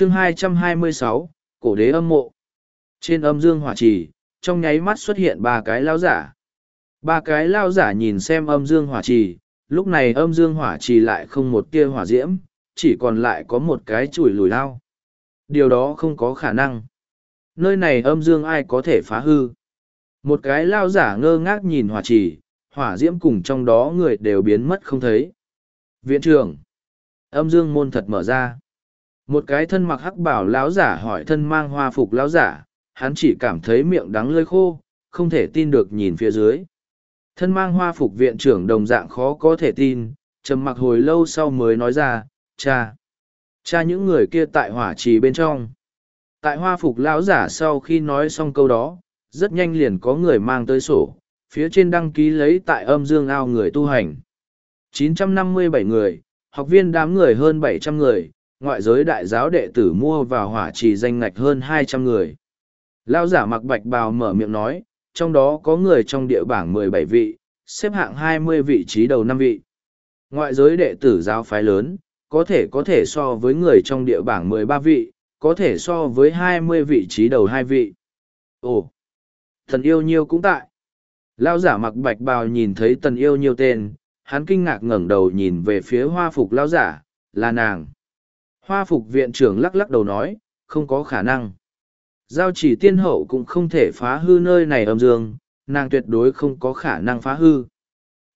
chương 226, cổ đế âm mộ. Trên âm dương hỏa trì, trong nháy mắt xuất hiện ba cái lao giả. Ba cái lao giả nhìn xem âm dương hỏa trì, lúc này âm dương hỏa trì lại không một tia hỏa diễm, chỉ còn lại có một cái chùi lùi lao. Điều đó không có khả năng. Nơi này âm dương ai có thể phá hư. Một cái lao giả ngơ ngác nhìn hỏa trì, hỏa diễm cùng trong đó người đều biến mất không thấy. Viện trưởng. Âm dương môn thật mở ra. Một cái thân mặc hắc bảo lão giả hỏi thân mang hoa phục lão giả, hắn chỉ cảm thấy miệng đắng lơi khô, không thể tin được nhìn phía dưới. Thân mang hoa phục viện trưởng đồng dạng khó có thể tin, trầm mặc hồi lâu sau mới nói ra, cha. Cha những người kia tại hỏa trì bên trong. Tại hoa phục lão giả sau khi nói xong câu đó, rất nhanh liền có người mang tới sổ, phía trên đăng ký lấy tại âm dương ao người tu hành. 957 người, học viên đám người hơn 700 người, ngoại giới đại giáo đệ tử mua vào hỏa trì danh ngạch hơn 200 người. Lao giả mặc bạch bào mở miệng nói, trong đó có người trong địa bảng 17 vị, xếp hạng 20 vị trí đầu năm vị. Ngoại giới đệ tử giáo phái lớn, có thể có thể so với người trong địa bảng 13 vị, có thể so với 20 vị trí đầu hai vị. Ồ, thần yêu nhiêu cũng tại. Lao giả mặc bạch bào nhìn thấy tần yêu nhiêu tên, hắn kinh ngạc ngẩng đầu nhìn về phía hoa phục lao giả, là nàng. Hoa phục viện trưởng lắc lắc đầu nói, không có khả năng. Giao chỉ tiên hậu cũng không thể phá hư nơi này âm dương, nàng tuyệt đối không có khả năng phá hư.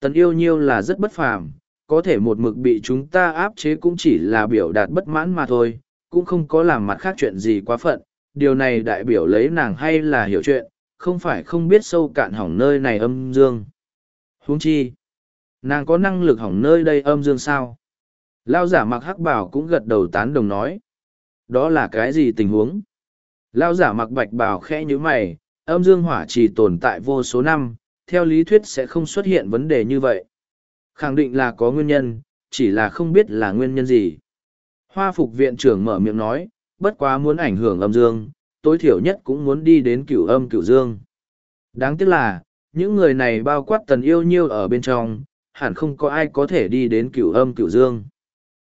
Tần yêu nhiêu là rất bất phàm, có thể một mực bị chúng ta áp chế cũng chỉ là biểu đạt bất mãn mà thôi, cũng không có làm mặt khác chuyện gì quá phận. Điều này đại biểu lấy nàng hay là hiểu chuyện, không phải không biết sâu cạn hỏng nơi này âm dương. Huống chi, nàng có năng lực hỏng nơi đây âm dương sao? Lao giả mặc hắc bảo cũng gật đầu tán đồng nói. Đó là cái gì tình huống? Lao giả mặc bạch bảo khẽ như mày, âm dương hỏa chỉ tồn tại vô số năm, theo lý thuyết sẽ không xuất hiện vấn đề như vậy. Khẳng định là có nguyên nhân, chỉ là không biết là nguyên nhân gì. Hoa phục viện trưởng mở miệng nói, bất quá muốn ảnh hưởng âm dương, tối thiểu nhất cũng muốn đi đến cửu âm cửu dương. Đáng tiếc là, những người này bao quát tần yêu nhiêu ở bên trong, hẳn không có ai có thể đi đến cửu âm cửu dương.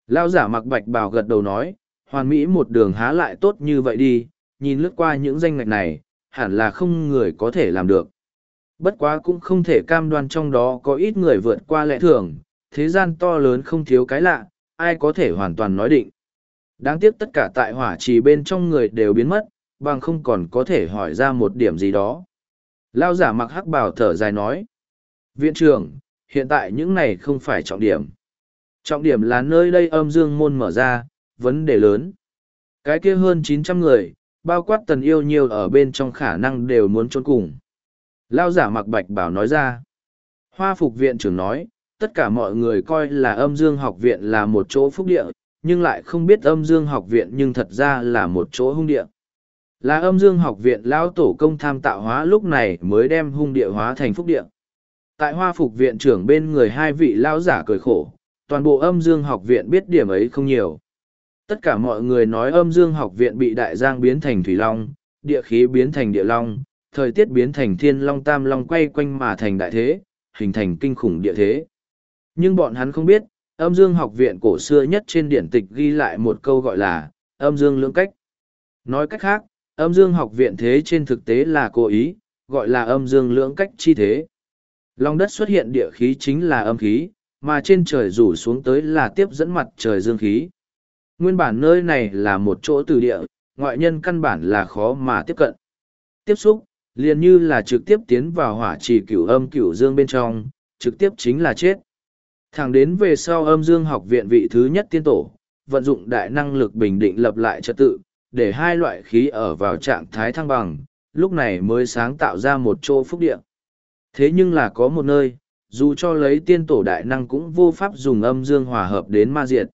Lao giả mặc bạch bào gật đầu nói, hoàn mỹ một đường há lại tốt như vậy đi, nhìn lướt qua những danh ngạch này, hẳn là không người có thể làm được. Bất quá cũng không thể cam đoan trong đó có ít người vượt qua lẽ thường, thế gian to lớn không thiếu cái lạ, ai có thể hoàn toàn nói định. Đáng tiếc tất cả tại hỏa trì bên trong người đều biến mất, bằng không còn có thể hỏi ra một điểm gì đó. Lao giả mặc hắc bào thở dài nói. Viện trưởng, hiện tại những này không phải trọng điểm. Trọng điểm là nơi đây âm dương môn mở ra, vấn đề lớn. Cái kia hơn chín trăm người, bao quát tần yêu nhiều ở bên trong khả năng đều muốn trốn cùng. Lao giả mặc bạch bảo nói ra. Hoa phục viện trưởng nói, tất cả mọi người coi là âm dương học viện là một chỗ phúc địa, nhưng lại không biết âm dương học viện nhưng thật ra là một chỗ hung địa. Là âm dương học viện lão tổ công tham tạo hóa lúc này mới đem hung địa hóa thành phúc địa. Tại hoa phục viện trưởng bên người hai vị lão giả cười khổ, toàn bộ âm dương học viện biết điểm ấy không nhiều. Tất cả mọi người nói âm dương học viện bị đại giang biến thành thủy long, địa khí biến thành địa long, thời tiết biến thành thiên long tam long quay quanh mà thành đại thế, hình thành kinh khủng địa thế. Nhưng bọn hắn không biết, âm dương học viện cổ xưa nhất trên điển tịch ghi lại một câu gọi là âm dương lưỡng cách. Nói cách khác, âm dương học viện thế trên thực tế là cố ý, gọi là âm dương lưỡng cách chi thế. Long đất xuất hiện địa khí chính là âm khí, mà trên trời rủ xuống tới là tiếp dẫn mặt trời dương khí. Nguyên bản nơi này là một chỗ từ địa, ngoại nhân căn bản là khó mà tiếp cận. Tiếp xúc, liền như là trực tiếp tiến vào hỏa trì cửu âm cửu dương bên trong, trực tiếp chính là chết. Thẳng đến về sau âm dương học viện vị thứ nhất tiên tổ, vận dụng đại năng lực bình định lập lại trật tự, để hai loại khí ở vào trạng thái thăng bằng, lúc này mới sáng tạo ra một chỗ phúc địa. Thế nhưng là có một nơi, dù cho lấy tiên tổ đại năng cũng vô pháp dùng âm dương hòa hợp đến ma diệt.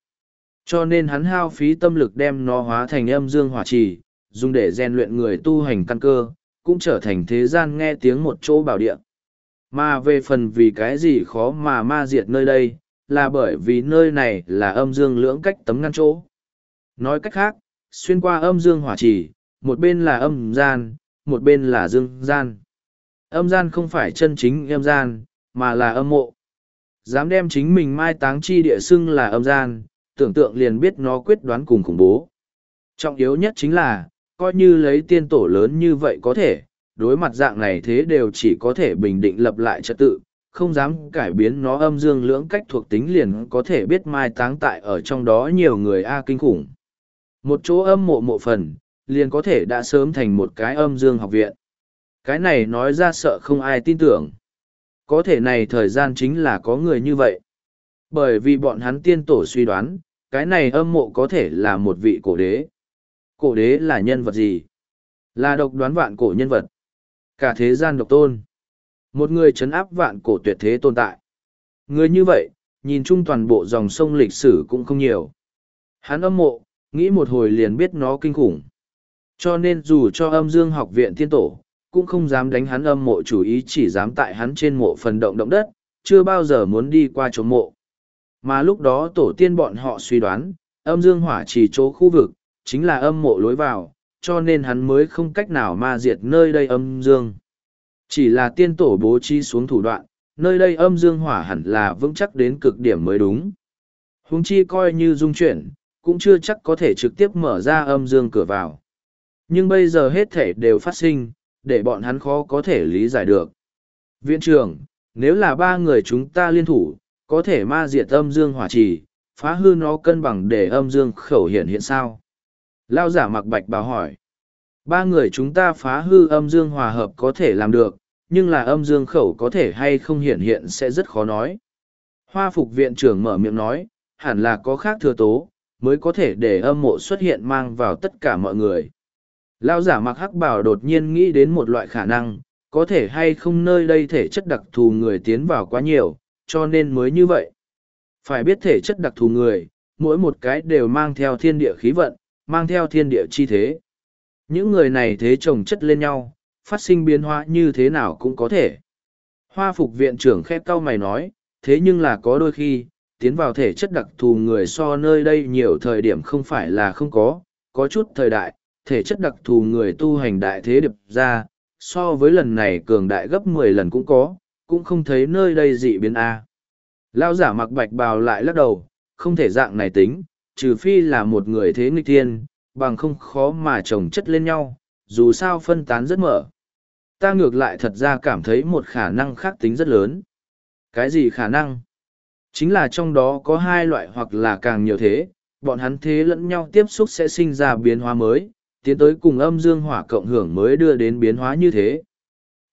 Cho nên hắn hao phí tâm lực đem nó hóa thành âm dương hòa trì, dùng để rèn luyện người tu hành căn cơ, cũng trở thành thế gian nghe tiếng một chỗ bảo địa. Mà về phần vì cái gì khó mà ma diệt nơi đây, là bởi vì nơi này là âm dương lưỡng cách tấm ngăn chỗ. Nói cách khác, xuyên qua âm dương hỏa trì, một bên là âm gian, một bên là dương gian. Âm gian không phải chân chính âm gian, mà là âm mộ. Dám đem chính mình mai táng chi địa xưng là âm gian, tưởng tượng liền biết nó quyết đoán cùng khủng bố. Trọng yếu nhất chính là, coi như lấy tiên tổ lớn như vậy có thể, đối mặt dạng này thế đều chỉ có thể bình định lập lại trật tự, không dám cải biến nó âm dương lưỡng cách thuộc tính liền có thể biết mai táng tại ở trong đó nhiều người A kinh khủng. Một chỗ âm mộ mộ phần, liền có thể đã sớm thành một cái âm dương học viện. Cái này nói ra sợ không ai tin tưởng. Có thể này thời gian chính là có người như vậy. Bởi vì bọn hắn tiên tổ suy đoán, cái này âm mộ có thể là một vị cổ đế. Cổ đế là nhân vật gì? Là độc đoán vạn cổ nhân vật. Cả thế gian độc tôn. Một người chấn áp vạn cổ tuyệt thế tồn tại. Người như vậy, nhìn chung toàn bộ dòng sông lịch sử cũng không nhiều. Hắn âm mộ, nghĩ một hồi liền biết nó kinh khủng. Cho nên dù cho âm dương học viện tiên tổ, cũng không dám đánh hắn âm mộ chủ ý chỉ dám tại hắn trên mộ phần động động đất, chưa bao giờ muốn đi qua chỗ mộ. Mà lúc đó tổ tiên bọn họ suy đoán, âm dương hỏa chỉ chỗ khu vực, chính là âm mộ lối vào, cho nên hắn mới không cách nào ma diệt nơi đây âm dương. Chỉ là tiên tổ bố trí xuống thủ đoạn, nơi đây âm dương hỏa hẳn là vững chắc đến cực điểm mới đúng. Hùng chi coi như dung chuyển, cũng chưa chắc có thể trực tiếp mở ra âm dương cửa vào. Nhưng bây giờ hết thể đều phát sinh, để bọn hắn khó có thể lý giải được. Viện trưởng, nếu là ba người chúng ta liên thủ, có thể ma diệt âm dương hỏa trì, phá hư nó cân bằng để âm dương khẩu hiện hiện sao? Lao giả mặc bạch báo hỏi. Ba người chúng ta phá hư âm dương hòa hợp có thể làm được, nhưng là âm dương khẩu có thể hay không hiện hiện sẽ rất khó nói. Hoa phục viện trưởng mở miệng nói, hẳn là có khác thừa tố, mới có thể để âm mộ xuất hiện mang vào tất cả mọi người. Lao giả mặc hắc bảo đột nhiên nghĩ đến một loại khả năng, có thể hay không nơi đây thể chất đặc thù người tiến vào quá nhiều, cho nên mới như vậy. Phải biết thể chất đặc thù người, mỗi một cái đều mang theo thiên địa khí vận, mang theo thiên địa chi thế. Những người này thế chồng chất lên nhau, phát sinh biến hóa như thế nào cũng có thể. Hoa phục viện trưởng khép cau mày nói, thế nhưng là có đôi khi, tiến vào thể chất đặc thù người so nơi đây nhiều thời điểm không phải là không có, có chút thời đại, thể chất đặc thù người tu hành đại thế điệp ra, so với lần này cường đại gấp mười lần cũng có, cũng không thấy nơi đây dị biến A. Lao giả mặc bạch bào lại lắc đầu, không thể dạng này tính, trừ phi là một người thế nghịch thiên, bằng không khó mà chồng chất lên nhau, dù sao phân tán rất mở. Ta ngược lại thật ra cảm thấy một khả năng khác tính rất lớn. Cái gì khả năng? Chính là trong đó có hai loại hoặc là càng nhiều thế, bọn hắn thế lẫn nhau tiếp xúc sẽ sinh ra biến hóa mới, tiến tới cùng âm dương hỏa cộng hưởng mới đưa đến biến hóa như thế.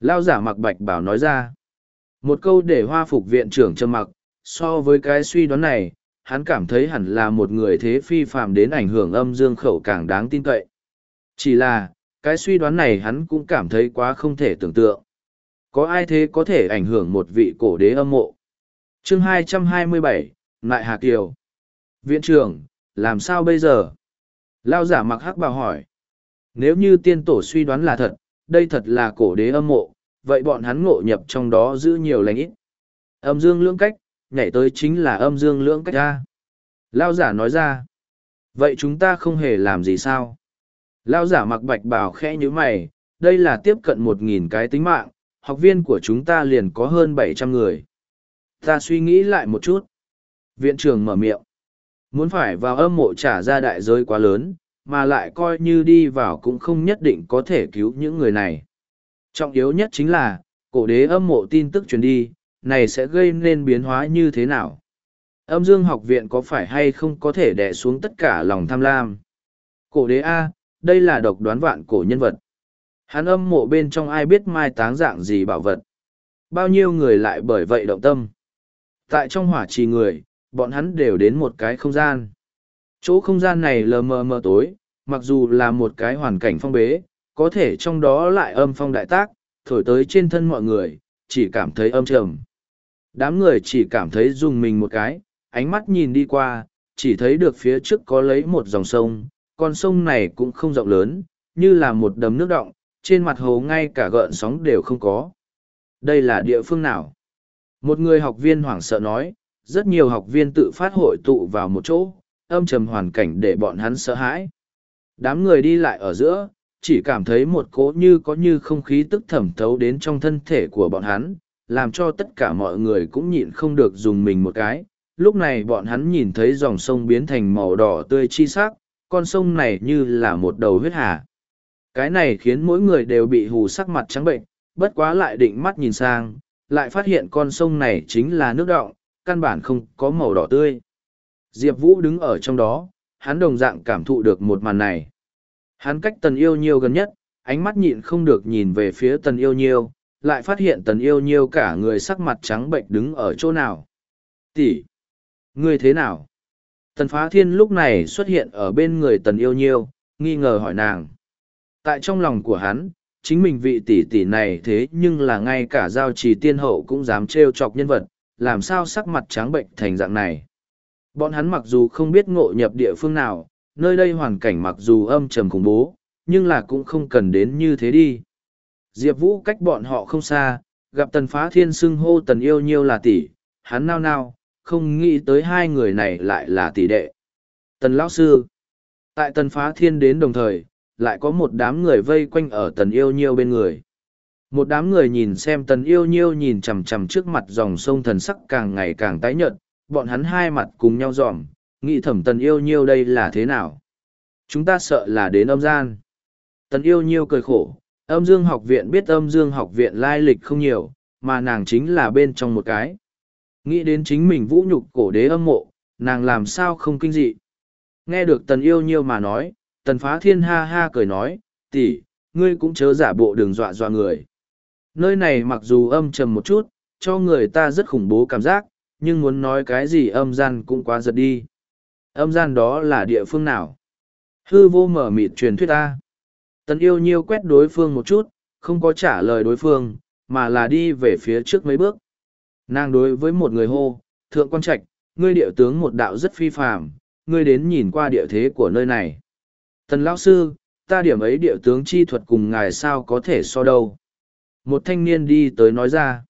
Lao giả mặc bạch bảo nói ra. Một câu để hoa phục viện trưởng trầm mặc, so với cái suy đoán này, hắn cảm thấy hẳn là một người thế phi phạm đến ảnh hưởng âm dương khẩu càng đáng tin cậy. Chỉ là, cái suy đoán này hắn cũng cảm thấy quá không thể tưởng tượng. Có ai thế có thể ảnh hưởng một vị cổ đế âm mộ? chương 227, Nại Hà Kiều. Viện trưởng, làm sao bây giờ? Lao giả mặc hắc bào hỏi. Nếu như tiên tổ suy đoán là thật, đây thật là cổ đế âm mộ, vậy bọn hắn ngộ nhập trong đó giữ nhiều lành ít. Âm dương lưỡng cách, nhảy tới chính là âm dương lưỡng cách ra. Lao giả nói ra. Vậy chúng ta không hề làm gì sao? Lao giả mặc bạch bảo khẽ như mày, đây là tiếp cận một nghìn cái tính mạng, học viên của chúng ta liền có hơn bảy trăm người. Ta suy nghĩ lại một chút. Viện trưởng mở miệng. Muốn phải vào âm mộ trả ra đại giới quá lớn, mà lại coi như đi vào cũng không nhất định có thể cứu những người này. Trọng yếu nhất chính là, cổ đế âm mộ tin tức truyền đi, này sẽ gây nên biến hóa như thế nào? Âm dương học viện có phải hay không có thể đè xuống tất cả lòng tham lam? Cổ đế A, đây là độc đoán vạn cổ nhân vật. Hắn âm mộ bên trong ai biết mai táng dạng gì bảo vật. Bao nhiêu người lại bởi vậy động tâm. Tại trong hỏa trì người, bọn hắn đều đến một cái không gian. Chỗ không gian này lờ mờ mờ tối, mặc dù là một cái hoàn cảnh phong bế, có thể trong đó lại âm phong đại tác, thổi tới trên thân mọi người, chỉ cảm thấy âm trầm. Đám người chỉ cảm thấy dùng mình một cái, ánh mắt nhìn đi qua, chỉ thấy được phía trước có lấy một dòng sông, con sông này cũng không rộng lớn, như là một đầm nước động, trên mặt hồ ngay cả gợn sóng đều không có. Đây là địa phương nào? Một người học viên hoảng sợ nói, rất nhiều học viên tự phát hội tụ vào một chỗ, âm trầm hoàn cảnh để bọn hắn sợ hãi. Đám người đi lại ở giữa, chỉ cảm thấy một cỗ như có như không khí tức thẩm thấu đến trong thân thể của bọn hắn, làm cho tất cả mọi người cũng nhịn không được dùng mình một cái. Lúc này bọn hắn nhìn thấy dòng sông biến thành màu đỏ tươi chi sắc, con sông này như là một đầu huyết hà. Cái này khiến mỗi người đều bị hù sắc mặt trắng bệnh, bất quá lại định mắt nhìn sang, lại phát hiện con sông này chính là nước đọng, căn bản không có màu đỏ tươi. Diệp Vũ đứng ở trong đó, hắn đồng dạng cảm thụ được một màn này. Hắn cách tần yêu nhiêu gần nhất, ánh mắt nhịn không được nhìn về phía tần yêu nhiêu, lại phát hiện tần yêu nhiêu cả người sắc mặt trắng bệnh đứng ở chỗ nào. Tỷ! Ngươi thế nào? Tần phá thiên lúc này xuất hiện ở bên người tần yêu nhiêu, nghi ngờ hỏi nàng. Tại trong lòng của hắn, chính mình vị tỷ tỷ này thế nhưng là ngay cả giao trì tiên hậu cũng dám trêu chọc nhân vật, làm sao sắc mặt trắng bệnh thành dạng này. Bọn hắn mặc dù không biết ngộ nhập địa phương nào, nơi đây hoàn cảnh mặc dù âm trầm khủng bố, nhưng là cũng không cần đến như thế đi. Diệp Vũ cách bọn họ không xa, gặp tần phá thiên xưng hô tần yêu nhiêu là tỷ, hắn nao nao, không nghĩ tới hai người này lại là tỷ đệ. Tần Lão Sư Tại tần phá thiên đến đồng thời, lại có một đám người vây quanh ở tần yêu nhiêu bên người. Một đám người nhìn xem tần yêu nhiêu nhìn chằm chằm trước mặt dòng sông thần sắc càng ngày càng tái nhợt, bọn hắn hai mặt cùng nhau dòm, nghĩ thẩm tần yêu nhiêu đây là thế nào. Chúng ta sợ là đến âm gian. Tần yêu nhiêu cười khổ, âm dương học viện biết âm dương học viện lai lịch không nhiều, mà nàng chính là bên trong một cái. Nghĩ đến chính mình vũ nhục cổ đế âm mộ, nàng làm sao không kinh dị. Nghe được tần yêu nhiêu mà nói, tần phá thiên ha ha cười nói, tỷ, ngươi cũng chớ giả bộ đường dọa dọa người. Nơi này mặc dù âm trầm một chút, cho người ta rất khủng bố cảm giác, nhưng muốn nói cái gì âm gian cũng quá giật đi. Âm gian đó là địa phương nào? Hư vô mở mịt truyền thuyết ta. Tần yêu nhiêu quét đối phương một chút, không có trả lời đối phương, mà là đi về phía trước mấy bước. Nàng đối với một người hô, thượng quan trạch, ngươi địa tướng một đạo rất phi phàm, ngươi đến nhìn qua địa thế của nơi này. Tần lão sư, ta điểm ấy địa tướng chi thuật cùng ngài sao có thể so đâu. Một thanh niên đi tới nói ra.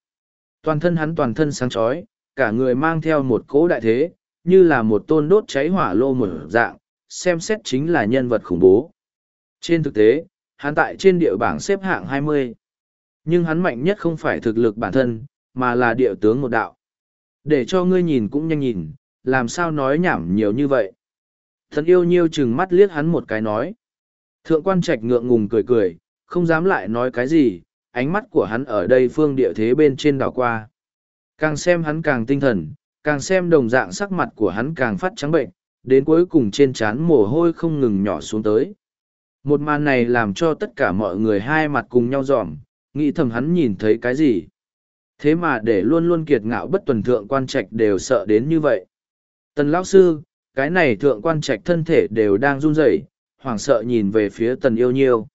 Toàn thân hắn toàn thân sáng chói, cả người mang theo một cỗ đại thế, như là một tôn đốt cháy hỏa lô một dạng, xem xét chính là nhân vật khủng bố. Trên thực tế, hắn tại trên địa bảng xếp hạng 20. Nhưng hắn mạnh nhất không phải thực lực bản thân, mà là địa tướng một đạo. Để cho ngươi nhìn cũng nhanh nhìn, làm sao nói nhảm nhiều như vậy. Thần yêu nhiêu chừng mắt liếc hắn một cái nói. Thượng quan trạch ngượng ngùng cười cười, không dám lại nói cái gì, ánh mắt của hắn ở đây phương địa thế bên trên đảo qua. Càng xem hắn càng tinh thần, càng xem đồng dạng sắc mặt của hắn càng phát trắng bệnh, đến cuối cùng trên trán mồ hôi không ngừng nhỏ xuống tới. Một màn này làm cho tất cả mọi người hai mặt cùng nhau dòm, nghĩ thầm hắn nhìn thấy cái gì. Thế mà để luôn luôn kiệt ngạo bất tuần thượng quan trạch đều sợ đến như vậy. Tần lão sư, cái này thượng quan trạch thân thể đều đang run rẩy, hoảng sợ nhìn về phía tần yêu nhiêu.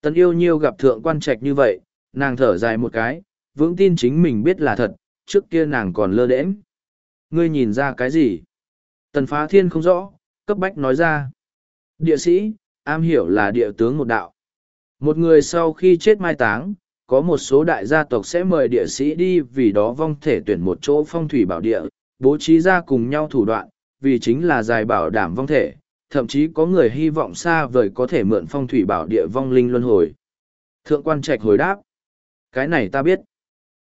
Tần yêu nhiêu gặp thượng quan trạch như vậy, nàng thở dài một cái, vững tin chính mình biết là thật, trước kia nàng còn lơ đễnh. Ngươi nhìn ra cái gì? Tần phá thiên không rõ, cấp bách nói ra. Địa sĩ, am hiểu là địa tướng một đạo. Một người sau khi chết mai táng, có một số đại gia tộc sẽ mời địa sĩ đi vì đó vong thể tuyển một chỗ phong thủy bảo địa, bố trí ra cùng nhau thủ đoạn, vì chính là dài bảo đảm vong thể, thậm chí có người hy vọng xa vời có thể mượn phong thủy bảo địa vong linh luân hồi. Thượng quan trạch hồi đáp, cái này ta biết.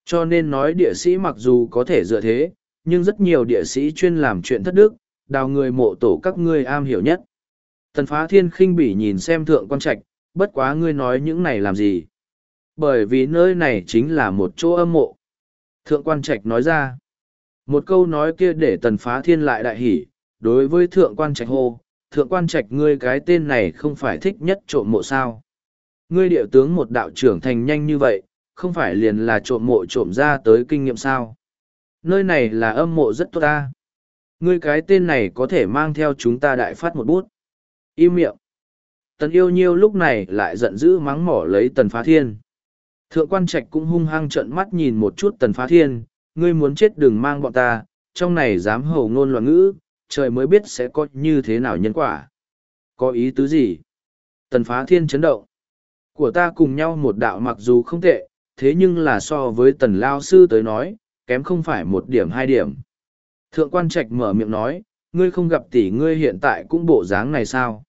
Cho nên nói địa sĩ mặc dù có thể dựa thế, nhưng rất nhiều địa sĩ chuyên làm chuyện thất đức, đào người mộ tổ các ngươi am hiểu nhất. Tần phá thiên khinh bỉ nhìn xem thượng quan trạch, bất quá ngươi nói những này làm gì. Bởi vì nơi này chính là một chỗ âm mộ. Thượng quan trạch nói ra. Một câu nói kia để tần phá thiên lại đại hỉ, đối với thượng quan trạch hô, thượng quan trạch ngươi cái tên này không phải thích nhất trộm mộ sao. Ngươi địa tướng một đạo trưởng thành nhanh như vậy, không phải liền là trộm mộ trộm ra tới kinh nghiệm sao. Nơi này là âm mộ rất tốt ta. Ngươi cái tên này có thể mang theo chúng ta đại phát một bút. Im miệng. Tần yêu nhiêu lúc này lại giận dữ mắng mỏ lấy tần phá thiên. Thượng quan trạch cũng hung hăng trợn mắt nhìn một chút tần phá thiên, ngươi muốn chết đừng mang bọn ta, trong này dám hầu ngôn loạn ngữ, trời mới biết sẽ có như thế nào nhân quả. Có ý tứ gì? Tần phá thiên chấn động. Của ta cùng nhau một đạo mặc dù không tệ, thế nhưng là so với tần lao sư tới nói, kém không phải một điểm hai điểm. Thượng quan trạch mở miệng nói, ngươi không gặp tỷ ngươi hiện tại cũng bộ dáng này sao?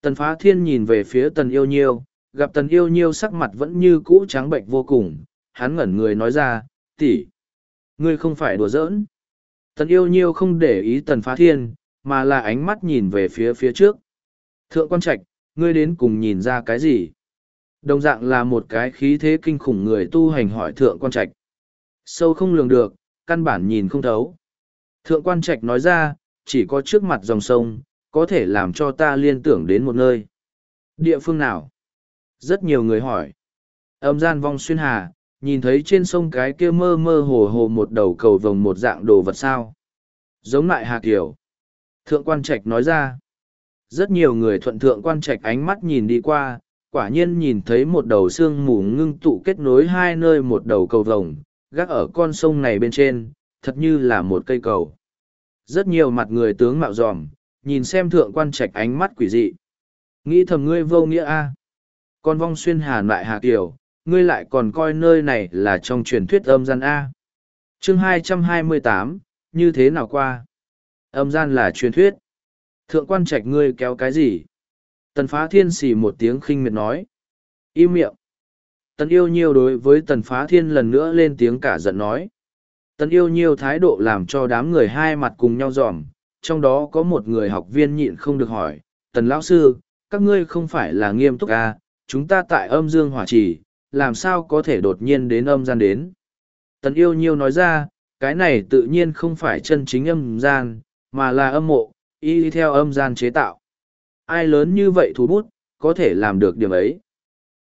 Tần phá thiên nhìn về phía tần yêu nhiêu, gặp tần yêu nhiêu sắc mặt vẫn như cũ trắng bệnh vô cùng, hắn ngẩn người nói ra, tỷ, ngươi không phải đùa giỡn. Tần yêu nhiêu không để ý tần phá thiên, mà là ánh mắt nhìn về phía phía trước. Thượng quan trạch, ngươi đến cùng nhìn ra cái gì? Đồng dạng là một cái khí thế kinh khủng người tu hành hỏi thượng quan trạch. Sâu không lường được, căn bản nhìn không thấu. Thượng quan trạch nói ra, chỉ có trước mặt dòng sông, có thể làm cho ta liên tưởng đến một nơi. Địa phương nào? Rất nhiều người hỏi. Âm gian vong xuyên hà, nhìn thấy trên sông cái kia mơ mơ hồ hồ một đầu cầu vồng một dạng đồ vật sao. Giống lại hà kiều. Thượng quan trạch nói ra. Rất nhiều người thuận thượng quan trạch ánh mắt nhìn đi qua, quả nhiên nhìn thấy một đầu xương mù ngưng tụ kết nối hai nơi một đầu cầu vồng, gác ở con sông này bên trên, thật như là một cây cầu. Rất nhiều mặt người tướng mạo dòm, nhìn xem thượng quan trạch ánh mắt quỷ dị. Nghĩ thầm ngươi vô nghĩa a Con vong xuyên hà lại hà kiều, ngươi lại còn coi nơi này là trong truyền thuyết âm gian A. chương 228, như thế nào qua? Âm gian là truyền thuyết. Thượng quan trạch ngươi kéo cái gì? Tần phá thiên xì một tiếng khinh miệt nói. Im miệng. Tần yêu nhiêu đối với tần phá thiên lần nữa lên tiếng cả giận nói. Tần yêu nhiêu thái độ làm cho đám người hai mặt cùng nhau dòm, trong đó có một người học viên nhịn không được hỏi. Tần lão sư, các ngươi không phải là nghiêm túc à, chúng ta tại âm dương hỏa trì, làm sao có thể đột nhiên đến âm gian đến. Tần yêu nhiêu nói ra, cái này tự nhiên không phải chân chính âm gian, mà là âm mộ, y theo âm gian chế tạo. Ai lớn như vậy thú bút, có thể làm được điểm ấy.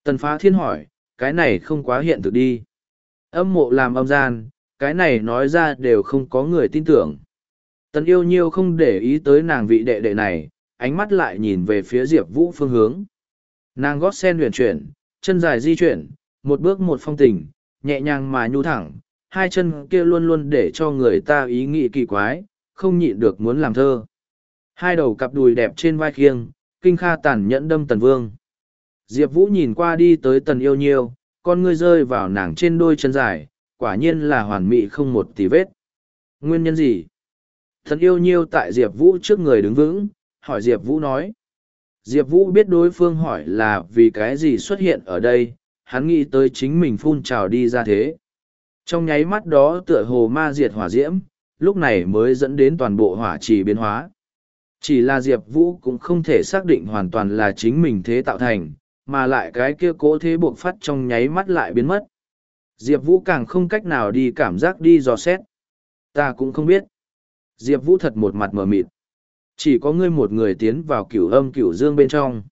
Tần phá thiên hỏi, cái này không quá hiện thực đi. Âm mộ làm âm gian, cái này nói ra đều không có người tin tưởng. Tần yêu nhiêu không để ý tới nàng vị đệ đệ này, ánh mắt lại nhìn về phía Diệp Vũ phương hướng. Nàng gót sen huyền chuyển, chân dài di chuyển, một bước một phong tình, nhẹ nhàng mà nhu thẳng, hai chân kia luôn luôn để cho người ta ý nghĩ kỳ quái, không nhịn được muốn làm thơ. Hai đầu cặp đùi đẹp trên vai khiêng, kinh kha tàn nhẫn đâm tần vương. Diệp Vũ nhìn qua đi tới tần yêu nhiêu, con ngươi rơi vào nàng trên đôi chân dài, quả nhiên là hoàn mỹ không một tí vết. Nguyên nhân gì? Tần yêu nhiêu tại Diệp Vũ trước người đứng vững, hỏi Diệp Vũ nói. Diệp Vũ biết đối phương hỏi là vì cái gì xuất hiện ở đây, hắn nghĩ tới chính mình phun trào đi ra thế. Trong nháy mắt đó tựa hồ ma diệt hỏa diễm, lúc này mới dẫn đến toàn bộ hỏa trì biến hóa. Chỉ là Diệp Vũ cũng không thể xác định hoàn toàn là chính mình thế tạo thành, mà lại cái kia cố thế buộc phát trong nháy mắt lại biến mất. Diệp Vũ càng không cách nào đi cảm giác đi dò xét. Ta cũng không biết. Diệp Vũ thật một mặt mờ mịt. Chỉ có ngươi một người tiến vào cửu âm cửu dương bên trong.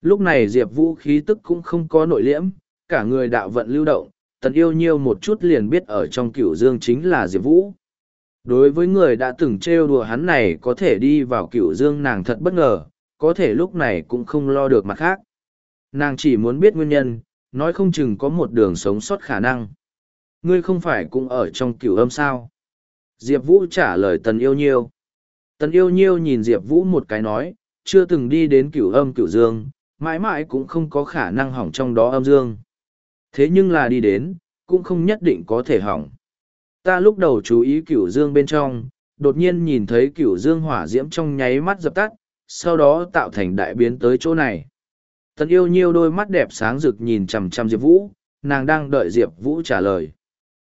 Lúc này Diệp Vũ khí tức cũng không có nội liễm, cả người đạo vận lưu động, tần yêu nhiêu một chút liền biết ở trong cửu dương chính là Diệp Vũ. Đối với người đã từng trêu đùa hắn này có thể đi vào cựu dương nàng thật bất ngờ, có thể lúc này cũng không lo được mặt khác. Nàng chỉ muốn biết nguyên nhân, nói không chừng có một đường sống sót khả năng. Ngươi không phải cũng ở trong cựu âm sao? Diệp Vũ trả lời tần yêu nhiêu. Tần yêu nhiêu nhìn Diệp Vũ một cái nói, chưa từng đi đến cửu âm cửu dương, mãi mãi cũng không có khả năng hỏng trong đó âm dương. Thế nhưng là đi đến, cũng không nhất định có thể hỏng. Ta lúc đầu chú ý cửu dương bên trong, đột nhiên nhìn thấy cửu dương hỏa diễm trong nháy mắt dập tắt, sau đó tạo thành đại biến tới chỗ này. Tần yêu nhiêu đôi mắt đẹp sáng rực nhìn chằm chằm Diệp Vũ, nàng đang đợi Diệp Vũ trả lời.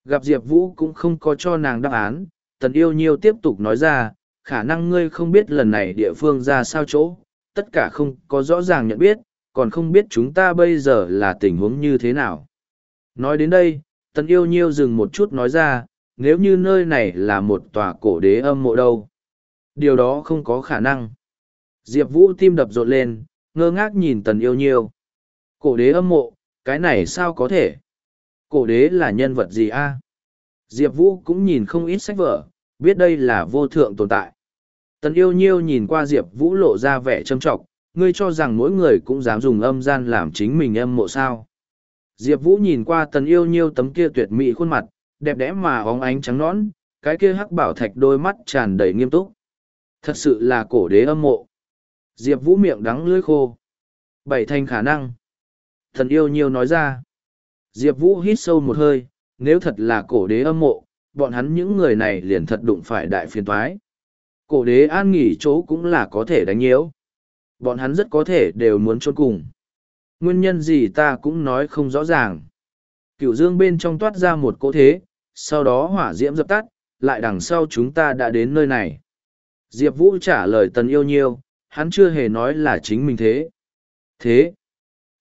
Gặp Diệp Vũ cũng không có cho nàng đáp án, tần yêu nhiêu tiếp tục nói ra, khả năng ngươi không biết lần này địa phương ra sao chỗ, tất cả không có rõ ràng nhận biết, còn không biết chúng ta bây giờ là tình huống như thế nào. Nói đến đây, tần yêu nhiêu dừng một chút nói ra, nếu như nơi này là một tòa cổ đế âm mộ đâu. Điều đó không có khả năng. Diệp Vũ tim đập rộn lên, ngơ ngác nhìn tần yêu nhiêu. Cổ đế âm mộ, cái này sao có thể? Cổ đế là nhân vật gì a? Diệp Vũ cũng nhìn không ít sách vở, biết đây là vô thượng tồn tại. Tần yêu nhiêu nhìn qua Diệp Vũ lộ ra vẻ trâm trọng, ngươi cho rằng mỗi người cũng dám dùng âm gian làm chính mình âm mộ sao. Diệp Vũ nhìn qua tần yêu nhiêu tấm kia tuyệt mỹ khuôn mặt, đẹp đẽ mà óng ánh trắng nõn, cái kia hắc bảo thạch đôi mắt tràn đầy nghiêm túc. Thật sự là cổ đế âm mộ. Diệp Vũ miệng đắng lưỡi khô. Bảy thành khả năng. Thần yêu nhiêu nói ra. Diệp Vũ hít sâu một hơi, nếu thật là cổ đế âm mộ, bọn hắn những người này liền thật đụng phải đại phiền toái. Cổ đế an nghỉ chỗ cũng là có thể đánh nhiễu. Bọn hắn rất có thể đều muốn trốn cùng. Nguyên nhân gì ta cũng nói không rõ ràng. Cửu dương bên trong toát ra một cỗ thế, sau đó hỏa diễm dập tắt, lại đằng sau chúng ta đã đến nơi này. Diệp Vũ trả lời tần yêu nhiêu, Hắn chưa hề nói là chính mình thế. Thế,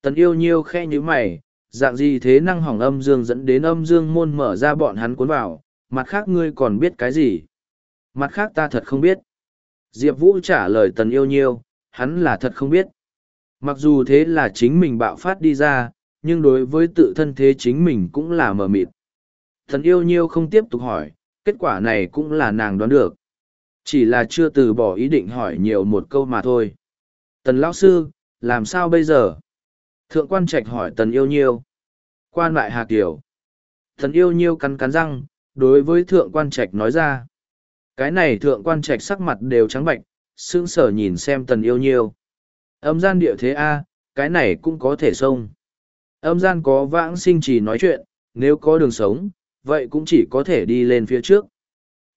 tần yêu nhiêu khe như mày, dạng gì thế năng hỏng âm dương dẫn đến âm dương môn mở ra bọn hắn cuốn vào, mặt khác ngươi còn biết cái gì? Mặt khác ta thật không biết. Diệp Vũ trả lời tần yêu nhiêu, hắn là thật không biết. Mặc dù thế là chính mình bạo phát đi ra, nhưng đối với tự thân thế chính mình cũng là mờ mịt. Thần yêu nhiêu không tiếp tục hỏi, kết quả này cũng là nàng đoán được. Chỉ là chưa từ bỏ ý định hỏi nhiều một câu mà thôi. Tần lão sư, làm sao bây giờ? Thượng quan trạch hỏi tần yêu nhiêu. Quan lại Hà tiểu, Tần yêu nhiêu cắn cắn răng, đối với thượng quan trạch nói ra. Cái này thượng quan trạch sắc mặt đều trắng bạch, sững sở nhìn xem tần yêu nhiêu. Âm gian địa thế A, cái này cũng có thể xông. Âm gian có vãng sinh chỉ nói chuyện, nếu có đường sống, vậy cũng chỉ có thể đi lên phía trước.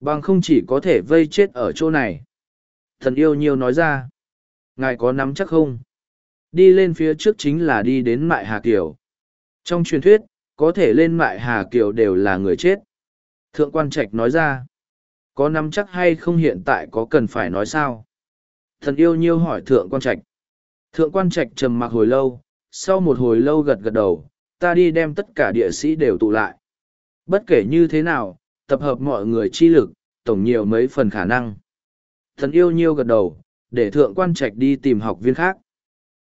Bằng không chỉ có thể vây chết ở chỗ này. Thần yêu nhiêu nói ra. Ngài có nắm chắc không? Đi lên phía trước chính là đi đến Mại Hà Kiều. Trong truyền thuyết, có thể lên Mại Hà Kiều đều là người chết. Thượng quan trạch nói ra. Có nắm chắc hay không hiện tại có cần phải nói sao? Thần yêu nhiêu hỏi thượng quan trạch. Thượng quan trạch trầm mặc hồi lâu, sau một hồi lâu gật gật đầu, ta đi đem tất cả địa sĩ đều tụ lại. Bất kể như thế nào, tập hợp mọi người chi lực, tổng nhiều mấy phần khả năng. Thần yêu nhiêu gật đầu, để thượng quan trạch đi tìm học viên khác.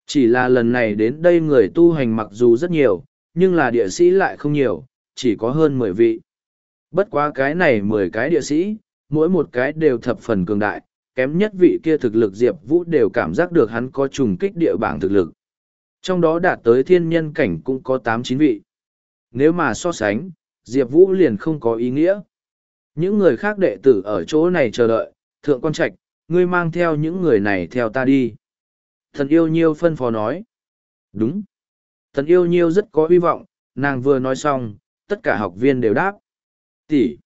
Chỉ là lần này đến đây người tu hành mặc dù rất nhiều, nhưng là địa sĩ lại không nhiều, chỉ có hơn mười vị. Bất quá cái này mười cái địa sĩ, mỗi một cái đều thập phần cường đại, kém nhất vị kia thực lực Diệp Vũ đều cảm giác được hắn có trùng kích địa bảng thực lực. Trong đó đạt tới thiên nhân cảnh cũng có tám chín vị. Nếu mà so sánh, Diệp Vũ liền không có ý nghĩa. Những người khác đệ tử ở chỗ này chờ đợi, thượng quan trạch, ngươi mang theo những người này theo ta đi. Thần yêu nhiêu phân phó nói. Đúng. Thần yêu nhiêu rất có hy vọng, nàng vừa nói xong, tất cả học viên đều đáp. Tỷ,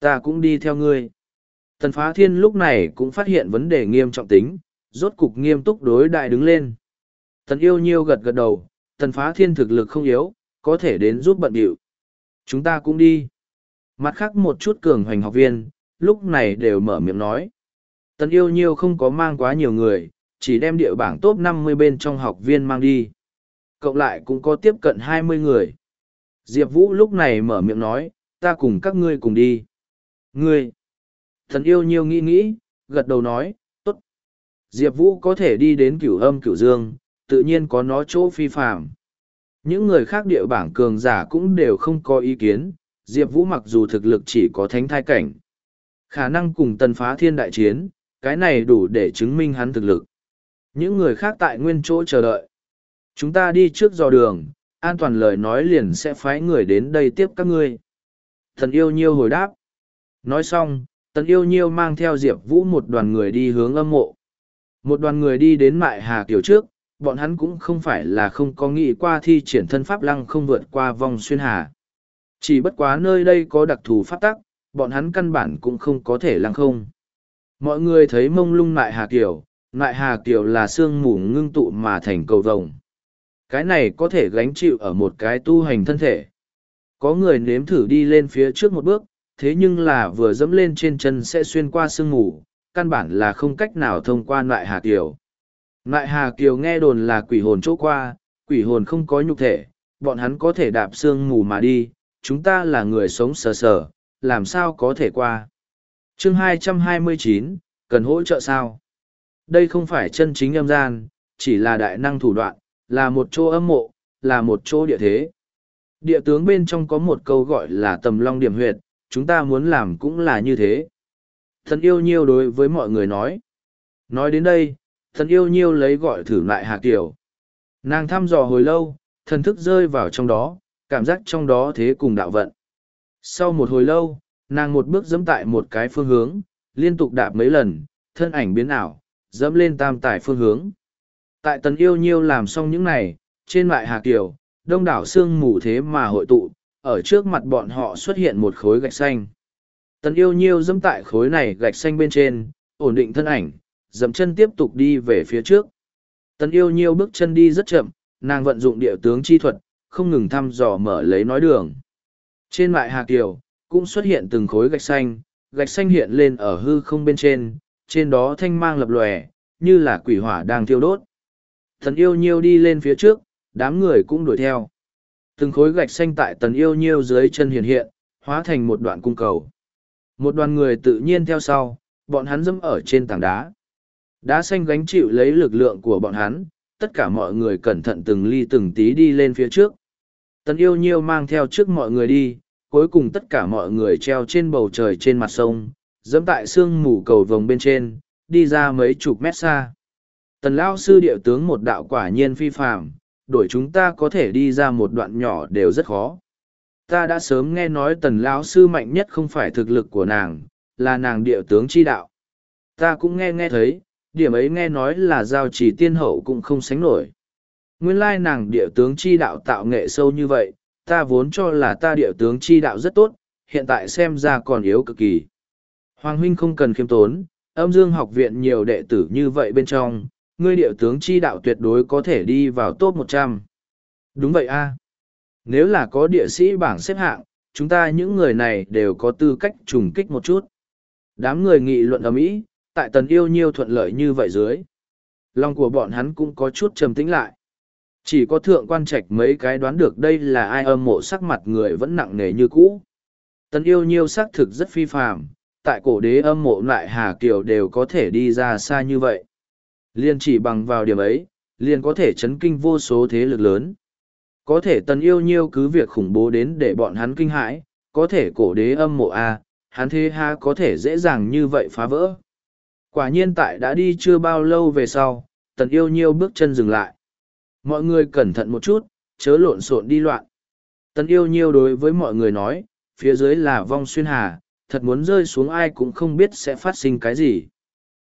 ta cũng đi theo ngươi. Tần phá thiên lúc này cũng phát hiện vấn đề nghiêm trọng tính, rốt cục nghiêm túc đối đại đứng lên. Tần yêu nhiêu gật gật đầu, tần phá thiên thực lực không yếu, có thể đến giúp bận điệu. Chúng ta cũng đi. Mặt khác một chút cường hoành học viên, lúc này đều mở miệng nói. Tần yêu nhiêu không có mang quá nhiều người, chỉ đem địa bảng top 50 bên trong học viên mang đi. Cộng lại cũng có tiếp cận 20 người. Diệp Vũ lúc này mở miệng nói, ta cùng các ngươi cùng đi. Ngươi! Thần yêu nhiêu nghĩ nghĩ, gật đầu nói, tốt. Diệp Vũ có thể đi đến cửu âm cửu dương, tự nhiên có nó chỗ phi phạm. Những người khác địa bảng cường giả cũng đều không có ý kiến, Diệp Vũ mặc dù thực lực chỉ có thánh thai cảnh. Khả năng cùng tần phá thiên đại chiến, cái này đủ để chứng minh hắn thực lực. Những người khác tại nguyên chỗ chờ đợi. Chúng ta đi trước dò đường, an toàn lời nói liền sẽ phái người đến đây tiếp các ngươi. Thần yêu nhiêu hồi đáp. Nói xong, tần yêu nhiêu mang theo Diệp Vũ một đoàn người đi hướng âm mộ. Một đoàn người đi đến Mại Hà Kiều trước, bọn hắn cũng không phải là không có nghĩ qua thi triển thân pháp lăng không vượt qua vòng xuyên hà. Chỉ bất quá nơi đây có đặc thù pháp tắc, bọn hắn căn bản cũng không có thể lăng không. Mọi người thấy mông lung nại Hà kiểu, nại Hà kiểu là sương mù ngưng tụ mà thành cầu vồng. Cái này có thể gánh chịu ở một cái tu hành thân thể. Có người nếm thử đi lên phía trước một bước, thế nhưng là vừa dẫm lên trên chân sẽ xuyên qua sương mù, căn bản là không cách nào thông qua Nại Hà kiểu. Nại Hà Kiều nghe đồn là quỷ hồn chỗ qua, quỷ hồn không có nhục thể, bọn hắn có thể đạp xương mù mà đi, chúng ta là người sống sờ sờ, làm sao có thể qua. chương 229, cần hỗ trợ sao? Đây không phải chân chính âm gian, chỉ là đại năng thủ đoạn, là một chỗ âm mộ, là một chỗ địa thế. Địa tướng bên trong có một câu gọi là tầm long điểm huyệt, chúng ta muốn làm cũng là như thế. Thần yêu nhiêu đối với mọi người nói. Nói đến đây, thần yêu nhiêu lấy gọi thử lại Hà Tiểu, Nàng thăm dò hồi lâu, thần thức rơi vào trong đó, cảm giác trong đó thế cùng đạo vận. Sau một hồi lâu, nàng một bước dẫm tại một cái phương hướng, liên tục đạp mấy lần, thân ảnh biến ảo, dẫm lên tam tải phương hướng. Tại tần yêu nhiêu làm xong những này, trên mại Hà Kiều, đông đảo xương mù thế mà hội tụ, ở trước mặt bọn họ xuất hiện một khối gạch xanh. Tần yêu nhiêu dẫm tại khối này gạch xanh bên trên, ổn định thân ảnh, dẫm chân tiếp tục đi về phía trước. Tần yêu nhiêu bước chân đi rất chậm, nàng vận dụng địa tướng chi thuật, không ngừng thăm dò mở lấy nói đường. Trên mại Hà Kiều, cũng xuất hiện từng khối gạch xanh, gạch xanh hiện lên ở hư không bên trên, trên đó thanh mang lập lòe, như là quỷ hỏa đang thiêu đốt. Tần yêu nhiêu đi lên phía trước, đám người cũng đuổi theo. Từng khối gạch xanh tại tần yêu nhiêu dưới chân hiện hiện, hóa thành một đoạn cung cầu. Một đoàn người tự nhiên theo sau, bọn hắn dẫm ở trên tảng đá. Đá xanh gánh chịu lấy lực lượng của bọn hắn, tất cả mọi người cẩn thận từng ly từng tí đi lên phía trước. Tần yêu nhiêu mang theo trước mọi người đi, cuối cùng tất cả mọi người treo trên bầu trời trên mặt sông, dẫm tại sương mù cầu vồng bên trên, đi ra mấy chục mét xa. Tần Lao sư điệu tướng một đạo quả nhiên phi phạm, đổi chúng ta có thể đi ra một đoạn nhỏ đều rất khó. Ta đã sớm nghe nói tần lão sư mạnh nhất không phải thực lực của nàng, là nàng địa tướng chi đạo. Ta cũng nghe nghe thấy, điểm ấy nghe nói là giao chỉ tiên hậu cũng không sánh nổi. Nguyên lai nàng địa tướng chi đạo tạo nghệ sâu như vậy, ta vốn cho là ta địa tướng chi đạo rất tốt, hiện tại xem ra còn yếu cực kỳ. Hoàng huynh không cần khiêm tốn, âm dương học viện nhiều đệ tử như vậy bên trong, ngươi địa tướng chi đạo tuyệt đối có thể đi vào top một trăm. Đúng vậy a. Nếu là có địa sĩ bảng xếp hạng, chúng ta những người này đều có tư cách trùng kích một chút. Đám người nghị luận ở mỹ, tại tần yêu nhiêu thuận lợi như vậy dưới. Lòng của bọn hắn cũng có chút trầm tĩnh lại. Chỉ có thượng quan trạch mấy cái đoán được đây là ai âm mộ sắc mặt người vẫn nặng nề như cũ. Tần yêu nhiêu xác thực rất phi phàm, tại cổ đế âm mộ lại Hà Kiều đều có thể đi ra xa như vậy. Liên chỉ bằng vào điểm ấy, liền có thể chấn kinh vô số thế lực lớn. Có thể tần yêu nhiêu cứ việc khủng bố đến để bọn hắn kinh hãi, có thể cổ đế âm mộ A, hắn thế ha có thể dễ dàng như vậy phá vỡ. Quả nhiên tại đã đi chưa bao lâu về sau, tần yêu nhiêu bước chân dừng lại. Mọi người cẩn thận một chút, chớ lộn xộn đi loạn. Tần yêu nhiêu đối với mọi người nói, phía dưới là vong xuyên hà, thật muốn rơi xuống ai cũng không biết sẽ phát sinh cái gì.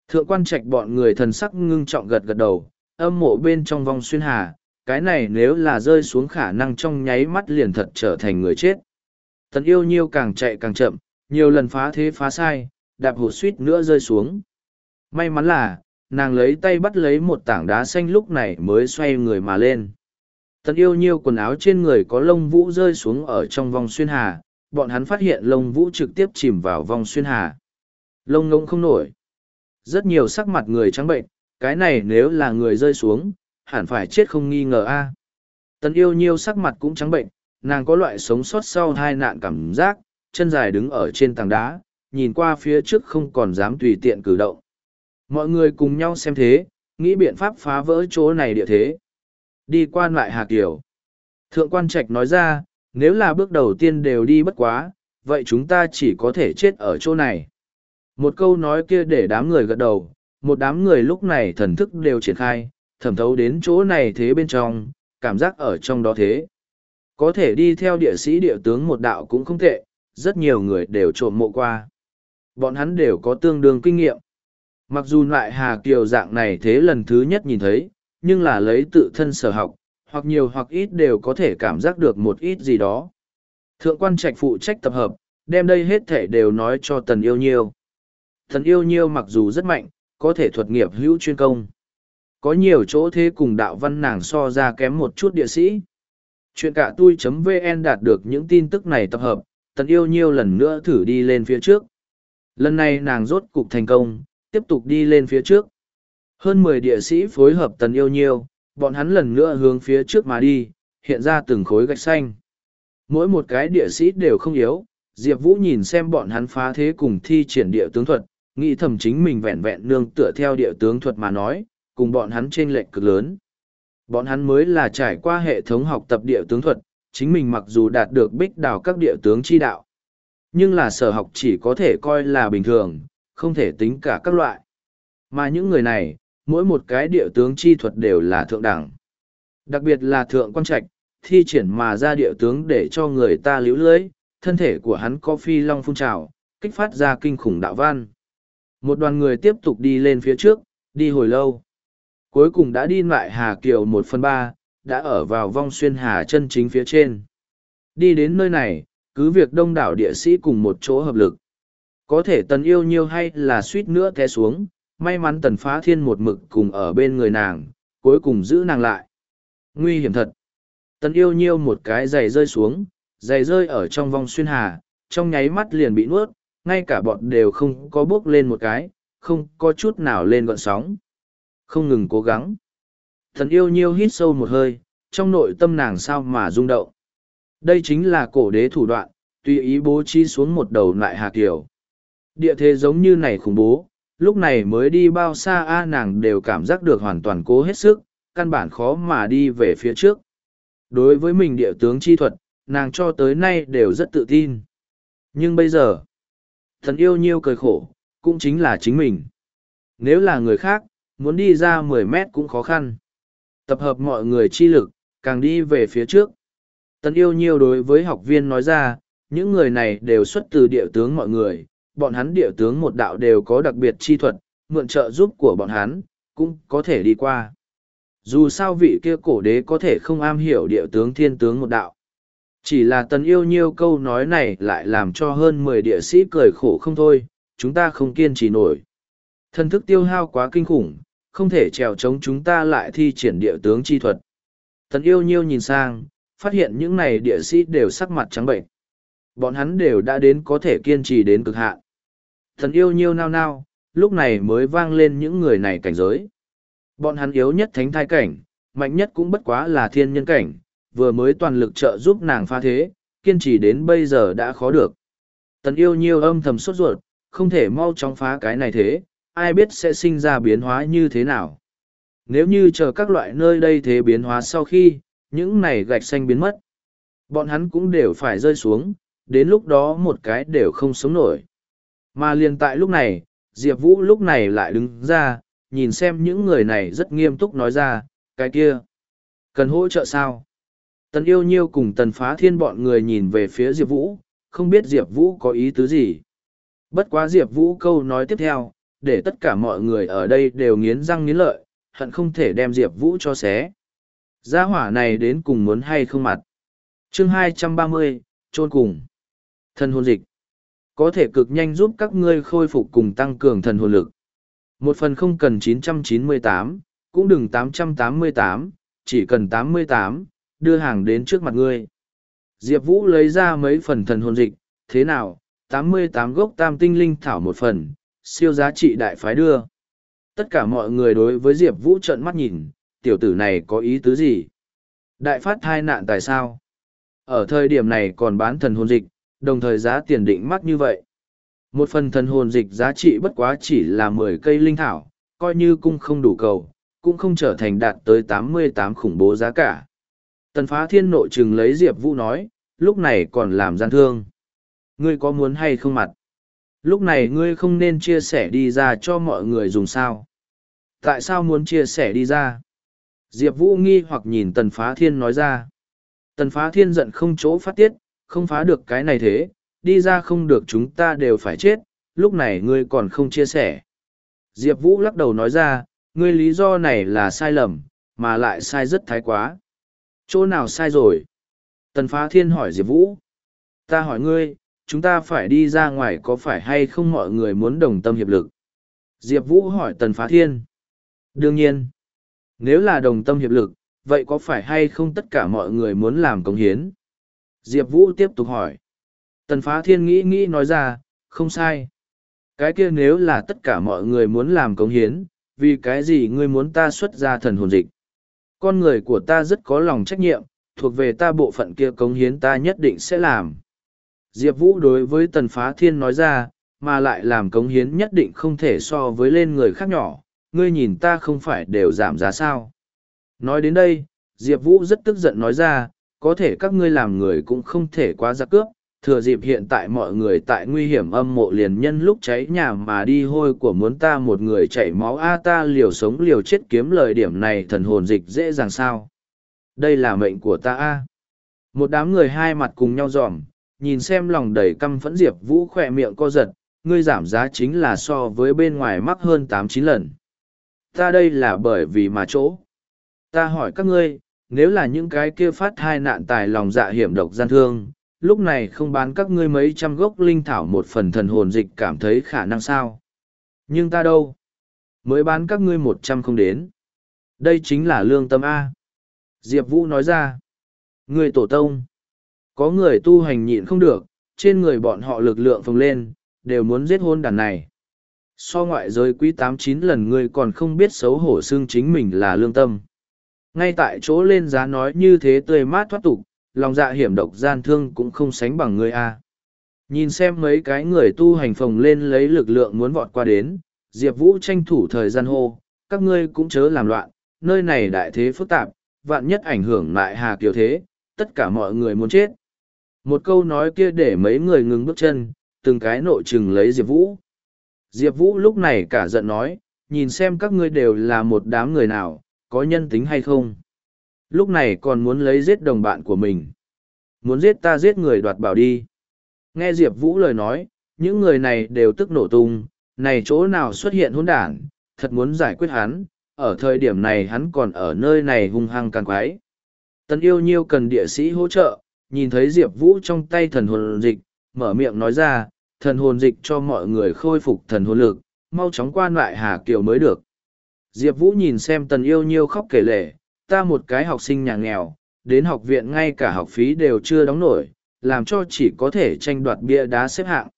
Thượng quan trạch bọn người thần sắc ngưng trọng gật gật đầu, âm mộ bên trong vong xuyên hà, cái này nếu là rơi xuống khả năng trong nháy mắt liền thật trở thành người chết. Tần yêu nhiêu càng chạy càng chậm, nhiều lần phá thế phá sai, đạp hụt suýt nữa rơi xuống. May mắn là, nàng lấy tay bắt lấy một tảng đá xanh lúc này mới xoay người mà lên. Tần yêu nhiêu quần áo trên người có lông vũ rơi xuống ở trong vòng xuyên hà, bọn hắn phát hiện lông vũ trực tiếp chìm vào vòng xuyên hà. Lông ngỗng không nổi. Rất nhiều sắc mặt người trắng bệnh, cái này nếu là người rơi xuống, hẳn phải chết không nghi ngờ a. Tần yêu nhiêu sắc mặt cũng trắng bệnh, nàng có loại sống sót sau hai nạn cảm giác, chân dài đứng ở trên tảng đá, nhìn qua phía trước không còn dám tùy tiện cử động. Mọi người cùng nhau xem thế, nghĩ biện pháp phá vỡ chỗ này địa thế. Đi quan lại Hà Kiều. Thượng quan trạch nói ra, nếu là bước đầu tiên đều đi bất quá, vậy chúng ta chỉ có thể chết ở chỗ này. Một câu nói kia để đám người gật đầu, một đám người lúc này thần thức đều triển khai, thẩm thấu đến chỗ này thế bên trong, cảm giác ở trong đó thế. Có thể đi theo địa sĩ địa tướng một đạo cũng không tệ, rất nhiều người đều trộm mộ qua. Bọn hắn đều có tương đương kinh nghiệm. Mặc dù lại Hà Kiều dạng này thế lần thứ nhất nhìn thấy, nhưng là lấy tự thân sở học, hoặc nhiều hoặc ít đều có thể cảm giác được một ít gì đó. Thượng quan trạch phụ trách tập hợp, đem đây hết thể đều nói cho tần yêu nhiêu. Tần yêu nhiêu mặc dù rất mạnh, có thể thuật nghiệp hữu chuyên công. Có nhiều chỗ thế cùng đạo văn nàng so ra kém một chút địa sĩ. Chuyện cả tui.vn đạt được những tin tức này tập hợp, tần yêu nhiêu lần nữa thử đi lên phía trước. Lần này nàng rốt cục thành công, tiếp tục đi lên phía trước. Hơn mười địa sĩ phối hợp tần yêu nhiêu, bọn hắn lần nữa hướng phía trước mà đi, hiện ra từng khối gạch xanh. Mỗi một cái địa sĩ đều không yếu, Diệp Vũ nhìn xem bọn hắn phá thế cùng thi triển địa tướng thuật, nghĩ thầm chính mình vẹn vẹn nương tựa theo địa tướng thuật mà nói, cùng bọn hắn trên lệnh cực lớn. Bọn hắn mới là trải qua hệ thống học tập địa tướng thuật, chính mình mặc dù đạt được bích đào các địa tướng chi đạo. Nhưng là sở học chỉ có thể coi là bình thường, không thể tính cả các loại. Mà những người này, mỗi một cái địa tướng chi thuật đều là thượng đẳng. Đặc biệt là thượng quan trạch, thi triển mà ra địa tướng để cho người ta liễu lưới, thân thể của hắn có phi long phun trào, kích phát ra kinh khủng đạo văn. Một đoàn người tiếp tục đi lên phía trước, đi hồi lâu. Cuối cùng đã đi lại Hà Kiều một phần ba, đã ở vào vong xuyên Hà chân chính phía trên. Đi đến nơi này, cứ việc đông đảo địa sĩ cùng một chỗ hợp lực. Có thể tần yêu nhiêu hay là suýt nữa té xuống, may mắn tần phá thiên một mực cùng ở bên người nàng, cuối cùng giữ nàng lại. Nguy hiểm thật. Tần yêu nhiêu một cái giày rơi xuống, giày rơi ở trong vòng xuyên hà, trong nháy mắt liền bị nuốt, ngay cả bọn đều không có bước lên một cái, không có chút nào lên gọn sóng. Không ngừng cố gắng. Thần yêu nhiêu hít sâu một hơi, trong nội tâm nàng sao mà rung động. Đây chính là cổ đế thủ đoạn, tùy ý bố trí xuống một đầu lại hạ kiểu. Địa thế giống như này khủng bố, lúc này mới đi bao xa a nàng đều cảm giác được hoàn toàn cố hết sức, căn bản khó mà đi về phía trước. Đối với mình địa tướng chi thuật, nàng cho tới nay đều rất tự tin. Nhưng bây giờ, thần yêu nhiêu cười khổ, cũng chính là chính mình. Nếu là người khác, muốn đi ra mười mét cũng khó khăn. Tập hợp mọi người chi lực, càng đi về phía trước. Tần yêu nhiêu đối với học viên nói ra, những người này đều xuất từ địa tướng mọi người, bọn hắn địa tướng một đạo đều có đặc biệt chi thuật, mượn trợ giúp của bọn hắn, cũng có thể đi qua. Dù sao vị kia cổ đế có thể không am hiểu địa tướng thiên tướng một đạo. Chỉ là tần yêu nhiêu câu nói này lại làm cho hơn mười địa sĩ cười khổ không thôi, chúng ta không kiên trì nổi. Thân thức tiêu hao quá kinh khủng, không thể trèo chống chúng ta lại thi triển địa tướng chi thuật. Tần yêu nhiêu nhìn sang, phát hiện những này địa sĩ đều sắc mặt trắng bệnh. Bọn hắn đều đã đến có thể kiên trì đến cực hạn. Thần yêu nhiêu nao nao, lúc này mới vang lên những người này cảnh giới. Bọn hắn yếu nhất thánh thai cảnh, mạnh nhất cũng bất quá là thiên nhân cảnh, vừa mới toàn lực trợ giúp nàng pha thế, kiên trì đến bây giờ đã khó được. Tần yêu nhiêu âm thầm sốt ruột, không thể mau chóng phá cái này thế, ai biết sẽ sinh ra biến hóa như thế nào. Nếu như chờ các loại nơi đây thế biến hóa sau khi, những này gạch xanh biến mất, bọn hắn cũng đều phải rơi xuống, đến lúc đó một cái đều không sống nổi. Mà liền tại lúc này, Diệp Vũ lúc này lại đứng ra, nhìn xem những người này rất nghiêm túc nói ra, cái kia, cần hỗ trợ sao? Tần yêu nhiêu cùng tần phá thiên bọn người nhìn về phía Diệp Vũ, không biết Diệp Vũ có ý tứ gì. Bất quá Diệp Vũ câu nói tiếp theo, để tất cả mọi người ở đây đều nghiến răng nghiến lợi, hận không thể đem Diệp Vũ cho xé. Gia hỏa này đến cùng muốn hay không mặt. chương 230, chôn cùng. thân hôn dịch. Có thể cực nhanh giúp các ngươi khôi phục cùng tăng cường thần hồn lực. Một phần không cần 998, cũng đừng 888, chỉ cần 88, đưa hàng đến trước mặt ngươi. Diệp Vũ lấy ra mấy phần thần hồn dịch, thế nào, 88 gốc tam tinh linh thảo một phần, siêu giá trị đại phái đưa. Tất cả mọi người đối với Diệp Vũ trợn mắt nhìn, tiểu tử này có ý tứ gì? Đại phát thai nạn tại sao? Ở thời điểm này còn bán thần hồn dịch, đồng thời giá tiền định mắc như vậy. Một phần thần hồn dịch giá trị bất quá chỉ là mười cây linh thảo, coi như cung không đủ cầu, cũng không trở thành đạt tới tám mươi tám khủng bố giá cả. Tần phá thiên nội trừng lấy Diệp Vũ nói, lúc này còn làm gian thương. Ngươi có muốn hay không mặt? Lúc này ngươi không nên chia sẻ đi ra cho mọi người dùng sao. Tại sao muốn chia sẻ đi ra? Diệp Vũ nghi hoặc nhìn tần phá thiên nói ra. Tần phá thiên giận không chỗ phát tiết, không phá được cái này thế, đi ra không được chúng ta đều phải chết, lúc này ngươi còn không chia sẻ. Diệp Vũ lắc đầu nói ra, ngươi lý do này là sai lầm, mà lại sai rất thái quá. Chỗ nào sai rồi? Tần Phá Thiên hỏi Diệp Vũ. Ta hỏi ngươi, chúng ta phải đi ra ngoài có phải hay không mọi người muốn đồng tâm hiệp lực? Diệp Vũ hỏi Tần Phá Thiên. Đương nhiên. Nếu là đồng tâm hiệp lực, vậy có phải hay không tất cả mọi người muốn làm công hiến? Diệp Vũ tiếp tục hỏi. Tần phá thiên nghĩ nghĩ nói ra, không sai. Cái kia nếu là tất cả mọi người muốn làm cống hiến, vì cái gì ngươi muốn ta xuất ra thần hồn dịch? Con người của ta rất có lòng trách nhiệm, thuộc về ta bộ phận kia cống hiến ta nhất định sẽ làm. Diệp Vũ đối với tần phá thiên nói ra, mà lại làm cống hiến nhất định không thể so với lên người khác nhỏ, ngươi nhìn ta không phải đều giảm giá sao. Nói đến đây, Diệp Vũ rất tức giận nói ra, có thể các ngươi làm người cũng không thể quá giặc cướp, thừa dịp hiện tại mọi người tại nguy hiểm âm mộ liền nhân lúc cháy nhà mà đi hôi của muốn ta một người chảy máu a ta liều sống liều chết kiếm lời điểm này thần hồn dịch dễ dàng sao. Đây là mệnh của ta a Một đám người hai mặt cùng nhau dòm, nhìn xem lòng đầy căm phẫn Diệp Vũ khỏe miệng co giật, ngươi giảm giá chính là so với bên ngoài mắc hơn tám chín lần. Ta đây là bởi vì mà chỗ. Ta hỏi các ngươi, nếu là những cái kia phát hai nạn tài lòng dạ hiểm độc gian thương, lúc này không bán các ngươi mấy trăm gốc linh thảo một phần thần hồn dịch cảm thấy khả năng sao. Nhưng ta đâu? Mới bán các ngươi một trăm không đến. Đây chính là lương tâm A. Diệp Vũ nói ra. Người tổ tông. Có người tu hành nhịn không được, trên người bọn họ lực lượng phồng lên, đều muốn giết hôn đàn này. So ngoại giới quý tám chín lần ngươi còn không biết xấu hổ xương chính mình là lương tâm. Ngay tại chỗ lên giá nói như thế tươi mát thoát tục, lòng dạ hiểm độc gian thương cũng không sánh bằng ngươi a. Nhìn xem mấy cái người tu hành phồng lên lấy lực lượng muốn vọt qua đến, Diệp Vũ tranh thủ thời gian hô, các ngươi cũng chớ làm loạn, nơi này đại thế phức tạp, vạn nhất ảnh hưởng lại hà kiều thế, tất cả mọi người muốn chết. Một câu nói kia để mấy người ngừng bước chân, từng cái nội chừng lấy Diệp Vũ. Diệp Vũ lúc này cả giận nói, nhìn xem các ngươi đều là một đám người nào, có nhân tính hay không. Lúc này còn muốn lấy giết đồng bạn của mình. Muốn giết ta giết người đoạt bảo đi. Nghe Diệp Vũ lời nói, những người này đều tức nổ tung, này chỗ nào xuất hiện hỗn đản, thật muốn giải quyết hắn, ở thời điểm này hắn còn ở nơi này hung hăng càng quái. Tần yêu nhiêu cần địa sĩ hỗ trợ, nhìn thấy Diệp Vũ trong tay thần hồn dịch, mở miệng nói ra, thần hồn dịch cho mọi người khôi phục thần hồn lực, mau chóng quan lại Hà Kiều mới được. Diệp Vũ nhìn xem tần yêu nhiêu khóc kể lệ, ta một cái học sinh nhà nghèo, đến học viện ngay cả học phí đều chưa đóng nổi, làm cho chỉ có thể tranh đoạt bia đá xếp hạng.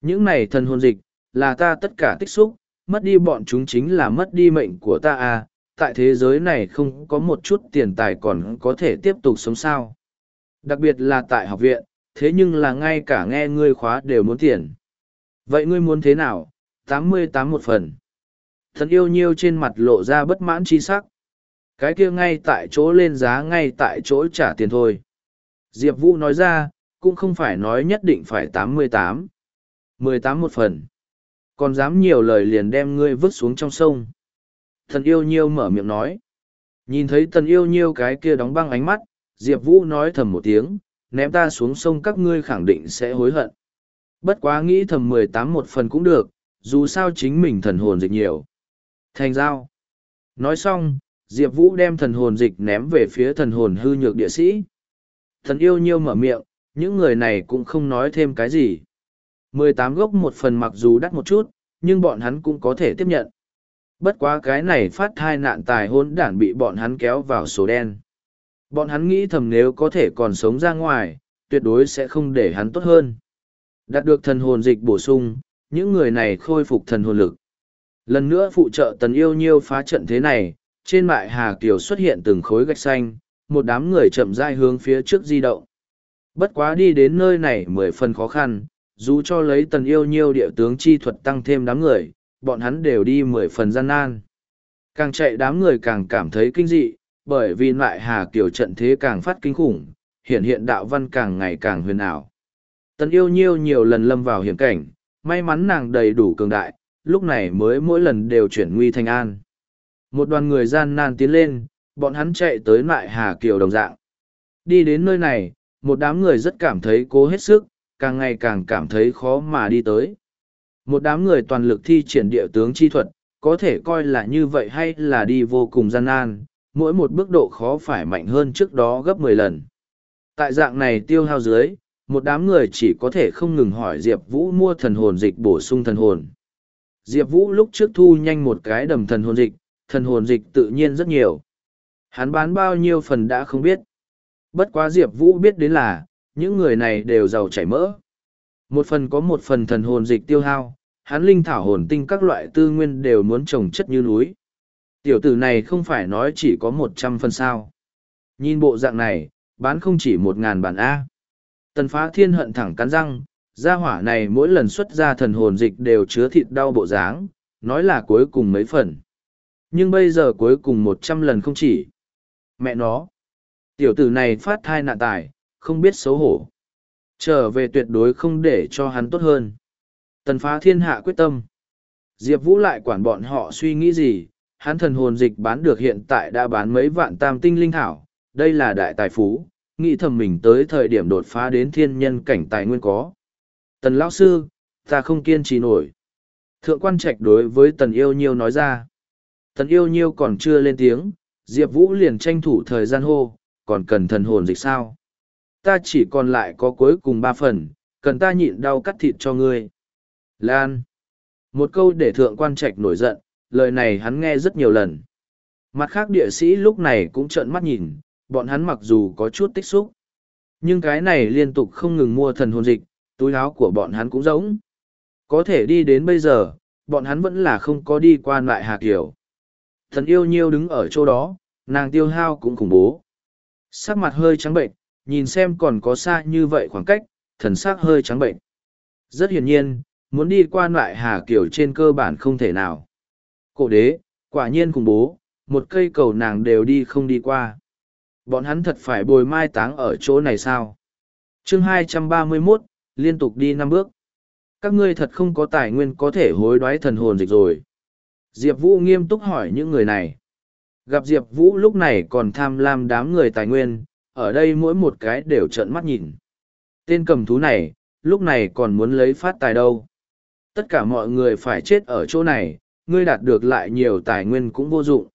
Những này thần hồn dịch, là ta tất cả tích xúc, mất đi bọn chúng chính là mất đi mệnh của ta à, tại thế giới này không có một chút tiền tài còn có thể tiếp tục sống sao. Đặc biệt là tại học viện, thế nhưng là ngay cả nghe ngươi khóa đều muốn tiền. Vậy ngươi muốn thế nào? tám mươi tám một phần. Thần yêu nhiêu trên mặt lộ ra bất mãn chi sắc. Cái kia ngay tại chỗ lên giá ngay tại chỗ trả tiền thôi. Diệp Vũ nói ra, cũng không phải nói nhất định phải tám mươi tám. mười tám một phần. Còn dám nhiều lời liền đem ngươi vứt xuống trong sông. Thần yêu nhiêu mở miệng nói. Nhìn thấy tần yêu nhiêu cái kia đóng băng ánh mắt, Diệp Vũ nói thầm một tiếng, ném ta xuống sông các ngươi khẳng định sẽ hối hận. Bất quá nghĩ thầm mười tám một phần cũng được, dù sao chính mình thần hồn dịch nhiều. Thành giao. Nói xong, Diệp Vũ đem thần hồn dịch ném về phía thần hồn hư nhược địa sĩ. Thần yêu nhiêu mở miệng, những người này cũng không nói thêm cái gì. mười tám gốc một phần mặc dù đắt một chút, nhưng bọn hắn cũng có thể tiếp nhận. Bất quá cái này phát thai nạn tài hôn đản bị bọn hắn kéo vào số đen. Bọn hắn nghĩ thầm nếu có thể còn sống ra ngoài, tuyệt đối sẽ không để hắn tốt hơn. Đạt được thần hồn dịch bổ sung, những người này khôi phục thần hồn lực. Lần nữa phụ trợ tần yêu nhiêu phá trận thế này, trên mại Hà Kiều xuất hiện từng khối gạch xanh, một đám người chậm rãi hướng phía trước di động. Bất quá đi đến nơi này mười phần khó khăn, dù cho lấy tần yêu nhiêu địa tướng chi thuật tăng thêm đám người, bọn hắn đều đi mười phần gian nan. Càng chạy đám người càng cảm thấy kinh dị, bởi vì mại Hà Kiều trận thế càng phát kinh khủng, hiện hiện đạo văn càng ngày càng huyền ảo. Tần yêu nhiêu nhiều lần lâm vào hiểm cảnh, may mắn nàng đầy đủ cường đại, lúc này mới mỗi lần đều chuyển nguy thành an. Một đoàn người gian nan tiến lên, bọn hắn chạy tới lại Hà Kiều đồng dạng. Đi đến nơi này, một đám người rất cảm thấy cố hết sức, càng ngày càng cảm thấy khó mà đi tới. Một đám người toàn lực thi triển địa tướng chi thuật, có thể coi là như vậy hay là đi vô cùng gian nan, mỗi một bước độ khó phải mạnh hơn trước đó gấp mười lần. Tại dạng này tiêu hao dưới, một đám người chỉ có thể không ngừng hỏi Diệp Vũ mua thần hồn dịch bổ sung thần hồn. Diệp Vũ lúc trước thu nhanh một cái đầm thần hồn dịch, thần hồn dịch tự nhiên rất nhiều. Hắn bán bao nhiêu phần đã không biết. Bất quá Diệp Vũ biết đến là, những người này đều giàu chảy mỡ. Một phần có một phần thần hồn dịch tiêu hao, hắn linh thảo hồn tinh các loại tư nguyên đều muốn trồng chất như núi. Tiểu tử này không phải nói chỉ có một trăm phần sao. Nhìn bộ dạng này, bán không chỉ một ngàn bản A. Tần phá thiên hận thẳng cắn răng, gia hỏa này mỗi lần xuất ra thần hồn dịch đều chứa thịt đau bộ dáng, nói là cuối cùng mấy phần. Nhưng bây giờ cuối cùng một trăm lần không chỉ. Mẹ nó. Tiểu tử này phát thai nạn tài, không biết xấu hổ. Trở về tuyệt đối không để cho hắn tốt hơn. Tần phá thiên hạ quyết tâm. Diệp Vũ lại quản bọn họ suy nghĩ gì, hắn thần hồn dịch bán được hiện tại đã bán mấy vạn tam tinh linh thảo, đây là đại tài phú, nghĩ thầm mình tới thời điểm đột phá đến thiên nhân cảnh tài nguyên có. Tần lão sư, ta không kiên trì nổi. Thượng quan trạch đối với tần yêu nhiêu nói ra. Tần yêu nhiêu còn chưa lên tiếng, Diệp Vũ liền tranh thủ thời gian hô, còn cần thần hồn dịch sao? Ta chỉ còn lại có cuối cùng ba phần, cần ta nhịn đau cắt thịt cho ngươi. Lan. Một câu để thượng quan trạch nổi giận, lời này hắn nghe rất nhiều lần. Mặt khác địa sĩ lúc này cũng trợn mắt nhìn, bọn hắn mặc dù có chút tích xúc. Nhưng cái này liên tục không ngừng mua thần hồn dịch, túi áo của bọn hắn cũng giống. Có thể đi đến bây giờ, bọn hắn vẫn là không có đi qua lại Hà Kiều. Thần yêu nhiêu đứng ở chỗ đó, nàng tiêu hao cũng khủng bố. Sắc mặt hơi trắng bệnh, nhìn xem còn có xa như vậy khoảng cách, thần sắc hơi trắng bệnh. Rất hiển nhiên, muốn đi qua lại Hà Kiều trên cơ bản không thể nào. Cổ đế, quả nhiên khủng bố, một cây cầu nàng đều đi không đi qua. Bọn hắn thật phải bồi mai táng ở chỗ này sao? chương 231, liên tục đi năm bước. Các ngươi thật không có tài nguyên có thể hối đoái thần hồn dịch rồi. Diệp Vũ nghiêm túc hỏi những người này. Gặp Diệp Vũ lúc này còn tham lam đám người tài nguyên, ở đây mỗi một cái đều trợn mắt nhìn. Tên cầm thú này, lúc này còn muốn lấy phát tài đâu. Tất cả mọi người phải chết ở chỗ này, ngươi đạt được lại nhiều tài nguyên cũng vô dụng.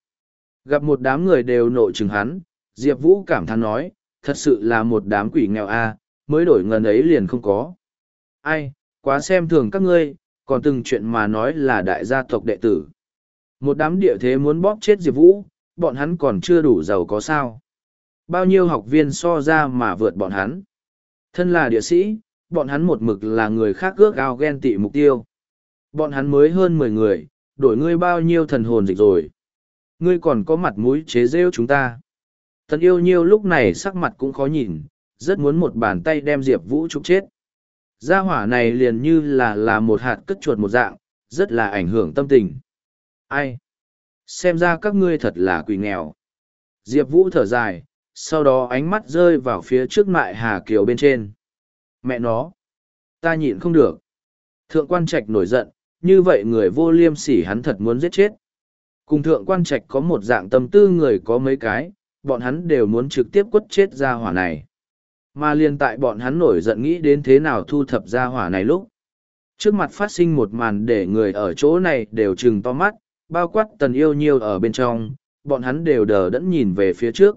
Gặp một đám người đều nộ chừng hắn, Diệp Vũ cảm thán nói, thật sự là một đám quỷ nghèo a mới đổi ngần ấy liền không có. Ai, quá xem thường các ngươi, còn từng chuyện mà nói là đại gia tộc đệ tử. Một đám địa thế muốn bóp chết Diệp Vũ, bọn hắn còn chưa đủ giàu có sao. Bao nhiêu học viên so ra mà vượt bọn hắn. Thân là địa sĩ, bọn hắn một mực là người khác ước ao ghen tị mục tiêu. Bọn hắn mới hơn mười người, đổi ngươi bao nhiêu thần hồn dịch rồi. Ngươi còn có mặt mũi chế rêu chúng ta. Tần yêu nhiêu lúc này sắc mặt cũng khó nhìn, rất muốn một bàn tay đem Diệp Vũ trục chết. Gia hỏa này liền như là là một hạt cất chuột một dạng, rất là ảnh hưởng tâm tình. Ai? Xem ra các ngươi thật là quỷ nghèo. Diệp Vũ thở dài, sau đó ánh mắt rơi vào phía trước mại Hà Kiều bên trên. Mẹ nó! Ta nhịn không được. Thượng quan trạch nổi giận, như vậy người vô liêm sỉ hắn thật muốn giết chết. Cùng thượng quan trạch có một dạng tâm tư người có mấy cái, bọn hắn đều muốn trực tiếp quất chết ra hỏa này. Mà liên tại bọn hắn nổi giận nghĩ đến thế nào thu thập ra hỏa này lúc. Trước mặt phát sinh một màn để người ở chỗ này đều trừng to mắt, bao quát tần yêu nhiêu ở bên trong, bọn hắn đều đờ đẫn nhìn về phía trước.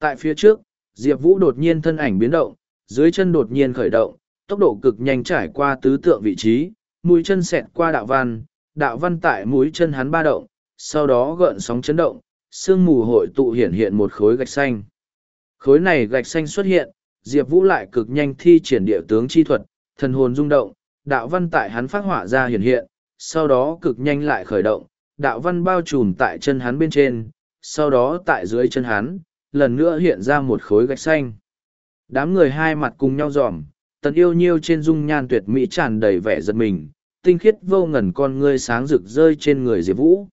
Tại phía trước, Diệp Vũ đột nhiên thân ảnh biến động, dưới chân đột nhiên khởi động, tốc độ cực nhanh trải qua tứ tượng vị trí, mũi chân xẹt qua đạo văn, đạo văn tại mũi chân hắn ba động, sau đó gợn sóng chấn động, sương mù hội tụ hiện hiện một khối gạch xanh. Khối này gạch xanh xuất hiện, Diệp Vũ lại cực nhanh thi triển địa tướng chi thuật, thần hồn rung động, đạo văn tại hắn phát hỏa ra hiện hiện, sau đó cực nhanh lại khởi động, đạo văn bao trùm tại chân hắn bên trên, sau đó tại dưới chân hắn, lần nữa hiện ra một khối gạch xanh. Đám người hai mặt cùng nhau dòm, tần yêu nhiêu trên dung nhan tuyệt mỹ tràn đầy vẻ giật mình, tinh khiết vô ngần con ngươi sáng rực rơi trên người Diệp Vũ.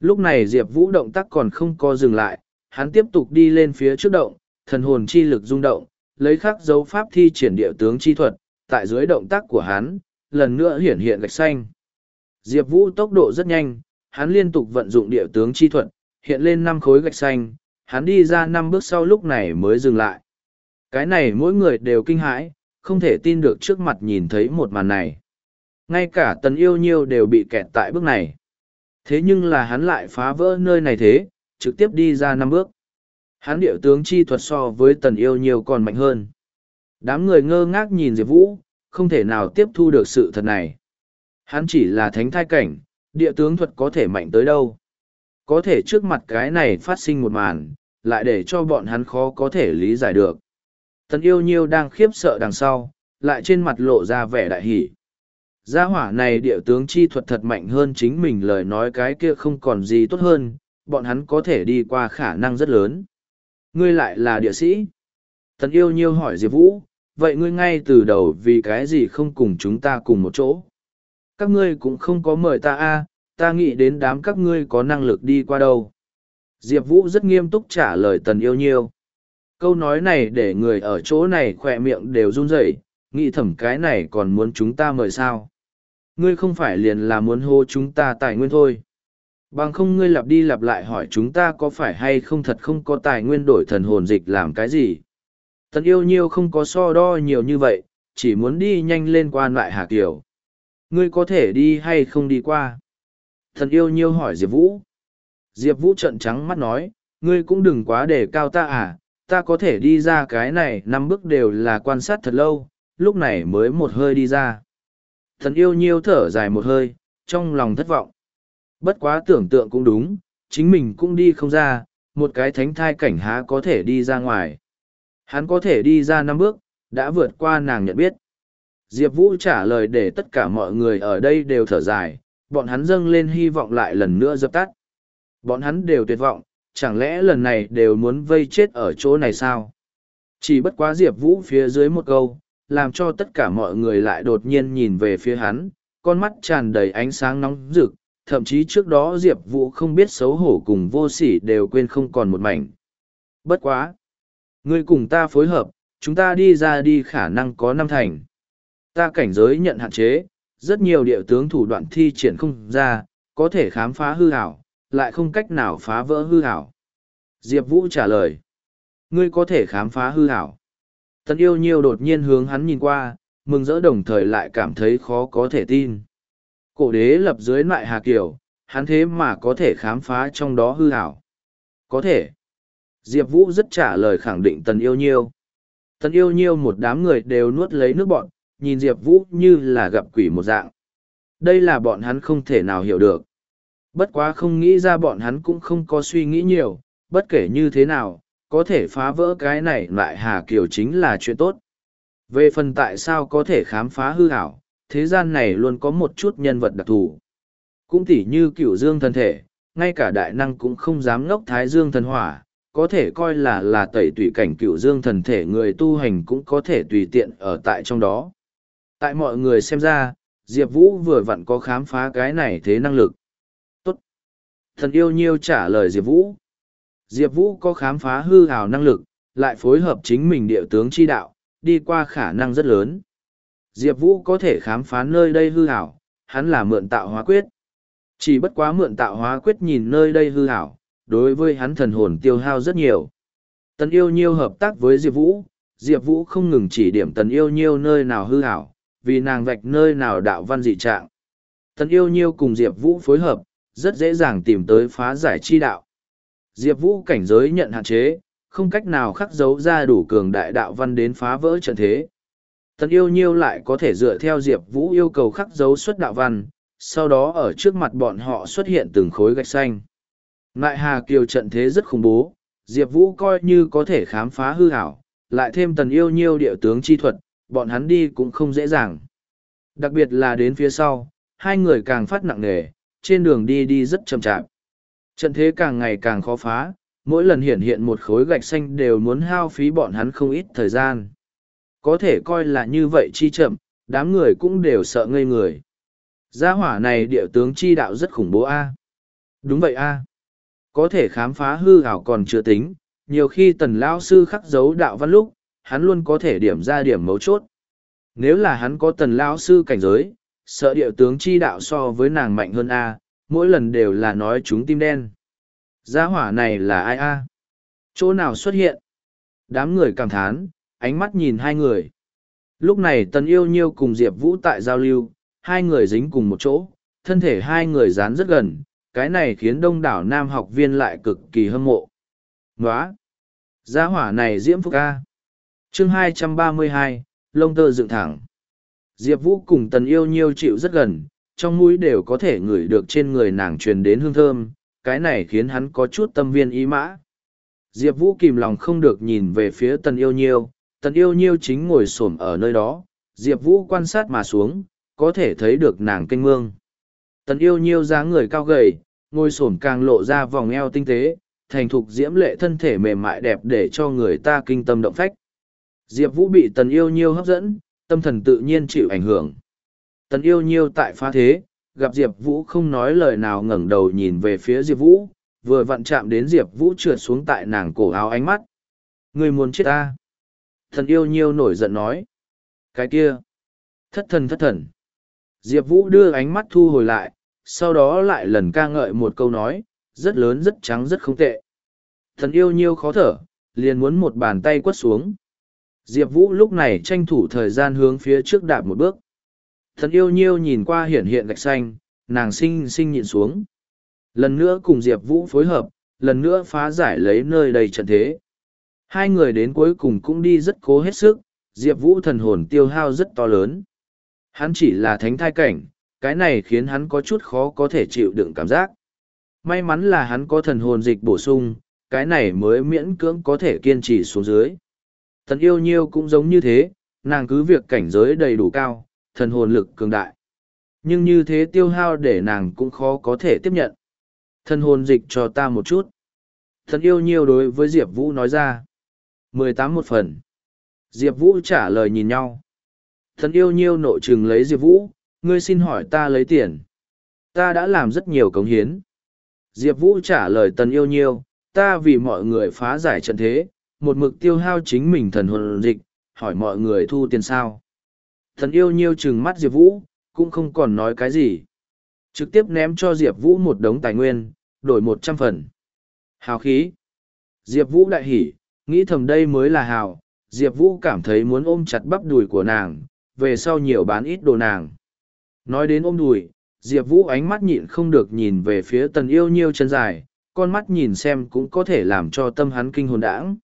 Lúc này Diệp Vũ động tác còn không co dừng lại, hắn tiếp tục đi lên phía trước động, thần hồn chi lực rung động, lấy khắc dấu pháp thi triển địa tướng chi thuật, tại dưới động tác của hắn, lần nữa hiển hiện gạch xanh. Diệp Vũ tốc độ rất nhanh, hắn liên tục vận dụng địa tướng chi thuật, hiện lên năm khối gạch xanh, hắn đi ra năm bước sau lúc này mới dừng lại. Cái này mỗi người đều kinh hãi, không thể tin được trước mặt nhìn thấy một màn này. Ngay cả tần yêu nhiêu đều bị kẹt tại bước này. Thế nhưng là hắn lại phá vỡ nơi này thế, trực tiếp đi ra năm bước. Hắn điệu tướng chi thuật so với tần yêu nhiều còn mạnh hơn. Đám người ngơ ngác nhìn Diệp Vũ, không thể nào tiếp thu được sự thật này. Hắn chỉ là thánh thai cảnh, địa tướng thuật có thể mạnh tới đâu. Có thể trước mặt cái này phát sinh một màn, lại để cho bọn hắn khó có thể lý giải được. Tần yêu nhiêu đang khiếp sợ đằng sau, lại trên mặt lộ ra vẻ đại hỷ. Gia hỏa này địa tướng chi thuật thật mạnh hơn chính mình lời nói cái kia không còn gì tốt hơn, bọn hắn có thể đi qua khả năng rất lớn. Ngươi lại là địa sĩ. Tần yêu nhiêu hỏi Diệp Vũ, vậy ngươi ngay từ đầu vì cái gì không cùng chúng ta cùng một chỗ? Các ngươi cũng không có mời ta a ta nghĩ đến đám các ngươi có năng lực đi qua đâu. Diệp Vũ rất nghiêm túc trả lời tần yêu nhiêu. Câu nói này để người ở chỗ này khỏe miệng đều run rẩy nghĩ thẩm cái này còn muốn chúng ta mời sao. Ngươi không phải liền là muốn hô chúng ta tài nguyên thôi. Bằng không ngươi lặp đi lặp lại hỏi chúng ta có phải hay không thật không có tài nguyên đổi thần hồn dịch làm cái gì. Tần yêu nhiêu không có so đo nhiều như vậy, chỉ muốn đi nhanh lên qua lại Hà Kiều. Ngươi có thể đi hay không đi qua? Thần yêu nhiêu hỏi Diệp Vũ. Diệp Vũ trận trắng mắt nói, ngươi cũng đừng quá để cao ta à, ta có thể đi ra cái này năm bước đều là quan sát thật lâu, lúc này mới một hơi đi ra. Thần yêu nhiêu thở dài một hơi, trong lòng thất vọng. Bất quá tưởng tượng cũng đúng, chính mình cũng đi không ra, một cái thánh thai cảnh há có thể đi ra ngoài. Hắn có thể đi ra năm bước, đã vượt qua nàng nhận biết. Diệp Vũ trả lời để tất cả mọi người ở đây đều thở dài, bọn hắn dâng lên hy vọng lại lần nữa dập tắt. Bọn hắn đều tuyệt vọng, chẳng lẽ lần này đều muốn vây chết ở chỗ này sao? Chỉ bất quá Diệp Vũ phía dưới một câu, làm cho tất cả mọi người lại đột nhiên nhìn về phía hắn, con mắt tràn đầy ánh sáng nóng rực, thậm chí trước đó Diệp Vũ không biết xấu hổ cùng vô sỉ đều quên không còn một mảnh. Bất quá! Ngươi cùng ta phối hợp, chúng ta đi ra đi khả năng có năm thành. Ta cảnh giới nhận hạn chế, rất nhiều địa tướng thủ đoạn thi triển không ra, có thể khám phá hư hảo, lại không cách nào phá vỡ hư hảo. Diệp Vũ trả lời. Ngươi có thể khám phá hư hảo. Tần yêu nhiêu đột nhiên hướng hắn nhìn qua, mừng rỡ đồng thời lại cảm thấy khó có thể tin. Cổ đế lập dưới lại hà Kiều, hắn thế mà có thể khám phá trong đó hư hảo. Có thể. Diệp Vũ rất trả lời khẳng định tần yêu nhiêu. Tần yêu nhiêu một đám người đều nuốt lấy nước bọn, nhìn Diệp Vũ như là gặp quỷ một dạng. Đây là bọn hắn không thể nào hiểu được. Bất quá không nghĩ ra bọn hắn cũng không có suy nghĩ nhiều, bất kể như thế nào, có thể phá vỡ cái này lại Hà Kiều chính là chuyện tốt. Về phần tại sao có thể khám phá hư hảo, thế gian này luôn có một chút nhân vật đặc thù. Cũng tỉ như cựu dương thần thể, ngay cả đại năng cũng không dám ngốc thái dương thần hỏa, có thể coi là là tẩy tùy cảnh cựu dương thần thể người tu hành cũng có thể tùy tiện ở tại trong đó. Tại mọi người xem ra, Diệp Vũ vừa vặn có khám phá cái này thế năng lực. Tốt. Thần yêu nhiêu trả lời Diệp Vũ. Diệp Vũ có khám phá hư hào năng lực, lại phối hợp chính mình địa tướng chi đạo, đi qua khả năng rất lớn. Diệp Vũ có thể khám phá nơi đây hư hảo, hắn là mượn tạo hóa quyết. Chỉ bất quá mượn tạo hóa quyết nhìn nơi đây hư hảo, đối với hắn thần hồn tiêu hao rất nhiều. Tần yêu nhiêu hợp tác với Diệp Vũ, Diệp Vũ không ngừng chỉ điểm tần yêu nhiêu nơi nào hư hảo, vì nàng vạch nơi nào đạo văn dị trạng. Tần yêu nhiêu cùng Diệp Vũ phối hợp, rất dễ dàng tìm tới phá giải chi đạo. Diệp Vũ cảnh giới nhận hạn chế, không cách nào khắc dấu ra đủ cường đại đạo văn đến phá vỡ trận thế. Tần yêu nhiêu lại có thể dựa theo Diệp Vũ yêu cầu khắc dấu xuất đạo văn, sau đó ở trước mặt bọn họ xuất hiện từng khối gạch xanh. Ngại Hà Kiều trận thế rất khủng bố, Diệp Vũ coi như có thể khám phá hư hảo, lại thêm tần yêu nhiêu địa tướng chi thuật, bọn hắn đi cũng không dễ dàng. Đặc biệt là đến phía sau, hai người càng phát nặng nề, trên đường đi đi rất chậm chạp. Trận thế càng ngày càng khó phá, mỗi lần hiện hiện một khối gạch xanh đều muốn hao phí bọn hắn không ít thời gian. Có thể coi là như vậy chi chậm, đám người cũng đều sợ ngây người. Gia hỏa này địa tướng chi đạo rất khủng bố a. À? Đúng vậy a. À? Có thể khám phá hư ảo còn chưa tính, nhiều khi tần lão sư khắc dấu đạo văn lúc, hắn luôn có thể điểm ra điểm mấu chốt. Nếu là hắn có tần lão sư cảnh giới, sợ địa tướng chi đạo so với nàng mạnh hơn a, mỗi lần đều là nói chúng tim đen. Gia hỏa này là ai a? Chỗ nào xuất hiện? Đám người cảm thán, ánh mắt nhìn hai người. Lúc này Tần Yêu Nhiêu cùng Diệp Vũ tại giao lưu, hai người dính cùng một chỗ, thân thể hai người dán rất gần, cái này khiến đông đảo nam học viên lại cực kỳ hâm mộ. Nóa! Gia hỏa này diễm phúc A. chương 232, lông tơ dựng thẳng. Diệp Vũ cùng Tần Yêu Nhiêu chịu rất gần, trong mũi đều có thể ngửi được trên người nàng truyền đến hương thơm, cái này khiến hắn có chút tâm viên ý mã. Diệp Vũ kìm lòng không được nhìn về phía Tần Yêu Nhiêu, Tần Yêu Nhiêu chính ngồi xổm ở nơi đó, Diệp Vũ quan sát mà xuống, có thể thấy được nàng canh mương. Tần Yêu Nhiêu dáng người cao gầy, ngồi xổm càng lộ ra vòng eo tinh tế, thành thục diễm lệ thân thể mềm mại đẹp để cho người ta kinh tâm động phách. Diệp Vũ bị Tần Yêu Nhiêu hấp dẫn, tâm thần tự nhiên chịu ảnh hưởng. Tần Yêu Nhiêu tại phá thế, gặp Diệp Vũ không nói lời nào ngẩng đầu nhìn về phía Diệp Vũ, vừa vặn chạm đến Diệp Vũ trượt xuống tại nàng cổ áo ánh mắt. Người muốn chết ta. Thần yêu nhiêu nổi giận nói. Cái kia. Thất thần thất thần. Diệp Vũ đưa ánh mắt thu hồi lại, sau đó lại lần ca ngợi một câu nói, rất lớn rất trắng rất không tệ. Thần yêu nhiêu khó thở, liền muốn một bàn tay quất xuống. Diệp Vũ lúc này tranh thủ thời gian hướng phía trước đạp một bước. Thần yêu nhiêu nhìn qua hiển hiện gạch xanh, nàng sinh sinh nhịn xuống. Lần nữa cùng Diệp Vũ phối hợp, lần nữa phá giải lấy nơi đầy trận thế. Hai người đến cuối cùng cũng đi rất cố hết sức, Diệp Vũ thần hồn tiêu hao rất to lớn. Hắn chỉ là thánh thai cảnh, cái này khiến hắn có chút khó có thể chịu đựng cảm giác. May mắn là hắn có thần hồn dịch bổ sung, cái này mới miễn cưỡng có thể kiên trì xuống dưới. Thần yêu nhiêu cũng giống như thế, nàng cứ việc cảnh giới đầy đủ cao, thần hồn lực cường đại. nhưng như thế tiêu hao để nàng cũng khó có thể tiếp nhận. Thần hồn dịch cho ta một chút. Thần yêu nhiêu đối với Diệp Vũ nói ra mười tám một phần. Diệp Vũ trả lời nhìn nhau. Thần yêu nhiêu nội chừng lấy Diệp Vũ, ngươi xin hỏi ta lấy tiền. Ta đã làm rất nhiều cống hiến. Diệp Vũ trả lời tần yêu nhiêu, ta vì mọi người phá giải trận thế, một mực tiêu hao chính mình thần hồn dịch, hỏi mọi người thu tiền sao. Thần yêu nhiêu chừng mắt Diệp Vũ, cũng không còn nói cái gì. Trực tiếp ném cho Diệp Vũ một đống tài nguyên, đổi một trăm phần. Hào khí. Diệp Vũ đại hỉ, nghĩ thầm đây mới là hào. Diệp Vũ cảm thấy muốn ôm chặt bắp đùi của nàng, về sau nhiều bán ít đồ nàng. Nói đến ôm đùi, Diệp Vũ ánh mắt nhịn không được nhìn về phía tần yêu nhiêu chân dài, con mắt nhìn xem cũng có thể làm cho tâm hắn kinh hồn đãng.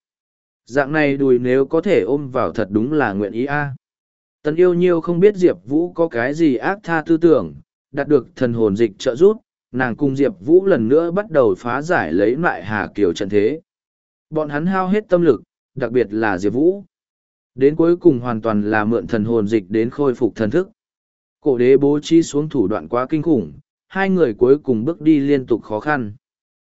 Dạng này đùi nếu có thể ôm vào thật đúng là nguyện ý a. Tần yêu nhiêu không biết Diệp Vũ có cái gì ác tha tư tưởng, đạt được thần hồn dịch trợ giúp, nàng cùng Diệp Vũ lần nữa bắt đầu phá giải lấy lại Hà Kiều trận thế. Bọn hắn hao hết tâm lực, đặc biệt là Diệp Vũ. Đến cuối cùng hoàn toàn là mượn thần hồn dịch đến khôi phục thần thức. Cổ đế bố trí xuống thủ đoạn quá kinh khủng, hai người cuối cùng bước đi liên tục khó khăn.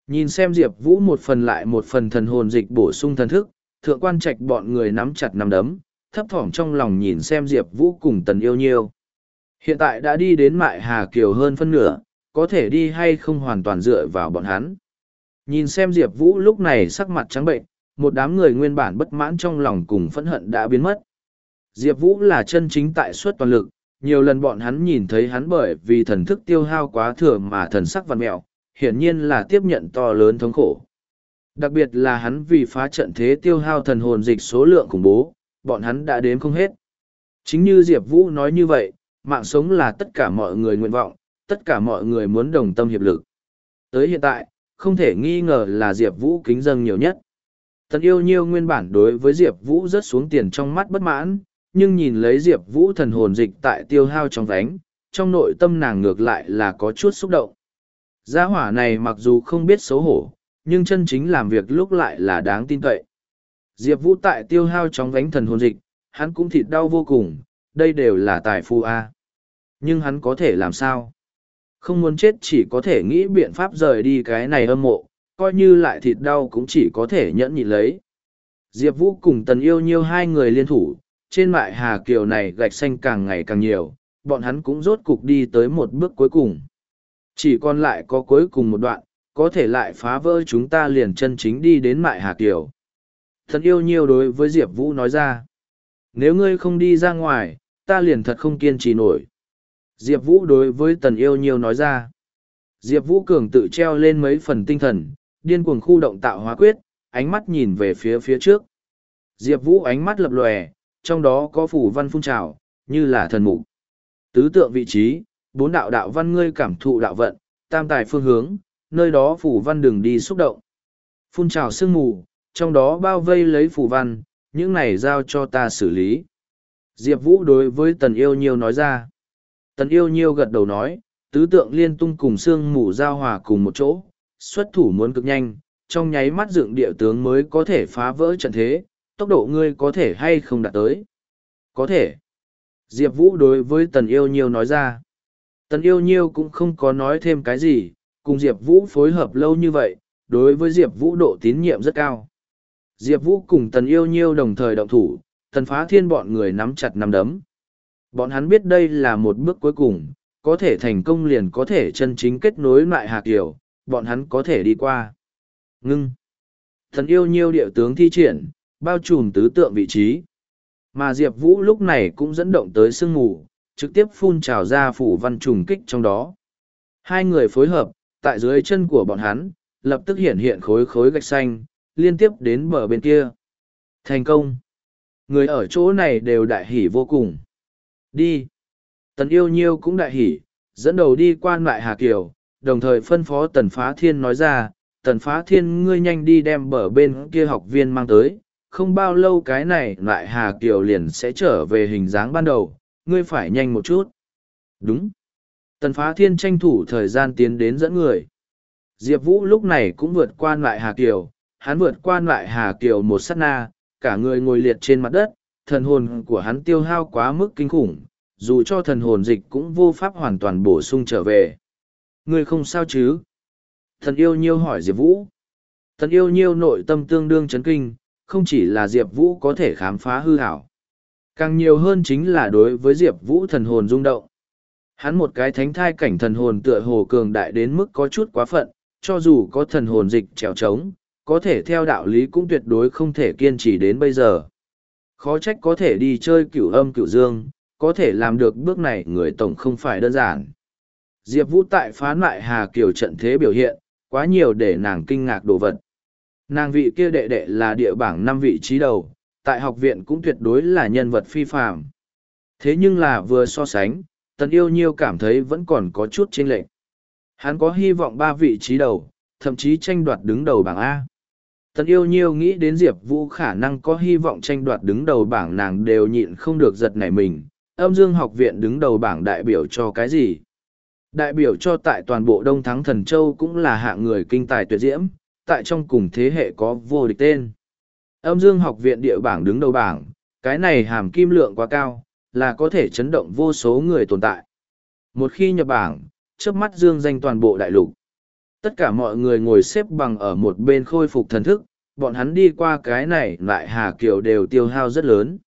Nhìn xem Diệp Vũ một phần lại một phần thần hồn dịch bổ sung thần thức, thượng quan trạch bọn người nắm chặt nắm đấm, thấp thỏm trong lòng nhìn xem Diệp Vũ cùng tần yêu nhiêu. Hiện tại đã đi đến mại Hà Kiều hơn phân nửa, có thể đi hay không hoàn toàn dựa vào bọn hắn. Nhìn xem Diệp Vũ lúc này sắc mặt trắng bệnh, một đám người nguyên bản bất mãn trong lòng cùng phẫn hận đã biến mất. Diệp Vũ là chân chính tại suất toàn lực, nhiều lần bọn hắn nhìn thấy hắn bởi vì thần thức tiêu hao quá thừa mà thần sắc văn mẹo, hiển nhiên là tiếp nhận to lớn thống khổ. Đặc biệt là hắn vì phá trận thế tiêu hao thần hồn dịch số lượng khủng bố, bọn hắn đã đếm không hết. Chính như Diệp Vũ nói như vậy, mạng sống là tất cả mọi người nguyện vọng, tất cả mọi người muốn đồng tâm hiệp lực. Tới hiện tại, không thể nghi ngờ là Diệp Vũ kính dâng nhiều nhất. Tần yêu nhiêu nguyên bản đối với Diệp Vũ rất xuống tiền trong mắt bất mãn, nhưng nhìn lấy Diệp Vũ thần hồn dịch tại tiêu hao trong vánh, trong nội tâm nàng ngược lại là có chút xúc động. Gia hỏa này mặc dù không biết xấu hổ, nhưng chân chính làm việc lúc lại là đáng tin cậy. Diệp Vũ tại tiêu hao trong vánh thần hồn dịch, hắn cũng thịt đau vô cùng, đây đều là tài phu A. Nhưng hắn có thể làm sao? Không muốn chết chỉ có thể nghĩ biện pháp rời đi cái này âm mộ, coi như lại thịt đau cũng chỉ có thể nhẫn nhịn lấy. Diệp Vũ cùng Tần Yêu Nhiêu hai người liên thủ, trên mại Hà Kiều này gạch xanh càng ngày càng nhiều, bọn hắn cũng rốt cục đi tới một bước cuối cùng. Chỉ còn lại có cuối cùng một đoạn, có thể lại phá vỡ chúng ta liền chân chính đi đến mại Hà Kiều. Tần yêu Nhiêu đối với Diệp Vũ nói ra. Nếu ngươi không đi ra ngoài, ta liền thật không kiên trì nổi. Diệp Vũ đối với Tần Yêu nhiều nói ra. Diệp Vũ Cường tự treo lên mấy phần tinh thần, điên cuồng khu động tạo hóa quyết, ánh mắt nhìn về phía phía trước. Diệp Vũ ánh mắt lập lòe, trong đó có phủ văn phun trào, như là thần mục. Tứ tượng vị trí, bốn đạo đạo văn ngươi cảm thụ đạo vận, tam tài phương hướng, nơi đó phủ văn đường đi xúc động. Phun trào sương mù, trong đó bao vây lấy phủ văn, những này giao cho ta xử lý. Diệp Vũ đối với Tần Yêu nhiều nói ra. Tần Yêu Nhiêu gật đầu nói, tứ tượng liên tung cùng sương mù giao hòa cùng một chỗ, xuất thủ muốn cực nhanh, trong nháy mắt dựng địa tướng mới có thể phá vỡ trận thế, tốc độ ngươi có thể hay không đạt tới. Có thể. Diệp Vũ đối với Tần Yêu Nhiêu nói ra. Tần Yêu Nhiêu cũng không có nói thêm cái gì, cùng Diệp Vũ phối hợp lâu như vậy, đối với Diệp Vũ độ tín nhiệm rất cao. Diệp Vũ cùng Tần Yêu Nhiêu đồng thời động thủ, Tần Phá Thiên bọn người nắm chặt nắm đấm. Bọn hắn biết đây là một bước cuối cùng, có thể thành công liền có thể chân chính kết nối lại Hà Kiều, bọn hắn có thể đi qua. Ngưng. Thần yêu nhiêu địa tướng thi triển, bao trùm tứ tượng vị trí. Mà Diệp Vũ lúc này cũng dẫn động tới sương mù, trực tiếp phun trào ra phủ văn trùng kích trong đó. Hai người phối hợp, tại dưới chân của bọn hắn, lập tức hiện hiện khối khối gạch xanh, liên tiếp đến bờ bên kia. Thành công! Người ở chỗ này đều đại hỉ vô cùng. Đi! Tần yêu nhiêu cũng đại hỉ, dẫn đầu đi quan lại Hà Kiều, đồng thời phân phó Tần Phá Thiên nói ra, Tần Phá Thiên ngươi nhanh đi đem bờ bên kia học viên mang tới, không bao lâu cái này lại Hà Kiều liền sẽ trở về hình dáng ban đầu, ngươi phải nhanh một chút. Đúng. Tần Phá Thiên tranh thủ thời gian tiến đến dẫn người. Diệp Vũ lúc này cũng vượt qua lại Hà Kiều, hắn vượt qua lại Hà Kiều một sát na, cả người ngồi liệt trên mặt đất, thần hồn của hắn tiêu hao quá mức kinh khủng, dù cho thần hồn dịch cũng vô pháp hoàn toàn bổ sung trở về. Ngươi không sao chứ? Thần yêu nhiêu hỏi Diệp Vũ. Thần yêu nhiêu nội tâm tương đương chấn kinh, không chỉ là Diệp Vũ có thể khám phá hư hảo. Càng nhiều hơn chính là đối với Diệp Vũ thần hồn rung động. Hắn một cái thánh thai cảnh thần hồn tựa hồ cường đại đến mức có chút quá phận, cho dù có thần hồn dịch trèo trống, có thể theo đạo lý cũng tuyệt đối không thể kiên trì đến bây giờ. Khó trách có thể đi chơi cửu âm cửu dương, có thể làm được bước này người tổng không phải đơn giản. Diệp Vũ tại phán lại Hà Kiều trận thế biểu hiện, quá nhiều để nàng kinh ngạc đồ vật. Nàng vị kia đệ đệ là địa bảng năm vị trí đầu, tại học viện cũng tuyệt đối là nhân vật phi phạm. Thế nhưng là vừa so sánh, tần yêu nhiêu cảm thấy vẫn còn có chút chênh lệch. Hắn có hy vọng ba vị trí đầu, thậm chí tranh đoạt đứng đầu bảng A. Tần yêu nhiêu nghĩ đến Diệp Vũ khả năng có hy vọng tranh đoạt đứng đầu bảng nàng đều nhịn không được giật nảy mình. Âm dương học viện đứng đầu bảng đại biểu cho cái gì? Đại biểu cho tại toàn bộ Đông Thắng Thần Châu cũng là hạng người kinh tài tuyệt diễm, tại trong cùng thế hệ có vô địch tên. Âm dương học viện địa bảng đứng đầu bảng, cái này hàm kim lượng quá cao, là có thể chấn động vô số người tồn tại. Một khi nhập bảng, trước mắt dương danh toàn bộ đại lục. Tất cả mọi người ngồi xếp bằng ở một bên khôi phục thần thức, bọn hắn đi qua cái này lại hà kiều đều tiêu hao rất lớn.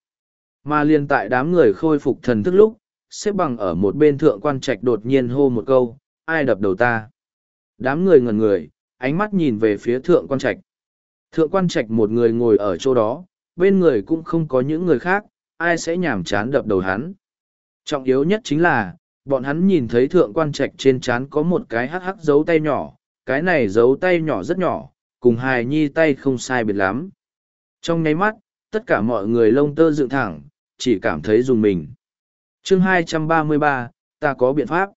Mà liên tại đám người khôi phục thần thức lúc, xếp bằng ở một bên thượng quan trạch đột nhiên hô một câu, ai đập đầu ta. Đám người ngẩn người, ánh mắt nhìn về phía thượng quan trạch. Thượng quan trạch một người ngồi ở chỗ đó, bên người cũng không có những người khác, ai sẽ nhảm chán đập đầu hắn. Trọng yếu nhất chính là, bọn hắn nhìn thấy thượng quan trạch trên trán có một cái hắc hắc dấu tay nhỏ, cái này giấu tay nhỏ rất nhỏ, cùng hài nhi tay không sai biệt lắm. Trong nháy mắt, tất cả mọi người lông tơ dựng thẳng, chỉ cảm thấy dùng mình. chương 233, ta có biện pháp.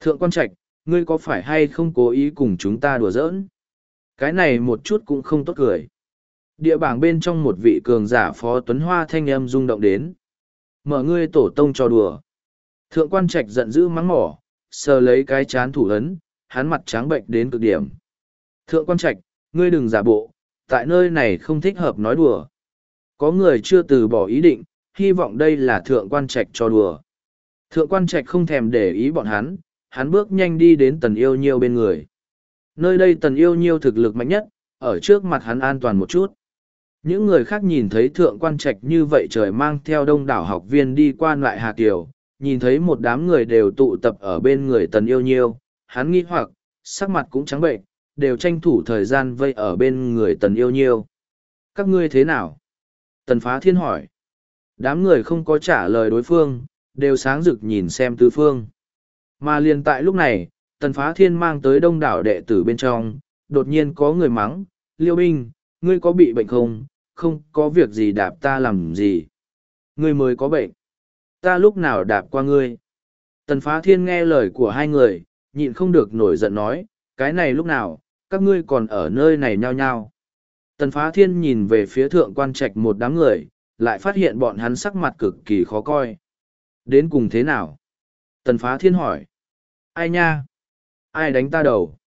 Thượng quan trạch, ngươi có phải hay không cố ý cùng chúng ta đùa giỡn? Cái này một chút cũng không tốt cười. Địa bảng bên trong một vị cường giả phó tuấn hoa thanh âm rung động đến. Mở ngươi tổ tông cho đùa. Thượng quan trạch giận dữ mắng mỏ, sờ lấy cái chán thủ ấn, hắn mặt trắng bệnh đến cực điểm. Thượng quan trạch, ngươi đừng giả bộ, tại nơi này không thích hợp nói đùa. Có người chưa từ bỏ ý định, hy vọng đây là thượng quan trạch cho đùa. Thượng quan trạch không thèm để ý bọn hắn, hắn bước nhanh đi đến tần yêu nhiêu bên người. Nơi đây tần yêu nhiêu thực lực mạnh nhất, ở trước mặt hắn an toàn một chút. Những người khác nhìn thấy thượng quan trạch như vậy trời mang theo đông đảo học viên đi qua lại Hà Kiều, nhìn thấy một đám người đều tụ tập ở bên người tần yêu nhiêu, hắn nghi hoặc, sắc mặt cũng trắng bệnh, đều tranh thủ thời gian vây ở bên người tần yêu nhiêu. Các ngươi thế nào? Tần phá thiên hỏi. Đám người không có trả lời đối phương, đều sáng rực nhìn xem tứ phương. Mà liền tại lúc này, tần phá thiên mang tới đông đảo đệ tử bên trong, đột nhiên có người mắng, liêu binh, ngươi có bị bệnh không, không có việc gì đạp ta làm gì. Ngươi mới có bệnh. Ta lúc nào đạp qua ngươi. Tần phá thiên nghe lời của hai người, nhịn không được nổi giận nói, cái này lúc nào, các ngươi còn ở nơi này nhao nhao. Tần phá thiên nhìn về phía thượng quan trạch một đám người, lại phát hiện bọn hắn sắc mặt cực kỳ khó coi. Đến cùng thế nào? Tần phá thiên hỏi. Ai nha? Ai đánh ta đầu?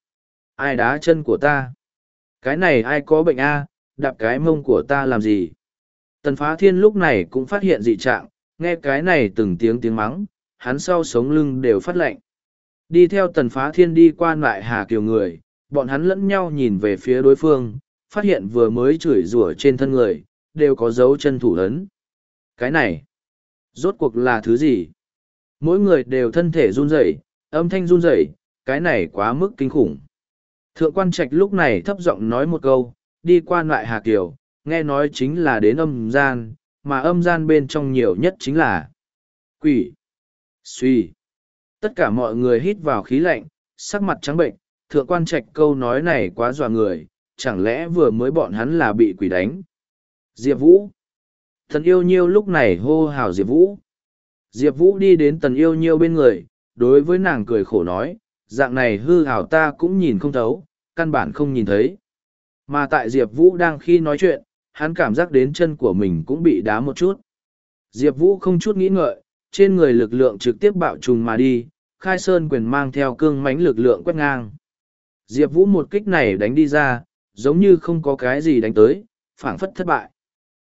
Ai đá chân của ta? Cái này ai có bệnh a? đạp cái mông của ta làm gì? Tần phá thiên lúc này cũng phát hiện dị trạng, nghe cái này từng tiếng tiếng mắng, hắn sau sống lưng đều phát lạnh. Đi theo tần phá thiên đi qua lại hà kiều người, bọn hắn lẫn nhau nhìn về phía đối phương, phát hiện vừa mới chửi rủa trên thân người, đều có dấu chân thủ ấn. Cái này, rốt cuộc là thứ gì? Mỗi người đều thân thể run rẩy, âm thanh run rẩy, cái này quá mức kinh khủng. Thượng quan trạch lúc này thấp giọng nói một câu, đi qua lại Hà Kiều, nghe nói chính là đến âm gian, mà âm gian bên trong nhiều nhất chính là quỷ. Suy. Tất cả mọi người hít vào khí lạnh, sắc mặt trắng bệnh, thượng quan trạch câu nói này quá dọa người, chẳng lẽ vừa mới bọn hắn là bị quỷ đánh. Diệp Vũ. Thần yêu nhiêu lúc này hô hào Diệp Vũ. Diệp Vũ đi đến tần yêu nhiêu bên người, đối với nàng cười khổ nói, dạng này hư hào ta cũng nhìn không thấu, căn bản không nhìn thấy. Mà tại Diệp Vũ đang khi nói chuyện, hắn cảm giác đến chân của mình cũng bị đá một chút. Diệp Vũ không chút nghĩ ngợi, trên người lực lượng trực tiếp bạo trùng mà đi, khai sơn quyền mang theo cương mãnh lực lượng quét ngang. Diệp Vũ một kích này đánh đi ra, giống như không có cái gì đánh tới, phản phất thất bại.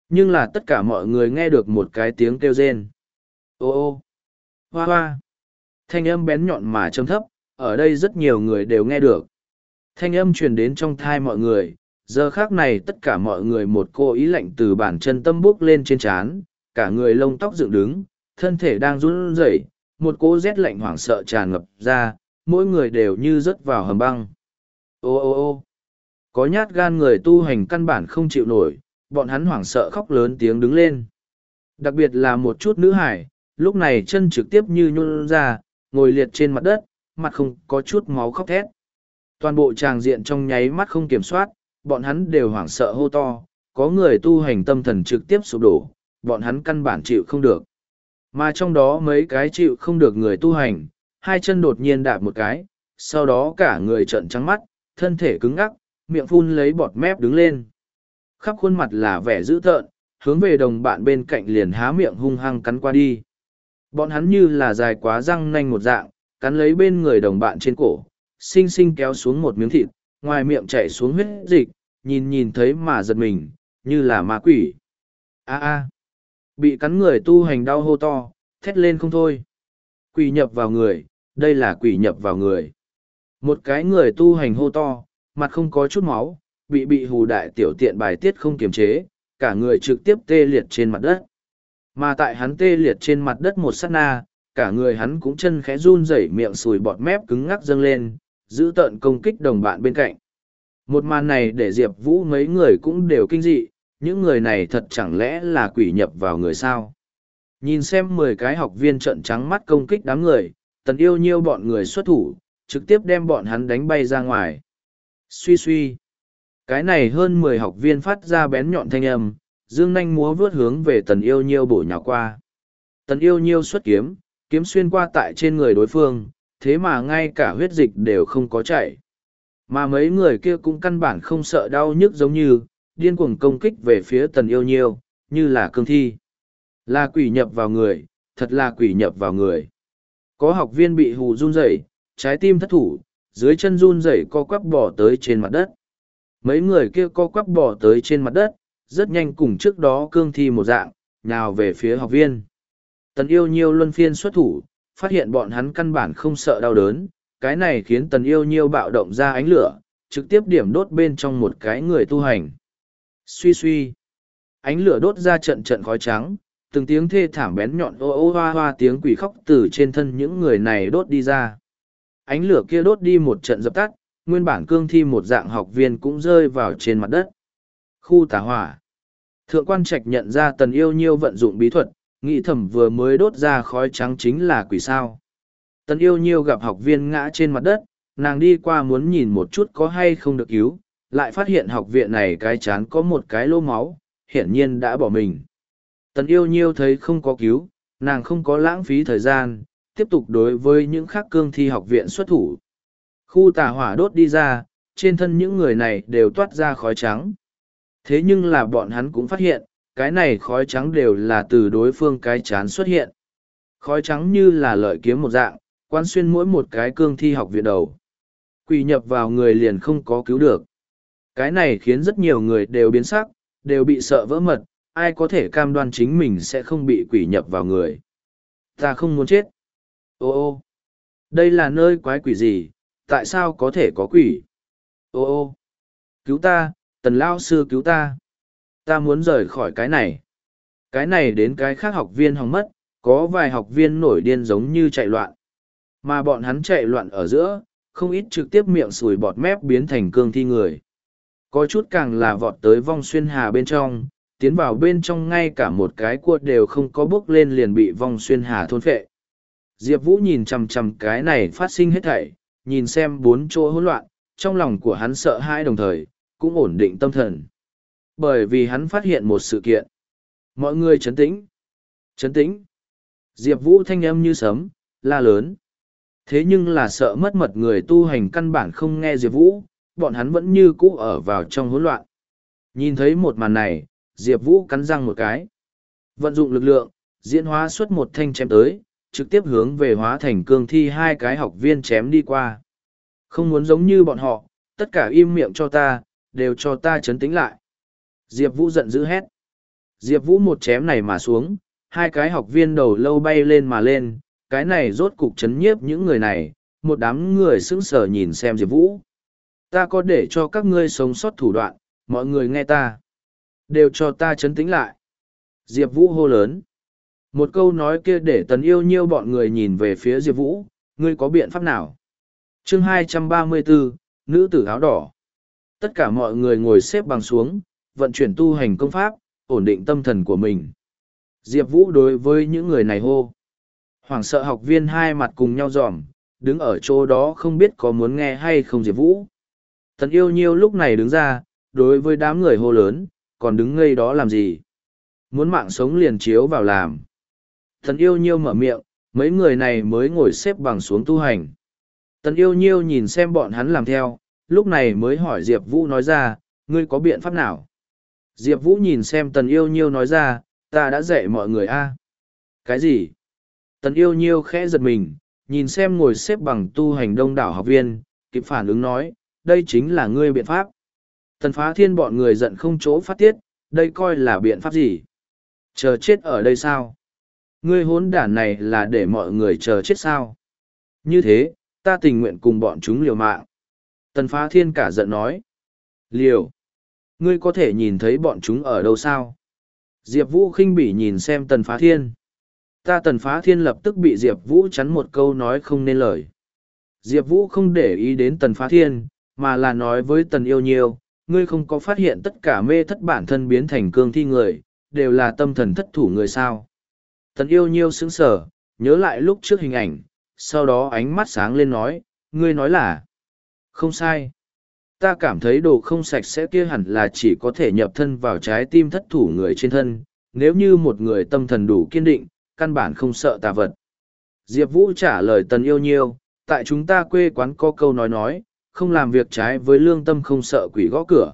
Nhưng là tất cả mọi người nghe được một cái tiếng kêu rên. Ô ô! Hoa hoa. Thanh âm bén nhọn mà trầm thấp, ở đây rất nhiều người đều nghe được. Thanh âm truyền đến trong thai mọi người, giờ khác này tất cả mọi người một cô ý lạnh từ bản chân tâm bước lên trên trán, cả người lông tóc dựng đứng, thân thể đang run rẩy, một cỗ rét lạnh hoảng sợ tràn ngập ra, mỗi người đều như rớt vào hầm băng. Ô ô ô có nhát gan người tu hành căn bản không chịu nổi, bọn hắn hoảng sợ khóc lớn tiếng đứng lên. Đặc biệt là một chút nữ hải, lúc này chân trực tiếp như nhún ra, ngồi liệt trên mặt đất, mặt không có chút máu khóc thét. Toàn bộ tràng diện trong nháy mắt không kiểm soát, bọn hắn đều hoảng sợ hô to, có người tu hành tâm thần trực tiếp sụp đổ, bọn hắn căn bản chịu không được. Mà trong đó mấy cái chịu không được người tu hành, hai chân đột nhiên đạp một cái, sau đó cả người trợn trắng mắt, thân thể cứng ngắc, miệng phun lấy bọt mép đứng lên. Khắp khuôn mặt là vẻ dữ tợn, hướng về đồng bạn bên cạnh liền há miệng hung hăng cắn qua đi. Bọn hắn như là dài quá răng nanh một dạng, cắn lấy bên người đồng bạn trên cổ, xinh xinh kéo xuống một miếng thịt, ngoài miệng chảy xuống huyết dịch, nhìn nhìn thấy mà giật mình, như là ma quỷ. A a, bị cắn người tu hành đau hô to, thét lên không thôi. Quỷ nhập vào người, đây là quỷ nhập vào người. Một cái người tu hành hô to, mặt không có chút máu, bị bị hù đại tiểu tiện bài tiết không kiềm chế, cả người trực tiếp tê liệt trên mặt đất. Mà tại hắn tê liệt trên mặt đất một sát na, cả người hắn cũng chân khẽ run rẩy miệng sùi bọt mép cứng ngắc dâng lên, giữ tợn công kích đồng bạn bên cạnh. Một màn này để Diệp Vũ mấy người cũng đều kinh dị, những người này thật chẳng lẽ là quỷ nhập vào người sao? Nhìn xem mười cái học viên trận trắng mắt công kích đám người, tần yêu nhiêu bọn người xuất thủ, trực tiếp đem bọn hắn đánh bay ra ngoài. Suy suy. Cái này hơn mười học viên phát ra bén nhọn thanh âm, dương nanh múa vướt hướng về tần yêu nhiêu bổ nhào qua. Tần yêu nhiêu xuất kiếm, kiếm xuyên qua tại trên người đối phương, thế mà ngay cả huyết dịch đều không có chảy. Mà mấy người kia cũng căn bản không sợ đau nhức giống như, điên cuồng công kích về phía tần yêu nhiêu, như là cương thi. Là quỷ nhập vào người, thật là quỷ nhập vào người. Có học viên bị hù run rẩy, trái tim thất thủ, dưới chân run rẩy co quắp bỏ tới trên mặt đất. Mấy người kia co quắp bỏ tới trên mặt đất, rất nhanh cùng trước đó cương thi một dạng, nhào về phía học viên. Tần yêu nhiêu luân phiên xuất thủ, phát hiện bọn hắn căn bản không sợ đau đớn, cái này khiến tần yêu nhiêu bạo động ra ánh lửa, trực tiếp điểm đốt bên trong một cái người tu hành. Suy suy, ánh lửa đốt ra trận trận khói trắng, từng tiếng thê thảm bén nhọn ô ô hoa hoa tiếng quỷ khóc từ trên thân những người này đốt đi ra. Ánh lửa kia đốt đi một trận dập tắt, nguyên bản cương thi một dạng học viên cũng rơi vào trên mặt đất. Khu tà hỏa. Thượng quan trạch nhận ra tần yêu nhiêu vận dụng bí thuật, nghĩ thầm vừa mới đốt ra khói trắng chính là quỷ sao. Tần yêu nhiêu gặp học viên ngã trên mặt đất, nàng đi qua muốn nhìn một chút có hay không được cứu, lại phát hiện học viện này cái chán có một cái lô máu, hiển nhiên đã bỏ mình. Tần yêu nhiêu thấy không có cứu, nàng không có lãng phí thời gian, tiếp tục đối với những khắc cương thi học viện xuất thủ. Khu tà hỏa đốt đi ra, trên thân những người này đều toát ra khói trắng. Thế nhưng là bọn hắn cũng phát hiện, cái này khói trắng đều là từ đối phương cái chán xuất hiện. Khói trắng như là lợi kiếm một dạng, quan xuyên mỗi một cái cương thi học viện đầu. Quỷ nhập vào người liền không có cứu được. Cái này khiến rất nhiều người đều biến sắc, đều bị sợ vỡ mật, ai có thể cam đoan chính mình sẽ không bị quỷ nhập vào người. Ta không muốn chết. Ô ô, đây là nơi quái quỷ gì, tại sao có thể có quỷ? Ô ô, cứu ta, tần lao sư cứu ta. Ta muốn rời khỏi cái này. Cái này đến cái khác học viên hòng mất, có vài học viên nổi điên giống như chạy loạn. Mà bọn hắn chạy loạn ở giữa, không ít trực tiếp miệng sùi bọt mép biến thành cương thi người. Có chút càng là vọt tới vong xuyên hà bên trong, tiến vào bên trong ngay cả một cái cua đều không có bước lên liền bị vong xuyên hà thôn phệ. Diệp Vũ nhìn chằm chằm cái này phát sinh hết thảy, nhìn xem bốn chỗ hỗn loạn, trong lòng của hắn sợ hãi đồng thời, cũng ổn định tâm thần. Bởi vì hắn phát hiện một sự kiện. Mọi người chấn tĩnh. Chấn tĩnh. Diệp Vũ thanh âm như sấm, la lớn. Thế nhưng là sợ mất mật người tu hành căn bản không nghe Diệp Vũ, bọn hắn vẫn như cũ ở vào trong hỗn loạn. Nhìn thấy một màn này, Diệp Vũ cắn răng một cái. Vận dụng lực lượng, diễn hóa xuất một thanh chém tới, trực tiếp hướng về hóa thành cương thi hai cái học viên chém đi qua. Không muốn giống như bọn họ, tất cả im miệng cho ta, đều cho ta chấn tĩnh lại. Diệp Vũ giận dữ hét. Diệp Vũ một chém này mà xuống, hai cái học viên đầu lâu bay lên mà lên, cái này rốt cục chấn nhiếp những người này, một đám người sững sờ nhìn xem Diệp Vũ. Ta có để cho các ngươi sống sót thủ đoạn, mọi người nghe ta. Đều cho ta chấn tĩnh lại. Diệp Vũ hô lớn. Một câu nói kia để tần yêu nhiêu bọn người nhìn về phía Diệp Vũ, ngươi có biện pháp nào? chương 234, Nữ tử áo đỏ. Tất cả mọi người ngồi xếp bằng xuống, vận chuyển tu hành công pháp, ổn định tâm thần của mình. Diệp Vũ đối với những người này hô. Hoàng sợ học viên hai mặt cùng nhau dòm, đứng ở chỗ đó không biết có muốn nghe hay không Diệp Vũ. Tần yêu nhiêu lúc này đứng ra, đối với đám người hô lớn, còn đứng ngây đó làm gì? Muốn mạng sống liền chiếu vào làm. Tần yêu nhiêu mở miệng, mấy người này mới ngồi xếp bằng xuống tu hành. Tần yêu nhiêu nhìn xem bọn hắn làm theo, lúc này mới hỏi Diệp Vũ nói ra, ngươi có biện pháp nào? Diệp Vũ nhìn xem tần yêu nhiêu nói ra, ta đã dạy mọi người a Cái gì? Tần yêu nhiêu khẽ giật mình, nhìn xem ngồi xếp bằng tu hành đông đảo học viên, kịp phản ứng nói, đây chính là ngươi biện pháp. Tần phá thiên bọn người giận không chỗ phát tiết, đây coi là biện pháp gì? Chờ chết ở đây sao? Ngươi hốn đản này là để mọi người chờ chết sao? Như thế, ta tình nguyện cùng bọn chúng liều mạng. Tần phá thiên cả giận nói. Liều. Ngươi có thể nhìn thấy bọn chúng ở đâu sao? Diệp Vũ khinh bỉ nhìn xem tần phá thiên. Ta tần phá thiên lập tức bị Diệp Vũ chắn một câu nói không nên lời. Diệp Vũ không để ý đến tần phá thiên, mà là nói với tần yêu nhiêu, ngươi không có phát hiện tất cả mê thất bản thân biến thành cương thi người, đều là tâm thần thất thủ người sao. Tần yêu nhiêu sững sở, nhớ lại lúc trước hình ảnh, sau đó ánh mắt sáng lên nói, ngươi nói là, không sai. Ta cảm thấy đồ không sạch sẽ kia hẳn là chỉ có thể nhập thân vào trái tim thất thủ người trên thân, nếu như một người tâm thần đủ kiên định, căn bản không sợ tà vật. Diệp Vũ trả lời tần yêu nhiêu, tại chúng ta quê quán có câu nói nói, không làm việc trái với lương tâm không sợ quỷ gõ cửa.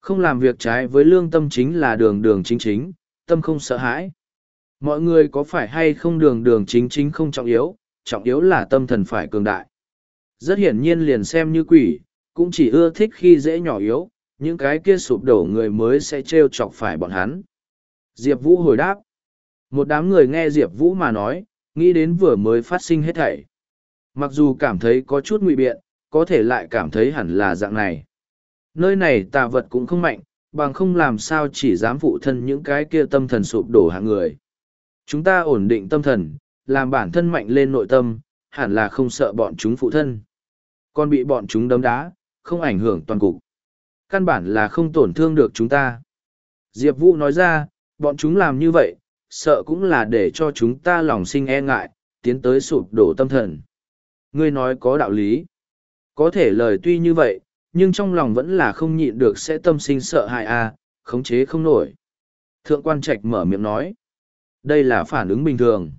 Không làm việc trái với lương tâm chính là đường đường chính chính, tâm không sợ hãi. Mọi người có phải hay không đường đường chính chính không trọng yếu, trọng yếu là tâm thần phải cường đại. Rất hiển nhiên liền xem như quỷ, cũng chỉ ưa thích khi dễ nhỏ yếu, những cái kia sụp đổ người mới sẽ trêu chọc phải bọn hắn. Diệp Vũ hồi đáp. Một đám người nghe Diệp Vũ mà nói, nghĩ đến vừa mới phát sinh hết thảy. Mặc dù cảm thấy có chút nguy biện, có thể lại cảm thấy hẳn là dạng này. Nơi này tà vật cũng không mạnh, bằng không làm sao chỉ dám phụ thân những cái kia tâm thần sụp đổ hạng người. Chúng ta ổn định tâm thần, làm bản thân mạnh lên nội tâm, hẳn là không sợ bọn chúng phụ thân. Còn bị bọn chúng đấm đá, không ảnh hưởng toàn cục. Căn bản là không tổn thương được chúng ta. Diệp Vũ nói ra, bọn chúng làm như vậy, sợ cũng là để cho chúng ta lòng sinh e ngại, tiến tới sụp đổ tâm thần. Ngươi nói có đạo lý. Có thể lời tuy như vậy, nhưng trong lòng vẫn là không nhịn được sẽ tâm sinh sợ hại a, à, khống chế không nổi. Thượng quan trạch mở miệng nói. Đây là phản ứng bình thường.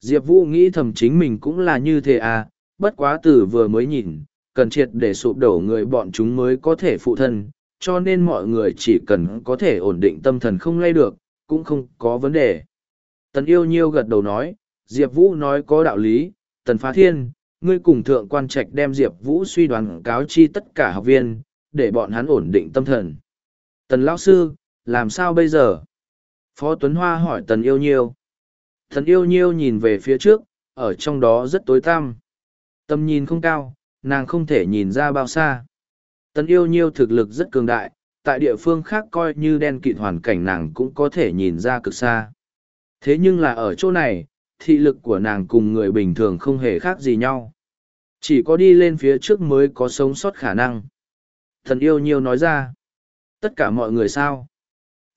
Diệp Vũ nghĩ thầm chính mình cũng là như thế à, bất quá từ vừa mới nhìn, cần triệt để sụp đổ người bọn chúng mới có thể phụ thân, cho nên mọi người chỉ cần có thể ổn định tâm thần không lay được, cũng không có vấn đề. Tần yêu nhiêu gật đầu nói, Diệp Vũ nói có đạo lý, Tần Phá Thiên, ngươi cùng thượng quan trạch đem Diệp Vũ suy đoán cáo chi tất cả học viên, để bọn hắn ổn định tâm thần. Tần Lão Sư, làm sao bây giờ? Phó Tuấn Hoa hỏi Tần yêu nhiêu. Tần yêu nhiêu nhìn về phía trước, ở trong đó rất tối tăm. tầm nhìn không cao, nàng không thể nhìn ra bao xa. Tần yêu nhiêu thực lực rất cường đại, tại địa phương khác coi như đen kịt hoàn cảnh nàng cũng có thể nhìn ra cực xa. Thế nhưng là ở chỗ này, thị lực của nàng cùng người bình thường không hề khác gì nhau. Chỉ có đi lên phía trước mới có sống sót khả năng. Thần yêu nhiêu nói ra. Tất cả mọi người sao?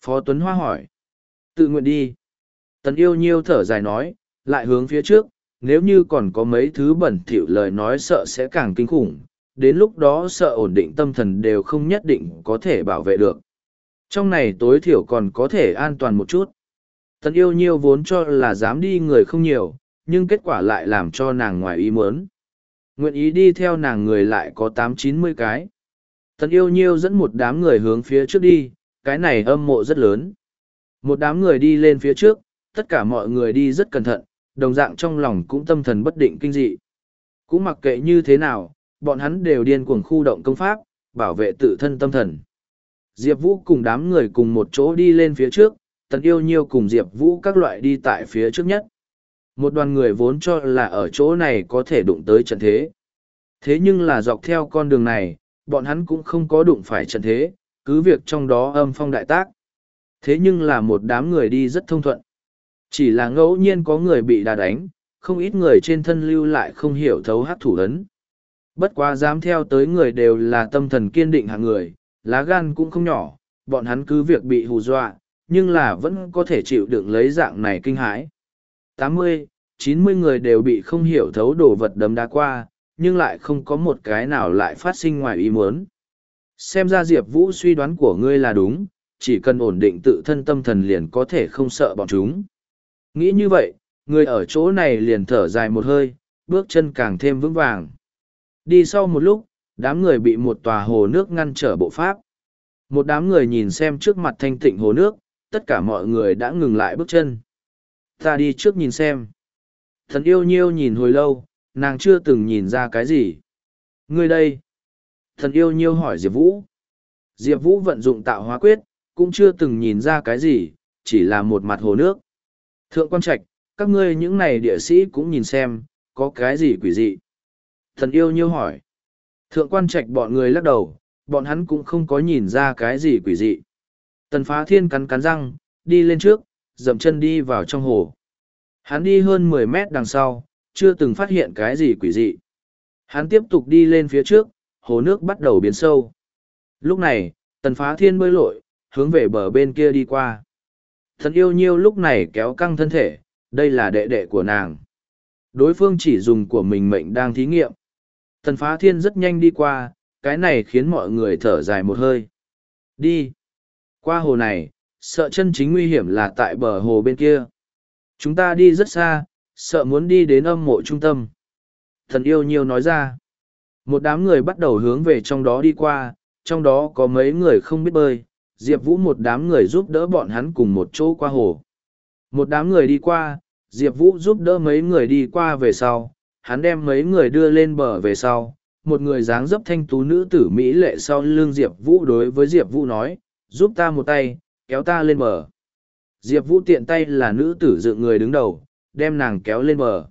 Phó Tuấn Hoa hỏi. Tự nguyện đi. Tần yêu nhiêu thở dài nói, lại hướng phía trước, nếu như còn có mấy thứ bẩn thỉu lời nói sợ sẽ càng kinh khủng, đến lúc đó sợ ổn định tâm thần đều không nhất định có thể bảo vệ được. Trong này tối thiểu còn có thể an toàn một chút. Tần yêu nhiêu vốn cho là dám đi người không nhiều, nhưng kết quả lại làm cho nàng ngoài ý muốn. Nguyện ý đi theo nàng người lại có tám chín mươi cái. Tần yêu nhiêu dẫn một đám người hướng phía trước đi, cái này âm mộ rất lớn. Một đám người đi lên phía trước, tất cả mọi người đi rất cẩn thận, đồng dạng trong lòng cũng tâm thần bất định kinh dị. Cũng mặc kệ như thế nào, bọn hắn đều điên cuồng khu động công pháp, bảo vệ tự thân tâm thần. Diệp Vũ cùng đám người cùng một chỗ đi lên phía trước, tần yêu nhiêu cùng Diệp Vũ các loại đi tại phía trước nhất. Một đoàn người vốn cho là ở chỗ này có thể đụng tới trận thế. Thế nhưng là dọc theo con đường này, bọn hắn cũng không có đụng phải trận thế, cứ việc trong đó âm phong đại tác. Thế nhưng là một đám người đi rất thông thuận. Chỉ là ngẫu nhiên có người bị đà đánh, không ít người trên thân lưu lại không hiểu thấu hát thủ ấn. Bất quá dám theo tới người đều là tâm thần kiên định hạng người, lá gan cũng không nhỏ, bọn hắn cứ việc bị hù dọa, nhưng là vẫn có thể chịu đựng lấy dạng này kinh hãi tám mươi, chín mươi người đều bị không hiểu thấu đồ vật đấm đá qua, nhưng lại không có một cái nào lại phát sinh ngoài ý muốn. Xem ra Diệp Vũ suy đoán của ngươi là đúng, chỉ cần ổn định tự thân tâm thần liền có thể không sợ bọn chúng. Nghĩ như vậy, người ở chỗ này liền thở dài một hơi, bước chân càng thêm vững vàng. Đi sau một lúc, đám người bị một tòa hồ nước ngăn trở bộ pháp. Một đám người nhìn xem trước mặt thanh tịnh hồ nước, tất cả mọi người đã ngừng lại bước chân. Ta đi trước nhìn xem. Thần yêu nhiêu nhìn hồi lâu, nàng chưa từng nhìn ra cái gì. Ngươi đây. Thần yêu nhiêu hỏi Diệp Vũ. Diệp Vũ vận dụng tạo hóa quyết, cũng chưa từng nhìn ra cái gì, chỉ là một mặt hồ nước. Thượng quan trạch, các ngươi những này địa sĩ cũng nhìn xem, có cái gì quỷ dị. Thần yêu nhiêu hỏi. Thượng quan trạch bọn người lắc đầu, bọn hắn cũng không có nhìn ra cái gì quỷ dị. Tần phá thiên cắn cắn răng, đi lên trước, dậm chân đi vào trong hồ. Hắn đi hơn mười mét đằng sau, chưa từng phát hiện cái gì quỷ dị. Hắn tiếp tục đi lên phía trước, hồ nước bắt đầu biến sâu. Lúc này, tần phá thiên bơi lội, hướng về bờ bên kia đi qua. Thần yêu nhiêu lúc này kéo căng thân thể, đây là đệ đệ của nàng. Đối phương chỉ dùng của mình mệnh đang thí nghiệm. Tần phá thiên rất nhanh đi qua, cái này khiến mọi người thở dài một hơi. Đi. Qua hồ này, sợ chân chính nguy hiểm là tại bờ hồ bên kia. Chúng ta đi rất xa, sợ muốn đi đến âm mộ trung tâm. Thần yêu nhiều nói ra. Một đám người bắt đầu hướng về trong đó đi qua, trong đó có mấy người không biết bơi. Diệp Vũ một đám người giúp đỡ bọn hắn cùng một chỗ qua hồ. Một đám người đi qua, Diệp Vũ giúp đỡ mấy người đi qua về sau, hắn đem mấy người đưa lên bờ về sau. Một người dáng dấp thanh tú nữ tử Mỹ lệ sau lưng Diệp Vũ đối với Diệp Vũ nói, giúp ta một tay, kéo ta lên bờ. Diệp Vũ tiện tay là nữ tử dựng người đứng đầu, đem nàng kéo lên bờ.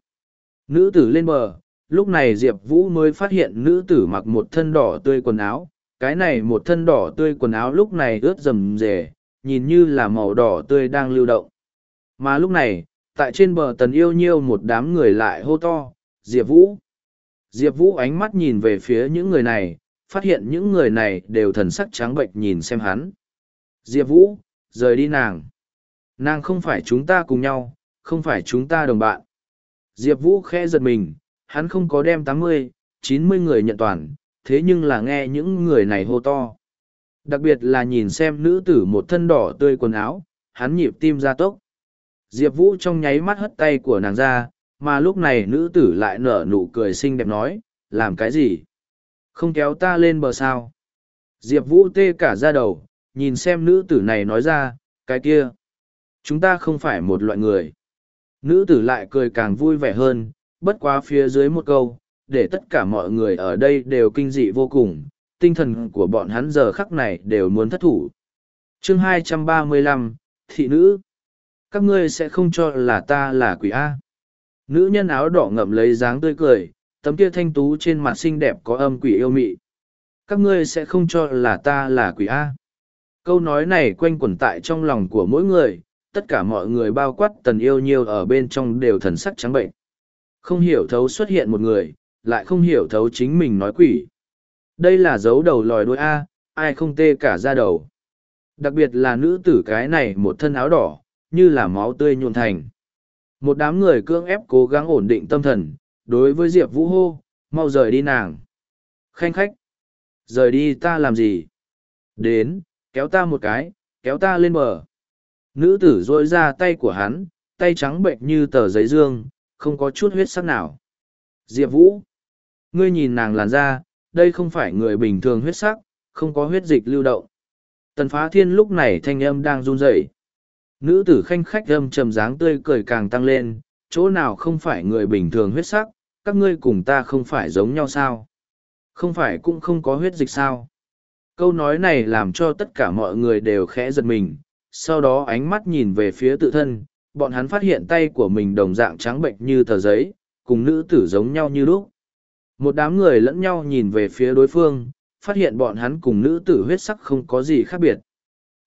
Nữ tử lên bờ, lúc này Diệp Vũ mới phát hiện nữ tử mặc một thân đỏ tươi quần áo. Cái này một thân đỏ tươi quần áo lúc này ướt rầm rề, nhìn như là màu đỏ tươi đang lưu động. Mà lúc này, tại trên bờ tần yêu nhiêu một đám người lại hô to, Diệp Vũ. Diệp Vũ ánh mắt nhìn về phía những người này, phát hiện những người này đều thần sắc trắng bệnh nhìn xem hắn. Diệp Vũ, rời đi nàng. Nàng không phải chúng ta cùng nhau, không phải chúng ta đồng bạn. Diệp Vũ khẽ giật mình, hắn không có đem tám mươi, chín mươi người nhận toàn, thế nhưng là nghe những người này hô to. Đặc biệt là nhìn xem nữ tử một thân đỏ tươi quần áo, hắn nhịp tim ra tốc. Diệp Vũ trong nháy mắt hất tay của nàng ra, mà lúc này nữ tử lại nở nụ cười xinh đẹp nói, làm cái gì? Không kéo ta lên bờ sao? Diệp Vũ tê cả ra đầu, nhìn xem nữ tử này nói ra, cái kia. Chúng ta không phải một loại người. Nữ tử lại cười càng vui vẻ hơn, bất quá phía dưới một câu, để tất cả mọi người ở đây đều kinh dị vô cùng, tinh thần của bọn hắn giờ khắc này đều muốn thất thủ. chương 235, Thị nữ. Các ngươi sẽ không cho là ta là quỷ A. Nữ nhân áo đỏ ngậm lấy dáng tươi cười, tấm kia thanh tú trên mặt xinh đẹp có âm quỷ yêu mị. Các ngươi sẽ không cho là ta là quỷ A. Câu nói này quanh quẩn tại trong lòng của mỗi người, tất cả mọi người bao quát tần yêu nhiêu ở bên trong đều thần sắc trắng bệnh. Không hiểu thấu xuất hiện một người, lại không hiểu thấu chính mình nói quỷ. Đây là dấu đầu lòi đuôi A, ai không tê cả ra đầu. Đặc biệt là nữ tử cái này một thân áo đỏ, như là máu tươi nhuộn thành. Một đám người cưỡng ép cố gắng ổn định tâm thần, đối với Diệp Vũ hô, mau rời đi nàng. Khanh khách, rời đi ta làm gì? Đến, kéo ta một cái, kéo ta lên bờ. Nữ tử rôi ra tay của hắn, tay trắng bệnh như tờ giấy dương, không có chút huyết sắc nào. Diệp Vũ, ngươi nhìn nàng làn da, đây không phải người bình thường huyết sắc, không có huyết dịch lưu động. Tần phá thiên lúc này thanh âm đang run rẩy. Nữ tử khanh khách âm trầm dáng tươi cười càng tăng lên, chỗ nào không phải người bình thường huyết sắc, các ngươi cùng ta không phải giống nhau sao? Không phải cũng không có huyết dịch sao? Câu nói này làm cho tất cả mọi người đều khẽ giật mình, sau đó ánh mắt nhìn về phía tự thân, bọn hắn phát hiện tay của mình đồng dạng trắng bệnh như tờ giấy, cùng nữ tử giống nhau như lúc. Một đám người lẫn nhau nhìn về phía đối phương, phát hiện bọn hắn cùng nữ tử huyết sắc không có gì khác biệt.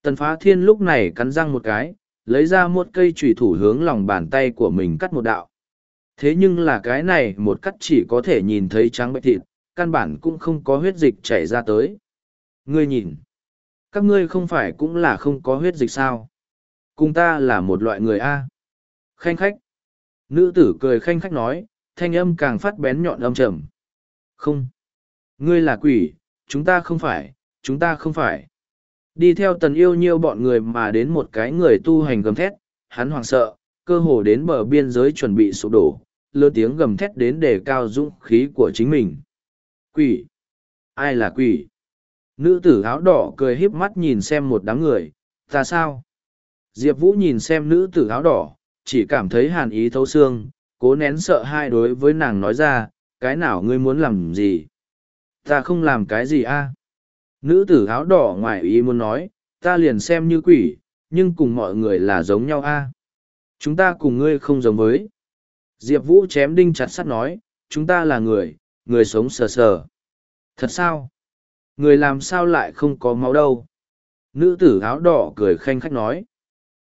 Tần phá thiên lúc này cắn răng một cái, lấy ra một cây trùy thủ hướng lòng bàn tay của mình cắt một đạo. Thế nhưng là cái này một cắt chỉ có thể nhìn thấy trắng bệnh thịt, căn bản cũng không có huyết dịch chảy ra tới. Ngươi nhìn, các ngươi không phải cũng là không có huyết dịch sao? Cùng ta là một loại người A. Khanh khách. Nữ tử cười khanh khách nói, thanh âm càng phát bén nhọn âm trầm. Không. Ngươi là quỷ, chúng ta không phải, chúng ta không phải. Đi theo tần yêu nhiêu bọn người mà đến một cái người tu hành gầm thét, hắn hoảng sợ, cơ hồ đến bờ biên giới chuẩn bị sụp đổ, lơ tiếng gầm thét đến để cao dũng khí của chính mình. Quỷ! Ai là quỷ? Nữ tử áo đỏ cười híp mắt nhìn xem một đám người, ta sao? Diệp Vũ nhìn xem nữ tử áo đỏ, chỉ cảm thấy hàn ý thấu xương, cố nén sợ hai đối với nàng nói ra, cái nào ngươi muốn làm gì? Ta không làm cái gì a Nữ tử áo đỏ ngoài ý muốn nói, ta liền xem như quỷ, nhưng cùng mọi người là giống nhau a Chúng ta cùng ngươi không giống với. Diệp Vũ chém đinh chặt sắt nói, chúng ta là người, người sống sờ sờ. Thật sao? Người làm sao lại không có máu đâu? Nữ tử áo đỏ cười khanh khách nói.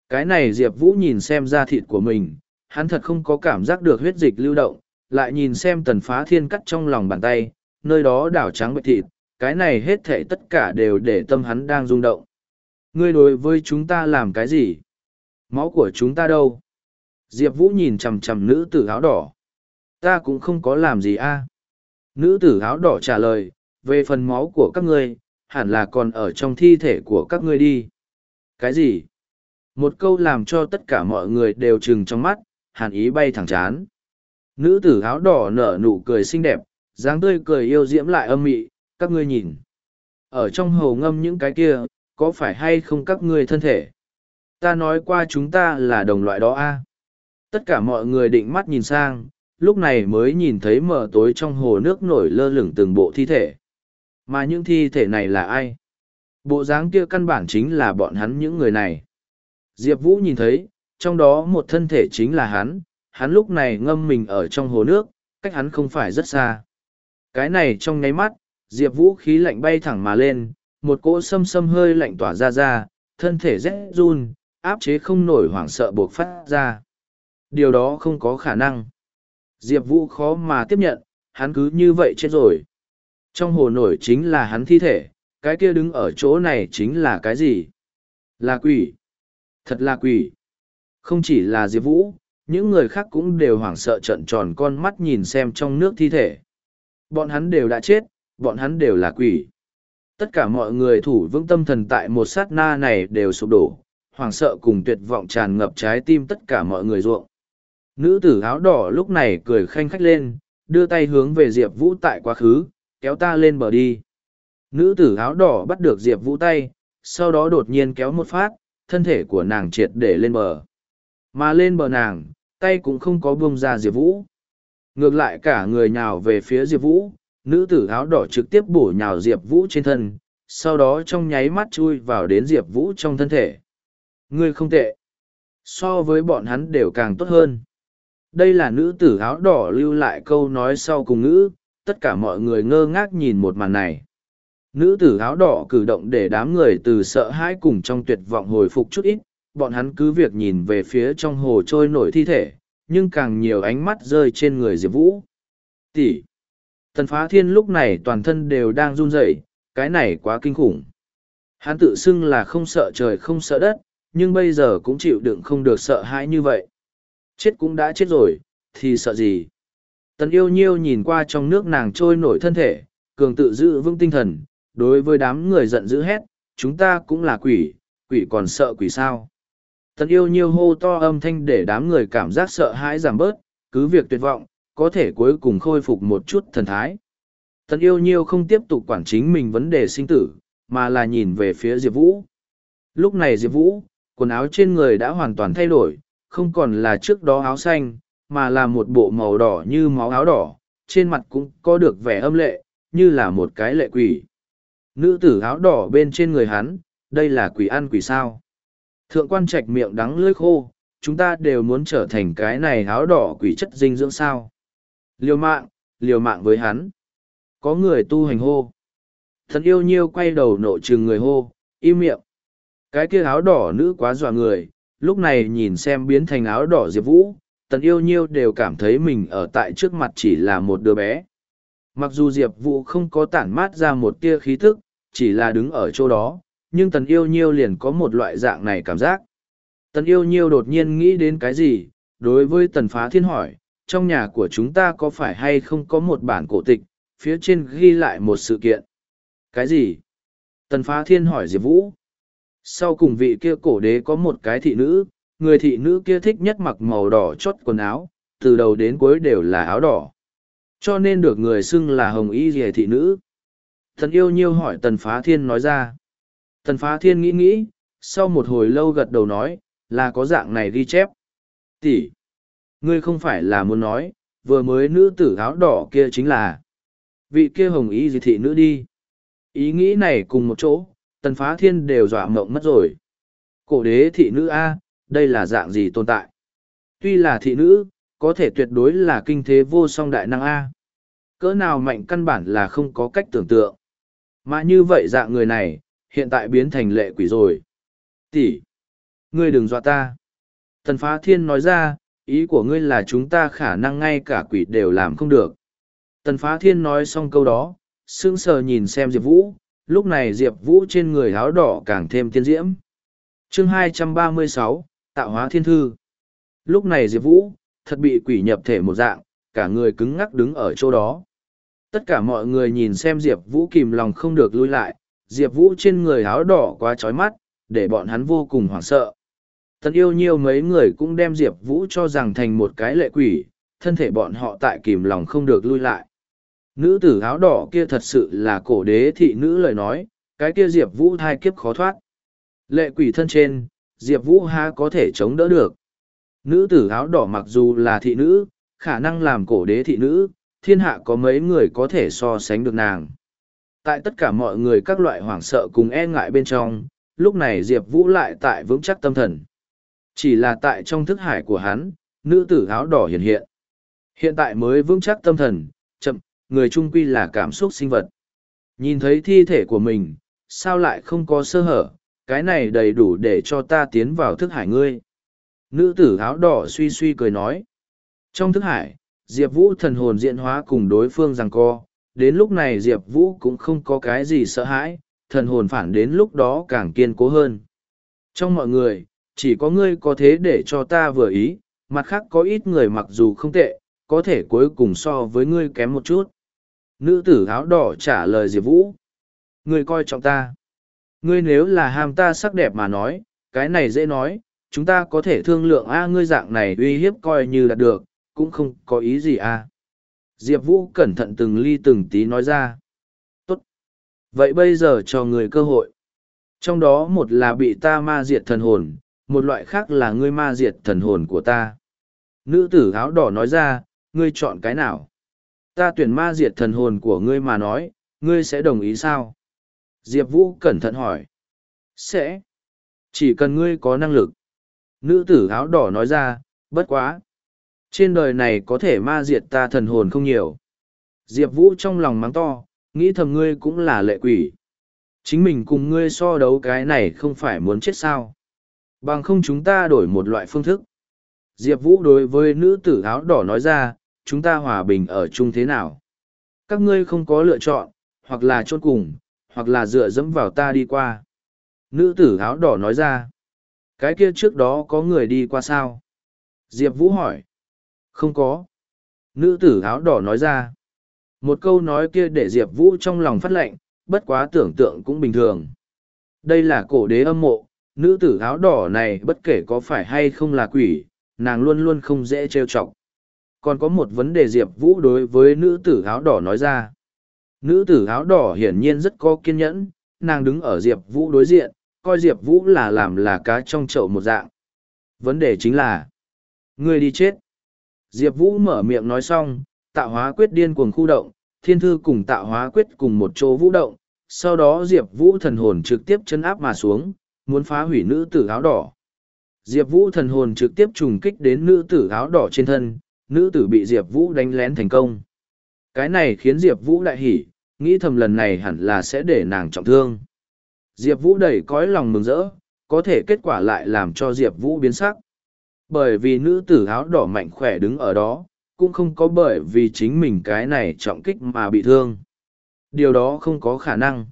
Cái này Diệp Vũ nhìn xem da thịt của mình, hắn thật không có cảm giác được huyết dịch lưu động, lại nhìn xem tần phá thiên cắt trong lòng bàn tay, nơi đó đảo trắng bạch thịt, cái này hết thệ tất cả đều để tâm hắn đang rung động. Ngươi đối với chúng ta làm cái gì? Máu của chúng ta đâu? Diệp Vũ nhìn chằm chằm nữ tử áo đỏ. Ta cũng không có làm gì a Nữ tử áo đỏ trả lời, về phần máu của các ngươi, hẳn là còn ở trong thi thể của các ngươi đi. Cái gì? Một câu làm cho tất cả mọi người đều trừng trong mắt, hàn ý bay thẳng chán. Nữ tử áo đỏ nở nụ cười xinh đẹp, dáng tươi cười yêu diễm lại âm mị, các ngươi nhìn. Ở trong hồ ngâm những cái kia, có phải hay không các ngươi thân thể? Ta nói qua chúng ta là đồng loại đó a Tất cả mọi người định mắt nhìn sang, lúc này mới nhìn thấy mở tối trong hồ nước nổi lơ lửng từng bộ thi thể. Mà những thi thể này là ai? Bộ dáng kia căn bản chính là bọn hắn những người này. Diệp Vũ nhìn thấy, trong đó một thân thể chính là hắn, hắn lúc này ngâm mình ở trong hồ nước, cách hắn không phải rất xa. Cái này trong nháy mắt, Diệp Vũ khí lạnh bay thẳng mà lên, một cỗ xâm xâm hơi lạnh tỏa ra ra, thân thể rét run, áp chế không nổi hoảng sợ buộc phát ra. Điều đó không có khả năng. Diệp Vũ khó mà tiếp nhận, hắn cứ như vậy chết rồi. Trong hồ nổi chính là hắn thi thể, cái kia đứng ở chỗ này chính là cái gì? Là quỷ. Thật là quỷ. Không chỉ là Diệp Vũ, những người khác cũng đều hoảng sợ trận tròn con mắt nhìn xem trong nước thi thể. Bọn hắn đều đã chết, bọn hắn đều là quỷ. Tất cả mọi người thủ vững tâm thần tại một sát na này đều sụp đổ, hoảng sợ cùng tuyệt vọng tràn ngập trái tim tất cả mọi người ruộng. Nữ tử áo đỏ lúc này cười khanh khách lên, đưa tay hướng về Diệp Vũ tại quá khứ, kéo ta lên bờ đi. Nữ tử áo đỏ bắt được Diệp Vũ tay, sau đó đột nhiên kéo một phát, thân thể của nàng triệt để lên bờ. Mà lên bờ nàng, tay cũng không có buông ra Diệp Vũ. Ngược lại cả người nhào về phía Diệp Vũ, nữ tử áo đỏ trực tiếp bổ nhào Diệp Vũ trên thân, sau đó trong nháy mắt chui vào đến Diệp Vũ trong thân thể. Ngươi không tệ. So với bọn hắn đều càng tốt hơn. Đây là nữ tử áo đỏ lưu lại câu nói sau cùng ngữ, tất cả mọi người ngơ ngác nhìn một màn này. Nữ tử áo đỏ cử động để đám người từ sợ hãi cùng trong tuyệt vọng hồi phục chút ít, bọn hắn cứ việc nhìn về phía trong hồ trôi nổi thi thể, nhưng càng nhiều ánh mắt rơi trên người Diệp Vũ. Tỷ! Tần phá thiên lúc này toàn thân đều đang run rẩy, cái này quá kinh khủng. Hắn tự xưng là không sợ trời không sợ đất, nhưng bây giờ cũng chịu đựng không được sợ hãi như vậy. Chết cũng đã chết rồi, thì sợ gì? Tần yêu nhiêu nhìn qua trong nước nàng trôi nổi thân thể, cường tự giữ vững tinh thần, đối với đám người giận dữ hét, chúng ta cũng là quỷ, quỷ còn sợ quỷ sao. Tần yêu nhiêu hô to âm thanh để đám người cảm giác sợ hãi giảm bớt, cứ việc tuyệt vọng, có thể cuối cùng khôi phục một chút thần thái. Tần yêu nhiêu không tiếp tục quản chính mình vấn đề sinh tử, mà là nhìn về phía Diệp Vũ. Lúc này Diệp Vũ, quần áo trên người đã hoàn toàn thay đổi, không còn là trước đó áo xanh, mà là một bộ màu đỏ như máu áo đỏ, trên mặt cũng có được vẻ âm lệ, như là một cái lệ quỷ. Nữ tử áo đỏ bên trên người hắn, đây là quỷ ăn quỷ sao. Thượng quan trạch miệng đắng lưỡi khô, chúng ta đều muốn trở thành cái này áo đỏ quỷ chất dinh dưỡng sao. Liều mạng, liều mạng với hắn. Có người tu hành hô. Thần yêu nhiêu quay đầu nộ trừng người hô, im miệng. Cái kia áo đỏ nữ quá dọa người, lúc này nhìn xem biến thành áo đỏ Diệp Vũ, tần yêu nhiêu đều cảm thấy mình ở tại trước mặt chỉ là một đứa bé. Mặc dù Diệp Vũ không có tản mát ra một tia khí thức, chỉ là đứng ở chỗ đó, nhưng tần yêu nhiêu liền có một loại dạng này cảm giác. Tần yêu nhiêu đột nhiên nghĩ đến cái gì, đối với tần phá thiên hỏi, trong nhà của chúng ta có phải hay không có một bản cổ tịch, phía trên ghi lại một sự kiện. Cái gì? Tần phá thiên hỏi Diệp Vũ. Sau cùng vị kia cổ đế có một cái thị nữ, người thị nữ kia thích nhất mặc màu đỏ chót quần áo, từ đầu đến cuối đều là áo đỏ. Cho nên được người xưng là hồng y rìa thị nữ. Thần yêu nhiêu hỏi tần phá thiên nói ra. Tần phá thiên nghĩ nghĩ, sau một hồi lâu gật đầu nói, là có dạng này ghi chép. Tỷ, ngươi không phải là muốn nói, vừa mới nữ tử áo đỏ kia chính là vị kia hồng y gì thị nữ đi. Ý nghĩ này cùng một chỗ, tần phá thiên đều dọa mộng mất rồi. Cổ đế thị nữ A, đây là dạng gì tồn tại? Tuy là thị nữ, có thể tuyệt đối là kinh thế vô song đại năng A. Cỡ nào mạnh căn bản là không có cách tưởng tượng. Mà như vậy dạng người này, hiện tại biến thành lệ quỷ rồi. Tỷ, ngươi đừng dọa ta. Tần phá thiên nói ra, ý của ngươi là chúng ta khả năng ngay cả quỷ đều làm không được. Tần phá thiên nói xong câu đó, sững sờ nhìn xem Diệp Vũ, lúc này Diệp Vũ trên người áo đỏ càng thêm tiên diễm. chương 236, Tạo hóa thiên thư. Lúc này Diệp Vũ, thật bị quỷ nhập thể một dạng, cả người cứng ngắc đứng ở chỗ đó. Tất cả mọi người nhìn xem Diệp Vũ kìm lòng không được lui lại, Diệp Vũ trên người áo đỏ quá chói mắt, để bọn hắn vô cùng hoảng sợ. Tần yêu nhiều mấy người cũng đem Diệp Vũ cho rằng thành một cái lệ quỷ, thân thể bọn họ tại kìm lòng không được lui lại. Nữ tử áo đỏ kia thật sự là cổ đế thị nữ lời nói, cái kia Diệp Vũ thai kiếp khó thoát. Lệ quỷ thân trên, Diệp Vũ ha có thể chống đỡ được. Nữ tử áo đỏ mặc dù là thị nữ, khả năng làm cổ đế thị nữ, thiên hạ có mấy người có thể so sánh được nàng. Tại tất cả mọi người các loại hoảng sợ cùng e ngại bên trong, lúc này Diệp Vũ lại tại vững chắc tâm thần. Chỉ là tại trong thức hải của hắn, nữ tử áo đỏ hiện hiện. Hiện tại mới vững chắc tâm thần, chậm, người trung quy là cảm xúc sinh vật. Nhìn thấy thi thể của mình, sao lại không có sơ hở, cái này đầy đủ để cho ta tiến vào thức hải ngươi. Nữ tử áo đỏ suy suy cười nói. Trong thức hải, Diệp Vũ thần hồn diễn hóa cùng đối phương rằng co, đến lúc này Diệp Vũ cũng không có cái gì sợ hãi, thần hồn phản đến lúc đó càng kiên cố hơn. Trong mọi người, chỉ có ngươi có thế để cho ta vừa ý, mặt khác có ít người mặc dù không tệ, có thể cuối cùng so với ngươi kém một chút. Nữ tử áo đỏ trả lời Diệp Vũ. Ngươi coi trọng ta. Ngươi nếu là ham ta sắc đẹp mà nói, cái này dễ nói, chúng ta có thể thương lượng a ngươi dạng này uy hiếp coi như là được, cũng không có ý gì a. Diệp Vũ cẩn thận từng ly từng tí nói ra. Tốt. Vậy bây giờ cho người cơ hội. Trong đó một là bị ta ma diệt thần hồn, một loại khác là ngươi ma diệt thần hồn của ta. Nữ tử áo đỏ nói ra, ngươi chọn cái nào? Ta tuyển ma diệt thần hồn của ngươi mà nói, ngươi sẽ đồng ý sao? Diệp Vũ cẩn thận hỏi. Sẽ. Chỉ cần ngươi có năng lực. Nữ tử áo đỏ nói ra, bất quá. Trên đời này có thể ma diệt ta thần hồn không nhiều. Diệp Vũ trong lòng mắng to, nghĩ thầm ngươi cũng là lệ quỷ. Chính mình cùng ngươi so đấu cái này không phải muốn chết sao. Bằng không chúng ta đổi một loại phương thức. Diệp Vũ đối với nữ tử áo đỏ nói ra, chúng ta hòa bình ở chung thế nào? Các ngươi không có lựa chọn, hoặc là chôn cùng, hoặc là dựa dẫm vào ta đi qua. Nữ tử áo đỏ nói ra, cái kia trước đó có người đi qua sao? Diệp Vũ hỏi, không có. Nữ tử áo đỏ nói ra, một câu nói kia để Diệp Vũ trong lòng phát lệnh, bất quá tưởng tượng cũng bình thường. Đây là cổ đế âm mộ, nữ tử áo đỏ này bất kể có phải hay không là quỷ, nàng luôn luôn không dễ trêu chọc còn có một vấn đề diệp vũ đối với nữ tử áo đỏ nói ra nữ tử áo đỏ hiển nhiên rất có kiên nhẫn nàng đứng ở diệp vũ đối diện coi diệp vũ là làm là cá trong chậu một dạng. Vấn đề chính là ngươi đi chết. Diệp vũ mở miệng nói xong tạo hóa quyết điên cuồng khu động thiên thư cùng tạo hóa quyết cùng một chỗ vũ động sau đó diệp vũ thần hồn trực tiếp chân áp mà xuống muốn phá hủy nữ tử áo đỏ. Diệp Vũ thần hồn trực tiếp trùng kích đến nữ tử áo đỏ trên thân, nữ tử bị Diệp Vũ đánh lén thành công. Cái này khiến Diệp Vũ đại hỉ, nghĩ thầm lần này hẳn là sẽ để nàng trọng thương. Diệp Vũ đầy cõi lòng mừng rỡ, có thể kết quả lại làm cho Diệp Vũ biến sắc. Bởi vì nữ tử áo đỏ mạnh khỏe đứng ở đó, cũng không có bởi vì chính mình cái này trọng kích mà bị thương. Điều đó không có khả năng.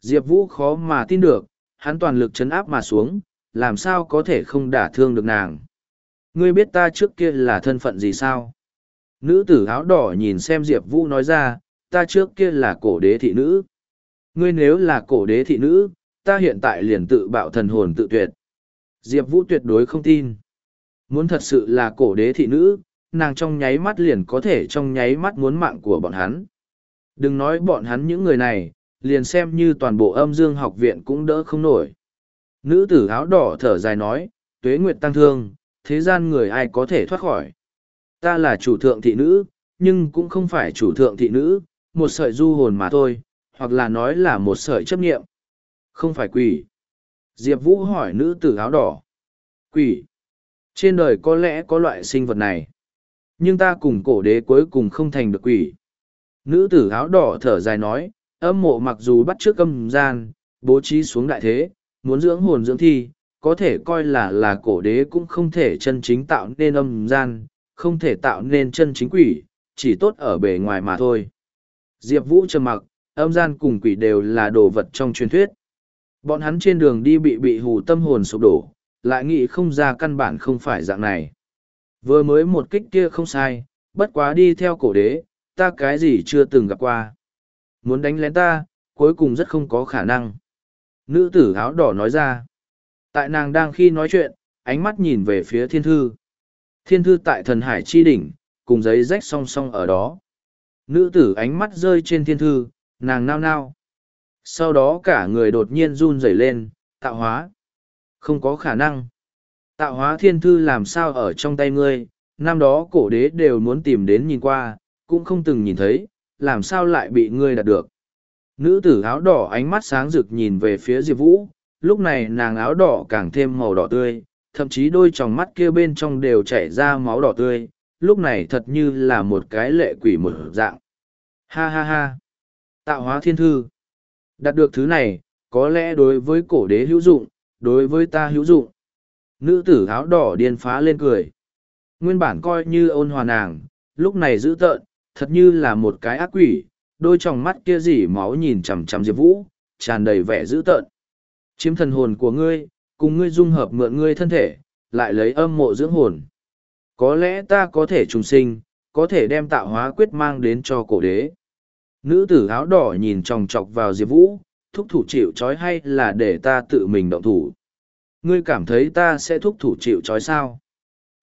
Diệp Vũ khó mà tin được, hắn toàn lực chấn áp mà xuống, làm sao có thể không đả thương được nàng. Ngươi biết ta trước kia là thân phận gì sao? Nữ tử áo đỏ nhìn xem Diệp Vũ nói ra, ta trước kia là cổ đế thị nữ. Ngươi nếu là cổ đế thị nữ, ta hiện tại liền tự bạo thần hồn tự tuyệt. Diệp Vũ tuyệt đối không tin. Muốn thật sự là cổ đế thị nữ, nàng trong nháy mắt liền có thể trong nháy mắt muốn mạng của bọn hắn. Đừng nói bọn hắn những người này, liền xem như toàn bộ âm dương học viện cũng đỡ không nổi. Nữ tử áo đỏ thở dài nói, tuế nguyệt tăng thương, thế gian người ai có thể thoát khỏi. Ta là chủ thượng thị nữ, nhưng cũng không phải chủ thượng thị nữ, một sợi du hồn mà thôi, hoặc là nói là một sợi chấp nghiệm. Không phải quỷ. Diệp Vũ hỏi nữ tử áo đỏ. Quỷ. Trên đời có lẽ có loại sinh vật này. Nhưng ta cùng cổ đế cuối cùng không thành được quỷ. Nữ tử áo đỏ thở dài nói, âm mộ mặc dù bắt trước âm gian, bố trí xuống đại thế, muốn dưỡng hồn dưỡng thi, có thể coi là là cổ đế cũng không thể chân chính tạo nên âm gian, không thể tạo nên chân chính quỷ, chỉ tốt ở bề ngoài mà thôi. Diệp Vũ trầm mặc, âm gian cùng quỷ đều là đồ vật trong truyền thuyết. Bọn hắn trên đường đi bị bị hù tâm hồn sụp đổ, lại nghĩ không ra căn bản không phải dạng này. Vừa mới một kích kia không sai, bất quá đi theo cổ đế, ta cái gì chưa từng gặp qua. Muốn đánh lén ta, cuối cùng rất không có khả năng. Nữ tử áo đỏ nói ra. Tại nàng đang khi nói chuyện, ánh mắt nhìn về phía thiên thư. Thiên thư tại thần hải chi đỉnh, cùng giấy rách song song ở đó. Nữ tử ánh mắt rơi trên thiên thư, nàng nao nao. Sau đó cả người đột nhiên run rẩy lên, tạo hóa. Không có khả năng. Tạo hóa thiên thư làm sao ở trong tay ngươi, năm đó cổ đế đều muốn tìm đến nhìn qua, cũng không từng nhìn thấy, làm sao lại bị ngươi đạt được. Nữ tử áo đỏ ánh mắt sáng rực nhìn về phía Diệp Vũ, lúc này nàng áo đỏ càng thêm màu đỏ tươi, thậm chí đôi tròng mắt kia bên trong đều chảy ra máu đỏ tươi, lúc này thật như là một cái lệ quỷ một dạng. Ha ha ha! Tạo hóa thiên thư! Đạt được thứ này, có lẽ đối với cổ đế hữu dụng, đối với ta hữu dụng. Nữ tử áo đỏ điên phá lên cười. Nguyên bản coi như ôn hòa nàng, lúc này dữ tợn, thật như là một cái ác quỷ, đôi tròng mắt kia dỉ máu nhìn chằm chằm Diệp Vũ, tràn đầy vẻ dữ tợn. Chiếm thần hồn của ngươi, cùng ngươi dung hợp mượn ngươi thân thể, lại lấy âm mộ dưỡng hồn. Có lẽ ta có thể trùng sinh, có thể đem tạo hóa quyết mang đến cho cổ đế. Nữ tử áo đỏ nhìn tròng trọc vào Diệp Vũ, thúc thủ chịu trói hay là để ta tự mình động thủ. Ngươi cảm thấy ta sẽ thúc thủ chịu trói sao?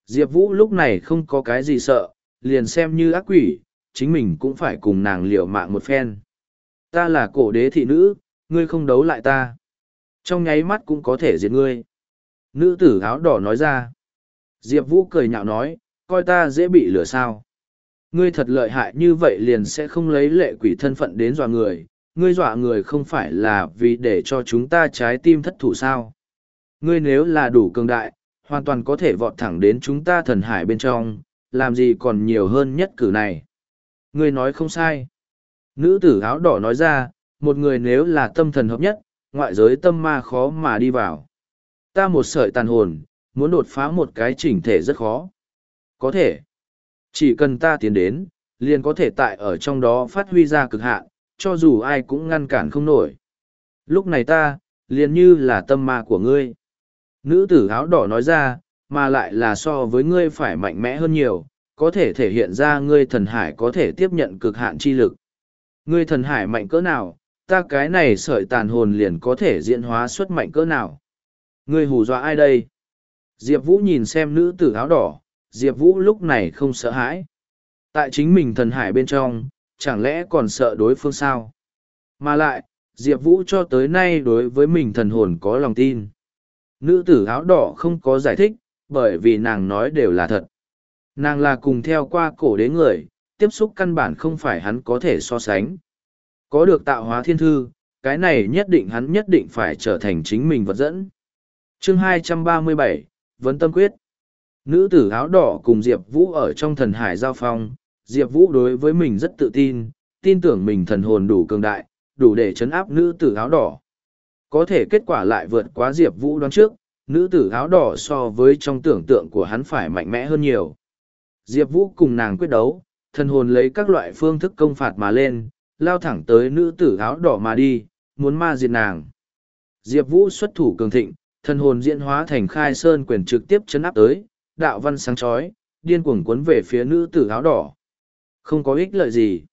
Diệp Vũ lúc này không có cái gì sợ, liền xem như ác quỷ, chính mình cũng phải cùng nàng liều mạng một phen. Ta là cổ đế thị nữ, ngươi không đấu lại ta. Trong nháy mắt cũng có thể diệt ngươi. Nữ tử áo đỏ nói ra. Diệp Vũ cười nhạo nói, coi ta dễ bị lửa sao. Ngươi thật lợi hại như vậy liền sẽ không lấy lệ quỷ thân phận đến dọa người, ngươi dọa người không phải là vì để cho chúng ta trái tim thất thủ sao. Ngươi nếu là đủ cường đại, hoàn toàn có thể vọt thẳng đến chúng ta thần hải bên trong, làm gì còn nhiều hơn nhất cử này. Ngươi nói không sai. Nữ tử áo đỏ nói ra, một người nếu là tâm thần hợp nhất, ngoại giới tâm ma khó mà đi vào. Ta một sợi tàn hồn, muốn đột phá một cái chỉnh thể rất khó. Có thể. Chỉ cần ta tiến đến, liền có thể tại ở trong đó phát huy ra cực hạn, cho dù ai cũng ngăn cản không nổi. Lúc này ta, liền như là tâm ma của ngươi. Nữ tử áo đỏ nói ra, mà lại là so với ngươi phải mạnh mẽ hơn nhiều, có thể thể hiện ra ngươi thần hải có thể tiếp nhận cực hạn chi lực. Ngươi thần hải mạnh cỡ nào, ta cái này sợi tàn hồn liền có thể diễn hóa xuất mạnh cỡ nào. Ngươi hù dọa ai đây? Diệp Vũ nhìn xem nữ tử áo đỏ, Diệp Vũ lúc này không sợ hãi. Tại chính mình thần hải bên trong, chẳng lẽ còn sợ đối phương sao? Mà lại, Diệp Vũ cho tới nay đối với mình thần hồn có lòng tin. Nữ tử áo đỏ không có giải thích, bởi vì nàng nói đều là thật. Nàng là cùng theo qua cổ đế người, tiếp xúc căn bản không phải hắn có thể so sánh. Có được tạo hóa thiên thư, cái này nhất định hắn nhất định phải trở thành chính mình vật dẫn. chương 237, vấn tâm quyết. Nữ tử áo đỏ cùng Diệp Vũ ở trong thần hải giao phong, Diệp Vũ đối với mình rất tự tin, tin tưởng mình thần hồn đủ cường đại, đủ để chấn áp nữ tử áo đỏ. Có thể kết quả lại vượt quá Diệp Vũ đoán trước, nữ tử áo đỏ so với trong tưởng tượng của hắn phải mạnh mẽ hơn nhiều. Diệp Vũ cùng nàng quyết đấu, thần hồn lấy các loại phương thức công phạt mà lên, lao thẳng tới nữ tử áo đỏ mà đi, muốn ma diệt nàng. Diệp Vũ xuất thủ cường thịnh, thần hồn diễn hóa thành khai sơn quyền trực tiếp chấn áp tới, đạo văn sáng chói, điên cuồng cuốn về phía nữ tử áo đỏ. Không có ích lợi gì.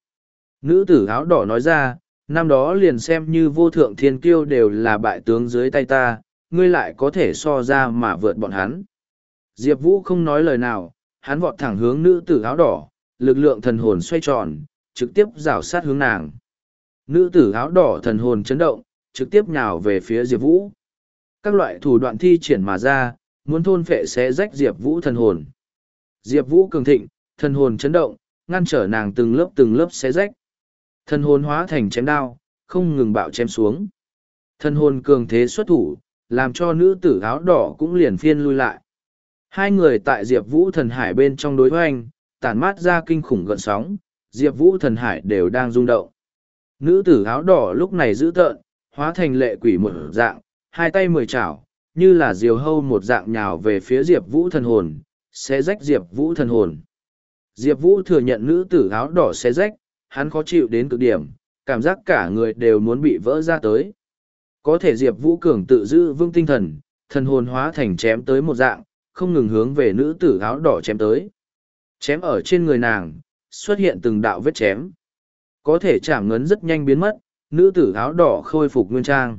Nữ tử áo đỏ nói ra, năm đó liền xem như vô thượng thiên kiêu đều là bại tướng dưới tay ta, ngươi lại có thể so ra mà vượt bọn hắn. Diệp Vũ không nói lời nào, hắn vọt thẳng hướng nữ tử áo đỏ, lực lượng thần hồn xoay tròn, trực tiếp rảo sát hướng nàng. Nữ tử áo đỏ thần hồn chấn động, trực tiếp nhào về phía Diệp Vũ. Các loại thủ đoạn thi triển mà ra, muốn thôn phệ xé rách Diệp Vũ thần hồn. Diệp Vũ cường thịnh, thần hồn chấn động, ngăn trở nàng từng lớp từng lớp xé rách. Thần hồn hóa thành chém đao, không ngừng bạo chém xuống. Thần hồn cường thế xuất thủ, làm cho nữ tử áo đỏ cũng liền phiên lui lại. Hai người tại Diệp Vũ thần hải bên trong đối hoành, tản mát ra kinh khủng gợn sóng, Diệp Vũ thần hải đều đang rung động. Nữ tử áo đỏ lúc này giữ tợn, hóa thành lệ quỷ một dạng, hai tay mười chảo, như là diều hâu một dạng nhào về phía Diệp Vũ thần hồn, sẽ rách Diệp Vũ thần hồn. Diệp Vũ thừa nhận nữ tử áo đỏ sẽ rách, hắn khó chịu đến cực điểm, cảm giác cả người đều muốn bị vỡ ra tới. Có thể Diệp Vũ Cường tự giữ vững tinh thần, thần hồn hóa thành chém tới một dạng, không ngừng hướng về nữ tử áo đỏ chém tới. Chém ở trên người nàng, xuất hiện từng đạo vết chém. Có thể chạm ngấn rất nhanh biến mất, nữ tử áo đỏ khôi phục nguyên trang.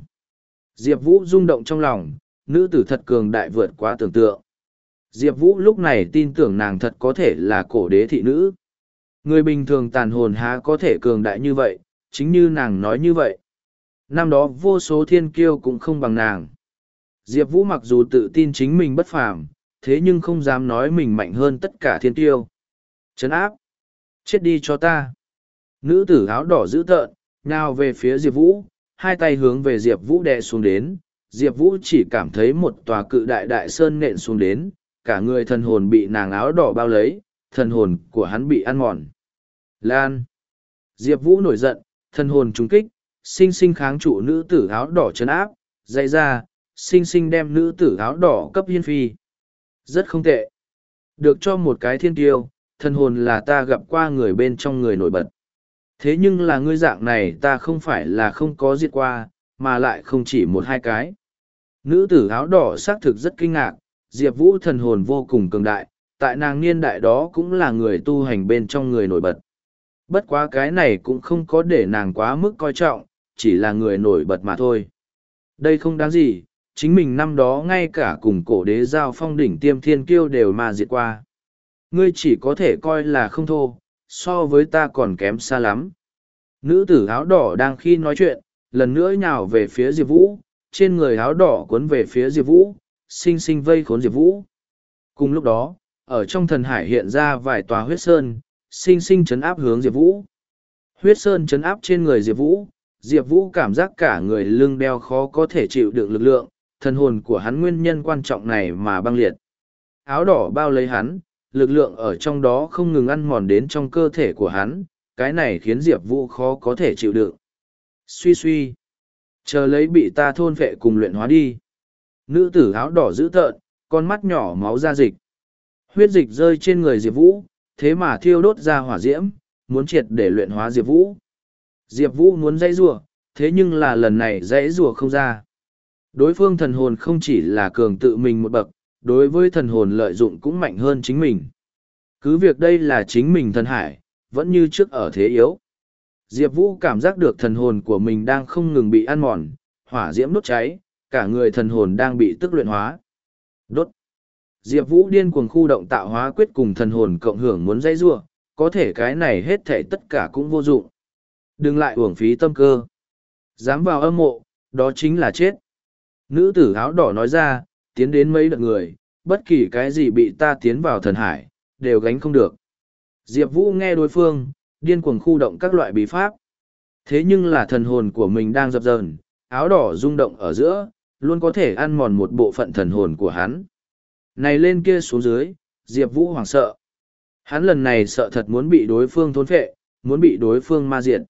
Diệp Vũ rung động trong lòng, nữ tử thật cường đại vượt quá tưởng tượng. Diệp Vũ lúc này tin tưởng nàng thật có thể là cổ đế thị nữ. Người bình thường tàn hồn há có thể cường đại như vậy, chính như nàng nói như vậy. Năm đó vô số thiên kiêu cũng không bằng nàng. Diệp Vũ mặc dù tự tin chính mình bất phàm, thế nhưng không dám nói mình mạnh hơn tất cả thiên kiêu. Chấn áp! Chết đi cho ta! Nữ tử áo đỏ dữ tợn, nào về phía Diệp Vũ, hai tay hướng về Diệp Vũ đè xuống đến. Diệp Vũ chỉ cảm thấy một tòa cự đại đại sơn nện xuống đến, cả người thần hồn bị nàng áo đỏ bao lấy, thần hồn của hắn bị ăn mòn. Lan! Diệp Vũ nổi giận, thần hồn trúng kích, sinh sinh kháng trụ nữ tử áo đỏ chấn áp, dây ra, sinh sinh đem nữ tử áo đỏ cấp hiên phi. Rất không tệ. Được cho một cái thiên tiêu, thần hồn là ta gặp qua người bên trong người nổi bật. Thế nhưng là ngươi dạng này ta không phải là không có diệt qua, mà lại không chỉ một hai cái. Nữ tử áo đỏ xác thực rất kinh ngạc, Diệp Vũ thần hồn vô cùng cường đại, tại nàng niên đại đó cũng là người tu hành bên trong người nổi bật. Bất quá cái này cũng không có để nàng quá mức coi trọng, chỉ là người nổi bật mà thôi. Đây không đáng gì, chính mình năm đó ngay cả cùng cổ đế giao phong đỉnh tiêm thiên kiêu đều mà diệt qua. Ngươi chỉ có thể coi là không thô, so với ta còn kém xa lắm. Nữ tử áo đỏ đang khi nói chuyện, lần nữa nhào về phía Diệp Vũ, trên người áo đỏ cuốn về phía Diệp Vũ, sinh sinh vây khốn Diệp Vũ. Cùng lúc đó, ở trong thần hải hiện ra vài tòa huyết sơn, sinh sinh chấn áp hướng Diệp Vũ. Huyết sơn chấn áp trên người Diệp Vũ, Diệp Vũ cảm giác cả người lưng đeo khó có thể chịu đựng lực lượng, thần hồn của hắn nguyên nhân quan trọng này mà băng liệt. Áo đỏ bao lấy hắn, lực lượng ở trong đó không ngừng ăn mòn đến trong cơ thể của hắn, cái này khiến Diệp Vũ khó có thể chịu đựng. Suy suy, chờ lấy bị ta thôn vệ cùng luyện hóa đi. Nữ tử áo đỏ dữ tợn, con mắt nhỏ máu ra dịch. Huyết dịch rơi trên người Diệp Vũ, thế mà thiêu đốt ra hỏa diễm, muốn triệt để luyện hóa Diệp Vũ. Diệp Vũ muốn dãy rùa, thế nhưng là lần này dãy rùa không ra. Đối phương thần hồn không chỉ là cường tự mình một bậc, đối với thần hồn lợi dụng cũng mạnh hơn chính mình. Cứ việc đây là chính mình thần hải, vẫn như trước ở thế yếu. Diệp Vũ cảm giác được thần hồn của mình đang không ngừng bị ăn mòn, hỏa diễm đốt cháy, cả người thần hồn đang bị tức luyện hóa. Đốt. Diệp Vũ điên cuồng khu động tạo hóa quyết cùng thần hồn cộng hưởng muốn dây rua, có thể cái này hết thể tất cả cũng vô dụng. Đừng lại uổng phí tâm cơ. Dám vào âm mộ, đó chính là chết. Nữ tử áo đỏ nói ra, tiến đến mấy đợt người, bất kỳ cái gì bị ta tiến vào thần hải, đều gánh không được. Diệp Vũ nghe đối phương, điên cuồng khu động các loại bí pháp. Thế nhưng là thần hồn của mình đang dập dờn, áo đỏ rung động ở giữa, luôn có thể ăn mòn một bộ phận thần hồn của hắn. Này lên kia xuống dưới, Diệp Vũ hoảng sợ. Hắn lần này sợ thật muốn bị đối phương thôn phệ, muốn bị đối phương ma diệt.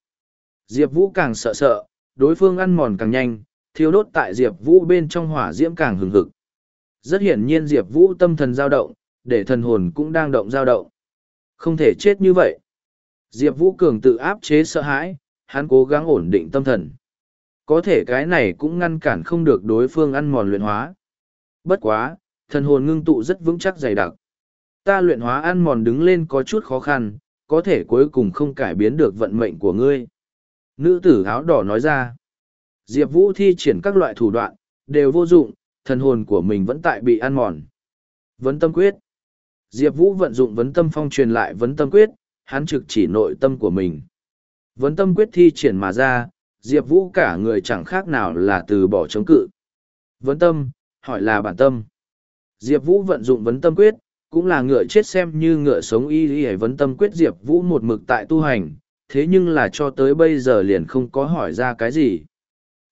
Diệp Vũ càng sợ sợ, đối phương ăn mòn càng nhanh, thiêu đốt tại Diệp Vũ bên trong hỏa diễm càng hừng hực. Rất hiển nhiên Diệp Vũ tâm thần dao động, để thần hồn cũng đang động dao động. Không thể chết như vậy. Diệp Vũ Cường tự áp chế sợ hãi, hắn cố gắng ổn định tâm thần. Có thể cái này cũng ngăn cản không được đối phương ăn mòn luyện hóa. Bất quá, thần hồn ngưng tụ rất vững chắc dày đặc. Ta luyện hóa ăn mòn đứng lên có chút khó khăn, có thể cuối cùng không cải biến được vận mệnh của ngươi. Nữ tử áo đỏ nói ra. Diệp Vũ thi triển các loại thủ đoạn, đều vô dụng, thần hồn của mình vẫn tại bị ăn mòn. Vấn tâm quyết. Diệp Vũ vận dụng vấn tâm phong truyền lại vấn tâm quyết, hắn trực chỉ nội tâm của mình. Vấn tâm quyết thi triển mà ra, Diệp Vũ cả người chẳng khác nào là từ bỏ chống cự. Vấn tâm, hỏi là bản tâm. Diệp Vũ vận dụng vấn tâm quyết, cũng là ngựa chết xem như ngựa sống y y vấn tâm quyết Diệp Vũ một mực tại tu hành, thế nhưng là cho tới bây giờ liền không có hỏi ra cái gì.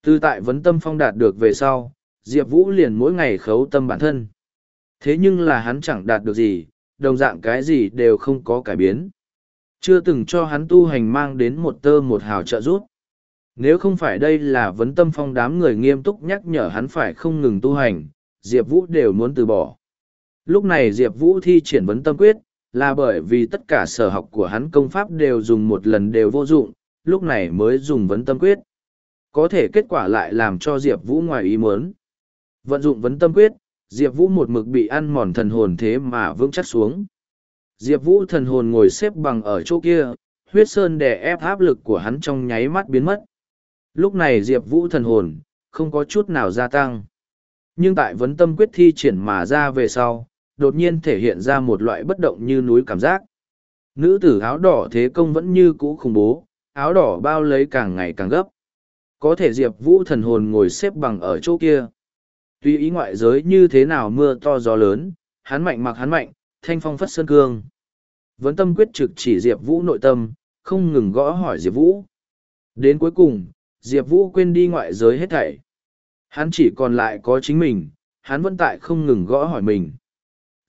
Từ tại vấn tâm phong đạt được về sau, Diệp Vũ liền mỗi ngày khấu tâm bản thân. Thế nhưng là hắn chẳng đạt được gì, đồng dạng cái gì đều không có cải biến. Chưa từng cho hắn tu hành mang đến một tơ một hào trợ giúp. Nếu không phải đây là vấn tâm phong đám người nghiêm túc nhắc nhở hắn phải không ngừng tu hành, Diệp Vũ đều muốn từ bỏ. Lúc này Diệp Vũ thi triển vấn tâm quyết, là bởi vì tất cả sở học của hắn công pháp đều dùng một lần đều vô dụng, lúc này mới dùng vấn tâm quyết. Có thể kết quả lại làm cho Diệp Vũ ngoài ý muốn. Vận dụng vấn tâm quyết, Diệp Vũ một mực bị ăn mòn thần hồn thế mà vững chắc xuống. Diệp Vũ thần hồn ngồi xếp bằng ở chỗ kia, huyết sơn đè ép áp lực của hắn trong nháy mắt biến mất. Lúc này Diệp Vũ thần hồn, không có chút nào gia tăng. Nhưng tại vấn tâm quyết thi triển mà ra về sau, đột nhiên thể hiện ra một loại bất động như núi cảm giác. Nữ tử áo đỏ thế công vẫn như cũ khủng bố, áo đỏ bao lấy càng ngày càng gấp. Có thể Diệp Vũ thần hồn ngồi xếp bằng ở chỗ kia. Tuy ý ngoại giới như thế nào mưa to gió lớn, hắn mạnh mặc hắn mạnh, thanh phong phất sơn cương. Vấn tâm quyết trực chỉ Diệp Vũ nội tâm, không ngừng gõ hỏi Diệp Vũ. Đến cuối cùng, Diệp Vũ quên đi ngoại giới hết thảy. Hắn chỉ còn lại có chính mình, hắn vẫn tại không ngừng gõ hỏi mình.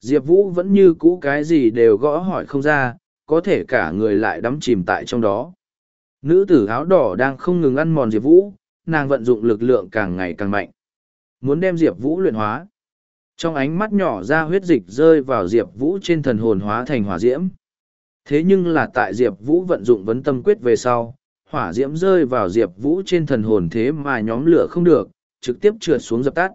Diệp Vũ vẫn như cũ cái gì đều gõ hỏi không ra, có thể cả người lại đắm chìm tại trong đó. Nữ tử áo đỏ đang không ngừng ăn mòn Diệp Vũ, nàng vận dụng lực lượng càng ngày càng mạnh. Muốn đem Diệp Vũ luyện hóa. Trong ánh mắt nhỏ ra huyết dịch rơi vào Diệp Vũ trên thần hồn hóa thành hỏa diễm. Thế nhưng là tại Diệp Vũ vận dụng vấn tâm quyết về sau, hỏa diễm rơi vào Diệp Vũ trên thần hồn thế mà nhóm lửa không được, trực tiếp trượt xuống dập tắt.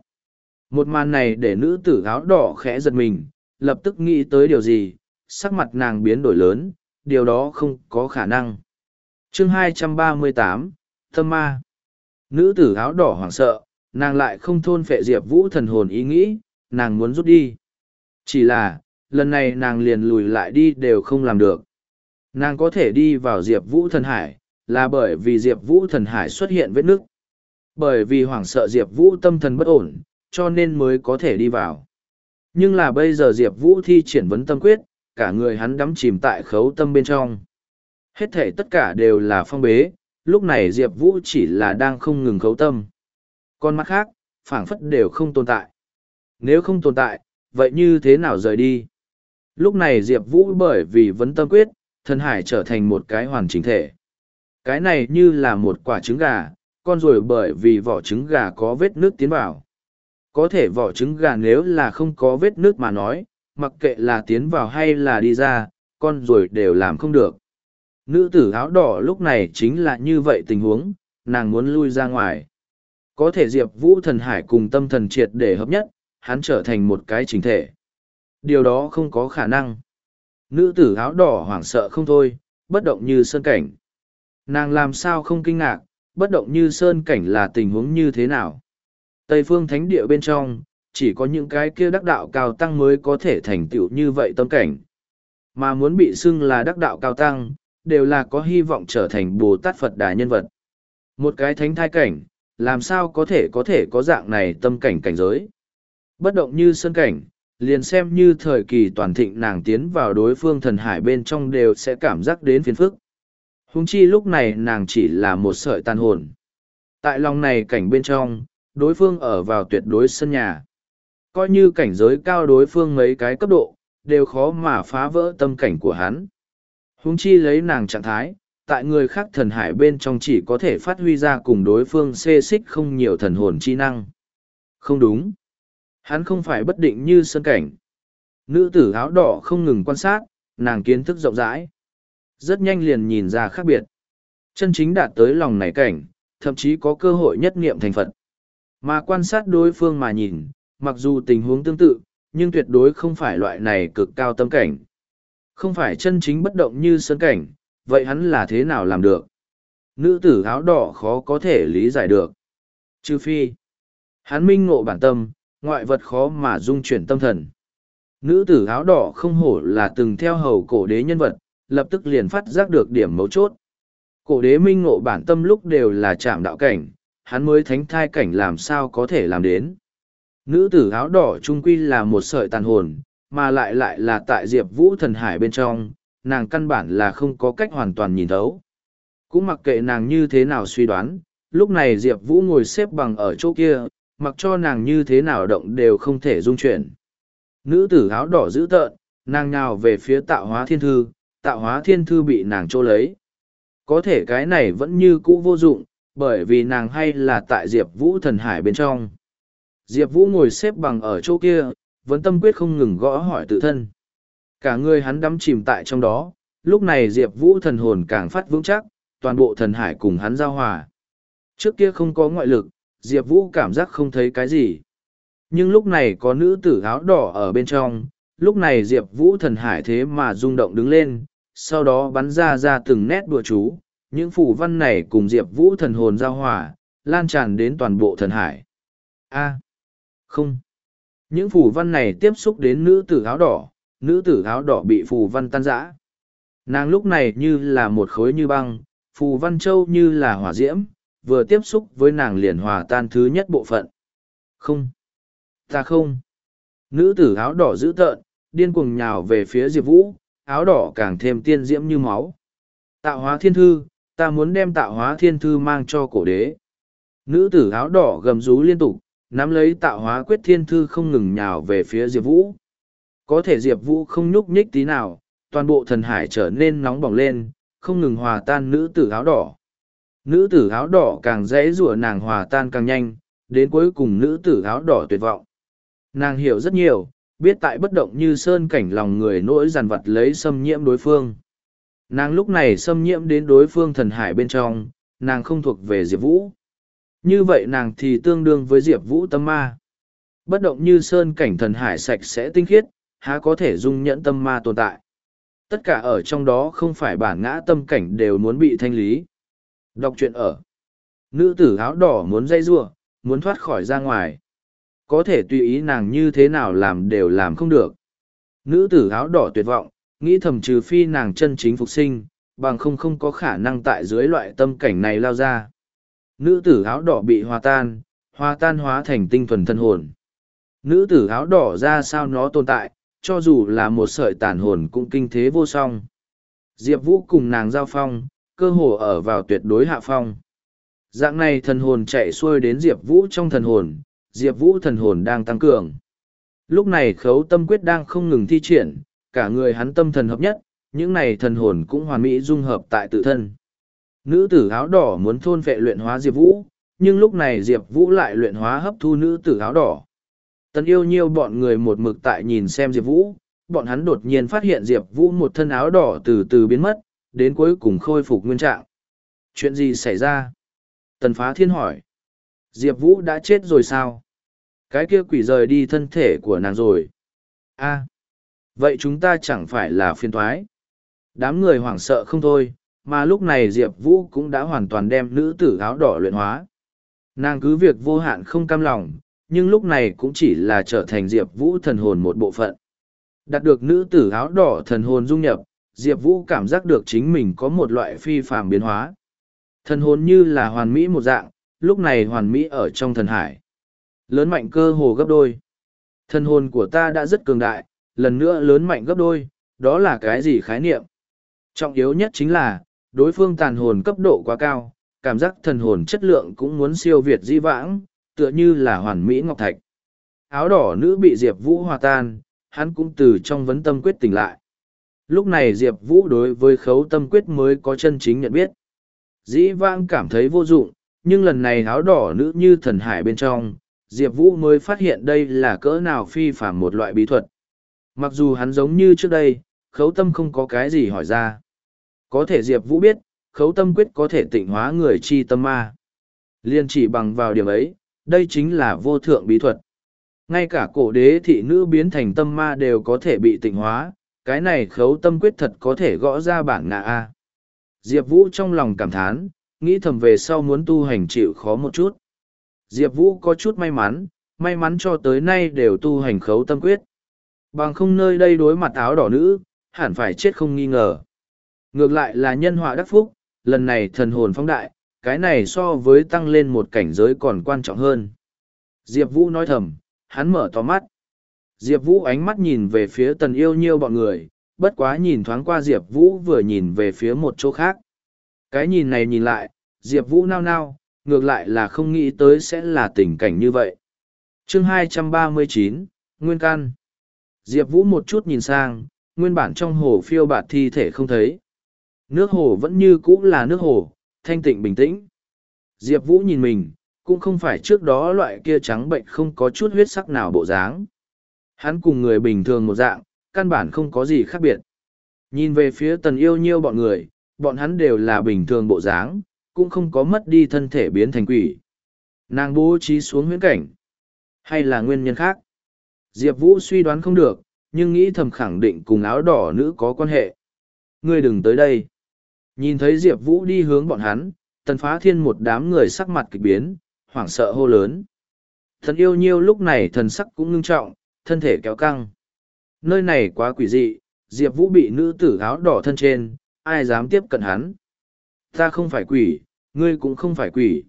Một màn này để nữ tử áo đỏ khẽ giật mình, lập tức nghĩ tới điều gì, sắc mặt nàng biến đổi lớn, điều đó không có khả năng. chương 238, Tâm Ma Nữ tử áo đỏ hoảng sợ, nàng lại không thôn phệ Diệp Vũ thần hồn ý nghĩ, nàng muốn rút đi. Chỉ là, lần này nàng liền lùi lại đi đều không làm được. Nàng có thể đi vào Diệp Vũ thần hải, là bởi vì Diệp Vũ thần hải xuất hiện vết nứt, Bởi vì hoảng sợ Diệp Vũ tâm thần bất ổn, cho nên mới có thể đi vào. Nhưng là bây giờ Diệp Vũ thi triển vấn tâm quyết, cả người hắn đắm chìm tại khấu tâm bên trong. Hết thể tất cả đều là phong bế, lúc này Diệp Vũ chỉ là đang không ngừng khấu tâm. Con mắt khác, phảng phất đều không tồn tại. Nếu không tồn tại, vậy như thế nào rời đi? Lúc này Diệp Vũ bởi vì vấn tâm quyết, thân hải trở thành một cái hoàn chỉnh thể. Cái này như là một quả trứng gà, con rồi bởi vì vỏ trứng gà có vết nước tiến vào. Có thể vỏ trứng gà nếu là không có vết nước mà nói, mặc kệ là tiến vào hay là đi ra, con rồi đều làm không được. Nữ tử áo đỏ lúc này chính là như vậy tình huống, nàng muốn lui ra ngoài. Có thể Diệp Vũ thần hải cùng tâm thần triệt để hợp nhất, hắn trở thành một cái chính thể. Điều đó không có khả năng. Nữ tử áo đỏ hoảng sợ không thôi, bất động như sơn cảnh. Nàng làm sao không kinh ngạc, bất động như sơn cảnh là tình huống như thế nào. Tây phương thánh địa bên trong, chỉ có những cái kia đắc đạo cao tăng mới có thể thành tựu như vậy tâm cảnh. Mà muốn bị xưng là đắc đạo cao tăng, đều là có hy vọng trở thành Bồ Tát Phật Đà nhân vật. Một cái thánh thai cảnh, làm sao có thể có thể có dạng này tâm cảnh cảnh giới. Bất động như sơn cảnh, liền xem như thời kỳ toàn thịnh nàng tiến vào đối phương thần hải bên trong đều sẽ cảm giác đến phiền phức. Hùng chi lúc này nàng chỉ là một sợi tàn hồn. Tại lòng này cảnh bên trong, đối phương ở vào tuyệt đối sân nhà. Coi như cảnh giới cao đối phương mấy cái cấp độ, đều khó mà phá vỡ tâm cảnh của hắn. Húng chi lấy nàng trạng thái, tại người khác thần hải bên trong chỉ có thể phát huy ra cùng đối phương xê xích không nhiều thần hồn chi năng. Không đúng. Hắn không phải bất định như sân cảnh. Nữ tử áo đỏ không ngừng quan sát, nàng kiến thức rộng rãi. Rất nhanh liền nhìn ra khác biệt. Chân chính đạt tới lòng này cảnh, thậm chí có cơ hội nhất nghiệm thành Phật. Mà quan sát đối phương mà nhìn, mặc dù tình huống tương tự, nhưng tuyệt đối không phải loại này cực cao tâm cảnh. Không phải chân chính bất động như sân cảnh, vậy hắn là thế nào làm được? Nữ tử áo đỏ khó có thể lý giải được. Trừ phi, hắn minh ngộ bản tâm, ngoại vật khó mà dung chuyển tâm thần. Nữ tử áo đỏ không hổ là từng theo hầu cổ đế nhân vật, lập tức liền phát giác được điểm mấu chốt. Cổ đế minh ngộ bản tâm lúc đều là chạm đạo cảnh, hắn mới thánh thai cảnh làm sao có thể làm đến. Nữ tử áo đỏ trung quy là một sợi tàn hồn, mà lại lại là tại diệp vũ thần hải bên trong, nàng căn bản là không có cách hoàn toàn nhìn thấu. Cũng mặc kệ nàng như thế nào suy đoán, lúc này diệp vũ ngồi xếp bằng ở chỗ kia, mặc cho nàng như thế nào động đều không thể dung chuyển. Nữ tử áo đỏ dữ tợn, nàng nhào về phía tạo hóa thiên thư, tạo hóa thiên thư bị nàng trô lấy. Có thể cái này vẫn như cũ vô dụng, bởi vì nàng hay là tại Diệp Vũ thần hải bên trong. Diệp Vũ ngồi xếp bằng ở chỗ kia, vẫn tâm quyết không ngừng gõ hỏi tự thân. Cả người hắn đắm chìm tại trong đó, lúc này Diệp Vũ thần hồn càng phát vững chắc, toàn bộ thần hải cùng hắn giao hòa. Trước kia không có ngoại lực, Diệp Vũ cảm giác không thấy cái gì. Nhưng lúc này có nữ tử áo đỏ ở bên trong, lúc này Diệp Vũ thần hải thế mà rung động đứng lên, sau đó bắn ra ra từng nét đùa chú, những phủ văn này cùng Diệp Vũ thần hồn giao hòa, lan tràn đến toàn bộ thần hải. A. không. Những phủ văn này tiếp xúc đến nữ tử áo đỏ, nữ tử áo đỏ bị phù văn tan rã. Nàng lúc này như là một khối như băng, phù văn châu như là hỏa diễm, vừa tiếp xúc với nàng liền hòa tan thứ nhất bộ phận. Không. Ta không. Nữ tử áo đỏ dữ tợn, điên cuồng nhào về phía Diệp Vũ, áo đỏ càng thêm tiên diễm như máu. Tạo hóa thiên thư, ta muốn đem tạo hóa thiên thư mang cho cổ đế. Nữ tử áo đỏ gầm rú liên tục, nắm lấy tạo hóa quyết thiên thư không ngừng nhào về phía Diệp Vũ. Có thể Diệp Vũ không nhúc nhích tí nào, toàn bộ thần hải trở nên nóng bỏng lên, không ngừng hòa tan nữ tử áo đỏ. Nữ tử áo đỏ càng dễ rủa nàng hòa tan càng nhanh, đến cuối cùng nữ tử áo đỏ tuyệt vọng. Nàng hiểu rất nhiều, biết tại bất động như sơn cảnh lòng người nỗi dằn vặt lấy xâm nhiễm đối phương. Nàng lúc này xâm nhiễm đến đối phương thần hải bên trong, nàng không thuộc về Diệp Vũ. Như vậy nàng thì tương đương với Diệp Vũ tâm ma. Bất động như sơn cảnh thần hải sạch sẽ tinh khiết, há có thể dung nhẫn tâm ma tồn tại. Tất cả ở trong đó không phải bản ngã tâm cảnh đều muốn bị thanh lý. Đọc truyện ở. Nữ tử áo đỏ muốn dây rua, muốn thoát khỏi ra ngoài có thể tùy ý nàng như thế nào làm đều làm không được. Nữ tử áo đỏ tuyệt vọng, nghĩ thầm trừ phi nàng chân chính phục sinh, bằng không không có khả năng tại dưới loại tâm cảnh này lao ra. Nữ tử áo đỏ bị hòa tan, hòa tan hóa thành tinh thuần thân hồn. Nữ tử áo đỏ ra sao nó tồn tại, cho dù là một sợi tàn hồn cũng kinh thế vô song. Diệp Vũ cùng nàng giao phong, cơ hồ ở vào tuyệt đối hạ phong. Dạng này thần hồn chạy xuôi đến Diệp Vũ trong thần hồn, Diệp Vũ thần hồn đang tăng cường. Lúc này khấu tâm quyết đang không ngừng thi triển, cả người hắn tâm thần hợp nhất, những này thần hồn cũng hoàn mỹ dung hợp tại tự thân. Nữ tử áo đỏ muốn thôn vệ luyện hóa Diệp Vũ, nhưng lúc này Diệp Vũ lại luyện hóa hấp thu nữ tử áo đỏ. Tần yêu nhiêu bọn người một mực tại nhìn xem Diệp Vũ, bọn hắn đột nhiên phát hiện Diệp Vũ một thân áo đỏ từ từ biến mất, đến cuối cùng khôi phục nguyên trạng. Chuyện gì xảy ra? Tần phá thiên hỏi. Diệp Vũ đã chết rồi sao? Cái kia quỷ rời đi thân thể của nàng rồi. a vậy chúng ta chẳng phải là phiên thoái. Đám người hoảng sợ không thôi, mà lúc này Diệp Vũ cũng đã hoàn toàn đem nữ tử áo đỏ luyện hóa. Nàng cứ việc vô hạn không cam lòng, nhưng lúc này cũng chỉ là trở thành Diệp Vũ thần hồn một bộ phận. Đạt được nữ tử áo đỏ thần hồn dung nhập, Diệp Vũ cảm giác được chính mình có một loại phi phàm biến hóa. Thần hồn như là hoàn mỹ một dạng, lúc này hoàn mỹ ở trong thần hải. Lớn mạnh cơ hồ gấp đôi. Thần hồn của ta đã rất cường đại, lần nữa lớn mạnh gấp đôi, đó là cái gì khái niệm? Trọng yếu nhất chính là, đối phương tàn hồn cấp độ quá cao, cảm giác thần hồn chất lượng cũng muốn siêu việt di vãng, tựa như là hoàn mỹ ngọc thạch. áo đỏ nữ bị Diệp Vũ hòa tan, hắn cũng từ trong vấn tâm quyết tỉnh lại. Lúc này Diệp Vũ đối với khấu tâm quyết mới có chân chính nhận biết. Dĩ vãng cảm thấy vô dụng, nhưng lần này áo đỏ nữ như thần hải bên trong, Diệp Vũ mới phát hiện đây là cỡ nào phi phạm một loại bí thuật. Mặc dù hắn giống như trước đây, khấu tâm không có cái gì hỏi ra. Có thể Diệp Vũ biết, khấu tâm quyết có thể tịnh hóa người chi tâm ma. Liên chỉ bằng vào điểm ấy, đây chính là vô thượng bí thuật. Ngay cả cổ đế thị nữ biến thành tâm ma đều có thể bị tịnh hóa, cái này khấu tâm quyết thật có thể gõ ra bản ngạ A. Diệp Vũ trong lòng cảm thán, nghĩ thầm về sau muốn tu hành chịu khó một chút. Diệp Vũ có chút may mắn, may mắn cho tới nay đều tu hành khấu tâm quyết. Bằng không nơi đây đối mặt áo đỏ nữ, hẳn phải chết không nghi ngờ. Ngược lại là nhân họa đắc phúc, lần này thần hồn phong đại, cái này so với tăng lên một cảnh giới còn quan trọng hơn. Diệp Vũ nói thầm, hắn mở to mắt. Diệp Vũ ánh mắt nhìn về phía tần yêu nhiêu bọn người, bất quá nhìn thoáng qua Diệp Vũ vừa nhìn về phía một chỗ khác. Cái nhìn này nhìn lại, Diệp Vũ nao nao, ngược lại là không nghĩ tới sẽ là tình cảnh như vậy. chương 239, Nguyên Căn Diệp Vũ một chút nhìn sang, nguyên bản trong hồ phiêu bạt thi thể không thấy. Nước hồ vẫn như cũ là nước hồ, thanh tịnh bình tĩnh. Diệp Vũ nhìn mình, cũng không phải trước đó loại kia trắng bệnh không có chút huyết sắc nào bộ dáng. Hắn cùng người bình thường một dạng, căn bản không có gì khác biệt. Nhìn về phía tần yêu nhiêu bọn người, bọn hắn đều là bình thường bộ dáng, cũng không có mất đi thân thể biến thành quỷ. Nàng bố trí xuống huyễn cảnh. Hay là nguyên nhân khác? Diệp Vũ suy đoán không được, nhưng nghĩ thầm khẳng định cùng áo đỏ nữ có quan hệ. Ngươi đừng tới đây. Nhìn thấy Diệp Vũ đi hướng bọn hắn, tần phá thiên một đám người sắc mặt kịch biến, hoảng sợ hô lớn. Thần yêu nhiêu lúc này thần sắc cũng ngưng trọng, thân thể kéo căng. Nơi này quá quỷ dị, Diệp Vũ bị nữ tử áo đỏ thân trên, ai dám tiếp cận hắn. Ta không phải quỷ, ngươi cũng không phải quỷ.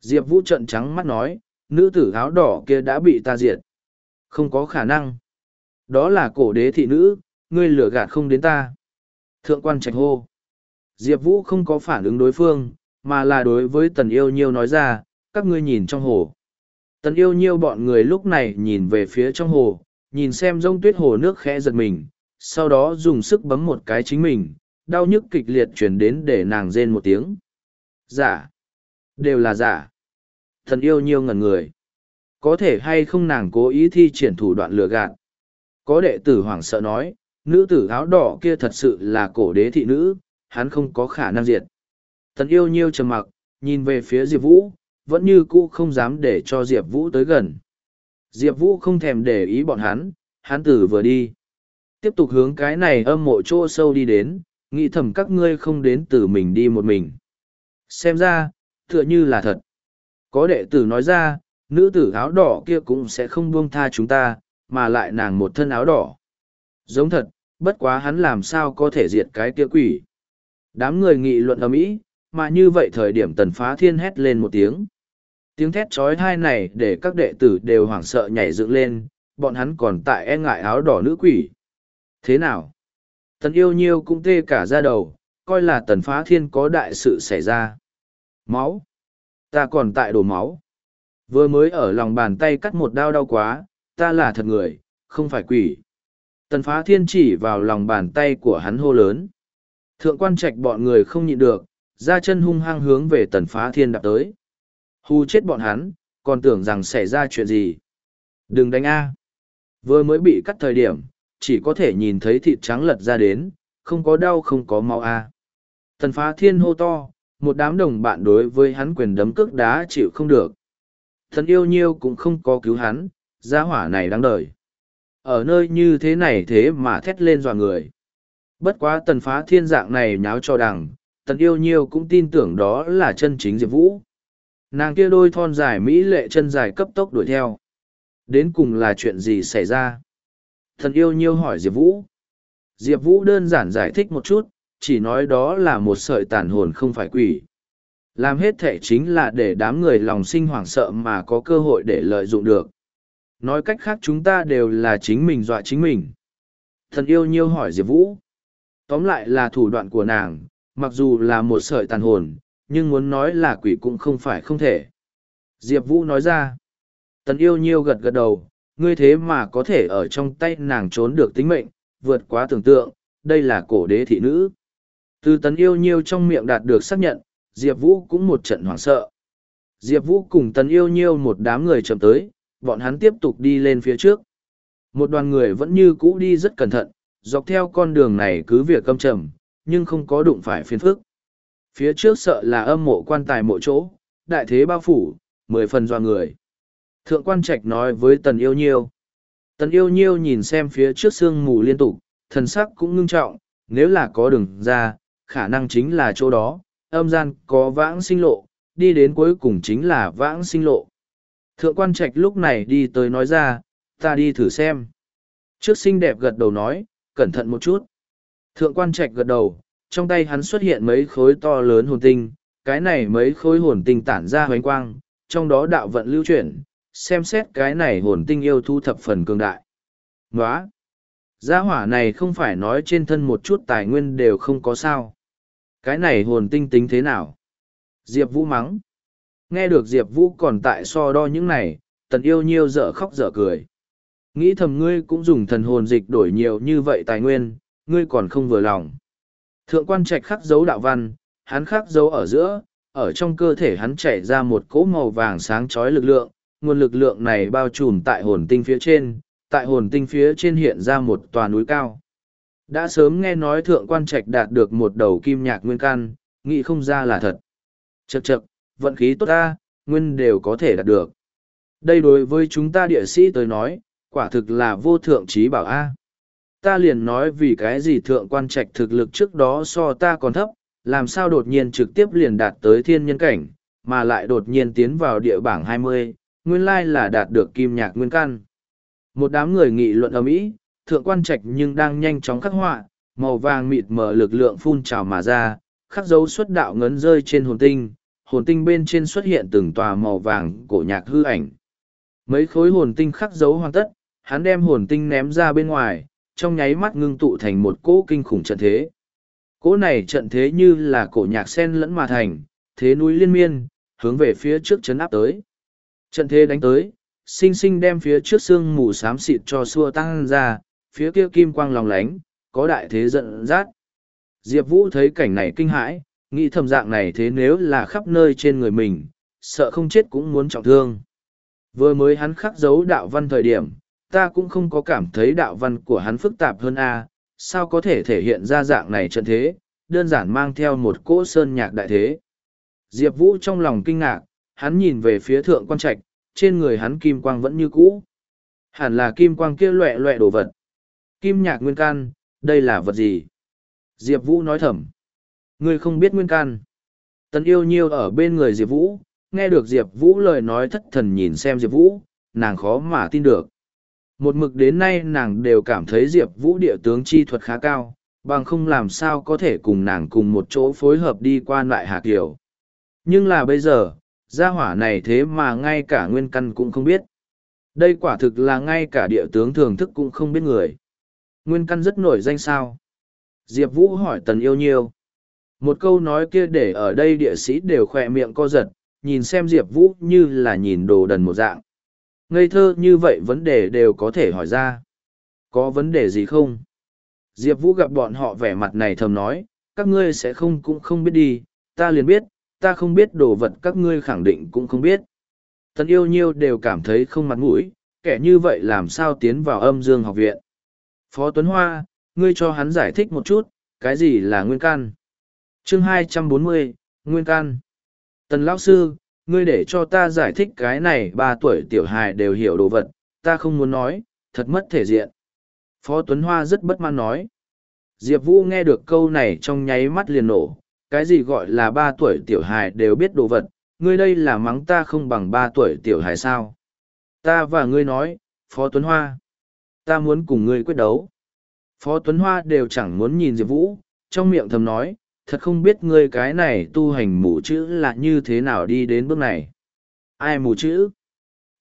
Diệp Vũ trận trắng mắt nói, nữ tử áo đỏ kia đã bị ta diệt. Không có khả năng. Đó là cổ đế thị nữ, ngươi lừa gạt không đến ta. Thượng quan trạch hô. Diệp Vũ không có phản ứng đối phương, mà là đối với tần yêu nhiêu nói ra, các ngươi nhìn trong hồ. Tần yêu nhiêu bọn người lúc này nhìn về phía trong hồ, nhìn xem rông tuyết hồ nước khẽ giật mình, sau đó dùng sức bấm một cái chính mình, đau nhức kịch liệt chuyển đến để nàng rên một tiếng. Giả. Đều là giả. Thần yêu nhiêu ngẩn người. Có thể hay không nàng cố ý thi triển thủ đoạn lừa gạt. Có đệ tử hoảng sợ nói, nữ tử áo đỏ kia thật sự là cổ đế thị nữ, hắn không có khả năng diệt. tần yêu nhiêu trầm mặc, nhìn về phía Diệp Vũ, vẫn như cũ không dám để cho Diệp Vũ tới gần. Diệp Vũ không thèm để ý bọn hắn, hắn tử vừa đi. Tiếp tục hướng cái này âm mộ chỗ sâu đi đến, nghĩ thầm các ngươi không đến từ mình đi một mình. Xem ra, tựa như là thật. Có đệ tử nói ra, nữ tử áo đỏ kia cũng sẽ không buông tha chúng ta, mà lại nàng một thân áo đỏ. Giống thật, bất quá hắn làm sao có thể diệt cái kia quỷ. Đám người nghị luận ở mỹ, mà như vậy thời điểm tần phá thiên hét lên một tiếng. Tiếng thét trói thai này để các đệ tử đều hoảng sợ nhảy dựng lên, bọn hắn còn tại e ngại áo đỏ nữ quỷ. Thế nào? Tần yêu nhiêu cũng tê cả ra đầu, coi là tần phá thiên có đại sự xảy ra. Máu! Ta còn tại đổ máu. Vừa mới ở lòng bàn tay cắt một đau đau quá, ta là thật người, không phải quỷ. Tần phá thiên chỉ vào lòng bàn tay của hắn hô lớn. Thượng quan trạch bọn người không nhịn được, ra chân hung hăng hướng về tần phá thiên đạp tới. Hù chết bọn hắn, còn tưởng rằng xảy ra chuyện gì. Đừng đánh A. Vừa mới bị cắt thời điểm, chỉ có thể nhìn thấy thịt trắng lật ra đến, không có đau không có mau A. Tần phá thiên hô to, một đám đồng bạn đối với hắn quyền đấm cước đá chịu không được. Thần yêu nhiêu cũng không có cứu hắn, gia hỏa này đáng đời. Ở nơi như thế này thế mà thét lên dọa người. Bất quá tần phá thiên dạng này nháo cho đằng, tần yêu nhiêu cũng tin tưởng đó là chân chính Diệp Vũ. Nàng kia đôi thon dài mỹ lệ chân dài cấp tốc đuổi theo. Đến cùng là chuyện gì xảy ra? Thần yêu nhiêu hỏi Diệp Vũ. Diệp Vũ đơn giản giải thích một chút, chỉ nói đó là một sợi tàn hồn không phải quỷ. Làm hết thể chính là để đám người lòng sinh hoảng sợ mà có cơ hội để lợi dụng được. Nói cách khác chúng ta đều là chính mình dọa chính mình. Thần yêu nhiêu hỏi Diệp Vũ. Tóm lại là thủ đoạn của nàng, mặc dù là một sợi tàn hồn, nhưng muốn nói là quỷ cũng không phải không thể. Diệp Vũ nói ra. Tần yêu nhiêu gật gật đầu, ngươi thế mà có thể ở trong tay nàng trốn được tính mệnh, vượt quá tưởng tượng, đây là cổ đế thị nữ. Từ tấn yêu nhiêu trong miệng đạt được xác nhận, Diệp Vũ cũng một trận hoảng sợ. Diệp Vũ cùng tấn yêu nhiêu một đám người chậm tới, bọn hắn tiếp tục đi lên phía trước. Một đoàn người vẫn như cũ đi rất cẩn thận, dọc theo con đường này cứ việc câm trầm, nhưng không có đụng phải phiền phức. Phía trước sợ là âm mộ quan tài mộ chỗ, đại thế bao phủ, mười phần doa người. Thượng quan trạch nói với tần yêu nhiêu. Tần yêu nhiêu nhìn xem phía trước sương mù liên tục, thần sắc cũng ngưng trọng, nếu là có đường ra, khả năng chính là chỗ đó, âm gian có vãng sinh lộ, đi đến cuối cùng chính là vãng sinh lộ. Thượng quan trạch lúc này đi tới nói ra, ta đi thử xem. Trước xinh đẹp gật đầu nói, cẩn thận một chút. Thượng quan trạch gật đầu, trong tay hắn xuất hiện mấy khối to lớn hồn tinh, cái này mấy khối hồn tinh tản ra hoánh quang, trong đó đạo vận lưu chuyển, xem xét cái này hồn tinh yêu thu thập phần cường đại. Nóa! Gia hỏa này không phải nói trên thân một chút tài nguyên đều không có sao. Cái này hồn tinh tính thế nào? Diệp Vũ mắng. Nghe được Diệp Vũ còn tại so đo những này, tần yêu nhiêu dở khóc dở cười. Nghĩ thầm ngươi cũng dùng thần hồn dịch đổi nhiều như vậy tài nguyên, ngươi còn không vừa lòng. Thượng quan trạch khắc dấu đạo văn, hắn khắc dấu ở giữa, ở trong cơ thể hắn chảy ra một cỗ màu vàng sáng chói lực lượng, nguồn lực lượng này bao trùm tại hồn tinh phía trên, tại hồn tinh phía trên hiện ra một tòa núi cao. Đã sớm nghe nói thượng quan trạch đạt được một đầu kim nhạc nguyên căn, nghĩ không ra là thật. Chậc chậc, vận khí tốt ta, nguyên đều có thể đạt được. Đây đối với chúng ta địa sĩ tới nói, quả thực là vô thượng trí bảo A. Ta liền nói vì cái gì thượng quan trạch thực lực trước đó so ta còn thấp, làm sao đột nhiên trực tiếp liền đạt tới thiên nhân cảnh, mà lại đột nhiên tiến vào địa bảng hai mươi, nguyên lai là đạt được kim nhạc nguyên căn. Một đám người nghị luận ở mỹ, thượng quan trạch nhưng đang nhanh chóng khắc họa, màu vàng mịt mờ lực lượng phun trào mà ra, khắc dấu xuất đạo ngấn rơi trên hồn tinh, hồn tinh bên trên xuất hiện từng tòa màu vàng cổ nhạc hư ảnh. Mấy khối hồn tinh khắc dấu hoàn tất, hắn đem hồn tinh ném ra bên ngoài, trong nháy mắt ngưng tụ thành một cỗ kinh khủng trận thế. Cỗ này trận thế như là cổ nhạc sen lẫn mà thành, thế núi liên miên, hướng về phía trước chấn áp tới. Trận thế đánh tới, sinh sinh đem phía trước xương mù xám xịt cho xua tăng ra, phía kia kim quang lòng lánh, có đại thế giận dắt. Diệp Vũ thấy cảnh này kinh hãi, nghĩ thầm dạng này thế nếu là khắp nơi trên người mình, sợ không chết cũng muốn trọng thương. Vừa mới hắn khắc dấu đạo văn thời điểm, ta cũng không có cảm thấy đạo văn của hắn phức tạp hơn a sao có thể thể hiện ra dạng này trận thế, đơn giản mang theo một cỗ sơn nhạc đại thế. Diệp Vũ trong lòng kinh ngạc, hắn nhìn về phía thượng quan trạch, trên người hắn kim quang vẫn như cũ. Hẳn là kim quang kia loẹ loẹ đồ vật. Kim nhạc nguyên can, đây là vật gì? Diệp Vũ nói thầm. Ngươi không biết nguyên can. Tần yêu nhiêu ở bên người Diệp Vũ, nghe được Diệp Vũ lời nói thất thần nhìn xem Diệp Vũ, nàng khó mà tin được. Một mực đến nay nàng đều cảm thấy Diệp Vũ địa tướng chi thuật khá cao, bằng không làm sao có thể cùng nàng cùng một chỗ phối hợp đi qua lại hạ kiều Nhưng là bây giờ, gia hỏa này thế mà ngay cả nguyên căn cũng không biết. Đây quả thực là ngay cả địa tướng thường thức cũng không biết người. Nguyên căn rất nổi danh sao. Diệp Vũ hỏi tần yêu nhiêu. Một câu nói kia để ở đây địa sĩ đều khỏe miệng co giật, nhìn xem Diệp Vũ như là nhìn đồ đần một dạng. Ngây thơ như vậy vấn đề đều có thể hỏi ra. Có vấn đề gì không? Diệp Vũ gặp bọn họ vẻ mặt này thầm nói, các ngươi sẽ không cũng không biết đi, ta liền biết, ta không biết đồ vật các ngươi khẳng định cũng không biết. Tần yêu nhiêu đều cảm thấy không mặt mũi, kẻ như vậy làm sao tiến vào âm dương học viện. Phó Tuấn Hoa, ngươi cho hắn giải thích một chút, cái gì là nguyên can. chương 240, Nguyên can. Tần Lão Sư, ngươi để cho ta giải thích cái này ba tuổi tiểu hài đều hiểu đồ vật, ta không muốn nói, thật mất thể diện. Phó Tuấn Hoa rất bất mãn nói. Diệp Vũ nghe được câu này trong nháy mắt liền nổ, cái gì gọi là ba tuổi tiểu hài đều biết đồ vật, ngươi đây là mắng ta không bằng ba tuổi tiểu hài sao. Ta và ngươi nói, Phó Tuấn Hoa, ta muốn cùng ngươi quyết đấu. Phó Tuấn Hoa đều chẳng muốn nhìn Diệp Vũ, trong miệng thầm nói, thật không biết ngươi cái này tu hành mù chữ là như thế nào đi đến bước này. Ai mù chữ?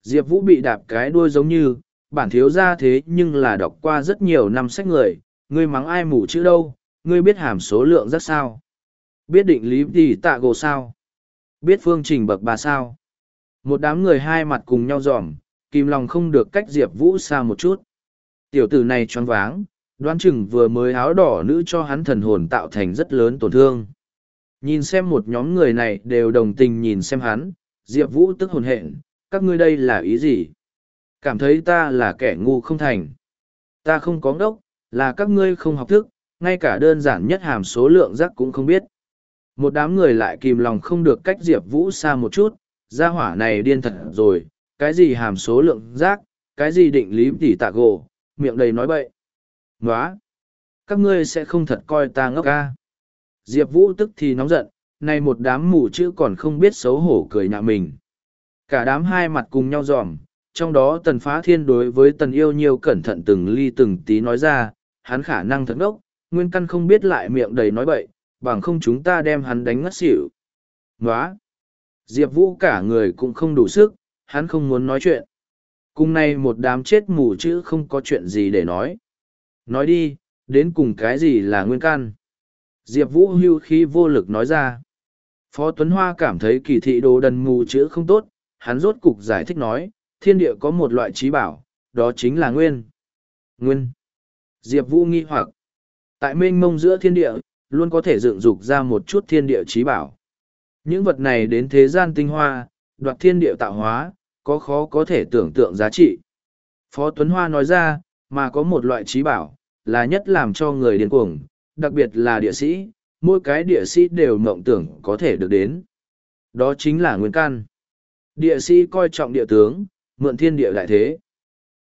Diệp Vũ bị đạp cái đuôi giống như, bản thiếu ra thế nhưng là đọc qua rất nhiều năm sách người, ngươi mắng ai mù chữ đâu, ngươi biết hàm số lượng rất sao? Biết định lý thì tạ gồ sao? Biết phương trình bậc bà sao? Một đám người hai mặt cùng nhau dòm, kìm lòng không được cách diệp vũ xa một chút tiểu tử này choáng váng đoán chừng vừa mới áo đỏ nữ cho hắn thần hồn tạo thành rất lớn tổn thương. Nhìn xem một nhóm người này đều đồng tình nhìn xem hắn, diệp vũ tức hồn hện, các ngươi đây là ý gì? Cảm thấy ta là kẻ ngu không thành. Ta không có ngốc, là các ngươi không học thức, ngay cả đơn giản nhất hàm số lượng rắc cũng không biết. Một đám người lại kìm lòng không được cách diệp vũ xa một chút, gia hỏa này điên thật rồi, cái gì hàm số lượng rác cái gì định lý tỉ tạ gỗ miệng đầy nói bậy nói các ngươi sẽ không thật coi ta ngốc ca diệp vũ tức thì nóng giận, nay một đám mù chữ còn không biết xấu hổ cười nhạo mình. Cả đám hai mặt cùng nhau dòm, trong đó tần phá thiên đối với tần yêu nhiều cẩn thận từng ly từng tí nói ra, hắn khả năng thật ngốc, nguyên căn không biết lại miệng đầy nói bậy, bằng không chúng ta đem hắn đánh ngất xỉu. Nói diệp vũ cả người cũng không đủ sức, hắn không muốn nói chuyện. Cùng nay một đám chết mù chữ không có chuyện gì để nói nói đi, đến cùng cái gì là nguyên căn diệp vũ hưu khí vô lực nói ra. Phó tuấn hoa cảm thấy kỳ thị đồ đần mù chữ không tốt, hắn rốt cục giải thích nói, thiên địa có một loại trí bảo, đó chính là nguyên. Nguyên. Diệp vũ nghi hoặc. Tại mênh mông giữa thiên địa, luôn có thể dựng dục ra một chút thiên địa trí bảo. Những vật này đến thế gian tinh hoa, đoạt thiên địa tạo hóa, có khó có thể tưởng tượng giá trị. Phó tuấn hoa nói ra mà có một loại trí bảo, là nhất làm cho người điên cuồng, đặc biệt là địa sĩ, mỗi cái địa sĩ đều mộng tưởng có thể được đến. Đó chính là nguyên căn. Địa sĩ coi trọng địa tướng, mượn thiên địa đại thế.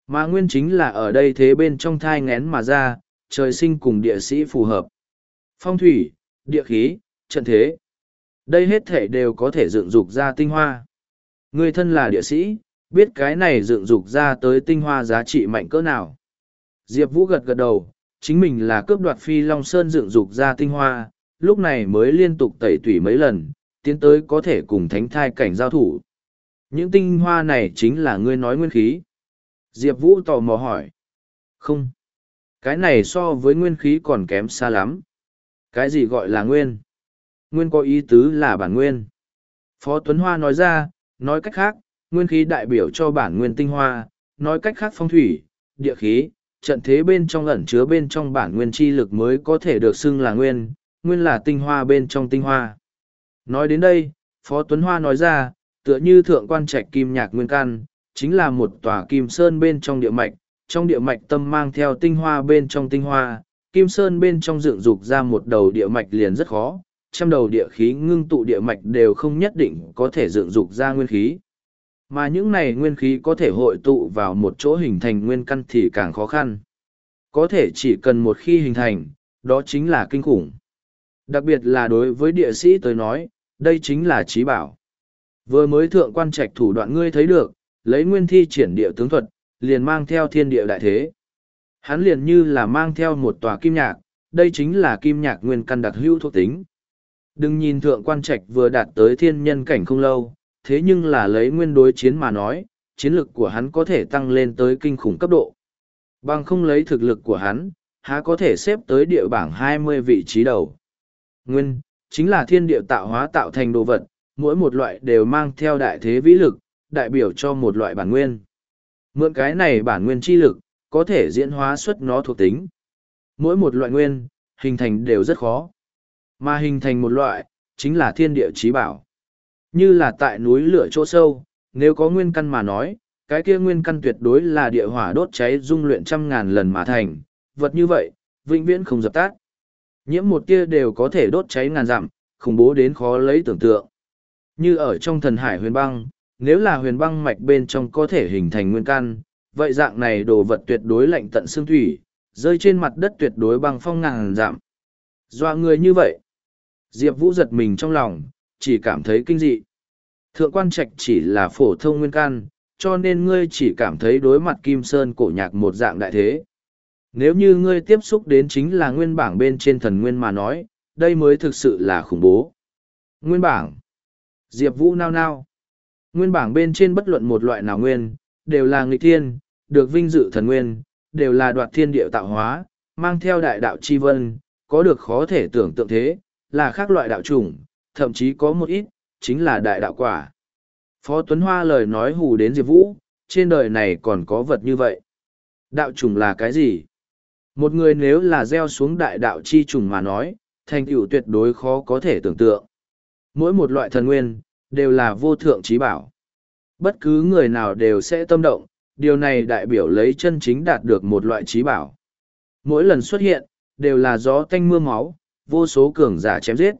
Mà nguyên chính là ở đây thế bên trong thai ngén mà ra, trời sinh cùng địa sĩ phù hợp. Phong thủy, địa khí, trận thế. Đây hết thể đều có thể dựng dục ra tinh hoa. Người thân là địa sĩ, biết cái này dựng dục ra tới tinh hoa giá trị mạnh cỡ nào diệp vũ gật gật đầu, chính mình là cướp đoạt phi long sơn dựng dục ra tinh hoa, lúc này mới liên tục tẩy tủy mấy lần, tiến tới có thể cùng thánh thai cảnh giao thủ. Những tinh hoa này chính là ngươi nói nguyên khí. Diệp vũ tò mò hỏi. Không. Cái này so với nguyên khí còn kém xa lắm. Cái gì gọi là nguyên? Nguyên có ý tứ là bản nguyên. Phó tuấn hoa nói ra, nói cách khác, nguyên khí đại biểu cho bản nguyên tinh hoa, nói cách khác phong thủy, địa khí trận thế bên trong ẩn chứa bên trong bản nguyên chi lực mới có thể được xưng là nguyên nguyên là tinh hoa bên trong tinh hoa. Nói đến đây, phó tuấn hoa nói ra, tựa như thượng quan trạch kim nhạc nguyên căn, chính là một tòa kim sơn bên trong địa mạch, trong địa mạch tâm mang theo tinh hoa bên trong tinh hoa, kim sơn bên trong dựng dục ra một đầu địa mạch liền rất khó, trăm đầu địa khí ngưng tụ địa mạch đều không nhất định có thể dựng dục ra nguyên khí mà những này nguyên khí có thể hội tụ vào một chỗ hình thành nguyên căn thì càng khó khăn. Có thể chỉ cần một khi hình thành, đó chính là kinh khủng. Đặc biệt là đối với địa sĩ tới nói, đây chính là trí bảo. Vừa mới thượng quan trạch thủ đoạn ngươi thấy được, lấy nguyên thi triển địa tướng thuật, liền mang theo thiên địa đại thế. Hắn liền như là mang theo một tòa kim nhạc, đây chính là kim nhạc nguyên căn đặc hữu thuộc tính. Đừng nhìn thượng quan trạch vừa đạt tới thiên nhân cảnh không lâu thế nhưng là lấy nguyên đối chiến mà nói, chiến lực của hắn có thể tăng lên tới kinh khủng cấp độ. Bằng không lấy thực lực của hắn, há có thể xếp tới địa bảng hai mươi vị trí đầu. Nguyên, chính là thiên địa tạo hóa tạo thành đồ vật, mỗi một loại đều mang theo đại thế vĩ lực, đại biểu cho một loại bản nguyên. Mượn cái này bản nguyên chi lực, có thể diễn hóa xuất nó thuộc tính. Mỗi một loại nguyên, hình thành đều rất khó. Mà hình thành một loại, chính là thiên địa trí bảo. Như là tại núi lửa chỗ sâu, nếu có nguyên căn mà nói, cái kia nguyên căn tuyệt đối là địa hỏa đốt cháy dung luyện trăm ngàn lần mà thành, vật như vậy, vĩnh viễn không dập tắt. Nhiễm một tia đều có thể đốt cháy ngàn dặm, khủng bố đến khó lấy tưởng tượng. Như ở trong thần hải huyền băng, nếu là huyền băng mạch bên trong có thể hình thành nguyên căn, vậy dạng này đồ vật tuyệt đối lạnh tận xương thủy, rơi trên mặt đất tuyệt đối băng phong ngàn dặm. dọa người như vậy, Diệp Vũ giật mình trong lòng, chỉ cảm thấy kinh dị. Thượng quan trạch chỉ là phổ thông nguyên can, cho nên ngươi chỉ cảm thấy đối mặt kim sơn cổ nhạc một dạng đại thế. Nếu như ngươi tiếp xúc đến chính là nguyên bảng bên trên thần nguyên mà nói, đây mới thực sự là khủng bố. Nguyên bảng. Diệp Vũ nao nao. Nguyên bảng bên trên bất luận một loại nào nguyên, đều là nghịch thiên, được vinh dự thần nguyên, đều là đoạt thiên địa tạo hóa, mang theo đại đạo chi vân, có được khó thể tưởng tượng thế, là khác loại đạo chủng, thậm chí có một ít, chính là đại đạo quả. Phó Tuấn Hoa lời nói hù đến Diệp Vũ, trên đời này còn có vật như vậy. Đạo trùng là cái gì? Một người nếu là gieo xuống đại đạo chi trùng mà nói, thành tựu tuyệt đối khó có thể tưởng tượng. Mỗi một loại thần nguyên, đều là vô thượng trí bảo. Bất cứ người nào đều sẽ tâm động, điều này đại biểu lấy chân chính đạt được một loại trí bảo. Mỗi lần xuất hiện, đều là gió tanh mưa máu, vô số cường giả chém giết.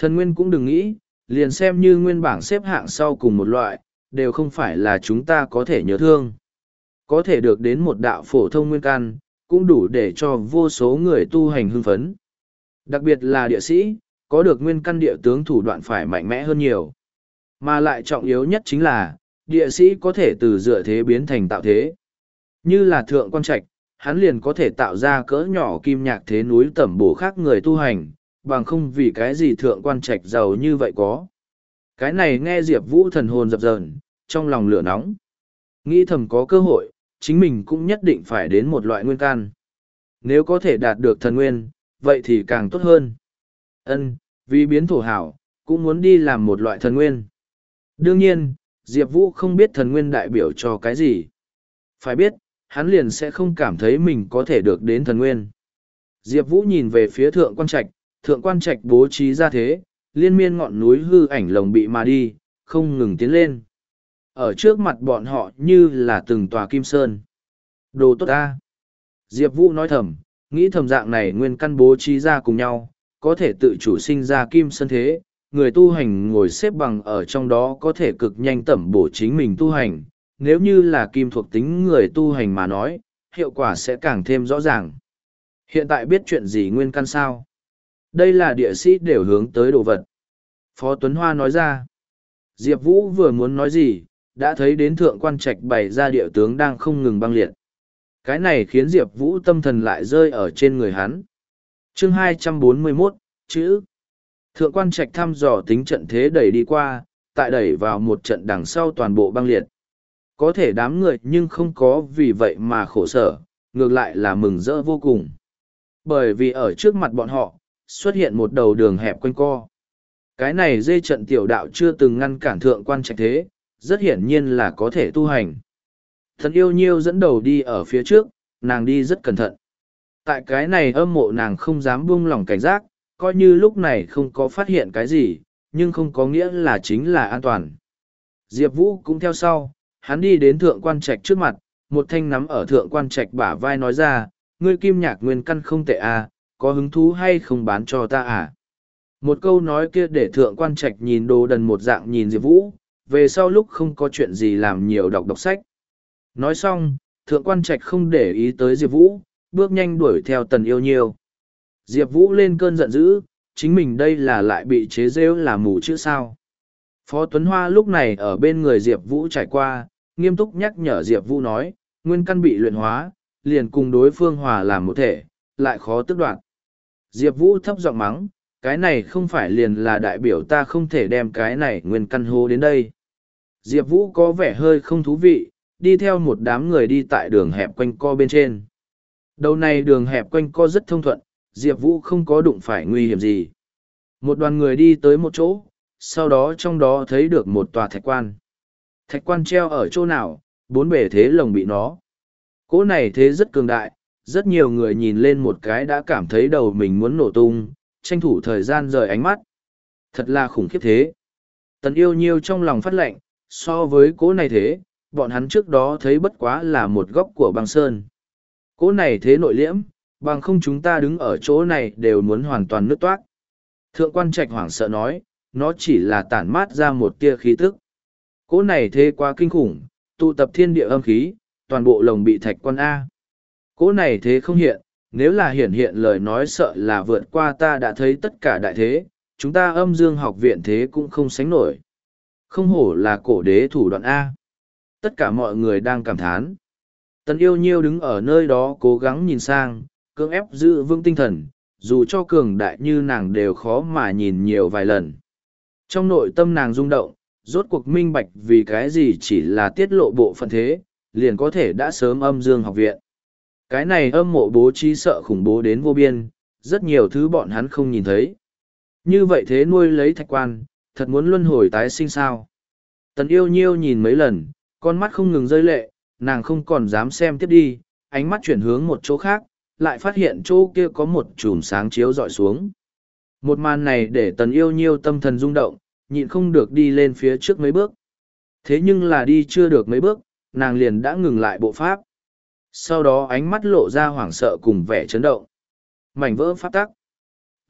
Thần nguyên cũng đừng nghĩ, liền xem như nguyên bảng xếp hạng sau cùng một loại, đều không phải là chúng ta có thể nhớ thương. Có thể được đến một đạo phổ thông nguyên căn, cũng đủ để cho vô số người tu hành hưng phấn. Đặc biệt là địa sĩ, có được nguyên căn địa tướng thủ đoạn phải mạnh mẽ hơn nhiều. Mà lại trọng yếu nhất chính là, địa sĩ có thể từ dựa thế biến thành tạo thế. Như là thượng quan trạch, hắn liền có thể tạo ra cỡ nhỏ kim nhạc thế núi tẩm bổ khác người tu hành, bằng không vì cái gì thượng quan trạch giàu như vậy có. Cái này nghe Diệp Vũ thần hồn dập dờn, trong lòng lửa nóng. Nghĩ thầm có cơ hội, chính mình cũng nhất định phải đến một loại nguyên can. Nếu có thể đạt được thần nguyên, vậy thì càng tốt hơn. Ân, vì biến thổ hảo, cũng muốn đi làm một loại thần nguyên. Đương nhiên, Diệp Vũ không biết thần nguyên đại biểu cho cái gì. Phải biết, hắn liền sẽ không cảm thấy mình có thể được đến thần nguyên. Diệp Vũ nhìn về phía thượng quan trạch, thượng quan trạch bố trí ra thế, liên miên ngọn núi hư ảnh lồng bị mà đi, không ngừng tiến lên. Ở trước mặt bọn họ như là từng tòa kim sơn. Đồ tốt ta! Diệp Vũ nói thầm, nghĩ thầm dạng này nguyên căn bố trí ra cùng nhau, có thể tự chủ sinh ra kim sơn thế, người tu hành ngồi xếp bằng ở trong đó có thể cực nhanh tẩm bổ chính mình tu hành, nếu như là kim thuộc tính người tu hành mà nói, hiệu quả sẽ càng thêm rõ ràng. Hiện tại biết chuyện gì nguyên căn sao? Đây là địa sĩ đều hướng tới đồ vật. Phó Tuấn Hoa nói ra. Diệp Vũ vừa muốn nói gì, đã thấy đến thượng quan trạch bày ra địa tướng đang không ngừng băng liệt. Cái này khiến Diệp Vũ tâm thần lại rơi ở trên người hắn. chương 241, chữ. Thượng quan trạch thăm dò tính trận thế đẩy đi qua, tại đẩy vào một trận đằng sau toàn bộ băng liệt. Có thể đám người nhưng không có vì vậy mà khổ sở, ngược lại là mừng rỡ vô cùng. Bởi vì ở trước mặt bọn họ, xuất hiện một đầu đường hẹp quanh co. Cái này dây trận tiểu đạo chưa từng ngăn cản thượng quan trạch thế, rất hiển nhiên là có thể tu hành. Thần yêu nhiêu dẫn đầu đi ở phía trước, nàng đi rất cẩn thận. Tại cái này âm mộ nàng không dám buông lỏng cảnh giác, coi như lúc này không có phát hiện cái gì, nhưng không có nghĩa là chính là an toàn. Diệp Vũ cũng theo sau, hắn đi đến thượng quan trạch trước mặt, một thanh nắm ở thượng quan trạch bả vai nói ra, ngươi kim nhạc nguyên căn không tệ à, có hứng thú hay không bán cho ta à? Một câu nói kia để thượng quan trạch nhìn đồ đần một dạng nhìn Diệp Vũ, về sau lúc không có chuyện gì làm nhiều đọc đọc sách. Nói xong, thượng quan trạch không để ý tới Diệp Vũ, bước nhanh đuổi theo tần yêu nhiêu. Diệp Vũ lên cơn giận dữ, chính mình đây là lại bị chế rêu là mù chứ sao. Phó Tuấn Hoa lúc này ở bên người Diệp Vũ trải qua, nghiêm túc nhắc nhở Diệp Vũ nói, nguyên căn bị luyện hóa, liền cùng đối phương hòa làm một thể, lại khó tức đoạn. Diệp Vũ thấp giọng mắng, cái này không phải liền là đại biểu ta không thể đem cái này nguyên căn hô đến đây. Diệp Vũ có vẻ hơi không thú vị, đi theo một đám người đi tại đường hẹp quanh co bên trên. Đầu này đường hẹp quanh co rất thông thuận, Diệp Vũ không có đụng phải nguy hiểm gì. Một đoàn người đi tới một chỗ, sau đó trong đó thấy được một tòa thạch quan. Thạch quan treo ở chỗ nào, bốn bể thế lồng bị nó. Cỗ này thế rất cường đại, rất nhiều người nhìn lên một cái đã cảm thấy đầu mình muốn nổ tung, tranh thủ thời gian rời ánh mắt. Thật là khủng khiếp thế. Tần yêu nhiêu trong lòng phát lệnh, so với cỗ này thế, bọn hắn trước đó thấy bất quá là một góc của băng sơn. Cỗ này thế nội liễm, bằng không chúng ta đứng ở chỗ này đều muốn hoàn toàn nứt toát. Thượng quan trạch hoảng sợ nói, nó chỉ là tản mát ra một tia khí tức. Cỗ này thế quá kinh khủng, tụ tập thiên địa âm khí, toàn bộ lồng bị thạch quan A. Cỗ này thế không hiện, nếu là hiện hiện lời nói sợ là vượt qua ta đã thấy tất cả đại thế, chúng ta âm dương học viện thế cũng không sánh nổi. Không hổ là cổ đế thủ đoạn A. Tất cả mọi người đang cảm thán. Tần yêu nhiêu đứng ở nơi đó cố gắng nhìn sang, cưỡng ép giữ vững tinh thần, dù cho cường đại như nàng đều khó mà nhìn nhiều vài lần. Trong nội tâm nàng rung động, rốt cuộc minh bạch vì cái gì chỉ là tiết lộ bộ phận thế, liền có thể đã sớm âm dương học viện. Cái này âm mộ bố trí sợ khủng bố đến vô biên, rất nhiều thứ bọn hắn không nhìn thấy. Như vậy thế nuôi lấy thạch quan, thật muốn luân hồi tái sinh sao. Tần yêu nhiêu nhìn mấy lần, con mắt không ngừng rơi lệ, nàng không còn dám xem tiếp đi, ánh mắt chuyển hướng một chỗ khác, lại phát hiện chỗ kia có một chùm sáng chiếu dọi xuống. Một màn này để tần yêu nhiêu tâm thần rung động, nhịn không được đi lên phía trước mấy bước. Thế nhưng là đi chưa được mấy bước, nàng liền đã ngừng lại bộ pháp. Sau đó ánh mắt lộ ra hoảng sợ cùng vẻ chấn động. Mảnh vỡ pháp tắc.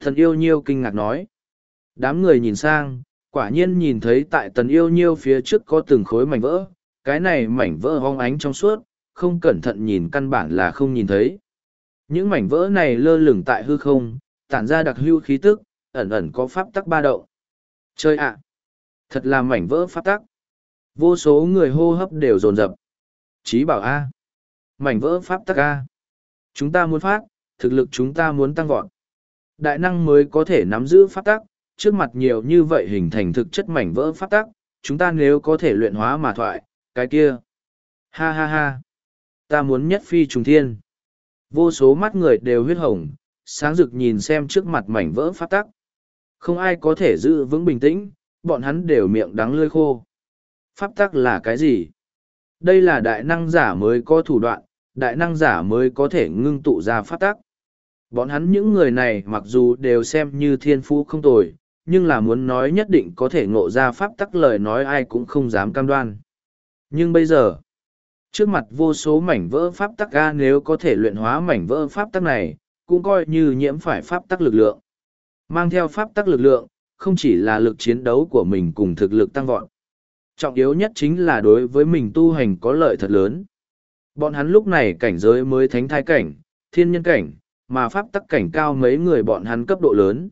Thần yêu nhiêu kinh ngạc nói. Đám người nhìn sang, quả nhiên nhìn thấy tại tần yêu nhiêu phía trước có từng khối mảnh vỡ. Cái này mảnh vỡ hong ánh trong suốt, không cẩn thận nhìn căn bản là không nhìn thấy. Những mảnh vỡ này lơ lửng tại hư không, tản ra đặc hưu khí tức, ẩn ẩn có pháp tắc ba động. Chơi ạ! thật là mảnh vỡ pháp tắc. Vô số người hô hấp đều dồn dập. Chí bảo A. Mảnh vỡ pháp tắc A. Chúng ta muốn phát, thực lực chúng ta muốn tăng vọt. Đại năng mới có thể nắm giữ pháp tắc, trước mặt nhiều như vậy hình thành thực chất mảnh vỡ pháp tắc, chúng ta nếu có thể luyện hóa mà thoại, cái kia. Ha ha ha. Ta muốn nhất phi trùng thiên. Vô số mắt người đều huyết hồng, sáng rực nhìn xem trước mặt mảnh vỡ pháp tắc. Không ai có thể giữ vững bình tĩnh, bọn hắn đều miệng đắng lơi khô. Pháp tắc là cái gì? Đây là đại năng giả mới có thủ đoạn, đại năng giả mới có thể ngưng tụ ra pháp tắc. Bọn hắn những người này mặc dù đều xem như thiên phú không tồi, nhưng là muốn nói nhất định có thể ngộ ra pháp tắc lời nói ai cũng không dám cam đoan. Nhưng bây giờ, trước mặt vô số mảnh vỡ pháp tắc ga nếu có thể luyện hóa mảnh vỡ pháp tắc này, cũng coi như nhiễm phải pháp tắc lực lượng. Mang theo pháp tắc lực lượng, không chỉ là lực chiến đấu của mình cùng thực lực tăng vọt. Trọng yếu nhất chính là đối với mình tu hành có lợi thật lớn. Bọn hắn lúc này cảnh giới mới thánh thai cảnh, thiên nhân cảnh, mà pháp tắc cảnh cao mấy người bọn hắn cấp độ lớn.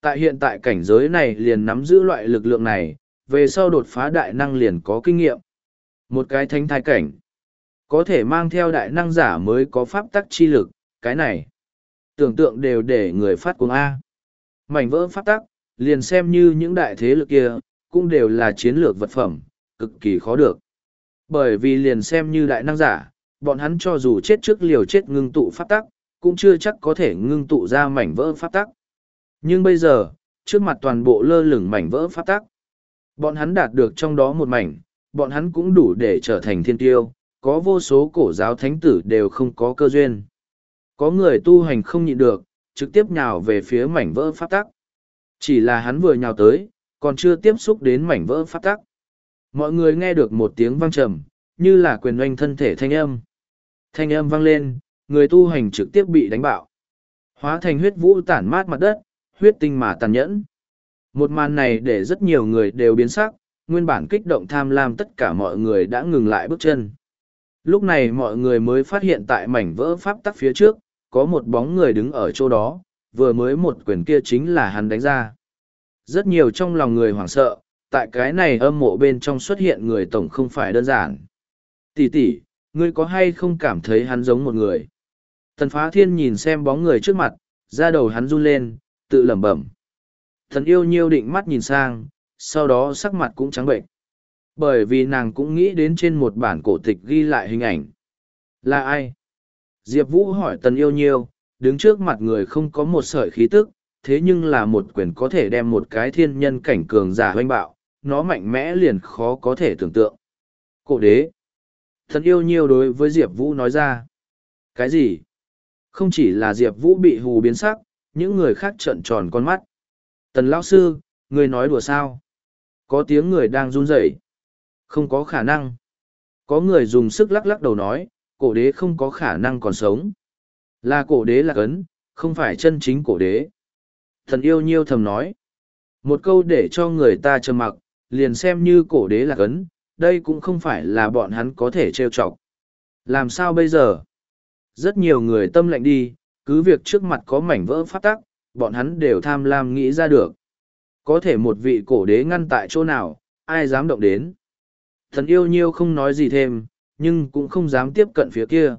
Tại hiện tại cảnh giới này liền nắm giữ loại lực lượng này, về sau đột phá đại năng liền có kinh nghiệm. Một cái thánh thai cảnh, có thể mang theo đại năng giả mới có pháp tắc chi lực, cái này. Tưởng tượng đều để người phát cuồng A. Mảnh vỡ pháp tắc, liền xem như những đại thế lực kia, cũng đều là chiến lược vật phẩm, cực kỳ khó được. Bởi vì liền xem như đại năng giả, bọn hắn cho dù chết trước liều chết ngưng tụ pháp tắc, cũng chưa chắc có thể ngưng tụ ra mảnh vỡ pháp tắc. Nhưng bây giờ, trước mặt toàn bộ lơ lửng mảnh vỡ pháp tắc, bọn hắn đạt được trong đó một mảnh, bọn hắn cũng đủ để trở thành thiên tiêu, có vô số cổ giáo thánh tử đều không có cơ duyên. Có người tu hành không nhịn được, trực tiếp nhào về phía mảnh vỡ pháp tắc. Chỉ là hắn vừa nhào tới, còn chưa tiếp xúc đến mảnh vỡ pháp tắc. Mọi người nghe được một tiếng vang trầm, như là quyền oanh thân thể thanh âm. Thanh âm vang lên, người tu hành trực tiếp bị đánh bạo. Hóa thành huyết vũ tản mát mặt đất, huyết tinh mà tàn nhẫn. Một màn này để rất nhiều người đều biến sắc, nguyên bản kích động tham lam tất cả mọi người đã ngừng lại bước chân. Lúc này mọi người mới phát hiện tại mảnh vỡ pháp tắc phía trước, có một bóng người đứng ở chỗ đó, vừa mới một quyền kia chính là hắn đánh ra. Rất nhiều trong lòng người hoảng sợ, tại cái này âm mộ bên trong xuất hiện người tổng không phải đơn giản. Tỷ tỷ, ngươi có hay không cảm thấy hắn giống một người? Tần phá thiên nhìn xem bóng người trước mặt, da đầu hắn run lên, tự lẩm bẩm. Thần yêu nhiêu định mắt nhìn sang, sau đó sắc mặt cũng trắng bệnh. Bởi vì nàng cũng nghĩ đến trên một bản cổ tịch ghi lại hình ảnh. Là ai? Diệp Vũ hỏi tần yêu nhiêu, đứng trước mặt người không có một sợi khí tức, thế nhưng là một quyền có thể đem một cái thiên nhân cảnh cường giả hoanh bạo, nó mạnh mẽ liền khó có thể tưởng tượng. Cổ đế. Thần yêu nhiêu đối với Diệp Vũ nói ra. Cái gì? Không chỉ là Diệp Vũ bị hù biến sắc, những người khác trợn tròn con mắt. Tần Lão Sư, người nói đùa sao? Có tiếng người đang run rẩy Không có khả năng. Có người dùng sức lắc lắc đầu nói, cổ đế không có khả năng còn sống. Là cổ đế là cấn, không phải chân chính cổ đế. Thần yêu nhiêu thầm nói. Một câu để cho người ta trầm mặc, liền xem như cổ đế là cấn, đây cũng không phải là bọn hắn có thể trêu chọc. Làm sao bây giờ? Rất nhiều người tâm lệnh đi, cứ việc trước mặt có mảnh vỡ phát tắc, bọn hắn đều tham lam nghĩ ra được. Có thể một vị cổ đế ngăn tại chỗ nào, ai dám động đến. Thần yêu nhiêu không nói gì thêm, nhưng cũng không dám tiếp cận phía kia.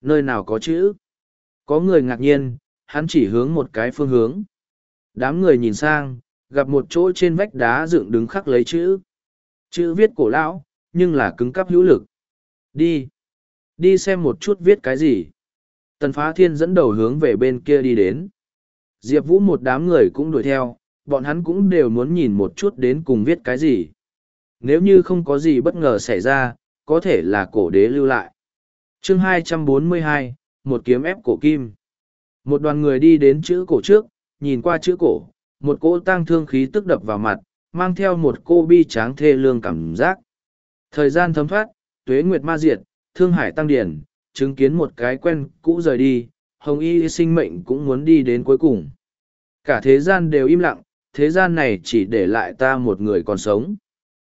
Nơi nào có chữ? Có người ngạc nhiên, hắn chỉ hướng một cái phương hướng. Đám người nhìn sang, gặp một chỗ trên vách đá dựng đứng khắc lấy chữ. Chữ viết cổ lão, nhưng là cứng cắp hữu lực. Đi. Đi xem một chút viết cái gì. Tần phá thiên dẫn đầu hướng về bên kia đi đến. Diệp Vũ một đám người cũng đuổi theo, bọn hắn cũng đều muốn nhìn một chút đến cùng viết cái gì. Nếu như không có gì bất ngờ xảy ra, có thể là cổ đế lưu lại. chương 242, một kiếm ép cổ kim. Một đoàn người đi đến chữ cổ trước, nhìn qua chữ cổ, một cỗ tăng thương khí tức đập vào mặt, mang theo một cô bi tráng thê lương cảm giác. Thời gian thấm thoát, tuế nguyệt ma diệt, thương hải tăng điển, chứng kiến một cái quen cũ rời đi, hồng y sinh mệnh cũng muốn đi đến cuối cùng. Cả thế gian đều im lặng, thế gian này chỉ để lại ta một người còn sống.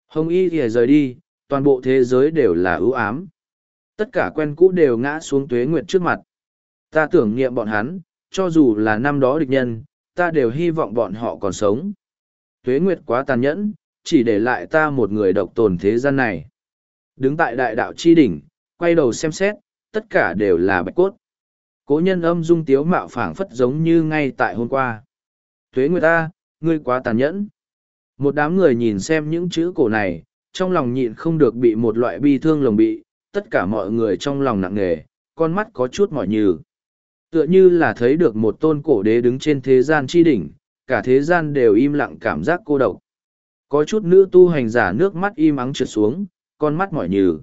Hồng y thì rời đi, toàn bộ thế giới đều là ưu ám. Tất cả quen cũ đều ngã xuống tuế nguyệt trước mặt. Ta tưởng niệm bọn hắn, cho dù là năm đó địch nhân, ta đều hy vọng bọn họ còn sống. Tuế nguyệt quá tàn nhẫn, chỉ để lại ta một người độc tồn thế gian này. Đứng tại đại đạo chi đỉnh, quay đầu xem xét, tất cả đều là bạch cốt. Cố nhân âm dung tiếu mạo phảng phất giống như ngay tại hôm qua. Tuế nguyệt ta, ngươi quá tàn nhẫn. Một đám người nhìn xem những chữ cổ này, trong lòng nhịn không được bị một loại bi thương lồng bị, tất cả mọi người trong lòng nặng nề, con mắt có chút mỏi nhừ. Tựa như là thấy được một tôn cổ đế đứng trên thế gian chi đỉnh, cả thế gian đều im lặng cảm giác cô độc. Có chút nữ tu hành giả nước mắt im ắng trượt xuống, con mắt mỏi nhừ.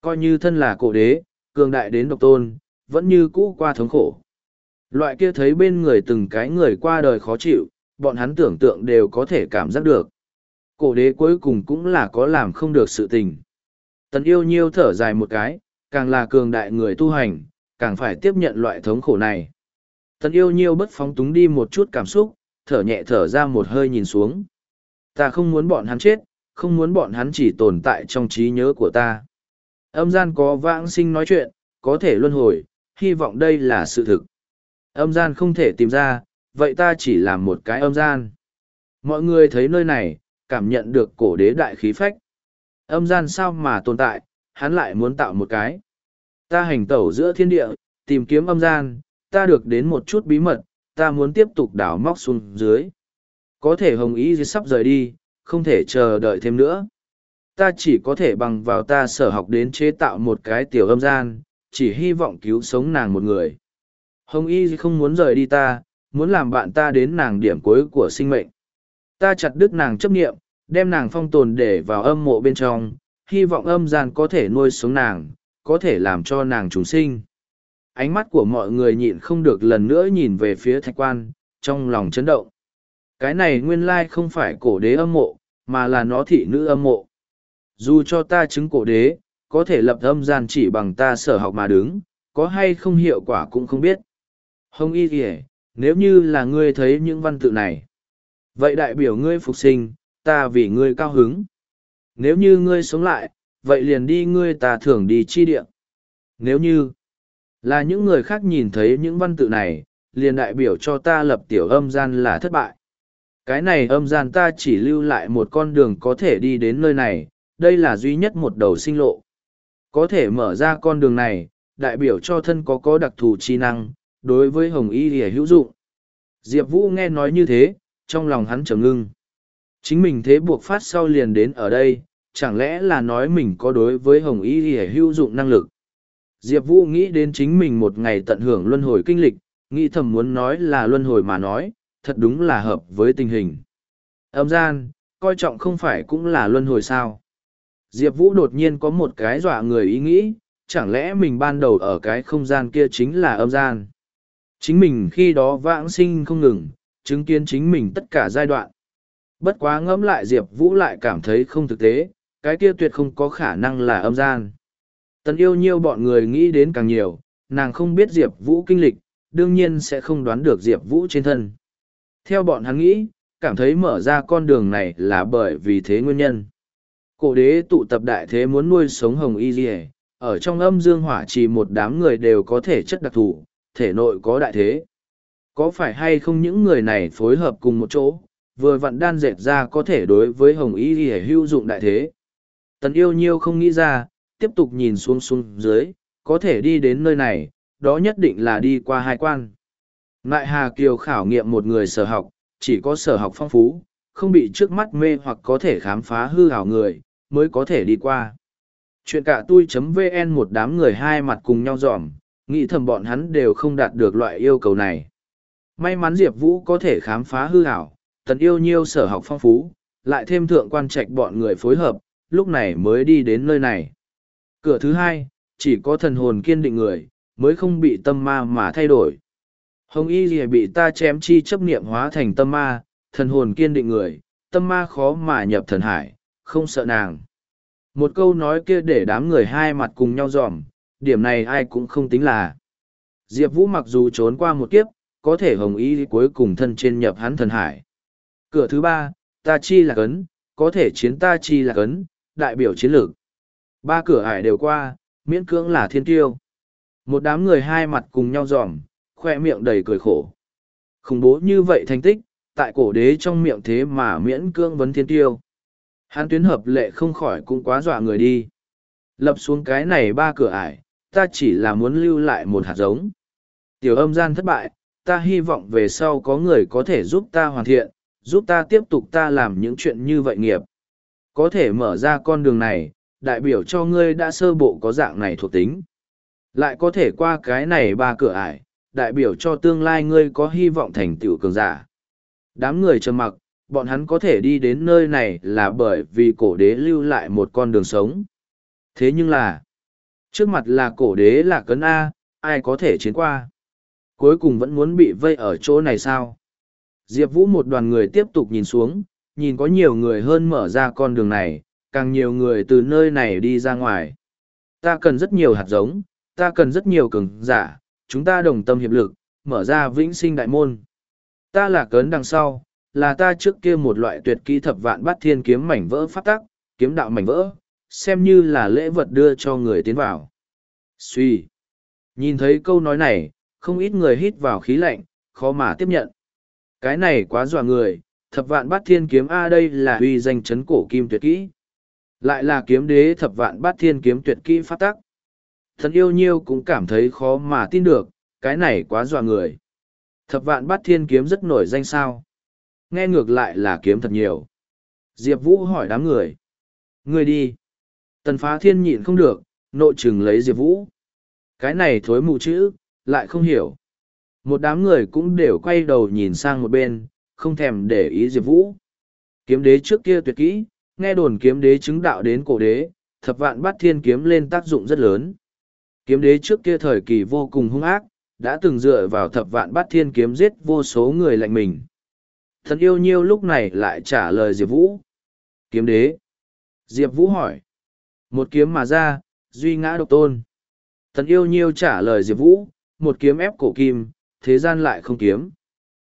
Coi như thân là cổ đế, cường đại đến độc tôn, vẫn như cũ qua thống khổ. Loại kia thấy bên người từng cái người qua đời khó chịu, bọn hắn tưởng tượng đều có thể cảm giác được. Cổ đế cuối cùng cũng là có làm không được sự tình. Tần yêu nhiêu thở dài một cái, càng là cường đại người tu hành, càng phải tiếp nhận loại thống khổ này. Tần yêu nhiêu bất phóng túng đi một chút cảm xúc, thở nhẹ thở ra một hơi nhìn xuống. Ta không muốn bọn hắn chết, không muốn bọn hắn chỉ tồn tại trong trí nhớ của ta. Âm gian có vãng sinh nói chuyện, có thể luân hồi, hy vọng đây là sự thực. Âm gian không thể tìm ra, vậy ta chỉ làm một cái âm gian. Mọi người thấy nơi này, cảm nhận được cổ đế đại khí phách. Âm gian sao mà tồn tại, hắn lại muốn tạo một cái. Ta hành tẩu giữa thiên địa, tìm kiếm âm gian, ta được đến một chút bí mật, ta muốn tiếp tục đào móc xuống dưới. Có thể hồng ý sắp rời đi, không thể chờ đợi thêm nữa. Ta chỉ có thể bằng vào ta sở học đến chế tạo một cái tiểu âm gian, chỉ hy vọng cứu sống nàng một người. Hồng y không muốn rời đi ta, muốn làm bạn ta đến nàng điểm cuối của sinh mệnh. Ta chặt đứt nàng chấp nghiệm, đem nàng phong tồn để vào âm mộ bên trong, hy vọng âm gian có thể nuôi sống nàng, có thể làm cho nàng trùng sinh. Ánh mắt của mọi người nhịn không được lần nữa nhìn về phía thạch quan, trong lòng chấn động. Cái này nguyên lai không phải cổ đế âm mộ, mà là nó thị nữ âm mộ. Dù cho ta chứng cổ đế, có thể lập âm gian chỉ bằng ta sở học mà đứng, có hay không hiệu quả cũng không biết. Hồng y kìa, nếu như là ngươi thấy những văn tự này, vậy đại biểu ngươi phục sinh, ta vì ngươi cao hứng. Nếu như ngươi sống lại, vậy liền đi ngươi ta thường đi chi địa. Nếu như là những người khác nhìn thấy những văn tự này, liền đại biểu cho ta lập tiểu âm gian là thất bại. Cái này âm gian ta chỉ lưu lại một con đường có thể đi đến nơi này, đây là duy nhất một đầu sinh lộ. Có thể mở ra con đường này, đại biểu cho thân có có đặc thù chi năng, đối với Hồng Y thì hữu dụng. Diệp Vũ nghe nói như thế, trong lòng hắn trầm ngưng. Chính mình thế buộc phát sau liền đến ở đây, chẳng lẽ là nói mình có đối với Hồng Y thì hữu dụng năng lực. Diệp Vũ nghĩ đến chính mình một ngày tận hưởng luân hồi kinh lịch, nghĩ thầm muốn nói là luân hồi mà nói, thật đúng là hợp với tình hình. Âm gian, coi trọng không phải cũng là luân hồi sao. Diệp Vũ đột nhiên có một cái dọa người ý nghĩ, chẳng lẽ mình ban đầu ở cái không gian kia chính là âm gian. Chính mình khi đó vãng sinh không ngừng, chứng kiến chính mình tất cả giai đoạn. Bất quá ngẫm lại Diệp Vũ lại cảm thấy không thực tế, cái kia tuyệt không có khả năng là âm gian. Tần yêu nhiêu bọn người nghĩ đến càng nhiều, nàng không biết Diệp Vũ kinh lịch, đương nhiên sẽ không đoán được Diệp Vũ trên thân. Theo bọn hắn nghĩ, cảm thấy mở ra con đường này là bởi vì thế nguyên nhân. Cổ đế tụ tập đại thế muốn nuôi sống hồng y dì ở trong âm dương hỏa chỉ một đám người đều có thể chất đặc thù, thể nội có đại thế. Có phải hay không những người này phối hợp cùng một chỗ, vừa vặn đan dệt ra có thể đối với hồng y dì hữu dụng đại thế. Tần yêu nhiêu không nghĩ ra, tiếp tục nhìn xuống xuống dưới, có thể đi đến nơi này, đó nhất định là đi qua hai quan. Nại Hà Kiều khảo nghiệm một người sở học, chỉ có sở học phong phú, không bị trước mắt mê hoặc có thể khám phá hư hảo người, mới có thể đi qua. Chuyện cả tui.vn một đám người hai mặt cùng nhau dòm, nghĩ thầm bọn hắn đều không đạt được loại yêu cầu này. May mắn Diệp Vũ có thể khám phá hư hảo, tần yêu nhiêu sở học phong phú, lại thêm thượng quan trạch bọn người phối hợp, lúc này mới đi đến nơi này. Cửa thứ hai, chỉ có thần hồn kiên định người, mới không bị tâm ma mà thay đổi. Hồng Y Lìa bị ta chém chi chấp niệm hóa thành tâm ma, thần hồn kiên định người, tâm ma khó mà nhập thần hải, không sợ nàng. Một câu nói kia để đám người hai mặt cùng nhau dòm, điểm này ai cũng không tính là. Diệp Vũ mặc dù trốn qua một kiếp, có thể hồng y cuối cùng thân trên nhập hắn thần hải. Cửa thứ ba, ta chi là cấn, có thể chiến ta chi là cấn, đại biểu chiến lược. Ba cửa ải đều qua, miễn cưỡng là thiên tiêu. Một đám người hai mặt cùng nhau dòm, khoe miệng đầy cười khổ. Khủng bố như vậy thành tích, tại cổ đế trong miệng thế mà miễn cưỡng vấn thiên tiêu. Hán tuyến hợp lệ không khỏi cũng quá dọa người đi. Lập xuống cái này ba cửa ải, ta chỉ là muốn lưu lại một hạt giống. Tiểu âm gian thất bại, ta hy vọng về sau có người có thể giúp ta hoàn thiện, giúp ta tiếp tục ta làm những chuyện như vậy nghiệp. Có thể mở ra con đường này, đại biểu cho ngươi đã sơ bộ có dạng này thuộc tính. Lại có thể qua cái này ba cửa ải, đại biểu cho tương lai ngươi có hy vọng thành tựu cường giả. Đám người trầm mặc, bọn hắn có thể đi đến nơi này là bởi vì cổ đế lưu lại một con đường sống. Thế nhưng là, trước mặt là cổ đế là cấn A, ai có thể chiến qua. Cuối cùng vẫn muốn bị vây ở chỗ này sao? Diệp Vũ một đoàn người tiếp tục nhìn xuống, nhìn có nhiều người hơn mở ra con đường này, càng nhiều người từ nơi này đi ra ngoài. Ta cần rất nhiều hạt giống, ta cần rất nhiều cường giả, chúng ta đồng tâm hiệp lực, mở ra vĩnh sinh đại môn. Ta là cấn đằng sau, là ta trước kia một loại tuyệt kỹ thập vạn bát thiên kiếm mảnh vỡ phát tắc, kiếm đạo mảnh vỡ, xem như là lễ vật đưa cho người tiến vào. Suy. Nhìn thấy câu nói này, không ít người hít vào khí lạnh, khó mà tiếp nhận. Cái này quá dọa người, thập vạn bát thiên kiếm A đây là uy danh chấn cổ kim tuyệt kỹ. Lại là kiếm đế thập vạn bát thiên kiếm tuyệt kỹ phát tắc. Thần yêu nhiêu cũng cảm thấy khó mà tin được, cái này quá dọa người. Thập vạn bát thiên kiếm rất nổi danh sao. Nghe ngược lại là kiếm thật nhiều. Diệp Vũ hỏi đám người. Người đi. Tần phá thiên nhịn không được, nội trừng lấy Diệp Vũ. Cái này thối mù chữ, lại không hiểu. Một đám người cũng đều quay đầu nhìn sang một bên, không thèm để ý Diệp Vũ. Kiếm đế trước kia tuyệt kỹ, nghe đồn kiếm đế chứng đạo đến cổ đế, thập vạn bát thiên kiếm lên tác dụng rất lớn. Kiếm đế trước kia thời kỳ vô cùng hung ác, đã từng dựa vào thập vạn bát thiên kiếm giết vô số người lạnh mình. Thần yêu nhiêu lúc này lại trả lời Diệp Vũ. Kiếm đế. Diệp Vũ hỏi. Một kiếm mà ra, duy ngã độc tôn. Thần yêu nhiêu trả lời Diệp Vũ, một kiếm ép cổ kim, thế gian lại không kiếm.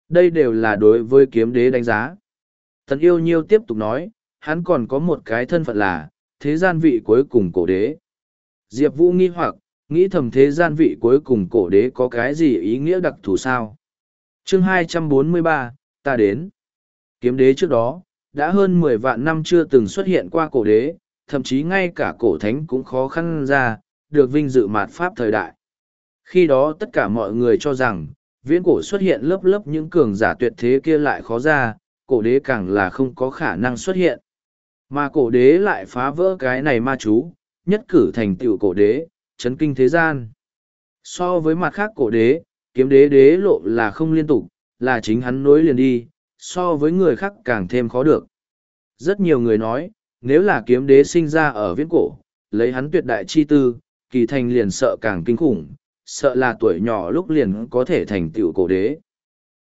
Đây đều là đối với kiếm đế đánh giá. Thần yêu nhiêu tiếp tục nói, hắn còn có một cái thân phận là, thế gian vị cuối cùng cổ đế. Diệp Vũ nghi hoặc, nghĩ thầm thế gian vị cuối cùng cổ đế có cái gì ý nghĩa đặc thù sao? chương 243, ta đến. Kiếm đế trước đó, đã hơn mười vạn năm chưa từng xuất hiện qua cổ đế, thậm chí ngay cả cổ thánh cũng khó khăn ra, được vinh dự mạt pháp thời đại. Khi đó tất cả mọi người cho rằng, viễn cổ xuất hiện lớp lớp những cường giả tuyệt thế kia lại khó ra, cổ đế càng là không có khả năng xuất hiện. Mà cổ đế lại phá vỡ cái này ma chú, nhất cử thành tựu cổ đế, chấn kinh thế gian. So với mặt khác cổ đế, kiếm đế đế lộ là không liên tục, là chính hắn nối liền đi, so với người khác càng thêm khó được. Rất nhiều người nói, nếu là kiếm đế sinh ra ở viễn cổ, lấy hắn tuyệt đại chi tư, kỳ thành liền sợ càng kinh khủng, sợ là tuổi nhỏ lúc liền có thể thành tựu cổ đế.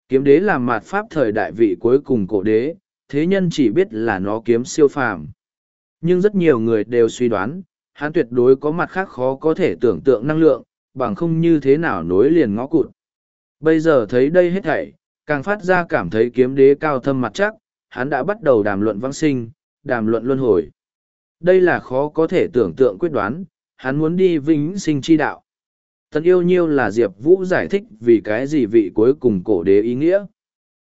Kiếm đế là mạt pháp thời đại vị cuối cùng cổ đế, thế nhân chỉ biết là nó kiếm siêu phàm. Nhưng rất nhiều người đều suy đoán, hắn tuyệt đối có mặt khác khó có thể tưởng tượng năng lượng, bằng không như thế nào nối liền ngõ cụt. Bây giờ thấy đây hết thảy, càng phát ra cảm thấy kiếm đế cao thâm mặt chắc, hắn đã bắt đầu đàm luận vãng sinh, đàm luận luân hồi. Đây là khó có thể tưởng tượng quyết đoán, hắn muốn đi vĩnh sinh chi đạo. Tần yêu nhiêu là Diệp Vũ giải thích vì cái gì vị cuối cùng cổ đế ý nghĩa.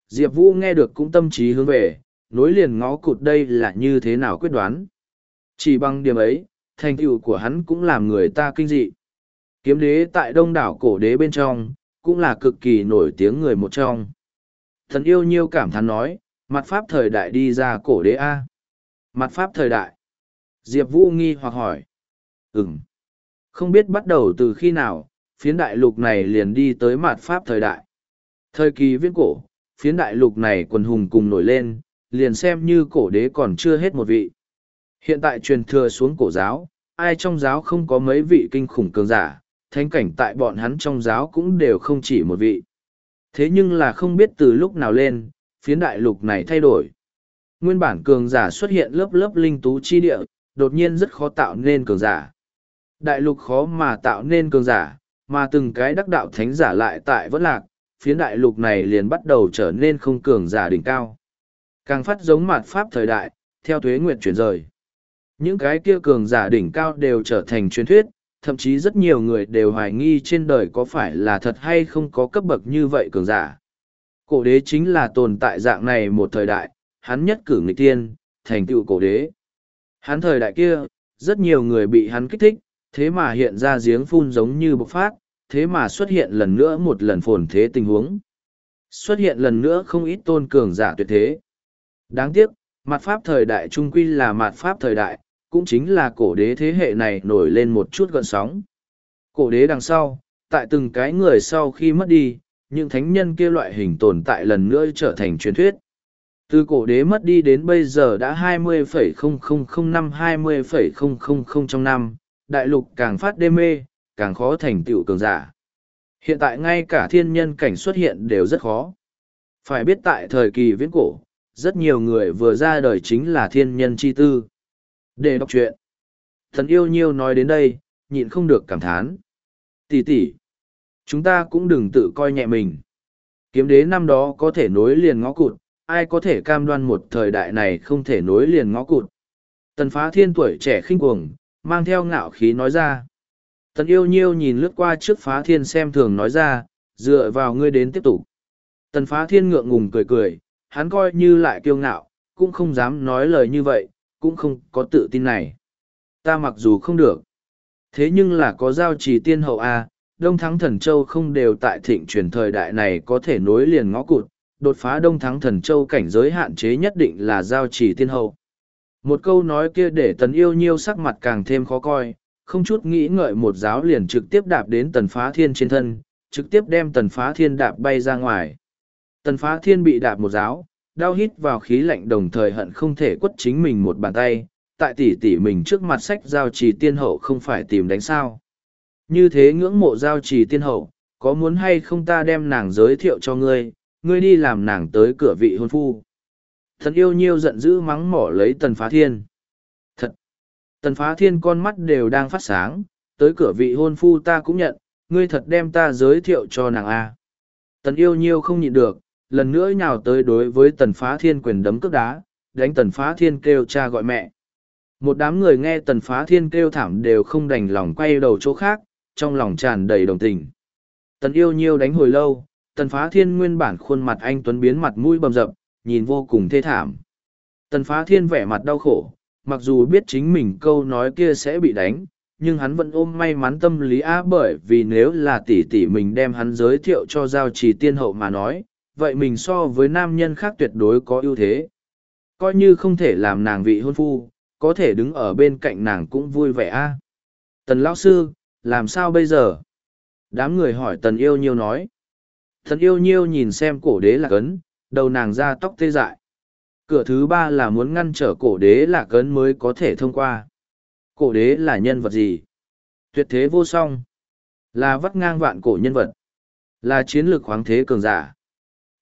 Diệp Vũ nghe được cũng tâm trí hướng về, nối liền ngó cụt đây là như thế nào quyết đoán. Chỉ bằng điểm ấy, thành tựu của hắn cũng làm người ta kinh dị. Kiếm đế tại đông đảo cổ đế bên trong, cũng là cực kỳ nổi tiếng người một trong. Thần yêu nhiêu cảm thán nói, mặt pháp thời đại đi ra cổ đế A. Mặt pháp thời đại. Diệp Vũ nghi hoặc hỏi. Ừm. Không biết bắt đầu từ khi nào, phiến đại lục này liền đi tới mặt pháp thời đại. Thời kỳ viễn cổ, phiến đại lục này quần hùng cùng nổi lên, liền xem như cổ đế còn chưa hết một vị. Hiện tại truyền thừa xuống cổ giáo, ai trong giáo không có mấy vị kinh khủng cường giả, thánh cảnh tại bọn hắn trong giáo cũng đều không chỉ một vị. Thế nhưng là không biết từ lúc nào lên, phiến đại lục này thay đổi. Nguyên bản cường giả xuất hiện lớp lớp linh tú chi địa, đột nhiên rất khó tạo nên cường giả. Đại lục khó mà tạo nên cường giả, mà từng cái đắc đạo thánh giả lại tại vẫn lạc, phiến đại lục này liền bắt đầu trở nên không cường giả đỉnh cao. Càng phát giống mạt pháp thời đại, theo thuế nguyệt chuyển rời. Những cái kia cường giả đỉnh cao đều trở thành truyền thuyết, thậm chí rất nhiều người đều hoài nghi trên đời có phải là thật hay không có cấp bậc như vậy cường giả. Cổ đế chính là tồn tại dạng này một thời đại, hắn nhất cử nghịch tiên, thành tựu cổ đế. Hắn thời đại kia, rất nhiều người bị hắn kích thích, thế mà hiện ra giếng phun giống như bộc phát, thế mà xuất hiện lần nữa một lần phồn thế tình huống. Xuất hiện lần nữa không ít tôn cường giả tuyệt thế. Đáng tiếc, mặt pháp thời đại trung quy là mặt pháp thời đại, cũng chính là cổ đế thế hệ này nổi lên một chút gọn sóng. Cổ đế đằng sau, tại từng cái người sau khi mất đi, những thánh nhân kia loại hình tồn tại lần nữa trở thành truyền thuyết. Từ cổ đế mất đi đến bây giờ đã 20,0005 20,000 trong năm, đại lục càng phát đê mê, càng khó thành tựu cường giả. Hiện tại ngay cả thiên nhân cảnh xuất hiện đều rất khó. Phải biết tại thời kỳ viễn cổ, rất nhiều người vừa ra đời chính là thiên nhân chi tư. Để đọc truyện. Thần yêu nhiêu nói đến đây, nhịn không được cảm thán. Tỷ tỷ, chúng ta cũng đừng tự coi nhẹ mình. Kiếm đế năm đó có thể nối liền ngõ cụt, ai có thể cam đoan một thời đại này không thể nối liền ngõ cụt. Tần phá thiên tuổi trẻ khinh cuồng, mang theo ngạo khí nói ra. Tần yêu nhiêu nhìn lướt qua trước phá thiên xem thường nói ra, dựa vào ngươi đến tiếp tục. Tần phá thiên ngượng ngùng cười cười, hắn coi như lại kiêu ngạo, cũng không dám nói lời như vậy, cũng không có tự tin này. Ta mặc dù không được, thế nhưng là có giao trì tiên hậu A, Đông Thắng Thần Châu không đều tại thịnh truyền thời đại này có thể nối liền ngõ cụt, đột phá Đông Thắng Thần Châu cảnh giới hạn chế nhất định là giao trì tiên hậu. Một câu nói kia để tần yêu nhiêu sắc mặt càng thêm khó coi, không chút nghĩ ngợi một giáo liền trực tiếp đạp đến tần phá thiên trên thân, trực tiếp đem tần phá thiên đạp bay ra ngoài. Tần phá thiên bị đạp một giáo, đau hít vào khí lạnh đồng thời hận không thể quất chính mình một bàn tay, tại tỷ tỷ mình trước mặt sách giao trì tiên hậu không phải tìm đánh sao. Như thế ngưỡng mộ giao trì tiên hậu, có muốn hay không ta đem nàng giới thiệu cho ngươi, ngươi đi làm nàng tới cửa vị hôn phu. Thần yêu nhiêu giận dữ mắng mỏ lấy tần phá thiên. Thật! Tần phá thiên con mắt đều đang phát sáng, tới cửa vị hôn phu ta cũng nhận, ngươi thật đem ta giới thiệu cho nàng A. Tần yêu nhiêu không nhịn được, lần nữa nhào tới đối với tần phá thiên quyền đấm cước đá, đánh tần phá thiên kêu cha gọi mẹ. Một đám người nghe tần phá thiên kêu thảm đều không đành lòng quay đầu chỗ khác, trong lòng tràn đầy đồng tình. Tần yêu nhiêu đánh hồi lâu, tần phá thiên nguyên bản khuôn mặt anh tuấn biến mặt mũi bầm dập, nhìn vô cùng thê thảm. Tần phá thiên vẻ mặt đau khổ, mặc dù biết chính mình câu nói kia sẽ bị đánh, nhưng hắn vẫn ôm may mắn tâm lý á bởi vì nếu là tỷ tỷ mình đem hắn giới thiệu cho giao trì tiên hậu mà nói, vậy mình so với nam nhân khác tuyệt đối có ưu thế. Coi như không thể làm nàng vị hôn phu, có thể đứng ở bên cạnh nàng cũng vui vẻ a. Tần lão sư, làm sao bây giờ? Đám người hỏi tần yêu nhiêu nói. Tần yêu nhiêu nhìn xem cổ đế lạc ấn, đầu nàng ra tóc tê dại. Cửa thứ ba là muốn ngăn trở cổ đế lạc ấn mới có thể thông qua. Cổ đế là nhân vật gì? Tuyệt thế vô song. Là vắt ngang vạn cổ nhân vật. Là chiến lược khoáng thế cường giả.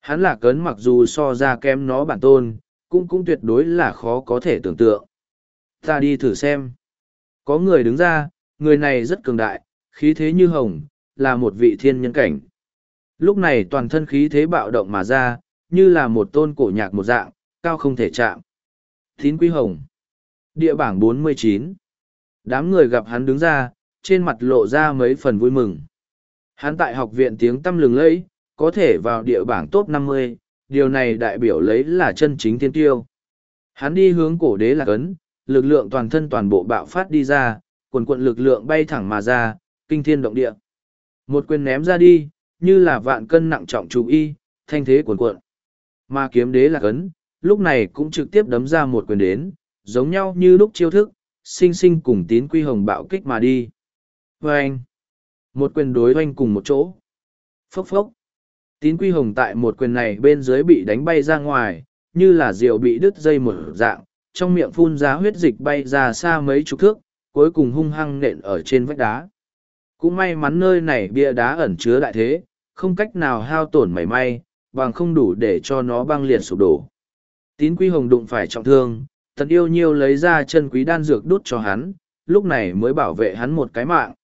Hắn là cấn mặc dù so ra kém nó bản tôn, cũng cũng tuyệt đối là khó có thể tưởng tượng. Ta đi thử xem. Có người đứng ra, người này rất cường đại, khí thế như hồng, là một vị thiên nhân cảnh. Lúc này toàn thân khí thế bạo động mà ra, như là một tôn cổ nhạc một dạng, cao không thể chạm. Thín Quý Hồng. Địa bảng 49. Đám người gặp hắn đứng ra, trên mặt lộ ra mấy phần vui mừng. Hắn tại học viện tiếng tâm lừng lẫy, có thể vào địa bảng top 50, điều này đại biểu lấy là chân chính thiên tiêu. Hắn đi hướng cổ đế lạc ấn, lực lượng toàn thân toàn bộ bạo phát đi ra, quần quận lực lượng bay thẳng mà ra, kinh thiên động địa. Một quyền ném ra đi, như là vạn cân nặng trọng chú y, thanh thế quần quận. Mà kiếm đế lạc ấn, lúc này cũng trực tiếp đấm ra một quyền đến, giống nhau như lúc chiêu thức, sinh sinh cùng tín quy hồng bạo kích mà đi. Vâng! Một quyền đối hoanh cùng một chỗ. Phốc phốc! Tín quy hồng tại một quyền này bên dưới bị đánh bay ra ngoài như là rượu bị đứt dây một dạng trong miệng phun ra huyết dịch bay ra xa mấy chục thước, cuối cùng hung hăng nện ở trên vách đá. Cũng may mắn nơi này bia đá ẩn chứa đại thế, không cách nào hao tổn mảy may, bằng không đủ để cho nó băng liệt sụp đổ. Tín Quy Hồng đụng phải trọng thương, tần yêu nhiêu lấy ra chân quý đan dược đút cho hắn, lúc này mới bảo vệ hắn một cái mạng.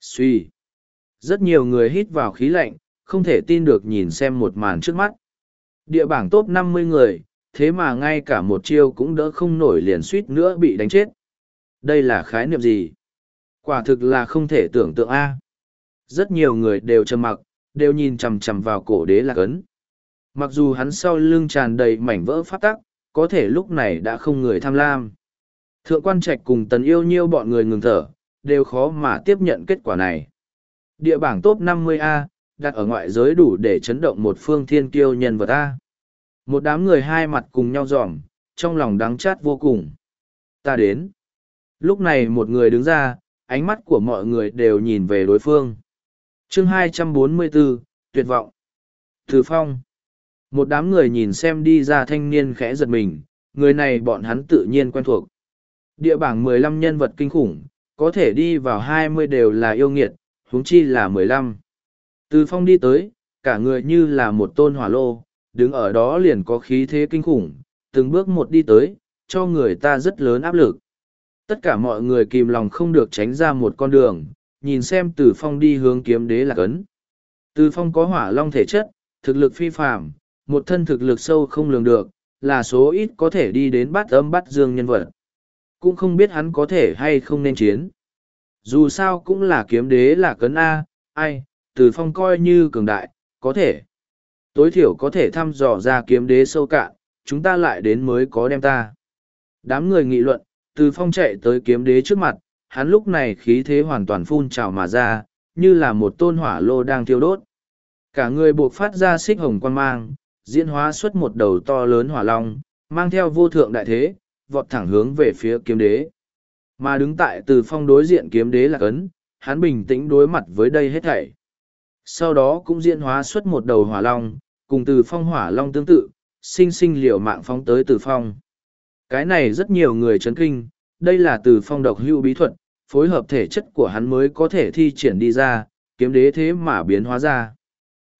Suy. Rất nhiều người hít vào khí lạnh, không thể tin được nhìn xem một màn trước mắt. Địa bảng top năm mươi người, thế mà ngay cả một chiêu cũng đỡ không nổi liền suýt nữa bị đánh chết. Đây là khái niệm gì? Quả thực là không thể tưởng tượng A. Rất nhiều người đều trầm mặc, đều nhìn chằm chằm vào cổ đế lạc ấn. Mặc dù hắn sau lưng tràn đầy mảnh vỡ phát tắc, có thể lúc này đã không người tham lam. Thượng quan trạch cùng tần yêu nhiêu bọn người ngừng thở, đều khó mà tiếp nhận kết quả này. Địa bảng top 50A, đặt ở ngoại giới đủ để chấn động một phương thiên kiêu nhân vật ta. Một đám người hai mặt cùng nhau dòm, trong lòng đắng chát vô cùng. Ta đến. Lúc này một người đứng ra, ánh mắt của mọi người đều nhìn về đối phương. chương 244, tuyệt vọng. Từ phong. Một đám người nhìn xem đi ra thanh niên khẽ giật mình, người này bọn hắn tự nhiên quen thuộc. Địa bảng mười lăm nhân vật kinh khủng, có thể đi vào hai mươi đều là yêu nghiệt, huống chi là mười lăm. Từ phong đi tới, cả người như là một tôn hỏa lô, đứng ở đó liền có khí thế kinh khủng, từng bước một đi tới, cho người ta rất lớn áp lực. Tất cả mọi người kìm lòng không được tránh ra một con đường, nhìn xem từ phong đi hướng kiếm đế là cấn. Từ phong có hỏa long thể chất, thực lực phi phạm, một thân thực lực sâu không lường được, là số ít có thể đi đến bát âm bát dương nhân vật. Cũng không biết hắn có thể hay không nên chiến. Dù sao cũng là kiếm đế là cấn A, ai, từ phong coi như cường đại, có thể. Tối thiểu có thể thăm dò ra kiếm đế sâu cạn, chúng ta lại đến mới có đem ta. Đám người nghị luận, từ phong chạy tới kiếm đế trước mặt, hắn lúc này khí thế hoàn toàn phun trào mà ra, như là một tôn hỏa lô đang thiêu đốt. Cả người buộc phát ra xích hồng quan mang, diễn hóa xuất một đầu to lớn hỏa long, mang theo vô thượng đại thế, vọt thẳng hướng về phía kiếm đế. Mà đứng tại từ phong đối diện kiếm đế là cấn, hắn bình tĩnh đối mặt với đây hết thảy. Sau đó cũng diễn hóa xuất một đầu hỏa long, cùng từ phong hỏa long tương tự, sinh sinh liều mạng phóng tới từ phong. Cái này rất nhiều người chấn kinh, đây là từ phong độc hưu bí thuật, phối hợp thể chất của hắn mới có thể thi triển đi ra, kiếm đế thế mà biến hóa ra.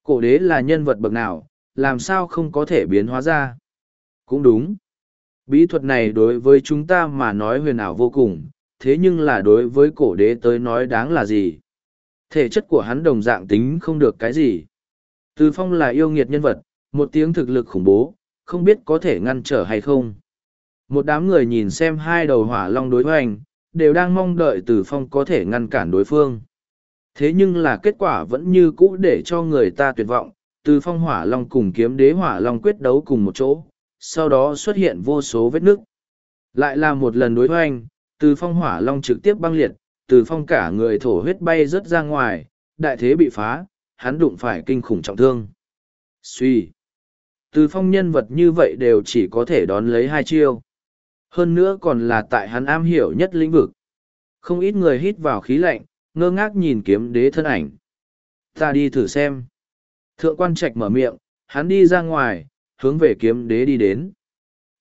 Cổ đế là nhân vật bậc nào, làm sao không có thể biến hóa ra. Cũng đúng. Bí thuật này đối với chúng ta mà nói huyền ảo vô cùng, thế nhưng là đối với cổ đế tới nói đáng là gì? Thể chất của hắn đồng dạng tính không được cái gì. Từ phong là yêu nghiệt nhân vật, một tiếng thực lực khủng bố, không biết có thể ngăn trở hay không. Một đám người nhìn xem hai đầu hỏa long đối hoành, đều đang mong đợi từ phong có thể ngăn cản đối phương. Thế nhưng là kết quả vẫn như cũ để cho người ta tuyệt vọng, từ phong hỏa long cùng kiếm đế hỏa long quyết đấu cùng một chỗ, sau đó xuất hiện vô số vết nước. Lại là một lần đối hoành, từ phong hỏa long trực tiếp băng liệt, từ phong cả người thổ huyết bay rớt ra ngoài, đại thế bị phá, hắn đụng phải kinh khủng trọng thương. Suy. Từ phong nhân vật như vậy đều chỉ có thể đón lấy hai chiêu. Hơn nữa còn là tại hắn am hiểu nhất lĩnh vực. Không ít người hít vào khí lạnh, ngơ ngác nhìn kiếm đế thân ảnh. Ta đi thử xem. Thượng quan trạch mở miệng, hắn đi ra ngoài, hướng về kiếm đế đi đến.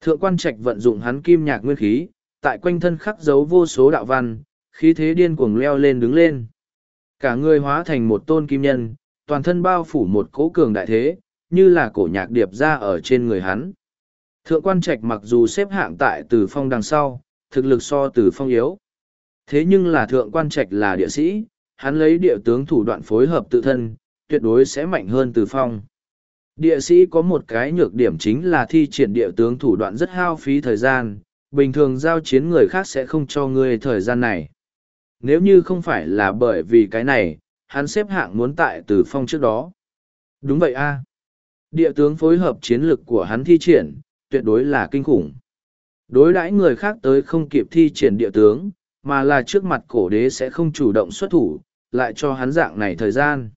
Thượng quan trạch vận dụng hắn kim nhạc nguyên khí, tại quanh thân khắc dấu vô số đạo văn, khí thế điên cuồng leo lên đứng lên. Cả người hóa thành một tôn kim nhân, toàn thân bao phủ một cỗ cường đại thế, như là cổ nhạc điệp ra ở trên người hắn. Thượng quan trạch mặc dù xếp hạng tại từ phong đằng sau, thực lực so từ phong yếu. Thế nhưng là thượng quan trạch là địa sĩ, hắn lấy địa tướng thủ đoạn phối hợp tự thân, tuyệt đối sẽ mạnh hơn từ phong. Địa sĩ có một cái nhược điểm chính là thi triển địa tướng thủ đoạn rất hao phí thời gian, bình thường giao chiến người khác sẽ không cho ngươi thời gian này. Nếu như không phải là bởi vì cái này, hắn xếp hạng muốn tại từ phong trước đó. Đúng vậy a Địa tướng phối hợp chiến lực của hắn thi triển, tuyệt đối là kinh khủng. Đối đãi người khác tới không kịp thi triển địa tướng, mà là trước mặt cổ đế sẽ không chủ động xuất thủ, lại cho hắn dạng này thời gian.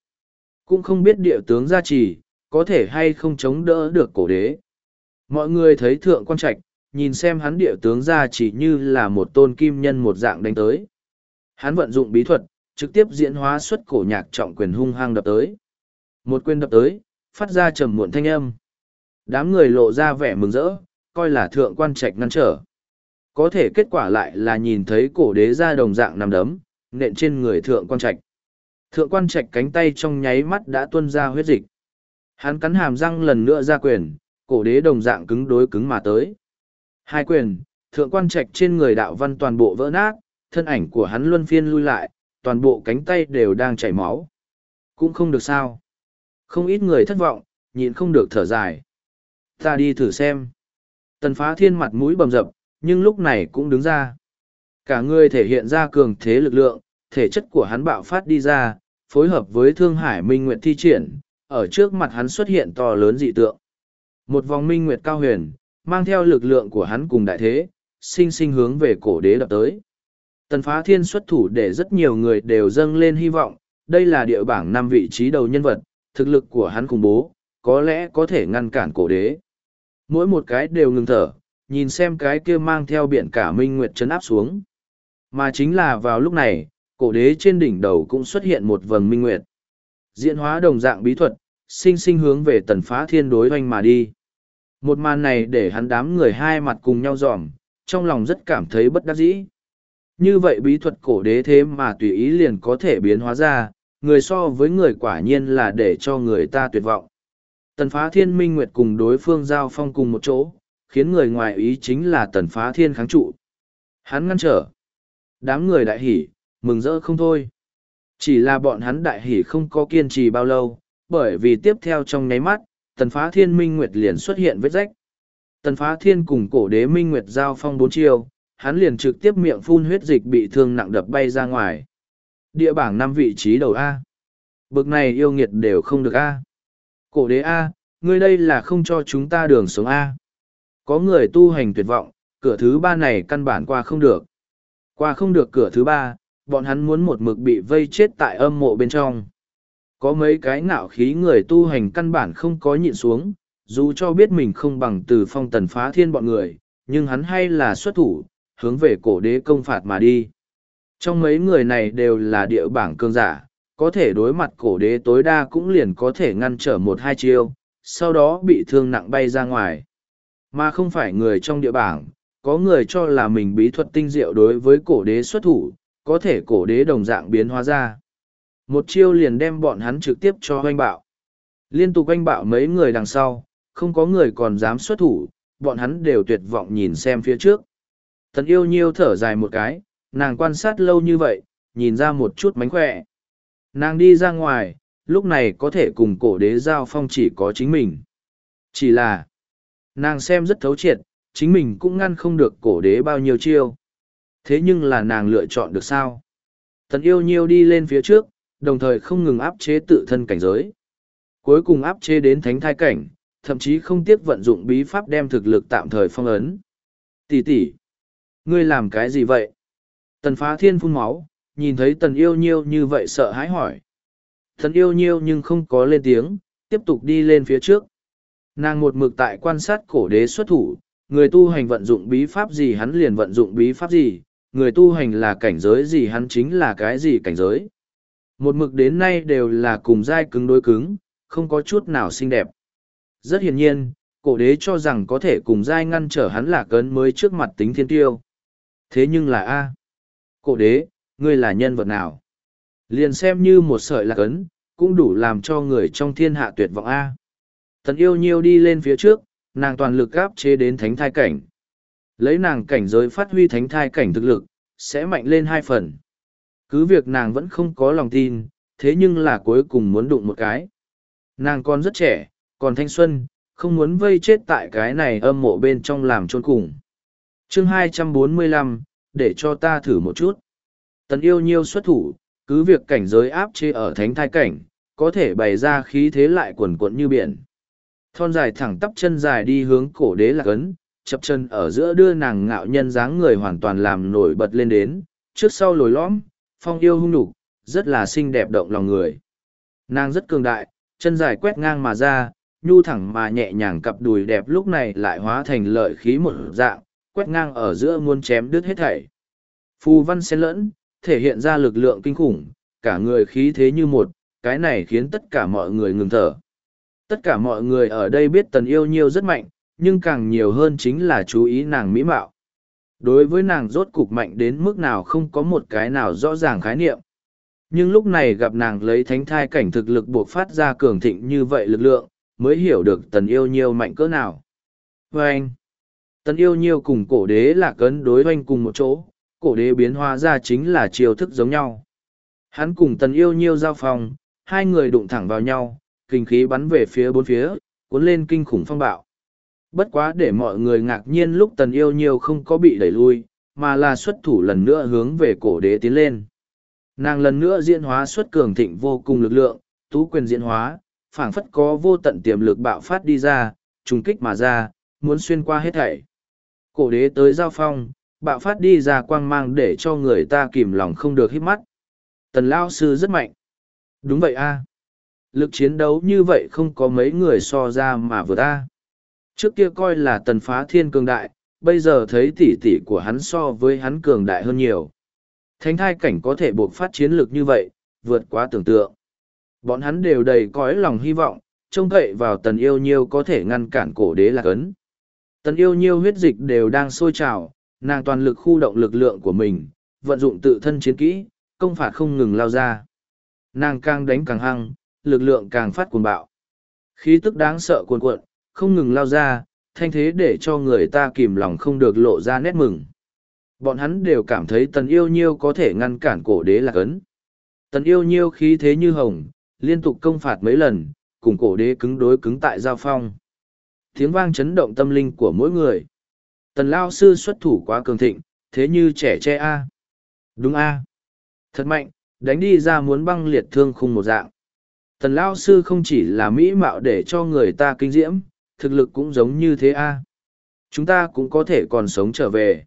Cũng không biết địa tướng gia trì, có thể hay không chống đỡ được cổ đế. Mọi người thấy thượng quan trạch, nhìn xem hắn địa tướng gia trì như là một tôn kim nhân một dạng đánh tới. Hắn vận dụng bí thuật, trực tiếp diễn hóa xuất cổ nhạc trọng quyền hung hăng đập tới. Một quyền đập tới, phát ra trầm muộn thanh âm. Đám người lộ ra vẻ mừng rỡ, coi là thượng quan trạch ngăn trở. Có thể kết quả lại là nhìn thấy cổ đế ra đồng dạng nằm đấm, nện trên người thượng quan trạch. Thượng quan trạch cánh tay trong nháy mắt đã tuôn ra huyết dịch. Hắn cắn hàm răng lần nữa ra quyền, cổ đế đồng dạng cứng đối cứng mà tới. Hai quyền, thượng quan trạch trên người đạo văn toàn bộ vỡ nát, thân ảnh của hắn luân phiên lui lại, toàn bộ cánh tay đều đang chảy máu. Cũng không được sao. Không ít người thất vọng, nhịn không được thở dài. Ta đi thử xem. Tần phá thiên mặt mũi bầm dập, nhưng lúc này cũng đứng ra. Cả người thể hiện ra cường thế lực lượng, thể chất của hắn bạo phát đi ra, phối hợp với Thương Hải Minh Nguyệt thi triển, ở trước mặt hắn xuất hiện to lớn dị tượng. Một vòng Minh Nguyệt cao huyền, mang theo lực lượng của hắn cùng đại thế, sinh sinh hướng về cổ đế đập tới. Tần phá thiên xuất thủ để rất nhiều người đều dâng lên hy vọng, đây là địa bảng năm vị trí đầu nhân vật, thực lực của hắn khủng bố, có lẽ có thể ngăn cản cổ đế. Mỗi một cái đều ngừng thở, nhìn xem cái kia mang theo biển cả minh nguyệt chấn áp xuống. Mà chính là vào lúc này, cổ đế trên đỉnh đầu cũng xuất hiện một vầng minh nguyệt. Diễn hóa đồng dạng bí thuật, sinh sinh hướng về tần phá thiên đối oanh mà đi. Một màn này để hắn đám người hai mặt cùng nhau dòm, trong lòng rất cảm thấy bất đắc dĩ. Như vậy bí thuật cổ đế thế mà tùy ý liền có thể biến hóa ra, người so với người quả nhiên là để cho người ta tuyệt vọng. Tần phá thiên minh nguyệt cùng đối phương giao phong cùng một chỗ, khiến người ngoài ý chính là tần phá thiên kháng trụ. Hắn ngăn trở. Đám người đại hỉ, mừng rỡ không thôi. Chỉ là bọn hắn đại hỉ không có kiên trì bao lâu, bởi vì tiếp theo trong nháy mắt, tần phá thiên minh nguyệt liền xuất hiện vết rách. Tần phá thiên cùng cổ đế minh nguyệt giao phong bốn chiều hắn liền trực tiếp miệng phun huyết dịch bị thương nặng đập bay ra ngoài. Địa bảng năm vị trí đầu A. Bực này yêu nghiệt đều không được A. Cổ đế A, ngươi đây là không cho chúng ta đường sống A. Có người tu hành tuyệt vọng, cửa thứ ba này căn bản qua không được. Qua không được cửa thứ ba, bọn hắn muốn một mực bị vây chết tại âm mộ bên trong. Có mấy cái ngạo khí người tu hành căn bản không có nhịn xuống, dù cho biết mình không bằng từ phong tần phá thiên bọn người, nhưng hắn hay là xuất thủ, hướng về cổ đế công phạt mà đi. Trong mấy người này đều là địa bảng cương giả, có thể đối mặt cổ đế tối đa cũng liền có thể ngăn trở một hai chiêu, sau đó bị thương nặng bay ra ngoài. Mà không phải người trong địa bảng, có người cho là mình bí thuật tinh diệu đối với cổ đế xuất thủ, có thể cổ đế đồng dạng biến hóa ra. Một chiêu liền đem bọn hắn trực tiếp cho oanh bạo. Liên tục oanh bạo mấy người đằng sau, không có người còn dám xuất thủ, bọn hắn đều tuyệt vọng nhìn xem phía trước. Tần yêu nhiêu thở dài một cái, nàng quan sát lâu như vậy, nhìn ra một chút mánh khỏe. Nàng đi ra ngoài, lúc này có thể cùng cổ đế giao phong chỉ có chính mình. Chỉ là, nàng xem rất thấu triệt, chính mình cũng ngăn không được cổ đế bao nhiêu chiêu. Thế nhưng là nàng lựa chọn được sao? Tần yêu nhiêu đi lên phía trước, đồng thời không ngừng áp chế tự thân cảnh giới. Cuối cùng áp chế đến thánh thai cảnh, thậm chí không tiếc vận dụng bí pháp đem thực lực tạm thời phong ấn. Tỷ tỷ, ngươi làm cái gì vậy? Tần phá thiên phun máu, nhìn thấy tần yêu nhiêu như vậy sợ hãi hỏi. Tần yêu nhiêu nhưng không có lên tiếng, tiếp tục đi lên phía trước. Nàng một mực tại quan sát cổ đế xuất thủ, người tu hành vận dụng bí pháp gì hắn liền vận dụng bí pháp gì, người tu hành là cảnh giới gì hắn chính là cái gì cảnh giới. Một mực đến nay đều là cùng dai cứng đối cứng, không có chút nào xinh đẹp. Rất hiển nhiên, cổ đế cho rằng có thể cùng dai ngăn trở hắn là cấn mới trước mặt tính thiên tiêu. Thế nhưng là A. Cổ đế, ngươi là nhân vật nào? Liền xem như một sợi lạc ấn, cũng đủ làm cho người trong thiên hạ tuyệt vọng A. Tần yêu nhiêu đi lên phía trước, nàng toàn lực gáp chế đến thánh thai cảnh. Lấy nàng cảnh giới phát huy thánh thai cảnh thực lực, sẽ mạnh lên hai phần. Cứ việc nàng vẫn không có lòng tin, thế nhưng là cuối cùng muốn đụng một cái. Nàng còn rất trẻ, còn thanh xuân, không muốn vây chết tại cái này âm mộ bên trong làm trôn cùng chương 245, để cho ta thử một chút. Tần yêu nhiêu xuất thủ, cứ việc cảnh giới áp chế ở thánh thai cảnh, có thể bày ra khí thế lại quần quận như biển. Thon dài thẳng tắp chân dài đi hướng cổ đế lạc ấn, chập chân ở giữa đưa nàng ngạo nhân dáng người hoàn toàn làm nổi bật lên đến, trước sau lồi lõm, phong yêu hung đục, rất là xinh đẹp động lòng người. Nàng rất cường đại, chân dài quét ngang mà ra, nhu thẳng mà nhẹ nhàng cặp đùi đẹp lúc này lại hóa thành lợi khí một dạng, quét ngang ở giữa muôn chém đứt hết thảy. Phù văn xen lẫn, thể hiện ra lực lượng kinh khủng, cả người khí thế như một, cái này khiến tất cả mọi người ngừng thở. Tất cả mọi người ở đây biết tần yêu nhiêu rất mạnh, nhưng càng nhiều hơn chính là chú ý nàng mỹ mạo. đối với nàng rốt cục mạnh đến mức nào không có một cái nào rõ ràng khái niệm nhưng lúc này gặp nàng lấy thánh thai cảnh thực lực buộc phát ra cường thịnh như vậy lực lượng mới hiểu được tần yêu nhiêu mạnh cỡ nào vê anh tần yêu nhiêu cùng cổ đế là cấn đối oanh cùng một chỗ, cổ đế biến hóa ra chính là chiêu thức giống nhau. Hắn cùng tần yêu nhiêu giao phòng hai người đụng thẳng vào nhau, kinh khí bắn về phía bốn phía, cuốn lên kinh khủng phong bạo. Bất quá để mọi người ngạc nhiên lúc tần yêu nhiêu không có bị đẩy lui, mà là xuất thủ lần nữa hướng về cổ đế tiến lên. Nàng lần nữa diễn hóa xuất cường thịnh vô cùng lực lượng, tú quyền diễn hóa, phảng phất có vô tận tiềm lực bạo phát đi ra, trùng kích mà ra, muốn xuyên qua hết thảy cổ đế tới giao phong, bạo phát đi ra quang mang để cho người ta kìm lòng không được hít mắt. Tần lao sư rất mạnh. Đúng vậy a. Lực chiến đấu như vậy không có mấy người so ra mà vừa ta trước kia coi là tần phá thiên cường đại, bây giờ thấy tỉ tỉ của hắn so với hắn cường đại hơn nhiều. Thánh thai cảnh có thể buộc phát chiến lược như vậy, vượt quá tưởng tượng. Bọn hắn đều đầy cõi lòng hy vọng, trông cậy vào tần yêu nhiêu có thể ngăn cản cổ đế lạc ấn tần yêu nhiêu huyết dịch đều đang sôi trào, nàng toàn lực khu động lực lượng của mình, vận dụng tự thân chiến kỹ, công phạt không ngừng lao ra. Nàng càng đánh càng hăng, lực lượng càng phát cuồng bạo. Khí tức đáng sợ cuồn cuộn, không ngừng lao ra, thanh thế để cho người ta kìm lòng không được lộ ra nét mừng. Bọn hắn đều cảm thấy tần yêu nhiêu có thể ngăn cản cổ đế lạc ấn. Tần yêu nhiêu khí thế như hồng, liên tục công phạt mấy lần, cùng cổ đế cứng đối cứng tại giao phong tiếng vang chấn động tâm linh của mỗi người. Tần lao sư xuất thủ quá cường thịnh, thế như trẻ che a. Đúng a. Thật mạnh, đánh đi ra muốn băng liệt thương khung một dạng. Tần lao sư không chỉ là mỹ mạo để cho người ta kinh diễm, thực lực cũng giống như thế a. Chúng ta cũng có thể còn sống trở về.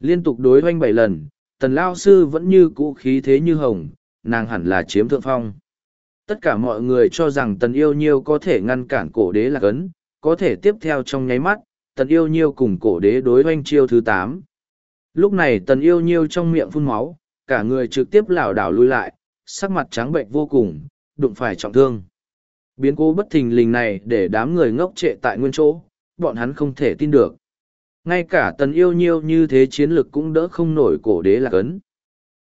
Liên tục đối hoanh bảy lần, tần lao sư vẫn như cũ khí thế như hồng, nàng hẳn là chiếm thượng phong. Tất cả mọi người cho rằng tần yêu nhiêu có thể ngăn cản cổ đế lạc ấn có thể tiếp theo trong nháy mắt, tần yêu nhiêu cùng cổ đế đối oanh chiêu thứ tám. Lúc này tần yêu nhiêu trong miệng phun máu, cả người trực tiếp lảo đảo lui lại, sắc mặt trắng bệnh vô cùng, đụng phải trọng thương. Biến cố bất thình lình này để đám người ngốc trệ tại nguyên chỗ, bọn hắn không thể tin được. Ngay cả tần yêu nhiêu như thế chiến lực cũng đỡ không nổi cổ đế là cấn.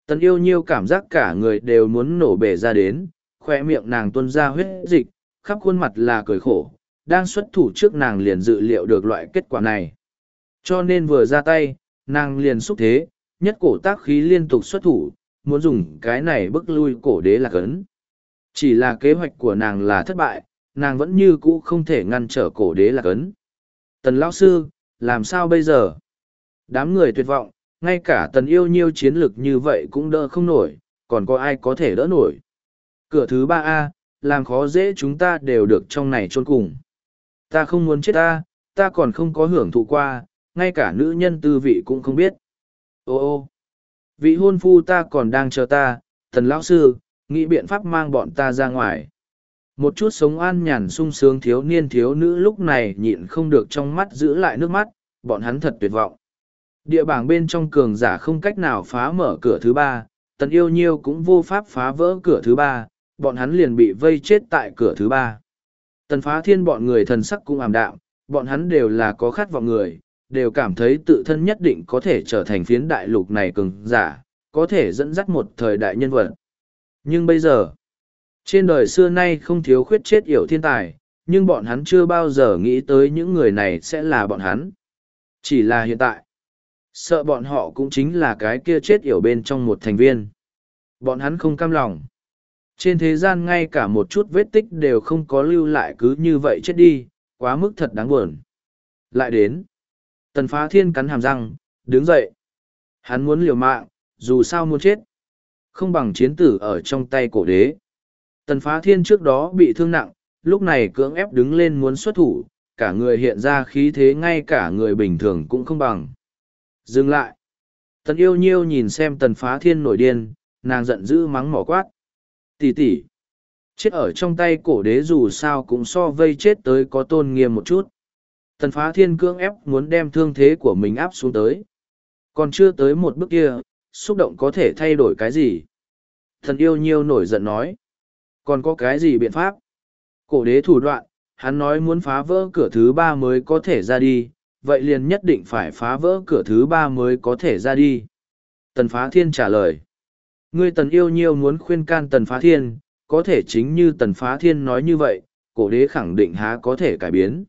tần yêu nhiêu cảm giác cả người đều muốn nổ bể ra đến, khoe miệng nàng tuôn ra huyết dịch, khắp khuôn mặt là cười khổ đang xuất thủ trước nàng liền dự liệu được loại kết quả này cho nên vừa ra tay, nàng liền xúc thế, nhất cổ tác khí liên tục xuất thủ, muốn dùng cái này bức lui cổ đế là cấn. chỉ là kế hoạch của nàng là thất bại, nàng vẫn như cũ không thể ngăn trở cổ đế là cấn. tần lão sư, làm sao bây giờ đám người tuyệt vọng, ngay cả tần yêu nhiêu chiến lược như vậy cũng đỡ không nổi, còn có ai có thể đỡ nổi cửa thứ ba a, làm khó dễ chúng ta đều được trong này chôn cùng ta không muốn chết ta ta còn không có hưởng thụ qua, ngay cả nữ nhân tư vị cũng không biết. Ô ô, vị hôn phu ta còn đang chờ ta tần lão sư, nghĩ biện pháp mang bọn ta ra ngoài. Một chút sống an nhàn sung sướng thiếu niên thiếu nữ lúc này nhịn không được trong mắt giữ lại nước mắt, bọn hắn thật tuyệt vọng. Địa bảng bên trong cường giả không cách nào phá mở cửa thứ ba, tần yêu nhiêu cũng vô pháp phá vỡ cửa thứ ba, bọn hắn liền bị vây chết tại cửa thứ ba tần phá thiên bọn người thần sắc cũng ảm đạm bọn hắn đều là có khát vọng người đều cảm thấy tự thân nhất định có thể trở thành phiến đại lục này cường giả có thể dẫn dắt một thời đại nhân vật nhưng bây giờ trên đời xưa nay không thiếu khuyết chết yểu thiên tài, nhưng bọn hắn chưa bao giờ nghĩ tới những người này sẽ là bọn hắn. Chỉ là hiện tại, sợ bọn họ cũng chính là cái kia chết yểu bên trong một thành viên. Bọn hắn không cam lòng. Trên thế gian ngay cả một chút vết tích đều không có lưu lại cứ như vậy chết đi, quá mức thật đáng buồn. Lại đến. Tần phá thiên cắn hàm răng, đứng dậy. Hắn muốn liều mạng, dù sao muốn chết. Không bằng chiến tử ở trong tay cổ đế. Tần phá thiên trước đó bị thương nặng, lúc này cưỡng ép đứng lên muốn xuất thủ, cả người hiện ra khí thế ngay cả người bình thường cũng không bằng. Dừng lại. Tần yêu nhiêu nhìn xem tần phá thiên nổi điên, nàng giận dữ mắng mỏ quát. Tỷ tỷ. Chết ở trong tay cổ đế dù sao cũng so vây chết tới có tôn nghiêm một chút. Tần phá thiên cưỡng ép muốn đem thương thế của mình áp xuống tới. Còn chưa tới một bước kia, xúc động có thể thay đổi cái gì? Thần yêu nhiêu nổi giận nói. Còn có cái gì biện pháp? Cổ đế thủ đoạn, hắn nói muốn phá vỡ cửa thứ ba mới có thể ra đi, vậy liền nhất định phải phá vỡ cửa thứ ba mới có thể ra đi. Tần Phá Thiên trả lời. Ngươi tần yêu nhiêu muốn khuyên can tần Phá Thiên, có thể chính như tần Phá Thiên nói như vậy, cổ đế khẳng định há có thể cải biến.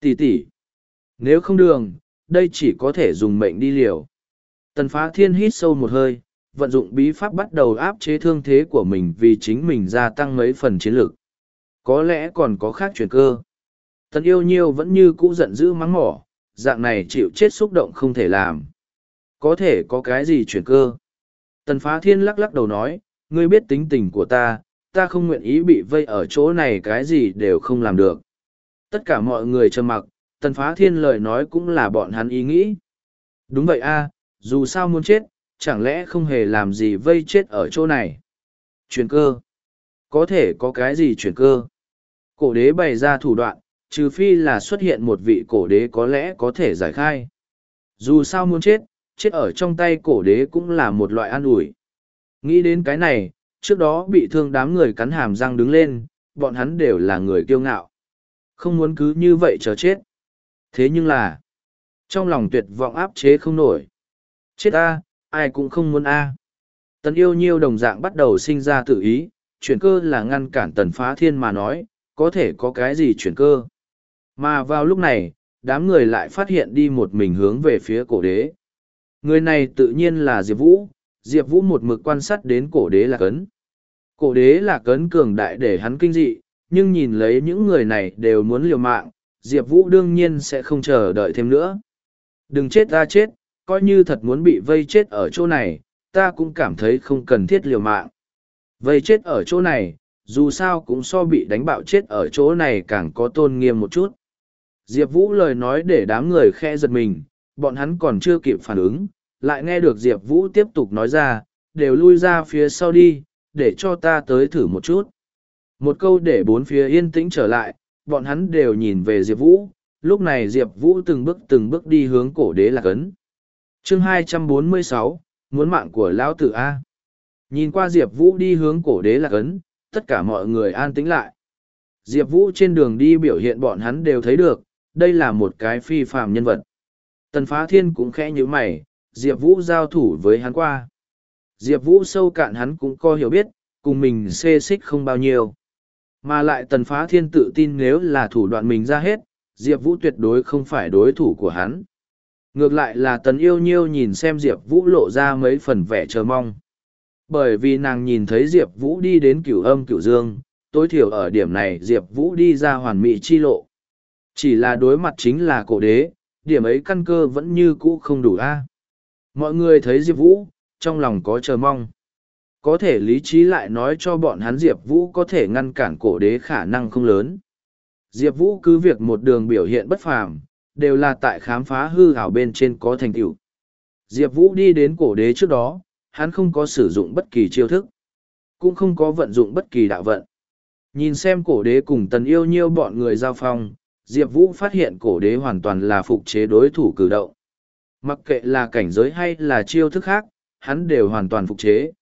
Tỷ tỷ, nếu không đường, đây chỉ có thể dùng mệnh đi liều. Tần Phá Thiên hít sâu một hơi, vận dụng bí pháp bắt đầu áp chế thương thế của mình vì chính mình gia tăng mấy phần chiến lược. Có lẽ còn có khác chuyển cơ. Tần yêu nhiêu vẫn như cũ giận dữ mắng mỏ, dạng này chịu chết xúc động không thể làm. Có thể có cái gì chuyển cơ? Tần phá thiên lắc lắc đầu nói, ngươi biết tính tình của ta, ta không nguyện ý bị vây ở chỗ này cái gì đều không làm được. Tất cả mọi người trầm mặc, tần phá thiên lời nói cũng là bọn hắn ý nghĩ. Đúng vậy a, dù sao muốn chết, chẳng lẽ không hề làm gì vây chết ở chỗ này. Chuyển cơ. Có thể có cái gì chuyển cơ? Cổ đế bày ra thủ đoạn, trừ phi là xuất hiện một vị cổ đế có lẽ có thể giải khai. Dù sao muốn chết, chết ở trong tay cổ đế cũng là một loại an ủi. Nghĩ đến cái này, trước đó bị thương đám người cắn hàm răng đứng lên, bọn hắn đều là người kiêu ngạo. Không muốn cứ như vậy chờ chết. Thế nhưng là, trong lòng tuyệt vọng áp chế không nổi. Chết a, ai cũng không muốn a. Tần yêu nhiêu đồng dạng bắt đầu sinh ra tự ý, chuyển cơ là ngăn cản tần phá thiên mà nói, có thể có cái gì chuyển cơ. Mà vào lúc này, đám người lại phát hiện đi một mình hướng về phía cổ đế. Người này tự nhiên là Diệp Vũ, Diệp Vũ một mực quan sát đến cổ đế là cấn. Cổ đế là cấn cường đại để hắn kinh dị, nhưng nhìn lấy những người này đều muốn liều mạng, Diệp Vũ đương nhiên sẽ không chờ đợi thêm nữa. Đừng chết ta chết, coi như thật muốn bị vây chết ở chỗ này, ta cũng cảm thấy không cần thiết liều mạng. Vây chết ở chỗ này, dù sao cũng so bị đánh bạo chết ở chỗ này càng có tôn nghiêm một chút. Diệp Vũ lời nói để đám người khe giật mình, bọn hắn còn chưa kịp phản ứng, lại nghe được Diệp Vũ tiếp tục nói ra, đều lui ra phía sau đi, để cho ta tới thử một chút. Một câu để bốn phía yên tĩnh trở lại, bọn hắn đều nhìn về Diệp Vũ, lúc này Diệp Vũ từng bước từng bước đi hướng cổ đế lạc ấn. chương 246, muốn mạng của Lão Tử A. Nhìn qua Diệp Vũ đi hướng cổ đế lạc ấn, tất cả mọi người an tĩnh lại. Diệp Vũ trên đường đi biểu hiện bọn hắn đều thấy được, đây là một cái phi phạm nhân vật. Tần Phá Thiên cũng khẽ như mày, Diệp Vũ giao thủ với hắn qua. Diệp Vũ sâu cạn hắn cũng có hiểu biết, cùng mình xê xích không bao nhiêu. Mà lại Tần Phá Thiên tự tin nếu là thủ đoạn mình ra hết, Diệp Vũ tuyệt đối không phải đối thủ của hắn. Ngược lại là Tần Yêu Nhiêu nhìn xem Diệp Vũ lộ ra mấy phần vẻ chờ mong. Bởi vì nàng nhìn thấy Diệp Vũ đi đến cửu âm cửu dương, tối thiểu ở điểm này Diệp Vũ đi ra hoàn mỹ chi lộ. Chỉ là đối mặt chính là cổ đế, điểm ấy căn cơ vẫn như cũ không đủ a. Mọi người thấy Diệp Vũ, trong lòng có chờ mong. Có thể lý trí lại nói cho bọn hắn Diệp Vũ có thể ngăn cản cổ đế khả năng không lớn. Diệp Vũ cứ việc một đường biểu hiện bất phàm, đều là tại khám phá hư hảo bên trên có thành tựu. Diệp Vũ đi đến cổ đế trước đó, hắn không có sử dụng bất kỳ chiêu thức, cũng không có vận dụng bất kỳ đạo vận. Nhìn xem cổ đế cùng tần yêu nhiêu bọn người giao phong, Diệp Vũ phát hiện cổ đế hoàn toàn là phục chế đối thủ cử động. Mặc kệ là cảnh giới hay là chiêu thức khác, hắn đều hoàn toàn phục chế.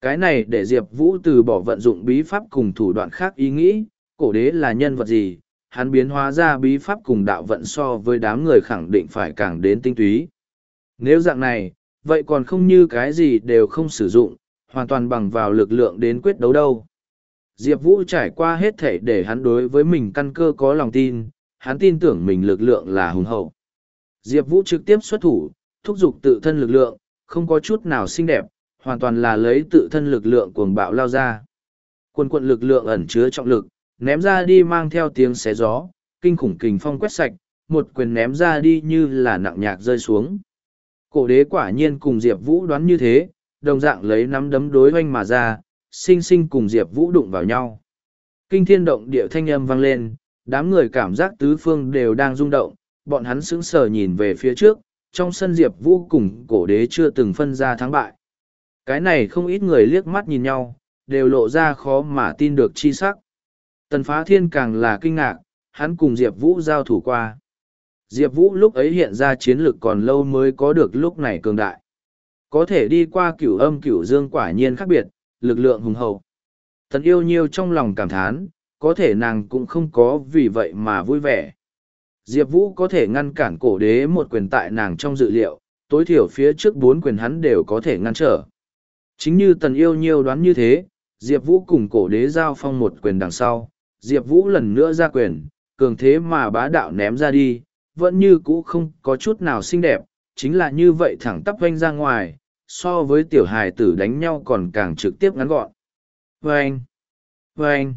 Cái này để Diệp Vũ từ bỏ vận dụng bí pháp cùng thủ đoạn khác ý nghĩ, cổ đế là nhân vật gì, hắn biến hóa ra bí pháp cùng đạo vận so với đám người khẳng định phải càng đến tinh túy. Nếu dạng này, vậy còn không như cái gì đều không sử dụng, hoàn toàn bằng vào lực lượng đến quyết đấu đâu. Diệp Vũ trải qua hết thể để hắn đối với mình căn cơ có lòng tin, hắn tin tưởng mình lực lượng là hùng hậu. Diệp Vũ trực tiếp xuất thủ, thúc giục tự thân lực lượng, không có chút nào xinh đẹp, hoàn toàn là lấy tự thân lực lượng cuồng bạo lao ra. Quân quận lực lượng ẩn chứa trọng lực, ném ra đi mang theo tiếng xé gió, kinh khủng kình phong quét sạch, một quyền ném ra đi như là nặng nhạc rơi xuống. Cổ đế quả nhiên cùng Diệp Vũ đoán như thế, đồng dạng lấy nắm đấm đối hoanh mà ra, sinh sinh cùng Diệp Vũ đụng vào nhau. Kinh thiên động địa thanh âm vang lên, đám người cảm giác tứ phương đều đang rung động, bọn hắn sững sờ nhìn về phía trước, trong sân Diệp Vũ cùng cổ đế chưa từng phân ra thắng bại. Cái này không ít người liếc mắt nhìn nhau, đều lộ ra khó mà tin được chi sắc. Tần Phá Thiên càng là kinh ngạc, hắn cùng Diệp Vũ giao thủ qua. Diệp Vũ lúc ấy hiện ra chiến lược còn lâu mới có được lúc này cường đại. Có thể đi qua cửu âm cửu dương quả nhiên khác biệt, lực lượng hùng hậu. Tần yêu nhiêu trong lòng cảm thán, có thể nàng cũng không có vì vậy mà vui vẻ. Diệp Vũ có thể ngăn cản cổ đế một quyền tại nàng trong dự liệu, tối thiểu phía trước bốn quyền hắn đều có thể ngăn trở. Chính như tần yêu nhiêu đoán như thế, Diệp Vũ cùng cổ đế giao phong một quyền đằng sau, Diệp Vũ lần nữa ra quyền, cường thế mà bá đạo ném ra đi, vẫn như cũ không có chút nào xinh đẹp, chính là như vậy thẳng tắp vanh ra ngoài, so với tiểu hài tử đánh nhau còn càng trực tiếp ngắn gọn. Vâng! Vâng!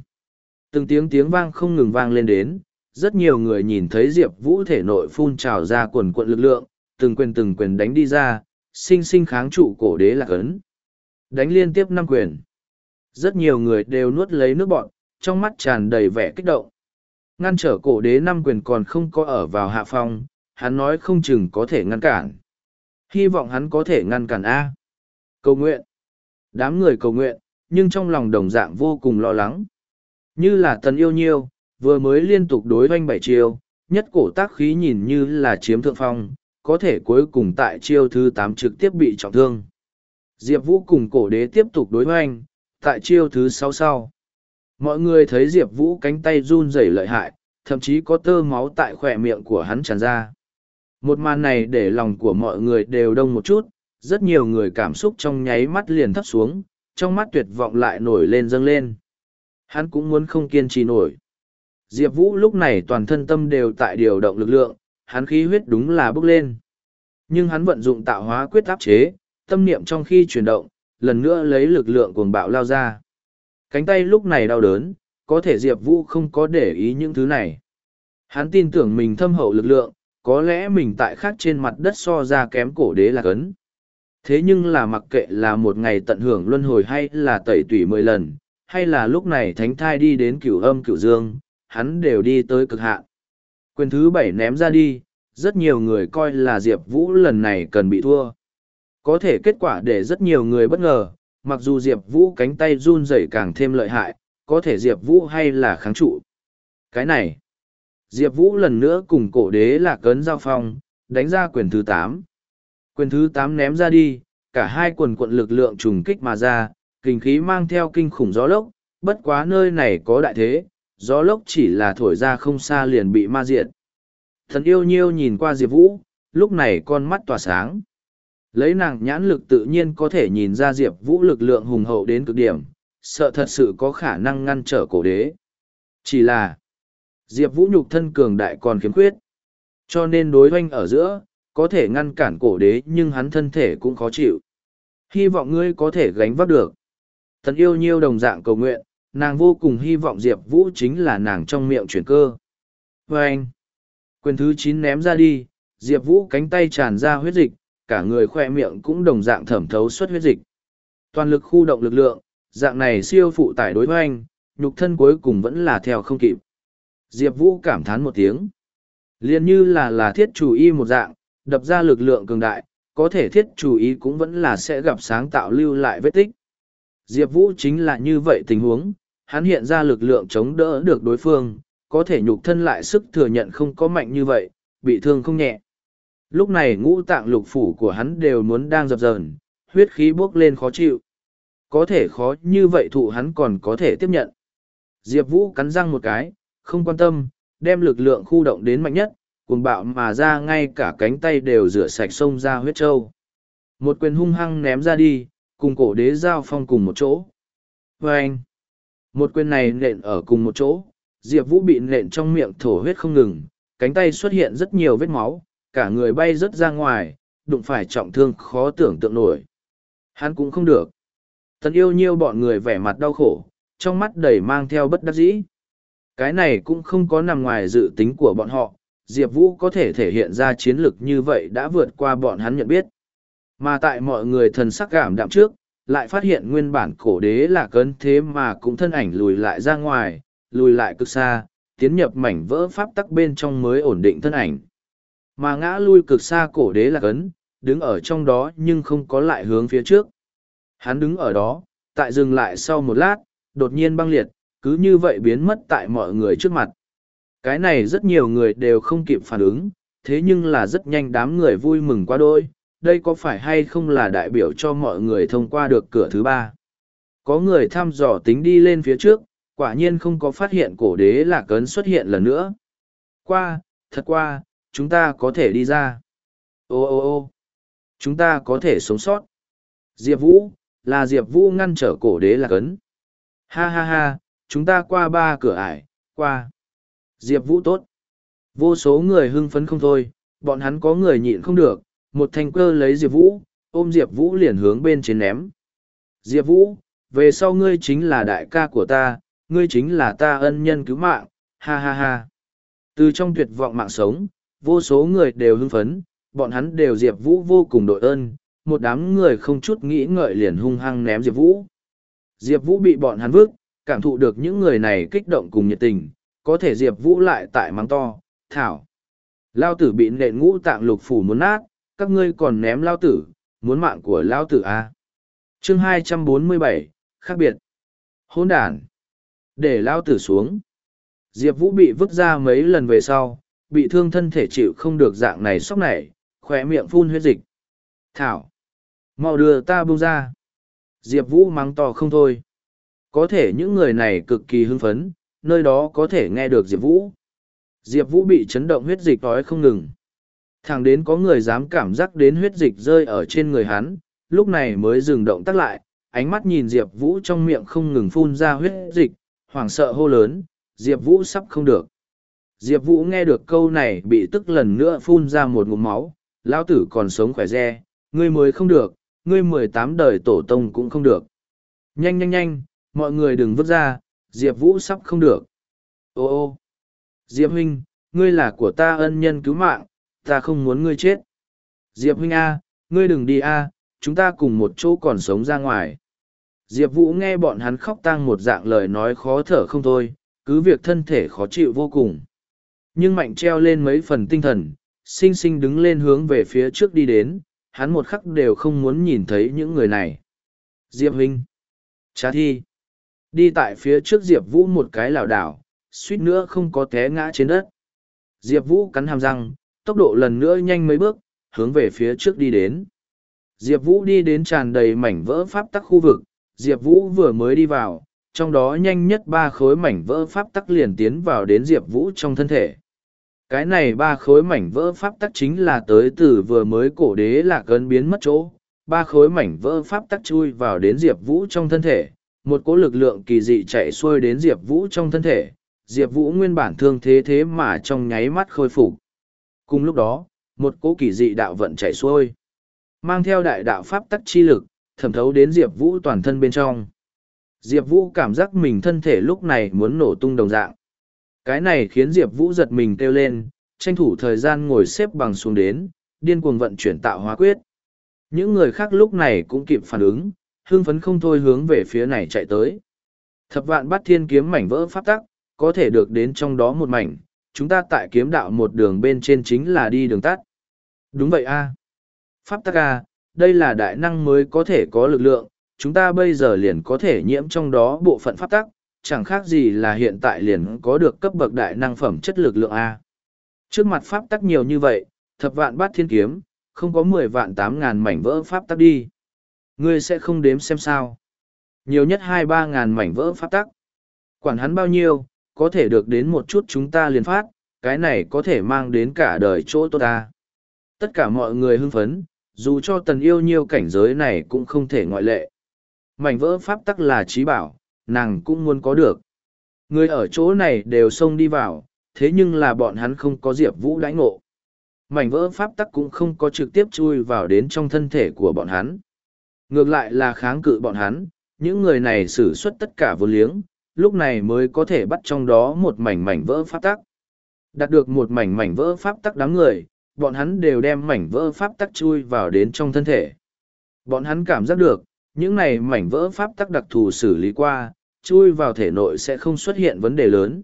Từng tiếng tiếng vang không ngừng vang lên đến, rất nhiều người nhìn thấy Diệp Vũ thể nội phun trào ra quần quận lực lượng, từng quyền từng quyền đánh đi ra, sinh sinh kháng trụ cổ đế lạc ấn. Đánh liên tiếp năm quyền. Rất nhiều người đều nuốt lấy nước bọn, trong mắt tràn đầy vẻ kích động. Ngăn trở cổ đế năm quyền còn không có ở vào hạ phong, hắn nói không chừng có thể ngăn cản. Hy vọng hắn có thể ngăn cản A. Cầu nguyện. Đám người cầu nguyện, nhưng trong lòng đồng dạng vô cùng lo lắng. Như là tần yêu nhiêu, vừa mới liên tục đối doanh bảy chiêu, nhất cổ tác khí nhìn như là chiếm thượng phong, có thể cuối cùng tại chiêu thứ tám trực tiếp bị trọng thương. Diệp Vũ cùng cổ đế tiếp tục đối hoanh, tại chiêu thứ sáu sau. Mọi người thấy Diệp Vũ cánh tay run rẩy lợi hại, thậm chí có tơ máu tại khỏe miệng của hắn tràn ra. Một màn này để lòng của mọi người đều đông một chút, rất nhiều người cảm xúc trong nháy mắt liền thấp xuống, trong mắt tuyệt vọng lại nổi lên dâng lên. Hắn cũng muốn không kiên trì nổi. Diệp Vũ lúc này toàn thân tâm đều tại điều động lực lượng, hắn khí huyết đúng là bốc lên. Nhưng hắn vận dụng tạo hóa quyết áp chế, tâm niệm trong khi chuyển động, lần nữa lấy lực lượng cuồng bạo lao ra. Cánh tay lúc này đau đớn, có thể Diệp Vũ không có để ý những thứ này. Hắn tin tưởng mình thâm hậu lực lượng, có lẽ mình tại khác trên mặt đất so ra kém cổ đế là cấn. Thế nhưng là mặc kệ là một ngày tận hưởng luân hồi hay là tẩy tủy mười lần, hay là lúc này thánh thai đi đến cửu âm cửu dương, hắn đều đi tới cực hạn. Quyền thứ bảy ném ra đi, rất nhiều người coi là Diệp Vũ lần này cần bị thua. Có thể kết quả để rất nhiều người bất ngờ, mặc dù Diệp Vũ cánh tay run rẩy càng thêm lợi hại, có thể Diệp Vũ hay là kháng trụ. Cái này, Diệp Vũ lần nữa cùng cổ đế là cấn giao phong, đánh ra quyền thứ tám. Quyền thứ tám ném ra đi, cả hai quần quận lực lượng trùng kích mà ra, kinh khí mang theo kinh khủng gió lốc, bất quá nơi này có đại thế, gió lốc chỉ là thổi ra không xa liền bị ma diệt. Thần yêu nhiêu nhìn qua Diệp Vũ, lúc này con mắt tỏa sáng. Lấy nàng nhãn lực tự nhiên có thể nhìn ra Diệp Vũ lực lượng hùng hậu đến cực điểm, sợ thật sự có khả năng ngăn trở cổ đế. Chỉ là, Diệp Vũ nhục thân cường đại còn khiếm khuyết. Cho nên đối hoanh ở giữa, có thể ngăn cản cổ đế nhưng hắn thân thể cũng khó chịu. Hy vọng ngươi có thể gánh vác được. Thần yêu nhiêu đồng dạng cầu nguyện, nàng vô cùng hy vọng Diệp Vũ chính là nàng trong miệng chuyển cơ. Và anh, quyền thứ chín ném ra đi, Diệp Vũ cánh tay tràn ra huyết dịch, cả người khoe miệng cũng đồng dạng thẩm thấu xuất huyết dịch. Toàn lực khu động lực lượng, dạng này siêu phụ tải đối với anh, nhục thân cuối cùng vẫn là theo không kịp. Diệp Vũ cảm thán một tiếng. Liên như là là thiết chủ y một dạng, đập ra lực lượng cường đại, có thể thiết chủ ý cũng vẫn là sẽ gặp sáng tạo lưu lại vết tích. Diệp Vũ chính là như vậy tình huống, hắn hiện ra lực lượng chống đỡ được đối phương, có thể nhục thân lại sức thừa nhận không có mạnh như vậy, bị thương không nhẹ. Lúc này ngũ tạng lục phủ của hắn đều muốn đang dập dờn, huyết khí bốc lên khó chịu. Có thể khó như vậy thụ hắn còn có thể tiếp nhận. Diệp Vũ cắn răng một cái, không quan tâm, đem lực lượng khu động đến mạnh nhất, cuồng bạo mà ra ngay cả cánh tay đều rửa sạch sông ra huyết trâu. Một quyền hung hăng ném ra đi, cùng cổ đế giao phong cùng một chỗ. Vâng! anh, một quyền này nện ở cùng một chỗ, Diệp Vũ bị nện trong miệng thổ huyết không ngừng, cánh tay xuất hiện rất nhiều vết máu, cả người bay rớt ra ngoài, đụng phải trọng thương khó tưởng tượng nổi. Hắn cũng không được. Tần yêu nhiêu bọn người vẻ mặt đau khổ, trong mắt đầy mang theo bất đắc dĩ. Cái này cũng không có nằm ngoài dự tính của bọn họ, Diệp Vũ có thể thể hiện ra chiến lược như vậy đã vượt qua bọn hắn nhận biết. Mà tại mọi người thần sắc cảm đạm trước, lại phát hiện nguyên bản cổ đế là cấn thế mà cũng thân ảnh lùi lại ra ngoài, lùi lại cực xa, tiến nhập mảnh vỡ pháp tắc bên trong mới ổn định thân ảnh. Mà ngã lui cực xa cổ đế là cấn, đứng ở trong đó nhưng không có lại hướng phía trước. Hắn đứng ở đó, tại dừng lại sau một lát, đột nhiên băng liệt, cứ như vậy biến mất tại mọi người trước mặt. Cái này rất nhiều người đều không kịp phản ứng, thế nhưng là rất nhanh đám người vui mừng quá đôi, đây có phải hay không là đại biểu cho mọi người thông qua được cửa thứ ba. Có người thăm dò tính đi lên phía trước, quả nhiên không có phát hiện cổ đế là cấn xuất hiện lần nữa. Qua, thật qua, chúng ta có thể đi ra. Ô ô ô chúng ta có thể sống sót. Diệp Vũ, là Diệp Vũ ngăn trở cổ đế là cấn Ha ha ha, chúng ta qua ba cửa ải, qua. Diệp Vũ tốt. Vô số người hưng phấn không thôi, bọn hắn có người nhịn không được, một thanh cơ lấy Diệp Vũ, ôm Diệp Vũ liền hướng bên trên ném. Diệp Vũ, về sau ngươi chính là đại ca của ta, ngươi chính là ta ân nhân cứu mạng, ha ha ha. Từ trong tuyệt vọng mạng sống, vô số người đều hưng phấn, bọn hắn đều Diệp Vũ vô cùng đội ơn, một đám người không chút nghĩ ngợi liền hung hăng ném Diệp Vũ. Diệp Vũ bị bọn hắn vứt, cảm thụ được những người này kích động cùng nhiệt tình, có thể Diệp Vũ lại tại mắng to, thảo. Lao tử bị nện ngũ tạng lục phủ muốn nát, các ngươi còn ném Lao tử, muốn mạng của Lao tử à. chương 247, khác biệt. Hôn đàn. Để Lao tử xuống. Diệp Vũ bị vứt ra mấy lần về sau, bị thương thân thể chịu không được dạng này sốc này, khỏe miệng phun huyết dịch. Thảo! mau đưa ta buông ra. Diệp Vũ mắng to không thôi. Có thể những người này cực kỳ hưng phấn, nơi đó có thể nghe được Diệp Vũ. Diệp Vũ bị chấn động huyết dịch đói không ngừng. Thẳng đến có người dám cảm giác đến huyết dịch rơi ở trên người hắn, lúc này mới dừng động tắt lại, ánh mắt nhìn Diệp Vũ trong miệng không ngừng phun ra huyết dịch, hoảng sợ hô lớn, Diệp Vũ sắp không được. Diệp Vũ nghe được câu này bị tức lần nữa phun ra một ngụm máu, lão tử còn sống khỏe re, ngươi mới không được, ngươi mười tám đời tổ tông cũng không được. Nhanh nhanh nhanh, mọi người đừng vứt ra, Diệp Vũ sắp không được. Ô ô, Diệp huynh, ngươi là của ta ân nhân cứu mạng, ta không muốn ngươi chết. Diệp huynh A, ngươi đừng đi A, chúng ta cùng một chỗ còn sống ra ngoài. Diệp Vũ nghe bọn hắn khóc tang một dạng lời nói khó thở không thôi, cứ việc thân thể khó chịu vô cùng. Nhưng mạnh treo lên mấy phần tinh thần, xinh xinh đứng lên hướng về phía trước đi đến, hắn một khắc đều không muốn nhìn thấy những người này. Diệp Huynh. Trá thi. Đi tại phía trước Diệp Vũ một cái lảo đảo, suýt nữa không có té ngã trên đất. Diệp Vũ cắn hàm răng, tốc độ lần nữa nhanh mấy bước, hướng về phía trước đi đến. Diệp Vũ đi đến tràn đầy mảnh vỡ pháp tắc khu vực, Diệp Vũ vừa mới đi vào, trong đó nhanh nhất ba khối mảnh vỡ pháp tắc liền tiến vào đến Diệp Vũ trong thân thể. Cái này ba khối mảnh vỡ pháp tắc chính là tới từ vừa mới cổ đế là cơn biến mất chỗ. Ba khối mảnh vỡ pháp tắc chui vào đến Diệp Vũ trong thân thể, một cỗ lực lượng kỳ dị chạy xuôi đến Diệp Vũ trong thân thể. Diệp Vũ nguyên bản thương thế thế mà trong nháy mắt khôi phục. Cùng lúc đó, một cỗ kỳ dị đạo vận chạy xuôi, mang theo đại đạo pháp tắc chi lực, thẩm thấu đến Diệp Vũ toàn thân bên trong. Diệp Vũ cảm giác mình thân thể lúc này muốn nổ tung đồng dạng. Cái này khiến Diệp Vũ giật mình kêu lên, tranh thủ thời gian ngồi xếp bằng xuống đến, điên cuồng vận chuyển tạo hóa quyết. Những người khác lúc này cũng kịp phản ứng, hương phấn không thôi hướng về phía này chạy tới. Thập vạn bắt thiên kiếm mảnh vỡ pháp tắc, có thể được đến trong đó một mảnh, chúng ta tại kiếm đạo một đường bên trên chính là đi đường tắt. Đúng vậy a Pháp tắc a đây là đại năng mới có thể có lực lượng, chúng ta bây giờ liền có thể nhiễm trong đó bộ phận pháp tắc, chẳng khác gì là hiện tại liền có được cấp bậc đại năng phẩm chất lực lượng A. Trước mặt pháp tắc nhiều như vậy, thập vạn bát thiên kiếm, không có mười vạn tám ngàn mảnh vỡ pháp tắc đi. Ngươi sẽ không đếm xem sao. Nhiều nhất hai ba ngàn mảnh vỡ pháp tắc. Quản hắn bao nhiêu, có thể được đến một chút chúng ta liền phát, cái này có thể mang đến cả đời chỗ tốt ta. Tất cả mọi người hưng phấn, dù cho tần yêu nhiêu cảnh giới này cũng không thể ngoại lệ. Mảnh vỡ pháp tắc là trí bảo, nàng cũng muốn có được. Người ở chỗ này đều xông đi vào, thế nhưng là bọn hắn không có Diệp Vũ đãi ngộ. Mảnh vỡ pháp tắc cũng không có trực tiếp chui vào đến trong thân thể của bọn hắn. Ngược lại là kháng cự bọn hắn, những người này sử xuất tất cả vô liếng, lúc này mới có thể bắt trong đó một mảnh mảnh vỡ pháp tắc. Đạt được một mảnh mảnh vỡ pháp tắc đám người, bọn hắn đều đem mảnh vỡ pháp tắc chui vào đến trong thân thể. Bọn hắn cảm giác được, những này mảnh vỡ pháp tắc đặc thù xử lý qua, chui vào thể nội sẽ không xuất hiện vấn đề lớn.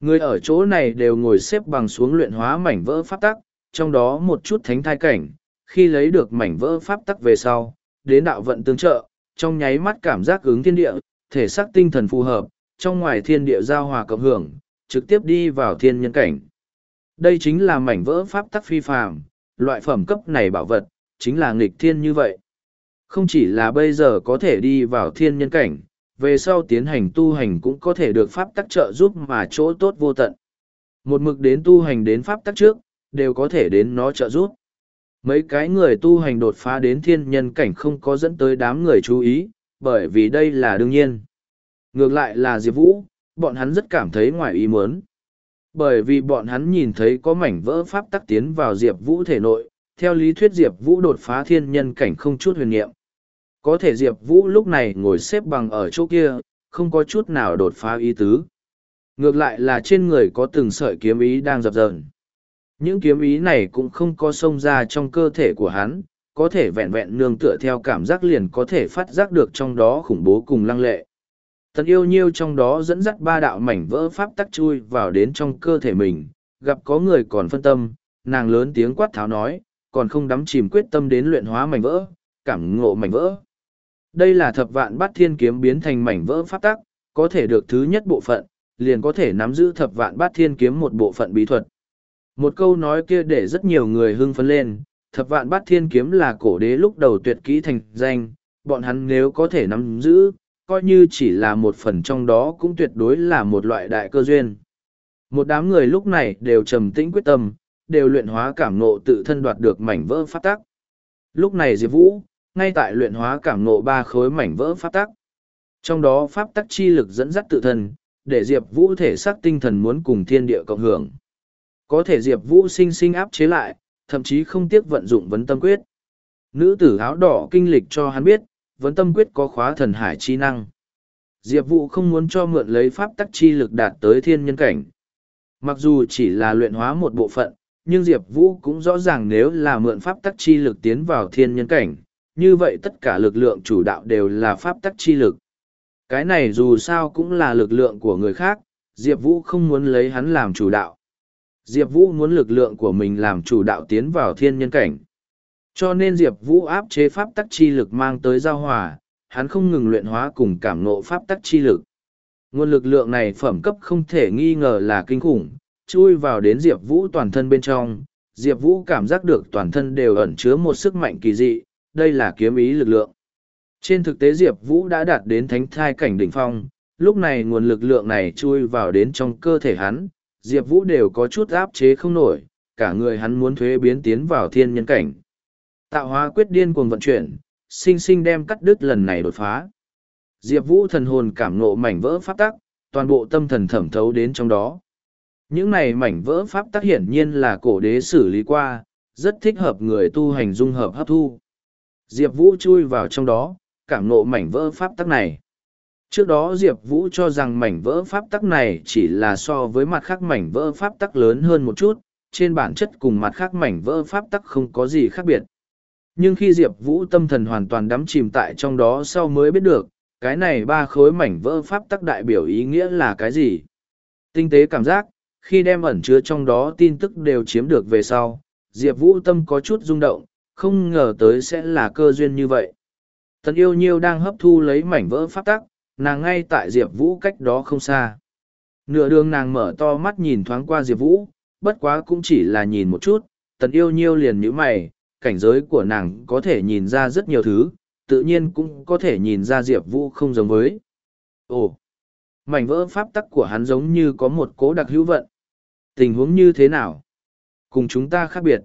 Người ở chỗ này đều ngồi xếp bằng xuống luyện hóa mảnh vỡ pháp tắc, trong đó một chút thánh thai cảnh, khi lấy được mảnh vỡ pháp tắc về sau, đến đạo vận tương trợ, trong nháy mắt cảm giác ứng thiên địa, thể xác tinh thần phù hợp, trong ngoài thiên địa giao hòa cộng hưởng, trực tiếp đi vào thiên nhân cảnh. Đây chính là mảnh vỡ pháp tắc phi phàm, loại phẩm cấp này bảo vật, chính là nghịch thiên như vậy. Không chỉ là bây giờ có thể đi vào thiên nhân cảnh, về sau tiến hành tu hành cũng có thể được pháp tắc trợ giúp mà chỗ tốt vô tận. Một mực đến tu hành đến pháp tắc trước, đều có thể đến nó trợ giúp. Mấy cái người tu hành đột phá đến thiên nhân cảnh không có dẫn tới đám người chú ý, bởi vì đây là đương nhiên. Ngược lại là Diệp Vũ, bọn hắn rất cảm thấy ngoài ý muốn. Bởi vì bọn hắn nhìn thấy có mảnh vỡ pháp tắc tiến vào Diệp Vũ thể nội, theo lý thuyết Diệp Vũ đột phá thiên nhân cảnh không chút huyền nghiệm, Có thể Diệp Vũ lúc này ngồi xếp bằng ở chỗ kia, không có chút nào đột phá ý tứ. Ngược lại là trên người có từng sợi kiếm ý đang dập dờn. Những kiếm ý này cũng không có xông ra trong cơ thể của hắn, có thể vẹn vẹn nương tựa theo cảm giác liền có thể phát giác được trong đó khủng bố cùng lăng lệ. Tần yêu nhiêu trong đó dẫn dắt ba đạo mảnh vỡ pháp tắc chui vào đến trong cơ thể mình, gặp có người còn phân tâm, nàng lớn tiếng quát tháo nói, còn không đắm chìm quyết tâm đến luyện hóa mảnh vỡ, cảm ngộ mảnh vỡ. Đây là thập vạn bát thiên kiếm biến thành mảnh vỡ pháp tắc, có thể được thứ nhất bộ phận, liền có thể nắm giữ thập vạn bát thiên kiếm một bộ phận bí thuật. Một câu nói kia để rất nhiều người hưng phấn lên, thập vạn bát thiên kiếm là cổ đế lúc đầu tuyệt kỹ thành danh, bọn hắn nếu có thể nắm giữ, coi như chỉ là một phần trong đó cũng tuyệt đối là một loại đại cơ duyên. Một đám người lúc này đều trầm tĩnh quyết tâm, đều luyện hóa cảm nộ tự thân đoạt được mảnh vỡ pháp tắc. Lúc này Diệp Vũ, ngay tại luyện hóa cảm nộ ba khối mảnh vỡ pháp tắc. Trong đó pháp tắc chi lực dẫn dắt tự thân, để Diệp Vũ thể xác tinh thần muốn cùng thiên địa cộng hưởng. Có thể Diệp Vũ sinh sinh áp chế lại, thậm chí không tiếc vận dụng vấn tâm quyết. Nữ tử áo đỏ kinh lịch cho hắn biết, vấn tâm quyết có khóa thần hải chi năng. Diệp Vũ không muốn cho mượn lấy pháp tắc chi lực đạt tới thiên nhân cảnh. Mặc dù chỉ là luyện hóa một bộ phận, nhưng Diệp Vũ cũng rõ ràng nếu là mượn pháp tắc chi lực tiến vào thiên nhân cảnh, như vậy tất cả lực lượng chủ đạo đều là pháp tắc chi lực. Cái này dù sao cũng là lực lượng của người khác, Diệp Vũ không muốn lấy hắn làm chủ đạo. Diệp Vũ muốn lực lượng của mình làm chủ đạo tiến vào thiên nhân cảnh. Cho nên Diệp Vũ áp chế pháp tắc chi lực mang tới giao hòa, hắn không ngừng luyện hóa cùng cảm ngộ pháp tắc chi lực. Nguồn lực lượng này phẩm cấp không thể nghi ngờ là kinh khủng, chui vào đến Diệp Vũ toàn thân bên trong, Diệp Vũ cảm giác được toàn thân đều ẩn chứa một sức mạnh kỳ dị, đây là kiếm ý lực lượng. Trên thực tế Diệp Vũ đã đạt đến thánh thai cảnh đỉnh phong, lúc này nguồn lực lượng này chui vào đến trong cơ thể hắn, Diệp Vũ đều có chút áp chế không nổi, cả người hắn muốn thuế biến tiến vào thiên nhân cảnh. Tạo hóa quyết điên cuồng vận chuyển, sinh sinh đem cắt đứt lần này đột phá. Diệp Vũ thần hồn cảm ngộ mảnh vỡ pháp tắc, toàn bộ tâm thần thẩm thấu đến trong đó. Những này mảnh vỡ pháp tắc hiển nhiên là cổ đế xử lý qua, rất thích hợp người tu hành dung hợp hấp thu. Diệp Vũ chui vào trong đó, cảm ngộ mảnh vỡ pháp tắc này. Trước đó Diệp Vũ cho rằng mảnh vỡ pháp tắc này chỉ là so với mặt khác mảnh vỡ pháp tắc lớn hơn một chút, trên bản chất cùng mặt khác mảnh vỡ pháp tắc không có gì khác biệt. Nhưng khi Diệp Vũ tâm thần hoàn toàn đắm chìm tại trong đó sau mới biết được, cái này ba khối mảnh vỡ pháp tắc đại biểu ý nghĩa là cái gì. Tinh tế cảm giác, khi đem ẩn chứa trong đó tin tức đều chiếm được về sau, Diệp Vũ tâm có chút rung động, không ngờ tới sẽ là cơ duyên như vậy. Tần yêu nhiêu đang hấp thu lấy mảnh vỡ pháp tắc, nàng ngay tại Diệp Vũ cách đó không xa. Nửa đường nàng mở to mắt nhìn thoáng qua Diệp Vũ, bất quá cũng chỉ là nhìn một chút, tần yêu nhiêu liền nhíu mày, cảnh giới của nàng có thể nhìn ra rất nhiều thứ, tự nhiên cũng có thể nhìn ra Diệp Vũ không giống với. Ồ, mảnh vỡ pháp tắc của hắn giống như có một cố đặc hữu vận. Tình huống như thế nào? Cùng chúng ta khác biệt.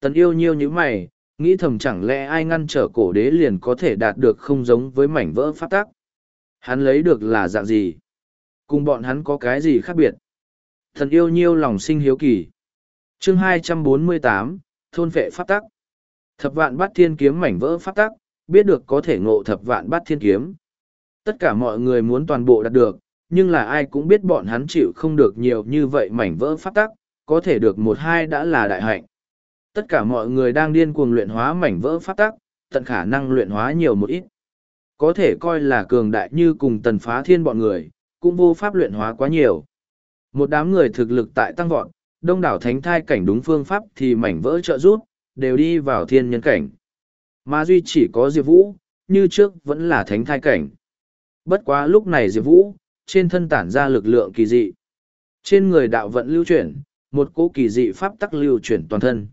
Tần yêu nhiêu như mày, nghĩ thầm chẳng lẽ ai ngăn trở cổ đế liền có thể đạt được không giống với mảnh vỡ pháp tắc. Hắn lấy được là dạng gì? Cùng bọn hắn có cái gì khác biệt? Thần yêu nhiêu lòng sinh hiếu kỳ. chương 248, Thôn vệ pháp tắc. Thập vạn bát thiên kiếm mảnh vỡ pháp tắc, biết được có thể ngộ thập vạn bát thiên kiếm. Tất cả mọi người muốn toàn bộ đạt được, nhưng là ai cũng biết bọn hắn chịu không được nhiều như vậy mảnh vỡ pháp tắc, có thể được một hai đã là đại hạnh. Tất cả mọi người đang điên cuồng luyện hóa mảnh vỡ pháp tắc, tận khả năng luyện hóa nhiều một ít. Có thể coi là cường đại như cùng tần phá thiên bọn người, cũng vô pháp luyện hóa quá nhiều. Một đám người thực lực tại tăng vọt, đông đảo thánh thai cảnh đúng phương pháp thì mảnh vỡ trợ rút, đều đi vào thiên nhân cảnh. Mà duy chỉ có Diệp Vũ, như trước vẫn là thánh thai cảnh. Bất quá lúc này Diệp Vũ, trên thân tản ra lực lượng kỳ dị. Trên người đạo vận lưu chuyển, một cỗ kỳ dị pháp tắc lưu chuyển toàn thân.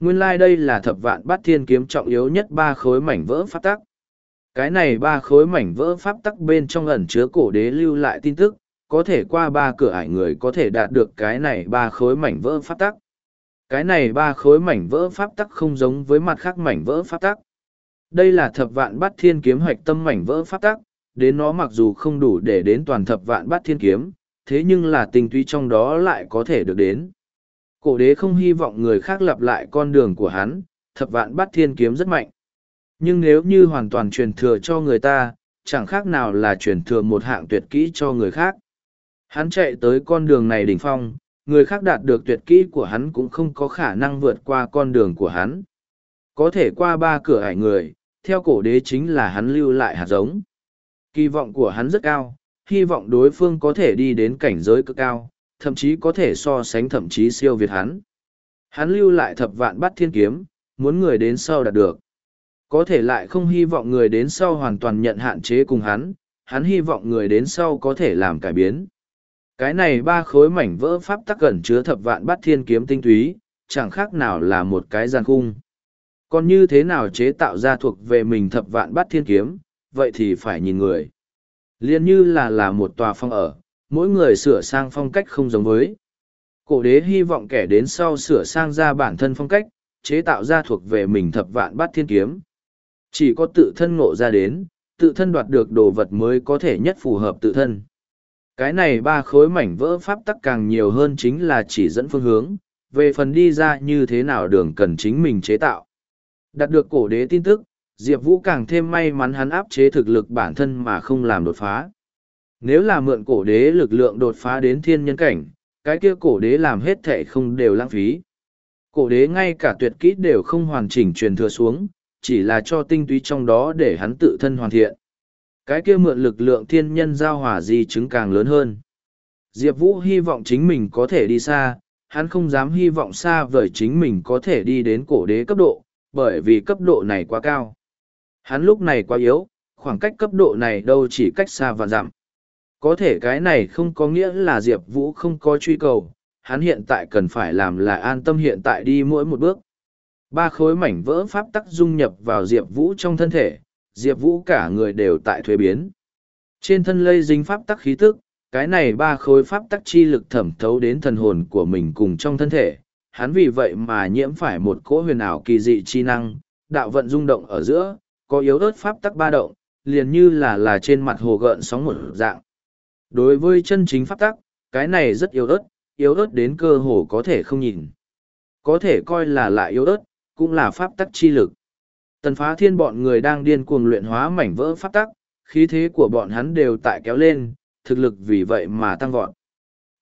Nguyên lai like đây là thập vạn bát thiên kiếm trọng yếu nhất ba khối mảnh vỡ pháp tắc. Cái này ba khối mảnh vỡ pháp tắc bên trong ẩn chứa cổ đế lưu lại tin tức, có thể qua ba cửa ải người có thể đạt được cái này ba khối mảnh vỡ pháp tắc. Cái này ba khối mảnh vỡ pháp tắc không giống với mặt khác mảnh vỡ pháp tắc. Đây là thập vạn bát thiên kiếm hoạch tâm mảnh vỡ pháp tắc, đến nó mặc dù không đủ để đến toàn thập vạn bát thiên kiếm, thế nhưng là tình tuy trong đó lại có thể được đến. Cổ đế không hy vọng người khác lặp lại con đường của hắn, thập vạn bát thiên kiếm rất mạnh. Nhưng nếu như hoàn toàn truyền thừa cho người ta, chẳng khác nào là truyền thừa một hạng tuyệt kỹ cho người khác. Hắn chạy tới con đường này đỉnh phong, người khác đạt được tuyệt kỹ của hắn cũng không có khả năng vượt qua con đường của hắn. Có thể qua ba cửa ải người, theo cổ đế chính là hắn lưu lại hạt giống. Kỳ vọng của hắn rất cao, hy vọng đối phương có thể đi đến cảnh giới cực cao, thậm chí có thể so sánh thậm chí siêu việt hắn. Hắn lưu lại thập vạn bắt thiên kiếm, muốn người đến sau đạt được. Có thể lại không hy vọng người đến sau hoàn toàn nhận hạn chế cùng hắn, hắn hy vọng người đến sau có thể làm cải biến. Cái này ba khối mảnh vỡ pháp tắc gần chứa thập vạn bát thiên kiếm tinh túy, chẳng khác nào là một cái gian cung. Còn như thế nào chế tạo ra thuộc về mình thập vạn bát thiên kiếm, vậy thì phải nhìn người. Liên như là là một tòa phong ở, mỗi người sửa sang phong cách không giống với. Cổ đế hy vọng kẻ đến sau sửa sang ra bản thân phong cách, chế tạo ra thuộc về mình thập vạn bát thiên kiếm. Chỉ có tự thân ngộ ra đến, tự thân đoạt được đồ vật mới có thể nhất phù hợp tự thân. Cái này ba khối mảnh vỡ pháp tắc càng nhiều hơn chính là chỉ dẫn phương hướng, về phần đi ra như thế nào đường cần chính mình chế tạo. Đạt được cổ đế tin tức, Diệp Vũ càng thêm may mắn hắn áp chế thực lực bản thân mà không làm đột phá. Nếu là mượn cổ đế lực lượng đột phá đến thiên nhân cảnh, cái kia cổ đế làm hết thệ không đều lãng phí. Cổ đế ngay cả tuyệt kỹ đều không hoàn chỉnh truyền thừa xuống, chỉ là cho tinh túy trong đó để hắn tự thân hoàn thiện. Cái kia mượn lực lượng thiên nhân giao hòa di chứng càng lớn hơn. Diệp Vũ hy vọng chính mình có thể đi xa, hắn không dám hy vọng xa vời chính mình có thể đi đến cổ đế cấp độ, bởi vì cấp độ này quá cao. Hắn lúc này quá yếu, khoảng cách cấp độ này đâu chỉ cách xa và dặm. Có thể cái này không có nghĩa là Diệp Vũ không có truy cầu, hắn hiện tại cần phải làm là an tâm hiện tại đi mỗi một bước. Ba khối mảnh vỡ pháp tắc dung nhập vào Diệp Vũ trong thân thể, Diệp Vũ cả người đều tại thuế biến. Trên thân lây dính pháp tắc khí tức, cái này ba khối pháp tắc chi lực thẩm thấu đến thần hồn của mình cùng trong thân thể. Hắn vì vậy mà nhiễm phải một cỗ huyền ảo kỳ dị chi năng, đạo vận rung động ở giữa, có yếu ớt pháp tắc ba động, liền như là là trên mặt hồ gợn sóng một dạng. Đối với chân chính pháp tắc, cái này rất yếu ớt, yếu ớt đến cơ hồ có thể không nhìn. Có thể coi là lại yếu ớt, cũng là pháp tắc chi lực. Tần phá thiên bọn người đang điên cuồng luyện hóa mảnh vỡ pháp tắc, khí thế của bọn hắn đều tại kéo lên, thực lực vì vậy mà tăng vọt.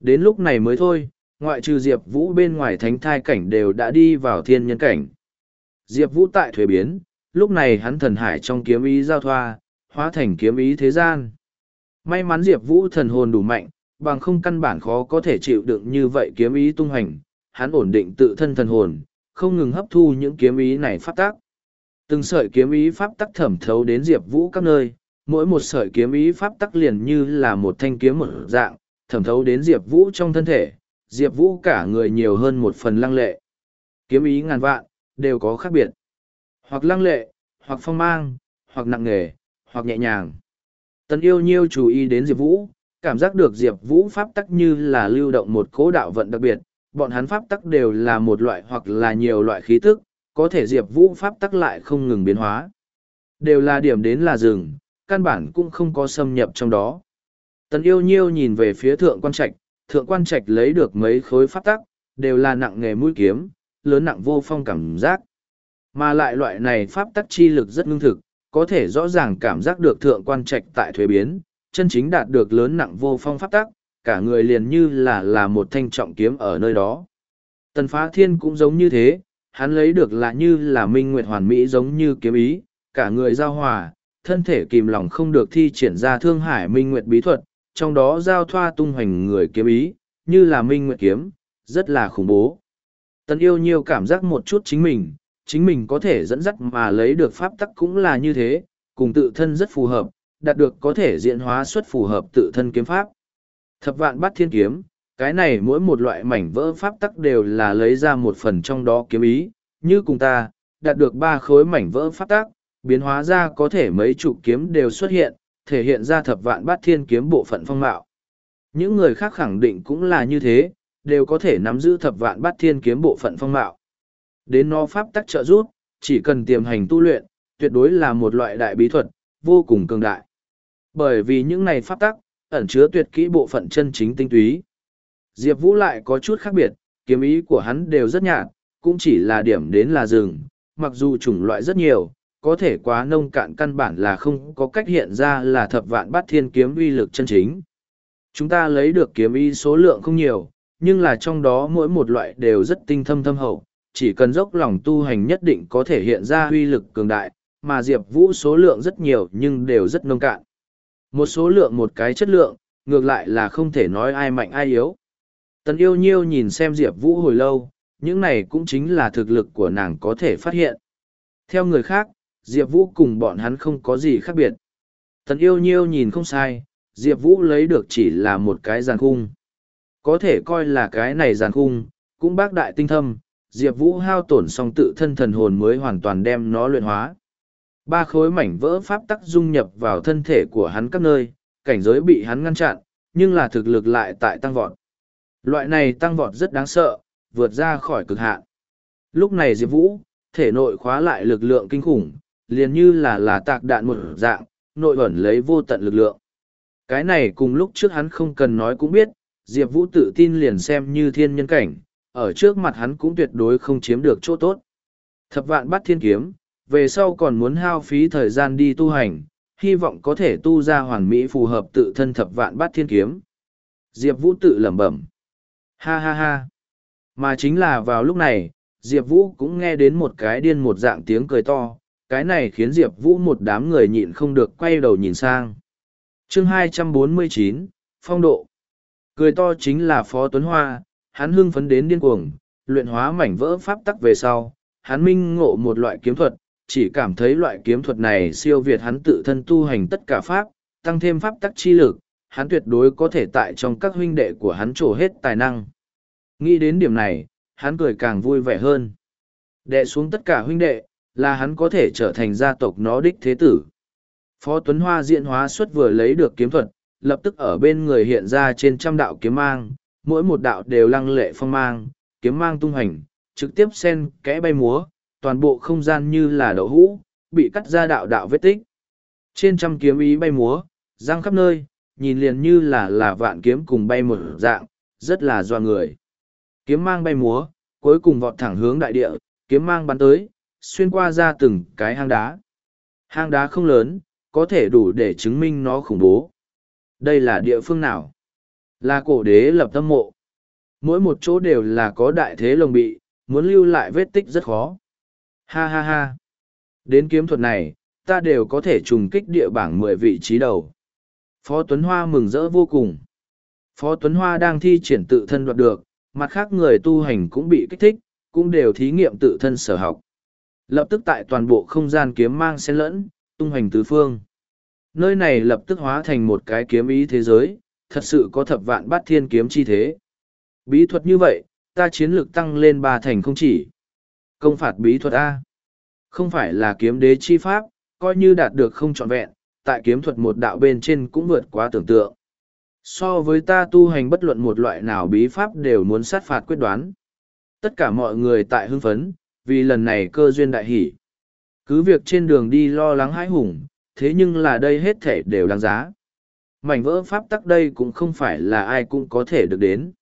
Đến lúc này mới thôi, ngoại trừ Diệp Vũ bên ngoài thánh thai cảnh đều đã đi vào thiên nhân cảnh. Diệp Vũ tại thuế biến, lúc này hắn thần hải trong kiếm ý giao thoa, hóa thành kiếm ý thế gian. May mắn Diệp Vũ thần hồn đủ mạnh, bằng không căn bản khó có thể chịu đựng như vậy kiếm ý tung hành, hắn ổn định tự thân thần hồn, không ngừng hấp thu những kiếm ý này phát tác. Từng sợi kiếm ý pháp tắc thẩm thấu đến Diệp Vũ các nơi, mỗi một sợi kiếm ý pháp tắc liền như là một thanh kiếm một dạng, thẩm thấu đến Diệp Vũ trong thân thể, Diệp Vũ cả người nhiều hơn một phần lăng lệ. Kiếm ý ngàn vạn, đều có khác biệt. Hoặc lăng lệ, hoặc phong mang, hoặc nặng nghề, hoặc nhẹ nhàng. Tần yêu nhiêu chú ý đến Diệp Vũ, cảm giác được Diệp Vũ pháp tắc như là lưu động một cố đạo vận đặc biệt, bọn hắn pháp tắc đều là một loại hoặc là nhiều loại khí tức, có thể diệp vũ pháp tắc lại không ngừng biến hóa. Đều là điểm đến là rừng, căn bản cũng không có xâm nhập trong đó. Tần yêu nhiêu nhìn về phía thượng quan trạch, thượng quan trạch lấy được mấy khối pháp tắc, đều là nặng nghề mũi kiếm, lớn nặng vô phong cảm giác. Mà lại loại này pháp tắc chi lực rất ngưng thực, có thể rõ ràng cảm giác được thượng quan trạch tại thuế biến, chân chính đạt được lớn nặng vô phong pháp tắc, cả người liền như là là một thanh trọng kiếm ở nơi đó. Tần phá thiên cũng giống như thế, hắn lấy được là như là minh nguyệt hoàn mỹ giống như kiếm ý, cả người giao hòa, thân thể kìm lòng không được thi triển ra thương hải minh nguyệt bí thuật, trong đó giao thoa tung hoành người kiếm ý, như là minh nguyệt kiếm, rất là khủng bố. Tần yêu nhiều cảm giác một chút chính mình, chính mình có thể dẫn dắt mà lấy được pháp tắc cũng là như thế, cùng tự thân rất phù hợp, đạt được có thể diễn hóa xuất phù hợp tự thân kiếm pháp. Thập vạn bắt thiên kiếm, cái này mỗi một loại mảnh vỡ pháp tắc đều là lấy ra một phần trong đó kiếm ý, như cùng ta, đạt được ba khối mảnh vỡ pháp tắc, biến hóa ra có thể mấy chục kiếm đều xuất hiện, thể hiện ra thập vạn bát thiên kiếm bộ phận phong mạo. Những người khác khẳng định cũng là như thế, đều có thể nắm giữ thập vạn bát thiên kiếm bộ phận phong mạo. Đến nó pháp tắc trợ giúp, chỉ cần tiềm hành tu luyện, tuyệt đối là một loại đại bí thuật, vô cùng cường đại. Bởi vì những này pháp tắc, ẩn chứa tuyệt kỹ bộ phận chân chính tinh túy. Diệp Vũ lại có chút khác biệt, kiếm ý của hắn đều rất nhạt, cũng chỉ là điểm đến là rừng, mặc dù chủng loại rất nhiều, có thể quá nông cạn căn bản là không có cách hiện ra là thập vạn bát thiên kiếm uy lực chân chính. Chúng ta lấy được kiếm ý số lượng không nhiều, nhưng là trong đó mỗi một loại đều rất tinh thâm thâm hậu, chỉ cần dốc lòng tu hành nhất định có thể hiện ra uy lực cường đại, mà Diệp Vũ số lượng rất nhiều nhưng đều rất nông cạn. Một số lượng một cái chất lượng, ngược lại là không thể nói ai mạnh ai yếu. Tần yêu nhiêu nhìn xem Diệp Vũ hồi lâu, những này cũng chính là thực lực của nàng có thể phát hiện. Theo người khác, Diệp Vũ cùng bọn hắn không có gì khác biệt. Tần yêu nhiêu nhìn không sai, Diệp Vũ lấy được chỉ là một cái giàn khung. Có thể coi là cái này giàn khung, cũng bác đại tinh thâm, Diệp Vũ hao tổn xong tự thân thần hồn mới hoàn toàn đem nó luyện hóa. Ba khối mảnh vỡ pháp tắc dung nhập vào thân thể của hắn các nơi, cảnh giới bị hắn ngăn chặn, nhưng là thực lực lại tại tăng vọt. Loại này tăng vọt rất đáng sợ, vượt ra khỏi cực hạn. Lúc này Diệp Vũ, thể nội khóa lại lực lượng kinh khủng, liền như là là tạc đạn một dạng, nội ẩn lấy vô tận lực lượng. Cái này cùng lúc trước hắn không cần nói cũng biết, Diệp Vũ tự tin liền xem như thiên nhân cảnh, ở trước mặt hắn cũng tuyệt đối không chiếm được chỗ tốt. Thập vạn bắt thiên kiếm, về sau còn muốn hao phí thời gian đi tu hành, hy vọng có thể tu ra hoàn mỹ phù hợp tự thân thập vạn bát thiên kiếm. Diệp Vũ tự lẩm bẩm. Ha ha ha. Mà chính là vào lúc này, Diệp Vũ cũng nghe đến một cái điên một dạng tiếng cười to, cái này khiến Diệp Vũ một đám người nhịn không được quay đầu nhìn sang. chương 249, Phong độ. Cười to chính là Phó Tuấn Hoa, hắn hưng phấn đến điên cuồng, luyện hóa mảnh vỡ pháp tắc về sau, hắn minh ngộ một loại kiếm thuật, chỉ cảm thấy loại kiếm thuật này siêu việt hắn tự thân tu hành tất cả pháp, tăng thêm pháp tắc chi lực, hắn tuyệt đối có thể tại trong các huynh đệ của hắn trổ hết tài năng. Nghĩ đến điểm này, hắn cười càng vui vẻ hơn. Đệ xuống tất cả huynh đệ, là hắn có thể trở thành gia tộc nó đích thế tử. Phó Tuấn Hoa diện hóa xuất vừa lấy được kiếm thuật, lập tức ở bên người hiện ra trên trăm đạo kiếm mang, mỗi một đạo đều lăng lệ phong mang, kiếm mang tung hành, trực tiếp sen kẽ bay múa, toàn bộ không gian như là đậu hũ, bị cắt ra đạo đạo vết tích. Trên trăm kiếm ý bay múa, răng khắp nơi, nhìn liền như là là vạn kiếm cùng bay một dạng, rất là doa người. Kiếm mang bay múa, cuối cùng vọt thẳng hướng đại địa, kiếm mang bắn tới, xuyên qua ra từng cái hang đá. Hang đá không lớn, có thể đủ để chứng minh nó khủng bố. Đây là địa phương nào? Là cổ đế lập tâm mộ. Mỗi một chỗ đều là có đại thế lồng bị, muốn lưu lại vết tích rất khó. Ha ha ha. Đến kiếm thuật này, ta đều có thể trùng kích địa bảng mười vị trí đầu. Phó Tuấn Hoa mừng rỡ vô cùng. Phó Tuấn Hoa đang thi triển tự thân đoạt được, mặt khác người tu hành cũng bị kích thích, cũng đều thí nghiệm tự thân sở học. Lập tức tại toàn bộ không gian kiếm mang xen lẫn, tung hành tứ phương. Nơi này lập tức hóa thành một cái kiếm ý thế giới, thật sự có thập vạn bát thiên kiếm chi thế. Bí thuật như vậy, ta chiến lược tăng lên ba thành không chỉ. Công phạt bí thuật A. Không phải là kiếm đế chi pháp, coi như đạt được không trọn vẹn, tại kiếm thuật một đạo bên trên cũng vượt quá tưởng tượng. So với ta tu hành bất luận một loại nào bí pháp đều muốn sát phạt quyết đoán. Tất cả mọi người tại hưng phấn, vì lần này cơ duyên đại hỷ. Cứ việc trên đường đi lo lắng hãi hùng, thế nhưng là đây hết thể đều đáng giá. Mảnh vỡ pháp tắc đây cũng không phải là ai cũng có thể được đến.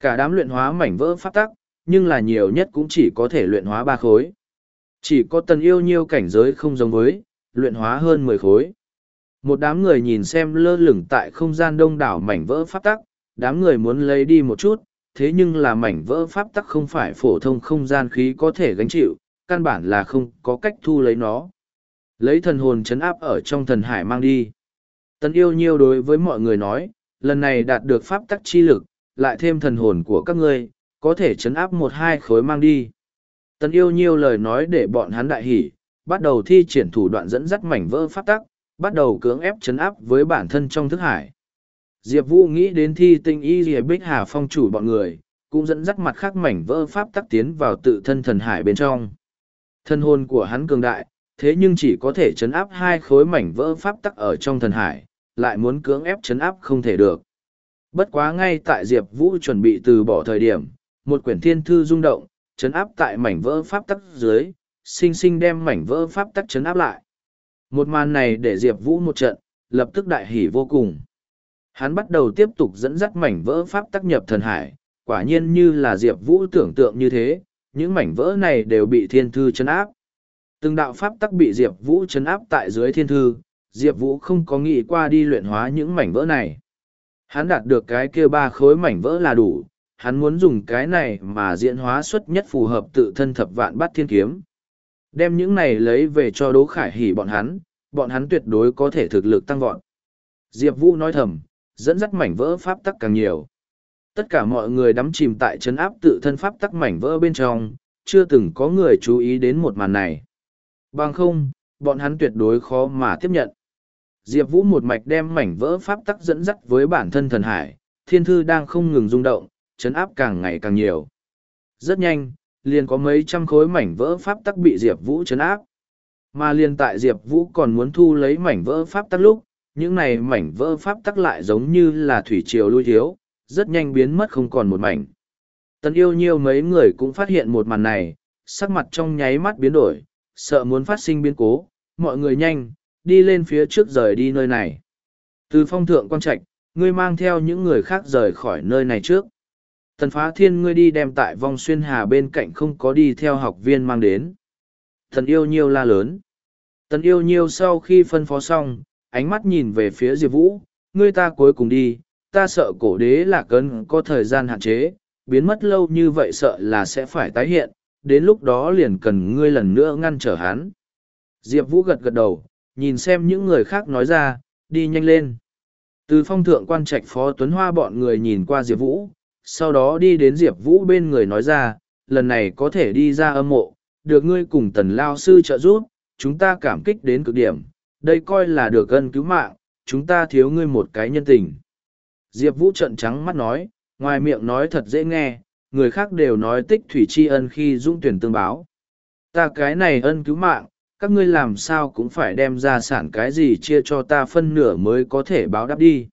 Cả đám luyện hóa mảnh vỡ pháp tắc, nhưng là nhiều nhất cũng chỉ có thể luyện hóa ba khối. Chỉ có tần yêu nhiêu cảnh giới không giống với, luyện hóa hơn mười khối. Một đám người nhìn xem lơ lửng tại không gian đông đảo mảnh vỡ pháp tắc, đám người muốn lấy đi một chút, thế nhưng là mảnh vỡ pháp tắc không phải phổ thông không gian khí có thể gánh chịu, căn bản là không có cách thu lấy nó. Lấy thần hồn chấn áp ở trong thần hải mang đi. Tần yêu nhiêu đối với mọi người nói, lần này đạt được pháp tắc chi lực, lại thêm thần hồn của các ngươi, có thể chấn áp một hai khối mang đi. Tần yêu nhiêu lời nói để bọn hắn đại hỉ, bắt đầu thi triển thủ đoạn dẫn dắt mảnh vỡ pháp tắc, bắt đầu cưỡng ép chấn áp với bản thân trong thức hải. Diệp Vũ nghĩ đến thi tinh y dìa Bích Hà phong chủ bọn người, cũng dẫn dắt mặt khác mảnh vỡ pháp tắc tiến vào tự thân thần hải bên trong. Thân hồn của hắn cường đại, thế nhưng chỉ có thể chấn áp hai khối mảnh vỡ pháp tắc ở trong thần hải, lại muốn cưỡng ép chấn áp không thể được. Bất quá ngay tại Diệp Vũ chuẩn bị từ bỏ thời điểm, một quyển thiên thư rung động, chấn áp tại mảnh vỡ pháp tắc dưới, sinh sinh đem mảnh vỡ pháp tắc chấn áp lại. Một màn này để Diệp Vũ một trận, lập tức đại hỉ vô cùng. Hắn bắt đầu tiếp tục dẫn dắt mảnh vỡ pháp tắc nhập thần hải, quả nhiên như là Diệp Vũ tưởng tượng như thế, những mảnh vỡ này đều bị thiên thư chấn áp. Từng đạo pháp tắc bị Diệp Vũ chấn áp tại dưới thiên thư, Diệp Vũ không có nghĩ qua đi luyện hóa những mảnh vỡ này. Hắn đạt được cái kia ba khối mảnh vỡ là đủ, hắn muốn dùng cái này mà diễn hóa xuất nhất phù hợp tự thân thập vạn bát thiên kiếm. Đem những này lấy về cho Đỗ Khải Hỉ bọn hắn, bọn hắn tuyệt đối có thể thực lực tăng vọt. Diệp Vũ nói thầm, dẫn dắt mảnh vỡ pháp tắc càng nhiều. Tất cả mọi người đắm chìm tại chấn áp tự thân pháp tắc mảnh vỡ bên trong, chưa từng có người chú ý đến một màn này. Bằng không, bọn hắn tuyệt đối khó mà tiếp nhận. Diệp Vũ một mạch đem mảnh vỡ pháp tắc dẫn dắt với bản thân thần hải, thiên thư đang không ngừng rung động, chấn áp càng ngày càng nhiều. Rất nhanh, liền có mấy trăm khối mảnh vỡ pháp tắc bị Diệp Vũ chấn áp. Mà liền tại Diệp Vũ còn muốn thu lấy mảnh vỡ pháp tắc lúc, những này mảnh vỡ pháp tắc lại giống như là thủy triều lui thiếu, rất nhanh biến mất không còn một mảnh. Tần yêu nhiêu mấy người cũng phát hiện một màn này, sắc mặt trong nháy mắt biến đổi, sợ muốn phát sinh biến cố, mọi người nhanh, đi lên phía trước rời đi nơi này. Từ phong thượng quan trạch, ngươi mang theo những người khác rời khỏi nơi này trước. Tần phá thiên ngươi đi đem tại vong xuyên hà bên cạnh không có đi theo học viên mang đến. Thần yêu nhiêu la lớn. Tần yêu nhiêu sau khi phân phó xong, ánh mắt nhìn về phía Diệp Vũ, ngươi ta cuối cùng đi, ta sợ cổ đế là cân có thời gian hạn chế, biến mất lâu như vậy sợ là sẽ phải tái hiện, đến lúc đó liền cần ngươi lần nữa ngăn trở hắn. Diệp Vũ gật gật đầu, nhìn xem những người khác nói ra, đi nhanh lên. Từ phong thượng quan trạch phó Tuấn Hoa bọn người nhìn qua Diệp Vũ, sau đó đi đến Diệp Vũ bên người nói ra, lần này có thể đi ra âm mộ, được ngươi cùng tần lao sư trợ giúp, chúng ta cảm kích đến cực điểm, đây coi là được ân cứu mạng, chúng ta thiếu ngươi một cái nhân tình. Diệp Vũ trận trắng mắt nói, ngoài miệng nói thật dễ nghe, người khác đều nói tích thủy tri ân khi dũng tuyển tương báo. Ta cái này ân cứu mạng, các ngươi làm sao cũng phải đem ra sản cái gì chia cho ta phân nửa mới có thể báo đáp đi.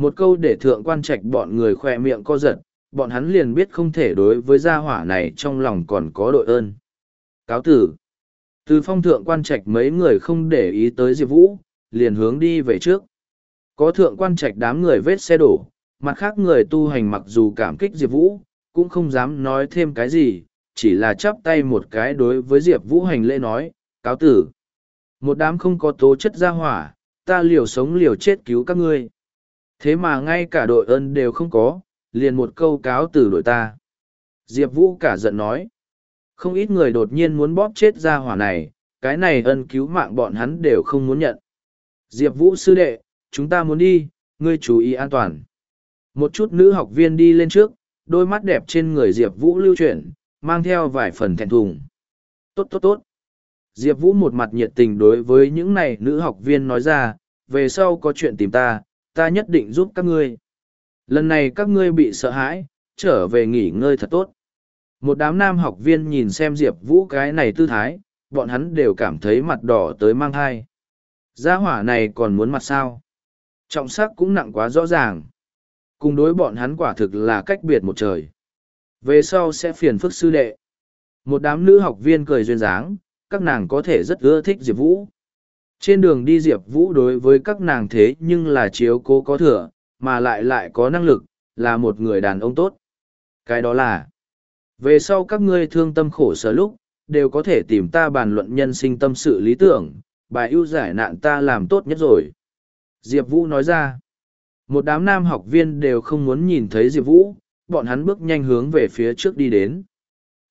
Một câu để thượng quan trạch bọn người khoe miệng co giật, bọn hắn liền biết không thể đối với gia hỏa này trong lòng còn có đội ơn. Cáo tử. Từ phong thượng quan trạch mấy người không để ý tới Diệp Vũ, liền hướng đi về trước. Có thượng quan trạch đám người vết xe đổ, mặt khác người tu hành mặc dù cảm kích Diệp Vũ, cũng không dám nói thêm cái gì, chỉ là chắp tay một cái đối với Diệp Vũ hành lễ nói, cáo tử. Một đám không có tố chất gia hỏa, ta liều sống liều chết cứu các ngươi. Thế mà ngay cả đội ơn đều không có, liền một câu cáo từ đội ta. Diệp Vũ cả giận nói. Không ít người đột nhiên muốn bóp chết ra hỏa này, cái này ân cứu mạng bọn hắn đều không muốn nhận. Diệp Vũ sư đệ, chúng ta muốn đi, ngươi chú ý an toàn. Một chút nữ học viên đi lên trước, đôi mắt đẹp trên người Diệp Vũ lưu chuyển, mang theo vài phần thẹn thùng. Tốt tốt tốt. Diệp Vũ một mặt nhiệt tình đối với những này nữ học viên nói ra, về sau có chuyện tìm ta, ta nhất định giúp các ngươi. Lần này các ngươi bị sợ hãi, trở về nghỉ ngơi thật tốt. Một đám nam học viên nhìn xem Diệp Vũ cái này tư thái, bọn hắn đều cảm thấy mặt đỏ tới mang thai. Gia hỏa này còn muốn mặt sao? Trọng sắc cũng nặng quá rõ ràng. Cùng đối bọn hắn quả thực là cách biệt một trời. Về sau sẽ phiền phức sư đệ. Một đám nữ học viên cười duyên dáng, các nàng có thể rất ưa thích Diệp Vũ. Trên đường đi Diệp Vũ đối với các nàng thế nhưng là chiếu cố có thừa, mà lại lại có năng lực, là một người đàn ông tốt. Cái đó là, về sau các ngươi thương tâm khổ sở lúc, đều có thể tìm ta bàn luận nhân sinh tâm sự lý tưởng, bài ưu giải nạn ta làm tốt nhất rồi. Diệp Vũ nói ra, một đám nam học viên đều không muốn nhìn thấy Diệp Vũ, bọn hắn bước nhanh hướng về phía trước đi đến.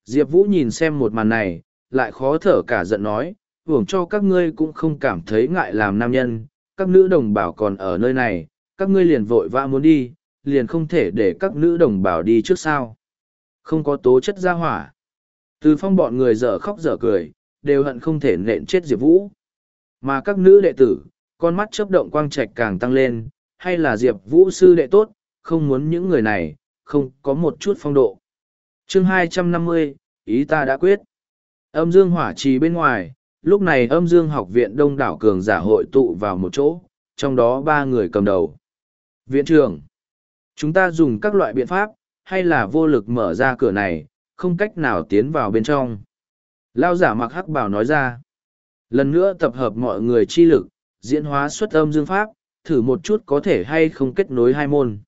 Diệp Vũ nhìn xem một màn này, lại khó thở cả giận nói, hưởng cho các ngươi cũng không cảm thấy ngại làm nam nhân, các nữ đồng bào còn ở nơi này, các ngươi liền vội vã muốn đi, liền không thể để các nữ đồng bào đi trước sao. Không có tố chất ra hỏa. Từ phong bọn người dở khóc dở cười, đều hận không thể nện chết Diệp Vũ. Mà các nữ đệ tử, con mắt chớp động quang trạch càng tăng lên, hay là Diệp Vũ sư đệ tốt, không muốn những người này, không có một chút phong độ. chương 250, ý ta đã quyết. Âm dương hỏa trì bên ngoài, lúc này âm dương học viện đông đảo cường giả hội tụ vào một chỗ, trong đó ba người cầm đầu. Viện trưởng, Chúng ta dùng các loại biện pháp, hay là vô lực mở ra cửa này, không cách nào tiến vào bên trong. Lao giả mặc hắc bảo nói ra. Lần nữa tập hợp mọi người chi lực, diễn hóa xuất âm dương pháp, thử một chút có thể hay không kết nối hai môn.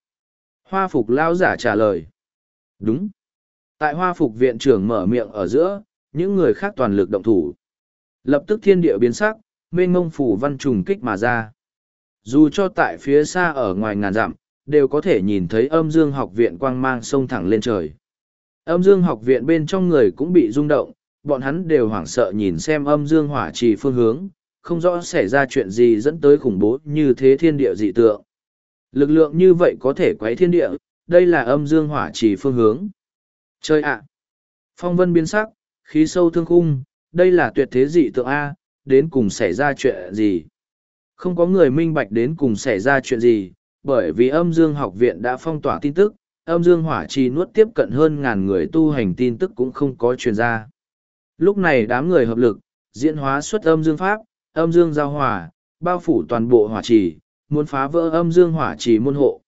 Hoa phục Lao giả trả lời. Đúng. Tại hoa phục viện trưởng mở miệng ở giữa, những người khác toàn lực động thủ. Lập tức thiên địa biến sắc, mênh mông phủ văn trùng kích mà ra. Dù cho tại phía xa ở ngoài ngàn dặm, đều có thể nhìn thấy âm dương học viện quang mang sông thẳng lên trời. Âm dương học viện bên trong người cũng bị rung động, bọn hắn đều hoảng sợ nhìn xem âm dương hỏa trì phương hướng, không rõ xảy ra chuyện gì dẫn tới khủng bố như thế thiên địa dị tượng. Lực lượng như vậy có thể quấy thiên địa, đây là âm dương hỏa trì phương hướng. Chơi ạ! Phong vân biến sắc, khí sâu thương khung, đây là tuyệt thế dị tượng A, đến cùng xảy ra chuyện gì? Không có người minh bạch đến cùng xảy ra chuyện gì, bởi vì âm dương học viện đã phong tỏa tin tức, âm dương hỏa trì nuốt tiếp cận hơn ngàn người tu hành tin tức cũng không có truyền ra. Lúc này đám người hợp lực, diễn hóa xuất âm dương pháp, âm dương giao hòa, bao phủ toàn bộ hỏa trì, muốn phá vỡ âm dương hỏa trì môn hộ.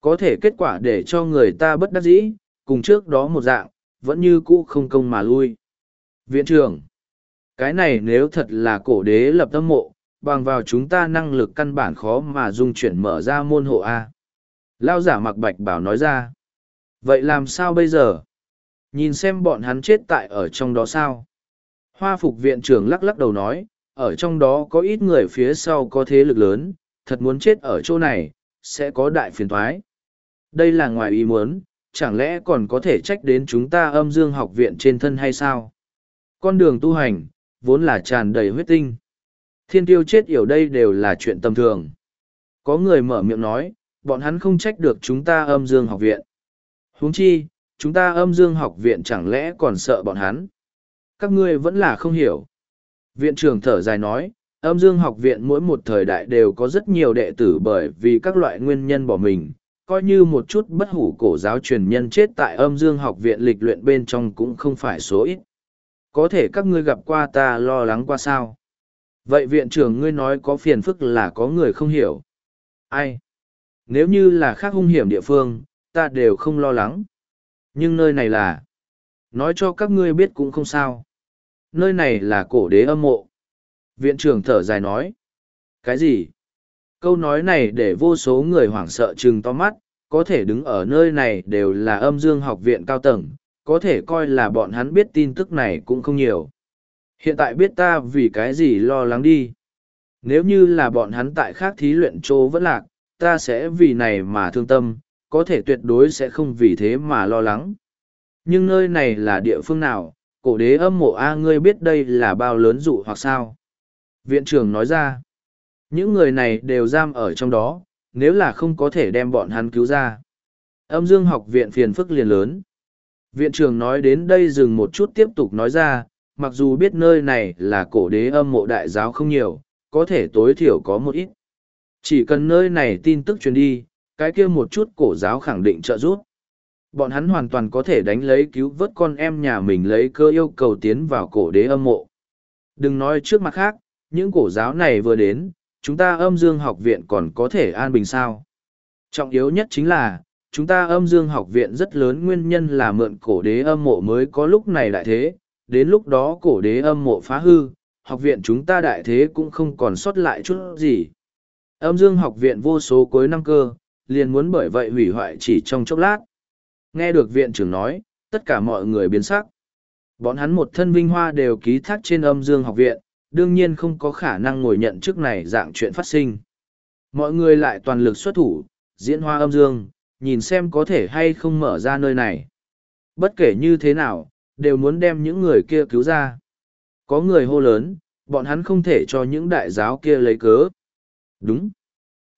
Có thể kết quả để cho người ta bất đắc dĩ, cùng trước đó một dạng, vẫn như cũ không công mà lui. Viện trưởng, cái này nếu thật là cổ đế lập tâm mộ, bằng vào chúng ta năng lực căn bản khó mà dung chuyển mở ra môn hộ A. Lao giả mặc bạch bảo nói ra. Vậy làm sao bây giờ? Nhìn xem bọn hắn chết tại ở trong đó sao? Hoa phục viện trưởng lắc lắc đầu nói, ở trong đó có ít người phía sau có thế lực lớn, thật muốn chết ở chỗ này, sẽ có đại phiền thoái. Đây là ngoài ý muốn, chẳng lẽ còn có thể trách đến chúng ta âm dương học viện trên thân hay sao? Con đường tu hành, vốn là tràn đầy huyết tinh. Thiên tiêu chết yểu đây đều là chuyện tầm thường. Có người mở miệng nói, bọn hắn không trách được chúng ta âm dương học viện. huống chi, chúng ta âm dương học viện chẳng lẽ còn sợ bọn hắn. Các ngươi vẫn là không hiểu. Viện trưởng thở dài nói, âm dương học viện mỗi một thời đại đều có rất nhiều đệ tử bởi vì các loại nguyên nhân bỏ mình, coi như một chút bất hủ cổ giáo truyền nhân chết tại âm dương học viện lịch luyện bên trong cũng không phải số ít. Có thể các ngươi gặp qua ta lo lắng qua sao? Vậy viện trưởng ngươi nói có phiền phức là có người không hiểu. Ai? Nếu như là khác hung hiểm địa phương, ta đều không lo lắng. Nhưng nơi này là... Nói cho các ngươi biết cũng không sao. Nơi này là cổ đế âm mộ. Viện trưởng thở dài nói. Cái gì? Câu nói này để vô số người hoảng sợ chừng to mắt, có thể đứng ở nơi này đều là âm dương học viện cao tầng, có thể coi là bọn hắn biết tin tức này cũng không nhiều. Hiện tại biết ta vì cái gì lo lắng đi. Nếu như là bọn hắn tại khác thí luyện chỗ vẫn lạc, ta sẽ vì này mà thương tâm, có thể tuyệt đối sẽ không vì thế mà lo lắng. Nhưng nơi này là địa phương nào, cổ đế âm mộ A ngươi biết đây là bao lớn dụ hoặc sao? Viện trưởng nói ra, những người này đều giam ở trong đó, nếu là không có thể đem bọn hắn cứu ra. Âm dương học viện phiền phức liền lớn. Viện trưởng nói đến đây dừng một chút tiếp tục nói ra, mặc dù biết nơi này là cổ đế âm mộ đại giáo không nhiều, có thể tối thiểu có một ít. Chỉ cần nơi này tin tức truyền đi, cái kia một chút cổ giáo khẳng định trợ giúp. Bọn hắn hoàn toàn có thể đánh lấy cứu vớt con em nhà mình lấy cơ yêu cầu tiến vào cổ đế âm mộ. Đừng nói trước mặt khác, những cổ giáo này vừa đến, chúng ta âm dương học viện còn có thể an bình sao. Trọng yếu nhất chính là, chúng ta âm dương học viện rất lớn nguyên nhân là mượn cổ đế âm mộ mới có lúc này đại thế, đến lúc đó cổ đế âm mộ phá hư, học viện chúng ta đại thế cũng không còn sót lại chút gì. Âm dương học viện vô số cuối năm cơ, liền muốn bởi vậy hủy hoại chỉ trong chốc lát. Nghe được viện trưởng nói, tất cả mọi người biến sắc. Bọn hắn một thân vinh hoa đều ký thác trên âm dương học viện, đương nhiên không có khả năng ngồi nhận trước này dạng chuyện phát sinh. Mọi người lại toàn lực xuất thủ, diễn hoa âm dương, nhìn xem có thể hay không mở ra nơi này. Bất kể như thế nào, đều muốn đem những người kia cứu ra. Có người hô lớn, bọn hắn không thể cho những đại giáo kia lấy cớ. Đúng.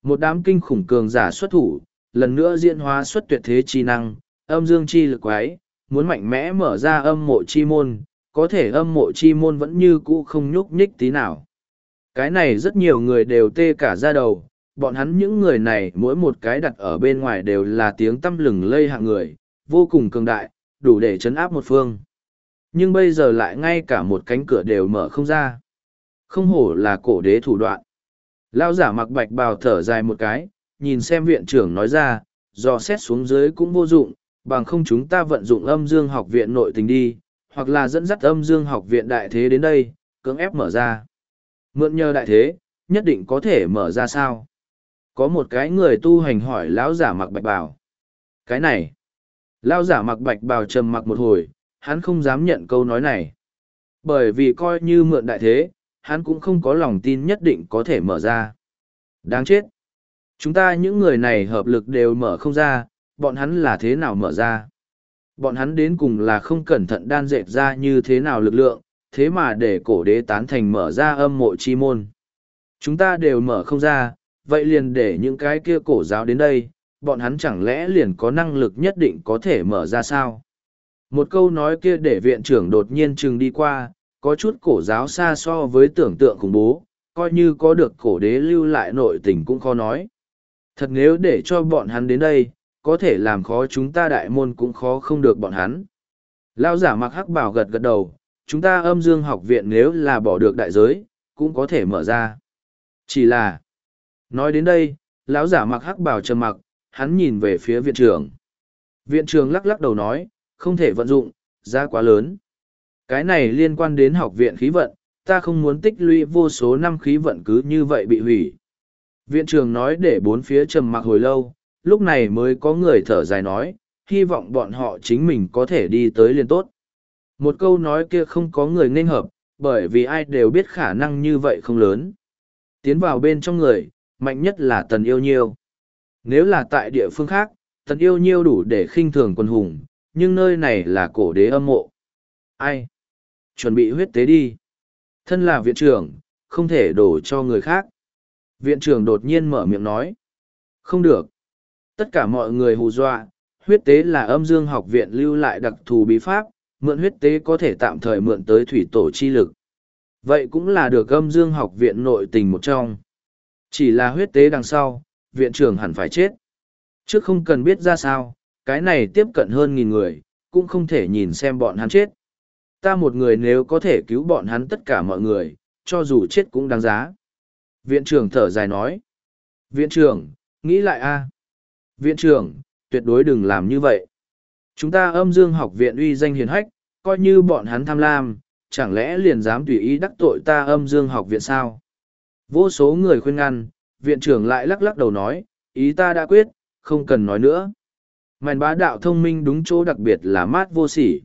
Một đám kinh khủng cường giả xuất thủ, lần nữa diễn hóa xuất tuyệt thế chi năng, âm dương chi lực quái, muốn mạnh mẽ mở ra âm mộ chi môn, có thể âm mộ chi môn vẫn như cũ không nhúc nhích tí nào. Cái này rất nhiều người đều tê cả ra đầu, bọn hắn những người này mỗi một cái đặt ở bên ngoài đều là tiếng tâm lừng lây hạng người, vô cùng cường đại, đủ để chấn áp một phương. Nhưng bây giờ lại ngay cả một cánh cửa đều mở không ra. Không hổ là cổ đế thủ đoạn. Lao giả mặc bạch bào thở dài một cái, nhìn xem viện trưởng nói ra, dò xét xuống dưới cũng vô dụng, bằng không chúng ta vận dụng âm dương học viện nội tình đi, hoặc là dẫn dắt âm dương học viện đại thế đến đây, cưỡng ép mở ra. Mượn nhờ đại thế, nhất định có thể mở ra sao? Có một cái người tu hành hỏi lão giả mặc bạch bào. Cái này, lão giả mặc bạch bào trầm mặc một hồi, hắn không dám nhận câu nói này. Bởi vì coi như mượn đại thế, hắn cũng không có lòng tin nhất định có thể mở ra. Đáng chết. Chúng ta những người này hợp lực đều mở không ra, bọn hắn là thế nào mở ra? Bọn hắn đến cùng là không cẩn thận đan dệt ra như thế nào lực lượng, thế mà để cổ đế tán thành mở ra âm mộ chi môn. Chúng ta đều mở không ra, vậy liền để những cái kia cổ giáo đến đây, bọn hắn chẳng lẽ liền có năng lực nhất định có thể mở ra sao? Một câu nói kia để viện trưởng đột nhiên chừng đi qua, có chút cổ giáo xa so với tưởng tượng khủng bố, coi như có được cổ đế lưu lại nội tình cũng khó nói. Thật nếu để cho bọn hắn đến đây, có thể làm khó chúng ta đại môn cũng khó không được bọn hắn. Lao giả mặc hắc bảo gật gật đầu, chúng ta âm dương học viện nếu là bỏ được đại giới, cũng có thể mở ra. Chỉ là, nói đến đây, lão giả mặc hắc bảo trầm mặc, hắn nhìn về phía viện trưởng. Viện trưởng lắc lắc đầu nói, không thể vận dụng, giá quá lớn. Cái này liên quan đến học viện khí vận, ta không muốn tích lũy vô số năm khí vận cứ như vậy bị hủy. Viện trưởng nói để bốn phía trầm mặc hồi lâu, lúc này mới có người thở dài nói, hy vọng bọn họ chính mình có thể đi tới liên tốt. Một câu nói kia không có người nên hợp, bởi vì ai đều biết khả năng như vậy không lớn. Tiến vào bên trong người, mạnh nhất là tần yêu nhiêu. Nếu là tại địa phương khác, tần yêu nhiêu đủ để khinh thường quân hùng, nhưng nơi này là cổ đế âm mộ. Ai? Chuẩn bị huyết tế đi. Thân là viện trưởng, không thể đổ cho người khác. Viện trưởng đột nhiên mở miệng nói. Không được. Tất cả mọi người hù dọa, huyết tế là âm dương học viện lưu lại đặc thù bí pháp, mượn huyết tế có thể tạm thời mượn tới thủy tổ chi lực. Vậy cũng là được âm dương học viện nội tình một trong. Chỉ là huyết tế đằng sau, viện trưởng hẳn phải chết. Trước không cần biết ra sao, cái này tiếp cận hơn nghìn người, cũng không thể nhìn xem bọn hắn chết. Ta một người nếu có thể cứu bọn hắn tất cả mọi người, cho dù chết cũng đáng giá. Viện trưởng thở dài nói. Viện trưởng, nghĩ lại a Viện trưởng, tuyệt đối đừng làm như vậy. Chúng ta âm dương học viện uy danh hiền hách, coi như bọn hắn tham lam, chẳng lẽ liền dám tùy ý đắc tội ta âm dương học viện sao? Vô số người khuyên ngăn, viện trưởng lại lắc lắc đầu nói, ý ta đã quyết, không cần nói nữa. Màn bá đạo thông minh đúng chỗ đặc biệt là mát vô sỉ.